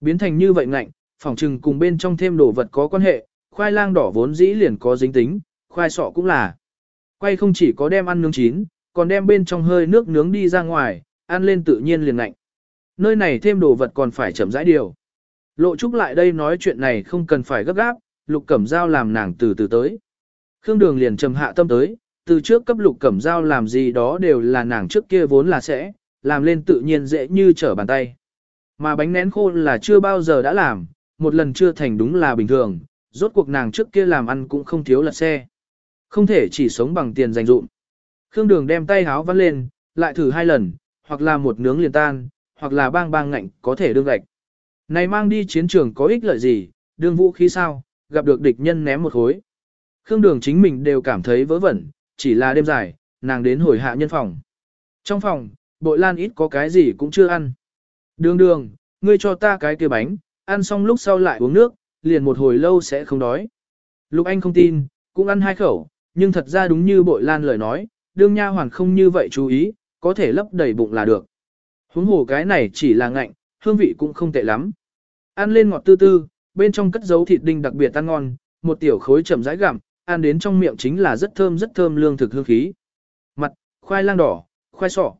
Biến thành như vậy ngạnh, phòng trừng cùng bên trong thêm đồ vật có quan hệ, khoai lang đỏ vốn dĩ liền có dính tính, khoai sọ cũng là. Quay không chỉ có đem ăn nướng chín, còn đem bên trong hơi nước nướng đi ra ngoài, ăn lên tự nhiên liền ngạnh. Nơi này thêm đồ vật còn phải chậm rãi điều. Lộ Trúc lại đây nói chuyện này không cần phải gấp gáp, Lục Cẩm Giao làm nàng từ từ tới. Khương Đường liền trầm hạ tâm tới, từ trước cấp Lục Cẩm Giao làm gì đó đều là nàng trước kia vốn là sẽ, làm lên tự nhiên dễ như trở bàn tay. Mà bánh nén khô là chưa bao giờ đã làm, một lần chưa thành đúng là bình thường, rốt cuộc nàng trước kia làm ăn cũng không thiếu lật xe. Không thể chỉ sống bằng tiền dành dụm. Khương Đường đem tay háo vắt lên, lại thử hai lần, hoặc là một nướng liền tan, hoặc là bang bang ngạnh có thể đương gạch. Này mang đi chiến trường có ích lợi gì, đương vũ khí sao, gặp được địch nhân ném một khối. Khương Đường chính mình đều cảm thấy vớ vẩn, chỉ là đêm dài, nàng đến hồi hạ nhân phòng. Trong phòng, bội lan ít có cái gì cũng chưa ăn. Đường đường, ngươi cho ta cái kia bánh, ăn xong lúc sau lại uống nước, liền một hồi lâu sẽ không đói. Lục Anh không tin, cũng ăn hai khẩu, nhưng thật ra đúng như bội lan lời nói, đương nha hoàn không như vậy chú ý, có thể lấp đầy bụng là được. Huống hồ cái này chỉ là ngạnh, hương vị cũng không tệ lắm. Ăn lên ngọt tư tư, bên trong cất giấu thịt đinh đặc biệt ăn ngon, một tiểu khối chậm rãi gặm, ăn đến trong miệng chính là rất thơm rất thơm lương thực hương khí. Mặt, khoai lang đỏ, khoai sọ.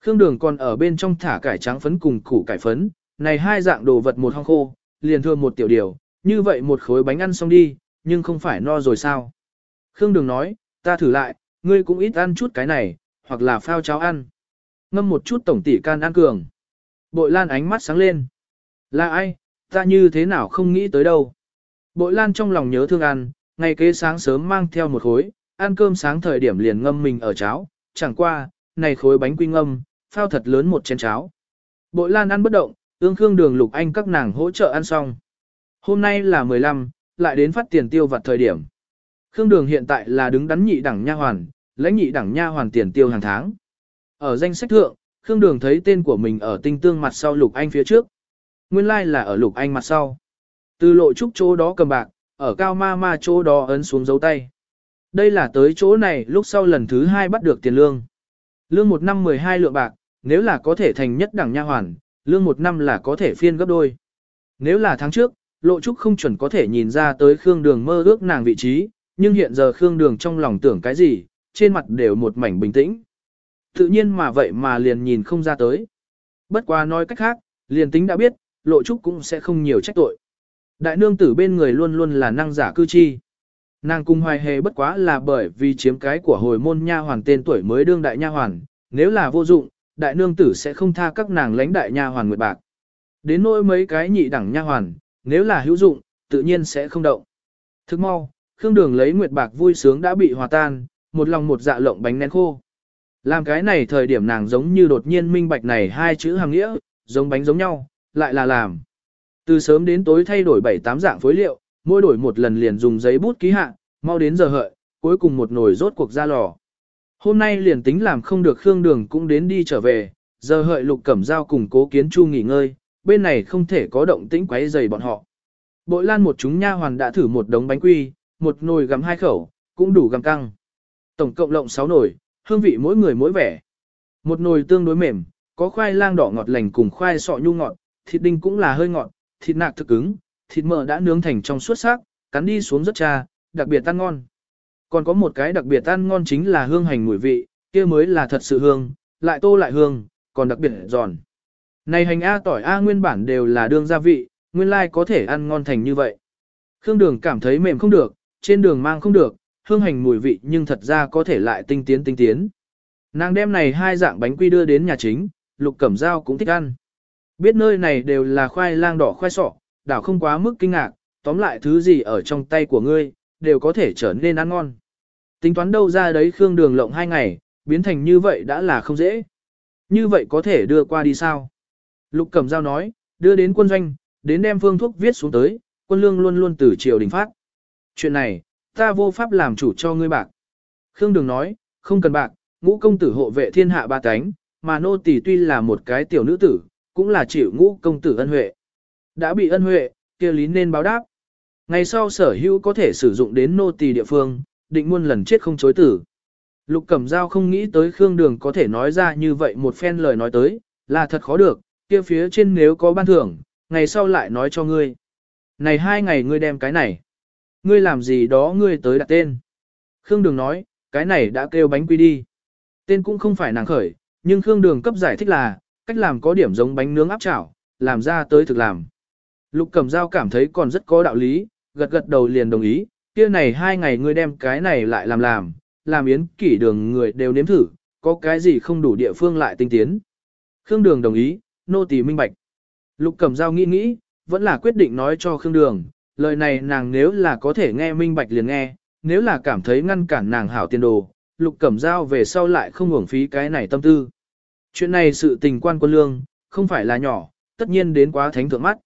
Khương đường còn ở bên trong thả cải trắng phấn cùng củ cải phấn, này hai dạng đồ vật một hong khô, liền thơm một tiểu điều, như vậy một khối bánh ăn xong đi, nhưng không phải no rồi sao. Khương đường nói, ta thử lại, ngươi cũng ít ăn chút cái này, hoặc là phao cháo ăn. Ngâm một chút tổng tỷ can ăn cường. Bội lan ánh mắt sáng lên. Là ai, ta như thế nào không nghĩ tới đâu. Bội lan trong lòng nhớ thương ăn, ngày kế sáng sớm mang theo một khối, ăn cơm sáng thời điểm liền ngâm mình ở cháo, chẳng qua, này khối bánh quy ngâm, phao thật lớn một chén cháo. Bội lan ăn bất động, ương khương đường lục anh các nàng hỗ trợ ăn xong. Hôm nay là 15, lại đến phát tiền tiêu vặt thời điểm. Khương đường hiện tại là đứng đắn nhị đẳng nha hoàn, lãnh nhị đẳng nha hoàn tiền tiêu hàng tháng. Ở danh sách thượng, Khương Đường thấy tên của mình ở tinh tương mặt sau Lục Anh phía trước. Nguyên lai like là ở Lục Anh mặt sau. Từ lộ trúc chỗ đó cầm bạc, ở cao ma ma chỗ đó ấn xuống dấu tay. Đây là tới chỗ này lúc sau lần thứ hai bắt được tiền lương. Lương một năm 12 lượng bạc, nếu là có thể thành nhất đẳng nha hoàn, lương một năm là có thể phiên gấp đôi. Nếu là tháng trước, lộ trúc không chuẩn có thể nhìn ra tới Khương Đường mơ ước nàng vị trí, nhưng hiện giờ Khương Đường trong lòng tưởng cái gì, trên mặt đều một mảnh bình tĩnh. Tự nhiên mà vậy mà liền nhìn không ra tới. Bất quá nói cách khác, liền tính đã biết, lộ trúc cũng sẽ không nhiều trách tội. Đại nương tử bên người luôn luôn là năng giả cư chi. Nàng cung hoài hề bất quá là bởi vì chiếm cái của hồi môn nha hoàn tên tuổi mới đương đại nha hoàn, nếu là vô dụng, đại nương tử sẽ không tha các nàng lãnh đại nha hoàn nguyệt bạc. Đến nỗi mấy cái nhị đẳng nha hoàn, nếu là hữu dụng, tự nhiên sẽ không động. Thức mau, Khương Đường lấy nguyệt bạc vui sướng đã bị hòa tan, một lòng một dạ lộng bánh nén khô. Làm cái này thời điểm nàng giống như đột nhiên minh bạch này hai chữ hàng nghĩa, giống bánh giống nhau, lại là làm. Từ sớm đến tối thay đổi bảy tám dạng phối liệu, mỗi đổi một lần liền dùng giấy bút ký hạ, mau đến giờ hợi, cuối cùng một nồi rốt cuộc ra lò. Hôm nay liền tính làm không được Khương Đường cũng đến đi trở về, giờ hợi Lục Cẩm Giao cùng Cố Kiến Chu nghỉ ngơi, bên này không thể có động tĩnh quấy rầy bọn họ. Bội Lan một chúng nha hoàn đã thử một đống bánh quy, một nồi gặm hai khẩu, cũng đủ gặm căng. Tổng cộng lộng 6 nồi, hương vị mỗi người mỗi vẻ. Một nồi tương đối mềm, có khoai lang đỏ ngọt lành cùng khoai sọ nhu ngọt, thịt đinh cũng là hơi ngọt, thịt nạc thực cứng, thịt mỡ đã nướng thành trong suốt sắc, cắn đi xuống rất trà, đặc biệt ăn ngon. Còn có một cái đặc biệt ăn ngon chính là hương hành mùi vị, kia mới là thật sự hương, lại tô lại hương, còn đặc biệt giòn. Này hành A tỏi A nguyên bản đều là đương gia vị, nguyên lai có thể ăn ngon thành như vậy. Khương đường cảm thấy mềm không được, trên đường mang không được, hương hành mùi vị nhưng thật ra có thể lại tinh tiến tinh tiến. Nàng đem này hai dạng bánh quy đưa đến nhà chính, lục cẩm dao cũng thích ăn. Biết nơi này đều là khoai lang đỏ khoai sọ, đảo không quá mức kinh ngạc, tóm lại thứ gì ở trong tay của ngươi, đều có thể trở nên ăn ngon. Tính toán đâu ra đấy Khương Đường lộng hai ngày, biến thành như vậy đã là không dễ. Như vậy có thể đưa qua đi sao? Lục Cẩm Giao nói, đưa đến quân doanh, đến đem phương thuốc viết xuống tới, quân lương luôn luôn từ triều đình phát. Chuyện này, ta vô pháp làm chủ cho ngươi bạc. Khương Đường nói, không cần bạc, ngũ công tử hộ vệ thiên hạ ba cánh, mà nô tỳ tuy là một cái tiểu nữ tử, cũng là chịu ngũ công tử ân huệ. Đã bị ân huệ, kia lý nên báo đáp. Ngày sau sở hữu có thể sử dụng đến nô tỳ địa phương, định muôn lần chết không chối tử. Lục Cẩm Giao không nghĩ tới Khương Đường có thể nói ra như vậy một phen lời nói tới, là thật khó được, kia phía trên nếu có ban thưởng, ngày sau lại nói cho ngươi. Này hai ngày ngươi đem cái này. Ngươi làm gì đó ngươi tới đặt tên. Khương Đường nói, cái này đã kêu bánh quy đi. Tên cũng không phải nàng khởi, nhưng Khương Đường cấp giải thích là, cách làm có điểm giống bánh nướng áp chảo, làm ra tới thực làm. Lục Cẩm Giao cảm thấy còn rất có đạo lý, gật gật đầu liền đồng ý, kia này hai ngày ngươi đem cái này lại làm làm, làm yến kỷ đường người đều nếm thử, có cái gì không đủ địa phương lại tinh tiến. Khương Đường đồng ý, nô tỳ minh bạch. Lục Cẩm Giao nghĩ nghĩ, vẫn là quyết định nói cho Khương Đường, lời này nàng nếu là có thể nghe minh bạch liền nghe, nếu là cảm thấy ngăn cản nàng hảo tiền đồ, Lục Cẩm Giao về sau lại không hưởng phí cái này tâm tư. Chuyện này sự tình quan quân lương, không phải là nhỏ, tất nhiên đến quá thánh thượng mắt.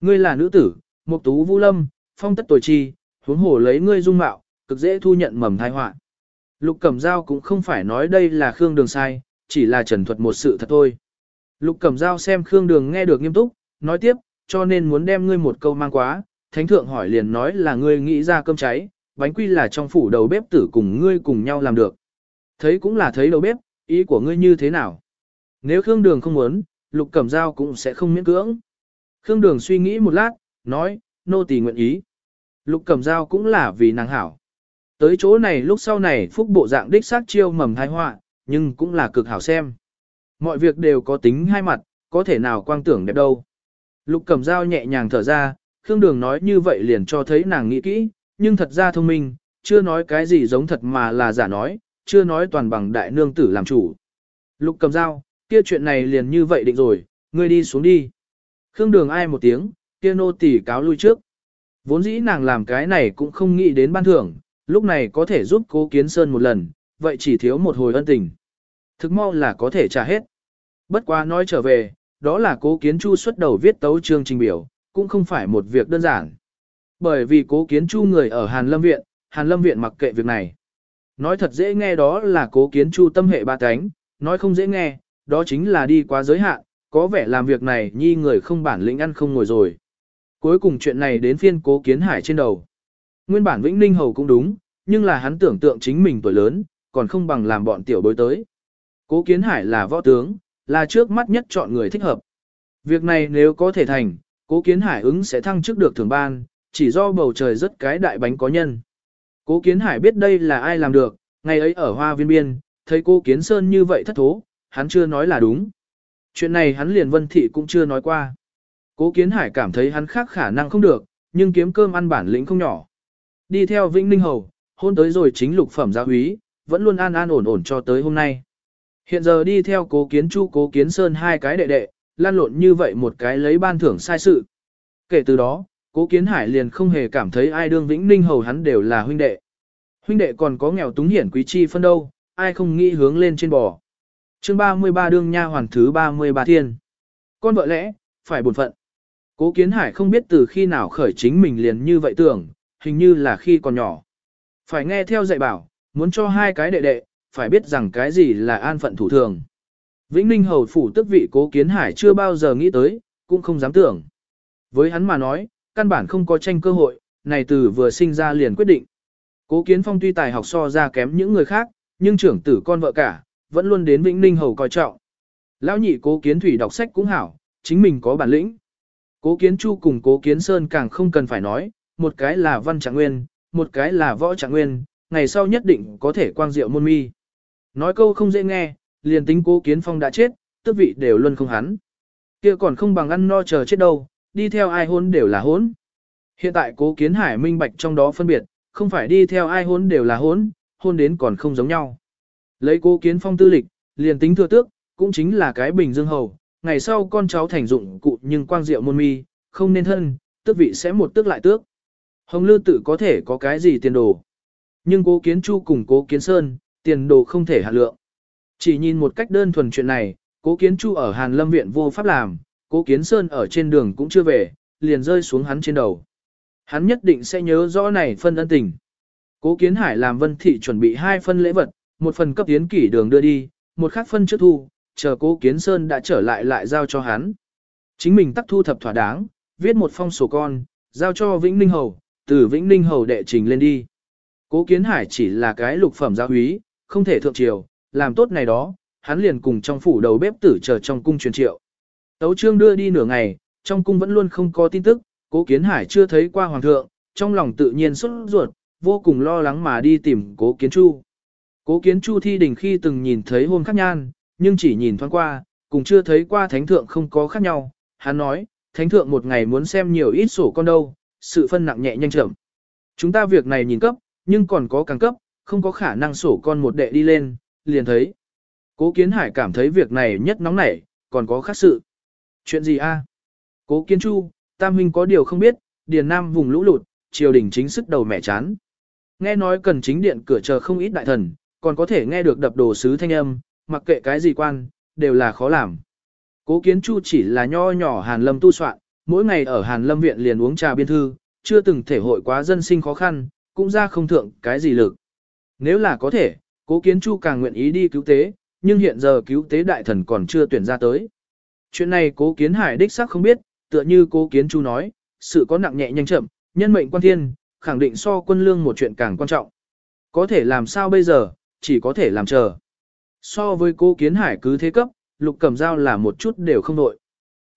Ngươi là nữ tử, Mục Tú Vũ Lâm, phong tất tuổi chi, huống hồ lấy ngươi dung mạo, cực dễ thu nhận mầm thai họa. Lục Cẩm Giao cũng không phải nói đây là Khương Đường sai, chỉ là trần thuật một sự thật thôi. Lục Cẩm Giao xem Khương Đường nghe được nghiêm túc, nói tiếp, cho nên muốn đem ngươi một câu mang quá, thánh thượng hỏi liền nói là ngươi nghĩ ra cơm cháy, bánh quy là trong phủ đầu bếp tử cùng ngươi cùng nhau làm được. Thấy cũng là thấy đầu bếp, ý của ngươi như thế nào? Nếu Khương Đường không muốn, Lục Cẩm Giao cũng sẽ không miễn cưỡng. Khương Đường suy nghĩ một lát, nói, nô tỳ nguyện ý. Lục Cẩm Giao cũng là vì nàng hảo. Tới chỗ này lúc sau này phúc bộ dạng đích xác chiêu mầm thai họa, nhưng cũng là cực hảo xem. Mọi việc đều có tính hai mặt, có thể nào quang tưởng đẹp đâu. Lục Cẩm Giao nhẹ nhàng thở ra, Khương Đường nói như vậy liền cho thấy nàng nghĩ kỹ, nhưng thật ra thông minh, chưa nói cái gì giống thật mà là giả nói, chưa nói toàn bằng đại nương tử làm chủ. Lục cầm dao, kia chuyện này liền như vậy định rồi, ngươi đi xuống đi. Khương Đường ai một tiếng, kia nô tỳ cáo lui trước. Vốn dĩ nàng làm cái này cũng không nghĩ đến ban thưởng, lúc này có thể giúp cố kiến sơn một lần, vậy chỉ thiếu một hồi ân tình. Thực mau là có thể trả hết. Bất quá nói trở về, đó là cố kiến chu xuất đầu viết tấu chương trình biểu, cũng không phải một việc đơn giản. Bởi vì cố kiến chu người ở Hàn Lâm Viện, Hàn Lâm Viện mặc kệ việc này. Nói thật dễ nghe đó là cố kiến chu tâm hệ ba cánh, nói không dễ nghe, đó chính là đi quá giới hạn, có vẻ làm việc này nhi người không bản lĩnh ăn không ngồi rồi. Cuối cùng chuyện này đến phiên cố kiến hải trên đầu. Nguyên bản Vĩnh Ninh Hầu cũng đúng, nhưng là hắn tưởng tượng chính mình tuổi lớn, còn không bằng làm bọn tiểu bối tới. Cố kiến hải là võ tướng, là trước mắt nhất chọn người thích hợp. Việc này nếu có thể thành, cố kiến hải ứng sẽ thăng chức được thưởng ban, chỉ do bầu trời rất cái đại bánh có nhân. Cố kiến hải biết đây là ai làm được, ngày ấy ở hoa viên biên, thấy cố kiến sơn như vậy thất thố, hắn chưa nói là đúng. Chuyện này hắn liền vân thị cũng chưa nói qua. Cố Kiến Hải cảm thấy hắn khác khả năng không được, nhưng kiếm cơm ăn bản lĩnh không nhỏ. Đi theo Vĩnh Ninh Hầu, hôn tới rồi chính lục phẩm gia húy, vẫn luôn an an ổn ổn cho tới hôm nay. Hiện giờ đi theo cố kiến chu cố kiến sơn hai cái đệ đệ, lan lộn như vậy một cái lấy ban thưởng sai sự. Kể từ đó, cố kiến hải liền không hề cảm thấy ai đương Vĩnh Ninh Hầu hắn đều là huynh đệ. Huynh đệ còn có nghèo túng hiển quý chi phân đâu, ai không nghĩ hướng lên trên bò. chương 33 đương nha hoàn thứ 33 thiên. Con vợ lẽ, phải buồn phận. Cố Kiến Hải không biết từ khi nào khởi chính mình liền như vậy tưởng, hình như là khi còn nhỏ. Phải nghe theo dạy bảo, muốn cho hai cái đệ đệ, phải biết rằng cái gì là an phận thủ thường. Vĩnh Ninh hầu phủ tức vị cố kiến hải chưa bao giờ nghĩ tới, cũng không dám tưởng. Với hắn mà nói, căn bản không có tranh cơ hội, này từ vừa sinh ra liền quyết định. Cố kiến phong tuy tài học so ra kém những người khác, nhưng trưởng tử con vợ cả, vẫn luôn đến Vĩnh Ninh hầu coi trọng. Lão nhị cố kiến thủy đọc sách cũng hảo, chính mình có bản lĩnh. Cố kiến chu cùng cố kiến sơn càng không cần phải nói, một cái là văn trạng nguyên, một cái là võ trạng nguyên, ngày sau nhất định có thể quang diệu môn mi. Nói câu không dễ nghe, liền tính cố kiến phong đã chết, tước vị đều luôn không hắn. kia còn không bằng ăn no chờ chết đâu, đi theo ai hôn đều là hôn. Hiện tại cố kiến hải minh bạch trong đó phân biệt, không phải đi theo ai hôn đều là hôn, hôn đến còn không giống nhau. Lấy cố kiến phong tư lịch, liền tính thừa tước, cũng chính là cái bình dương hầu, ngày sau con cháu thành dụng cụ nhưng quang diệu môn mi, không nên thân, tước vị sẽ một tước lại tước. Hồng Lư tự có thể có cái gì tiền đồ. Nhưng cố kiến chu cùng cố kiến sơn, tiền đồ không thể hạ lượng. Chỉ nhìn một cách đơn thuần chuyện này, cố kiến chu ở Hàn Lâm Viện vô pháp làm, cố kiến sơn ở trên đường cũng chưa về, liền rơi xuống hắn trên đầu. Hắn nhất định sẽ nhớ rõ này phân ân tình. Cố kiến hải làm vân thị chuẩn bị hai phân lễ vật, một phần cấp tiến kỷ đường đưa đi, một khác phân trước thu, chờ cố kiến sơn đã trở lại lại giao cho hắn. Chính mình tắc thu thập thỏa đáng, viết một phong sổ con, giao cho Vĩnh Ninh Hầu, từ Vĩnh Ninh Hầu đệ trình lên đi. Cố Kiến Hải chỉ là cái lục phẩm gia úy, không thể thượng triều, làm tốt này đó, hắn liền cùng trong phủ đầu bếp tử chờ trong cung truyền triệu. Tấu trương đưa đi nửa ngày, trong cung vẫn luôn không có tin tức, Cố Kiến Hải chưa thấy qua hoàng thượng, trong lòng tự nhiên xuất ruột, vô cùng lo lắng mà đi tìm Cố Kiến Chu. Cố Kiến Chu thi đình khi từng nhìn thấy hôn khắc nhan, nhưng chỉ nhìn thoáng qua, cùng chưa thấy qua thánh thượng không có khác nhau. Hắn nói, thánh thượng một ngày muốn xem nhiều ít sổ con đâu, sự phân nặng nhẹ nhanh chậm. Chúng ta việc này nhìn cấp, nhưng còn có càng cấp, không có khả năng sổ con một đệ đi lên, liền thấy. Cố Kiến Hải cảm thấy việc này nhất nóng nảy, còn có khác sự. Chuyện gì a? Cố Kiến Chu, Tam Huynh có điều không biết, Điền Nam vùng lũ lụt, triều đình chính sức đầu mẹ chán. Nghe nói cần chính điện cửa chờ không ít đại thần, còn có thể nghe được đập đồ sứ thanh âm, mặc kệ cái gì quan, đều là khó làm. Cố Kiến Chu chỉ là nho nhỏ Hàn Lâm tu soạn, mỗi ngày ở Hàn Lâm viện liền uống trà biên thư, chưa từng thể hội quá dân sinh khó khăn, cũng ra không thượng cái gì lực. Nếu là có thể, Cố Kiến Chu càng nguyện ý đi cứu tế, nhưng hiện giờ cứu tế đại thần còn chưa tuyển ra tới. Chuyện này Cố Kiến Hải đích xác không biết, tựa như Cố Kiến Chu nói, sự có nặng nhẹ nhanh chậm, nhân mệnh quan thiên, khẳng định so quân lương một chuyện càng quan trọng. Có thể làm sao bây giờ, chỉ có thể làm chờ. So với Cố Kiến Hải cứ thế cấp, lục cầm dao là một chút đều không nội.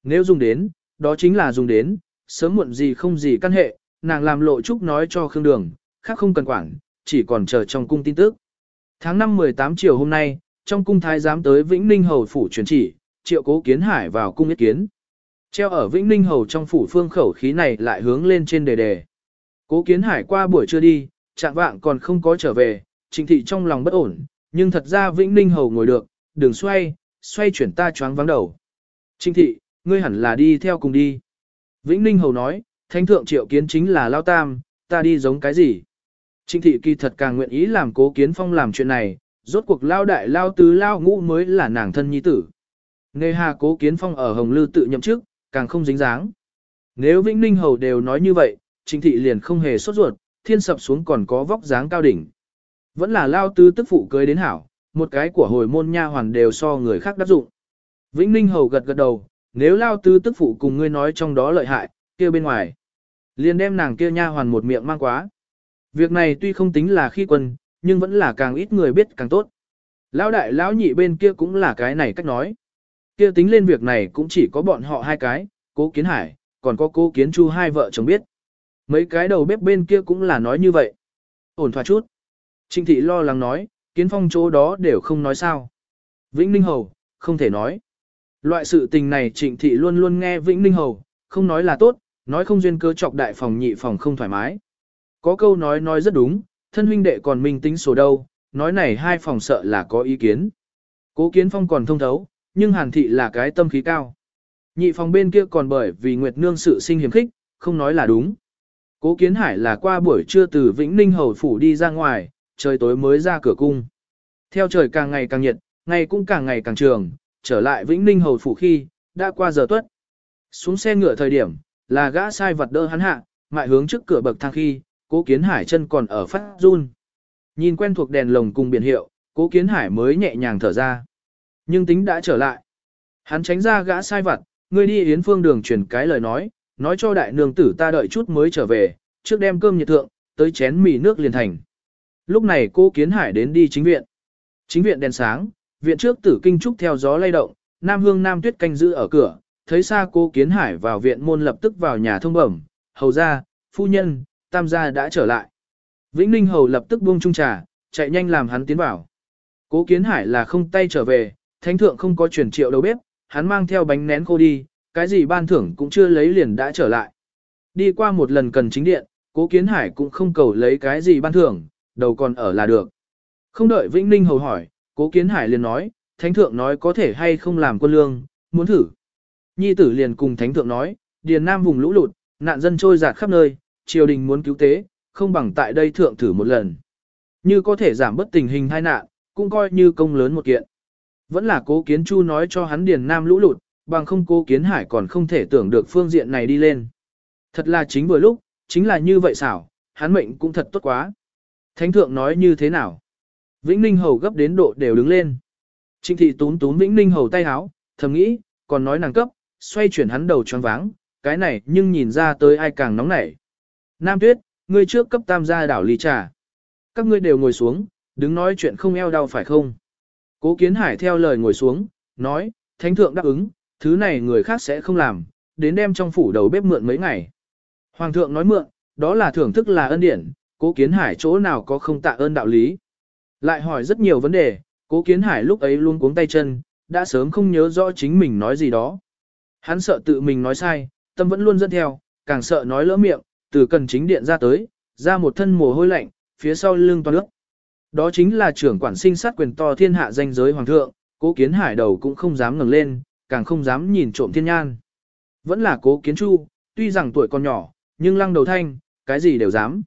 Nếu dùng đến, đó chính là dùng đến, sớm muộn gì không gì căn hệ, nàng làm lộ trúc nói cho Khương Đường, khác không cần quản, chỉ còn chờ trong cung tin tức. Tháng 5 18 chiều hôm nay, trong cung thái giám tới Vĩnh Ninh Hầu phủ truyền chỉ, triệu cố kiến hải vào cung yết kiến. Treo ở Vĩnh Ninh Hầu trong phủ phương khẩu khí này lại hướng lên trên đề đề. Cố kiến hải qua buổi trưa đi, trạng vạng còn không có trở về, trình thị trong lòng bất ổn, nhưng thật ra Vĩnh Ninh Hầu ngồi được, đường xoay, xoay chuyển ta choáng vắng đầu. Trình thị, ngươi hẳn là đi theo cùng đi. Vĩnh Ninh Hầu nói, thánh thượng triệu kiến chính là Lao Tam, ta đi giống cái gì? Trịnh thị kỳ thật càng nguyện ý làm cố kiến phong làm chuyện này, rốt cuộc Lao Đại Lao Tứ Lao Ngũ mới là nàng thân nhi tử. Nghe hà cố kiến phong ở Hồng Lư tự nhậm chức, càng không dính dáng. Nếu Vĩnh Ninh Hầu đều nói như vậy, trịnh thị liền không hề sốt ruột, thiên sập xuống còn có vóc dáng cao đỉnh. Vẫn là Lao Tứ tức phụ cưới đến hảo, một cái của hồi môn nha hoàn đều so người khác đáp dụng. Vĩnh Ninh Hầu gật gật đầu, nếu lao tứ tức phụ cùng ngươi nói trong đó lợi hại, kia bên ngoài. liền đem nàng kia nha hoàn một miệng mang quá. Việc này tuy không tính là khi quân, nhưng vẫn là càng ít người biết càng tốt. Lão đại lão nhị bên kia cũng là cái này cách nói. Kia tính lên việc này cũng chỉ có bọn họ hai cái, cố kiến hải, còn có cố kiến chu hai vợ chồng biết. Mấy cái đầu bếp bên kia cũng là nói như vậy. Ổn thỏa chút. Trinh thị lo lắng nói, kiến phong chỗ đó đều không nói sao. Vĩnh Ninh Hầu, không thể nói. Loại sự tình này trịnh thị luôn luôn nghe Vĩnh Ninh Hầu, không nói là tốt, nói không duyên cơ chọc đại phòng nhị phòng không thoải mái. Có câu nói nói rất đúng, thân huynh đệ còn minh tính số đâu, nói này hai phòng sợ là có ý kiến. Cố kiến phong còn thông thấu, nhưng hàn thị là cái tâm khí cao. Nhị phòng bên kia còn bởi vì Nguyệt Nương sự sinh hiểm khích, không nói là đúng. Cố kiến hải là qua buổi trưa từ Vĩnh Ninh Hầu Phủ đi ra ngoài, trời tối mới ra cửa cung. Theo trời càng ngày càng nhiệt, ngày cũng càng ngày càng trường, trở lại Vĩnh Ninh Hầu Phủ khi, đã qua giờ tuất. Xuống xe ngựa thời điểm, là gã sai vật đỡ hắn hạ, mại hướng trước cửa bậc thang khi, cố kiến hải chân còn ở phát run. Nhìn quen thuộc đèn lồng cùng biển hiệu, Cố Kiến Hải mới nhẹ nhàng thở ra. Nhưng tính đã trở lại. Hắn tránh ra gã sai vặt, ngươi đi Yến Phương đường truyền cái lời nói, nói cho đại nương tử ta đợi chút mới trở về, trước đem cơm nhiệt thượng, tới chén mì nước liền thành. Lúc này cô Kiến Hải đến đi chính viện. Chính viện đèn sáng, viện trước tử kinh trúc theo gió lay động, Nam Hương Nam Tuyết canh giữ ở cửa, thấy xa cô Kiến Hải vào viện môn lập tức vào nhà thông bẩm, hầu ra, phu nhân, tam gia đã trở lại. Vĩnh Ninh hầu lập tức buông trung trà, chạy nhanh làm hắn tiến vào. Cố Kiến Hải là không tay trở về, thánh thượng không có truyền triệu đầu bếp, hắn mang theo bánh nén khô đi, cái gì ban thưởng cũng chưa lấy liền đã trở lại. Đi qua một lần cần chính điện, Cố Kiến Hải cũng không cầu lấy cái gì ban thưởng, đầu còn ở là được. Không đợi Vĩnh Ninh hầu hỏi, Cố Kiến Hải liền nói, Thánh Thượng nói có thể hay không làm quân lương, muốn thử. Nhi tử liền cùng Thánh Thượng nói, Điền Nam vùng lũ lụt, nạn dân trôi giạt khắp nơi, triều đình muốn cứu tế, không bằng tại đây Thượng thử một lần. Như có thể giảm bất tình hình tai nạn, cũng coi như công lớn một kiện. Vẫn là Cố Kiến Chu nói cho hắn Điền Nam lũ lụt, bằng không Cố Kiến Hải còn không thể tưởng được phương diện này đi lên. Thật là chính vừa lúc, chính là như vậy xảo, hắn mệnh cũng thật tốt quá. Thánh thượng nói như thế nào? Vĩnh Ninh Hầu gấp đến độ đều đứng lên. Trịnh thị tún tún Vĩnh Ninh Hầu tay háo, thầm nghĩ, còn nói nàng cấp, xoay chuyển hắn đầu tròn váng, cái này nhưng nhìn ra tới ai càng nóng nảy. Nam Tuyết, ngươi trước cấp tam gia đảo ly trà. Các ngươi đều ngồi xuống, đứng nói chuyện không eo đau phải không? Cố Kiến Hải theo lời ngồi xuống, nói, Thánh thượng đáp ứng, thứ này người khác sẽ không làm, đến đem trong phủ đầu bếp mượn mấy ngày. Hoàng thượng nói mượn, đó là thưởng thức là ân điển, cố kiến hải chỗ nào có không tạ ơn đạo lý. Lại hỏi rất nhiều vấn đề, cố kiến hải lúc ấy luôn cuống tay chân, đã sớm không nhớ rõ chính mình nói gì đó. Hắn sợ tự mình nói sai, tâm vẫn luôn dẫn theo, càng sợ nói lỡ miệng, từ cần chính điện ra tới, ra một thân mồ hôi lạnh, phía sau lưng toàn nước. Đó chính là trưởng quản sinh sát quyền to thiên hạ danh giới hoàng thượng, cố kiến hải đầu cũng không dám ngẩng lên, càng không dám nhìn trộm thiên nhan. Vẫn là cố kiến chu, tuy rằng tuổi còn nhỏ, nhưng lăng đầu thanh, cái gì đều dám.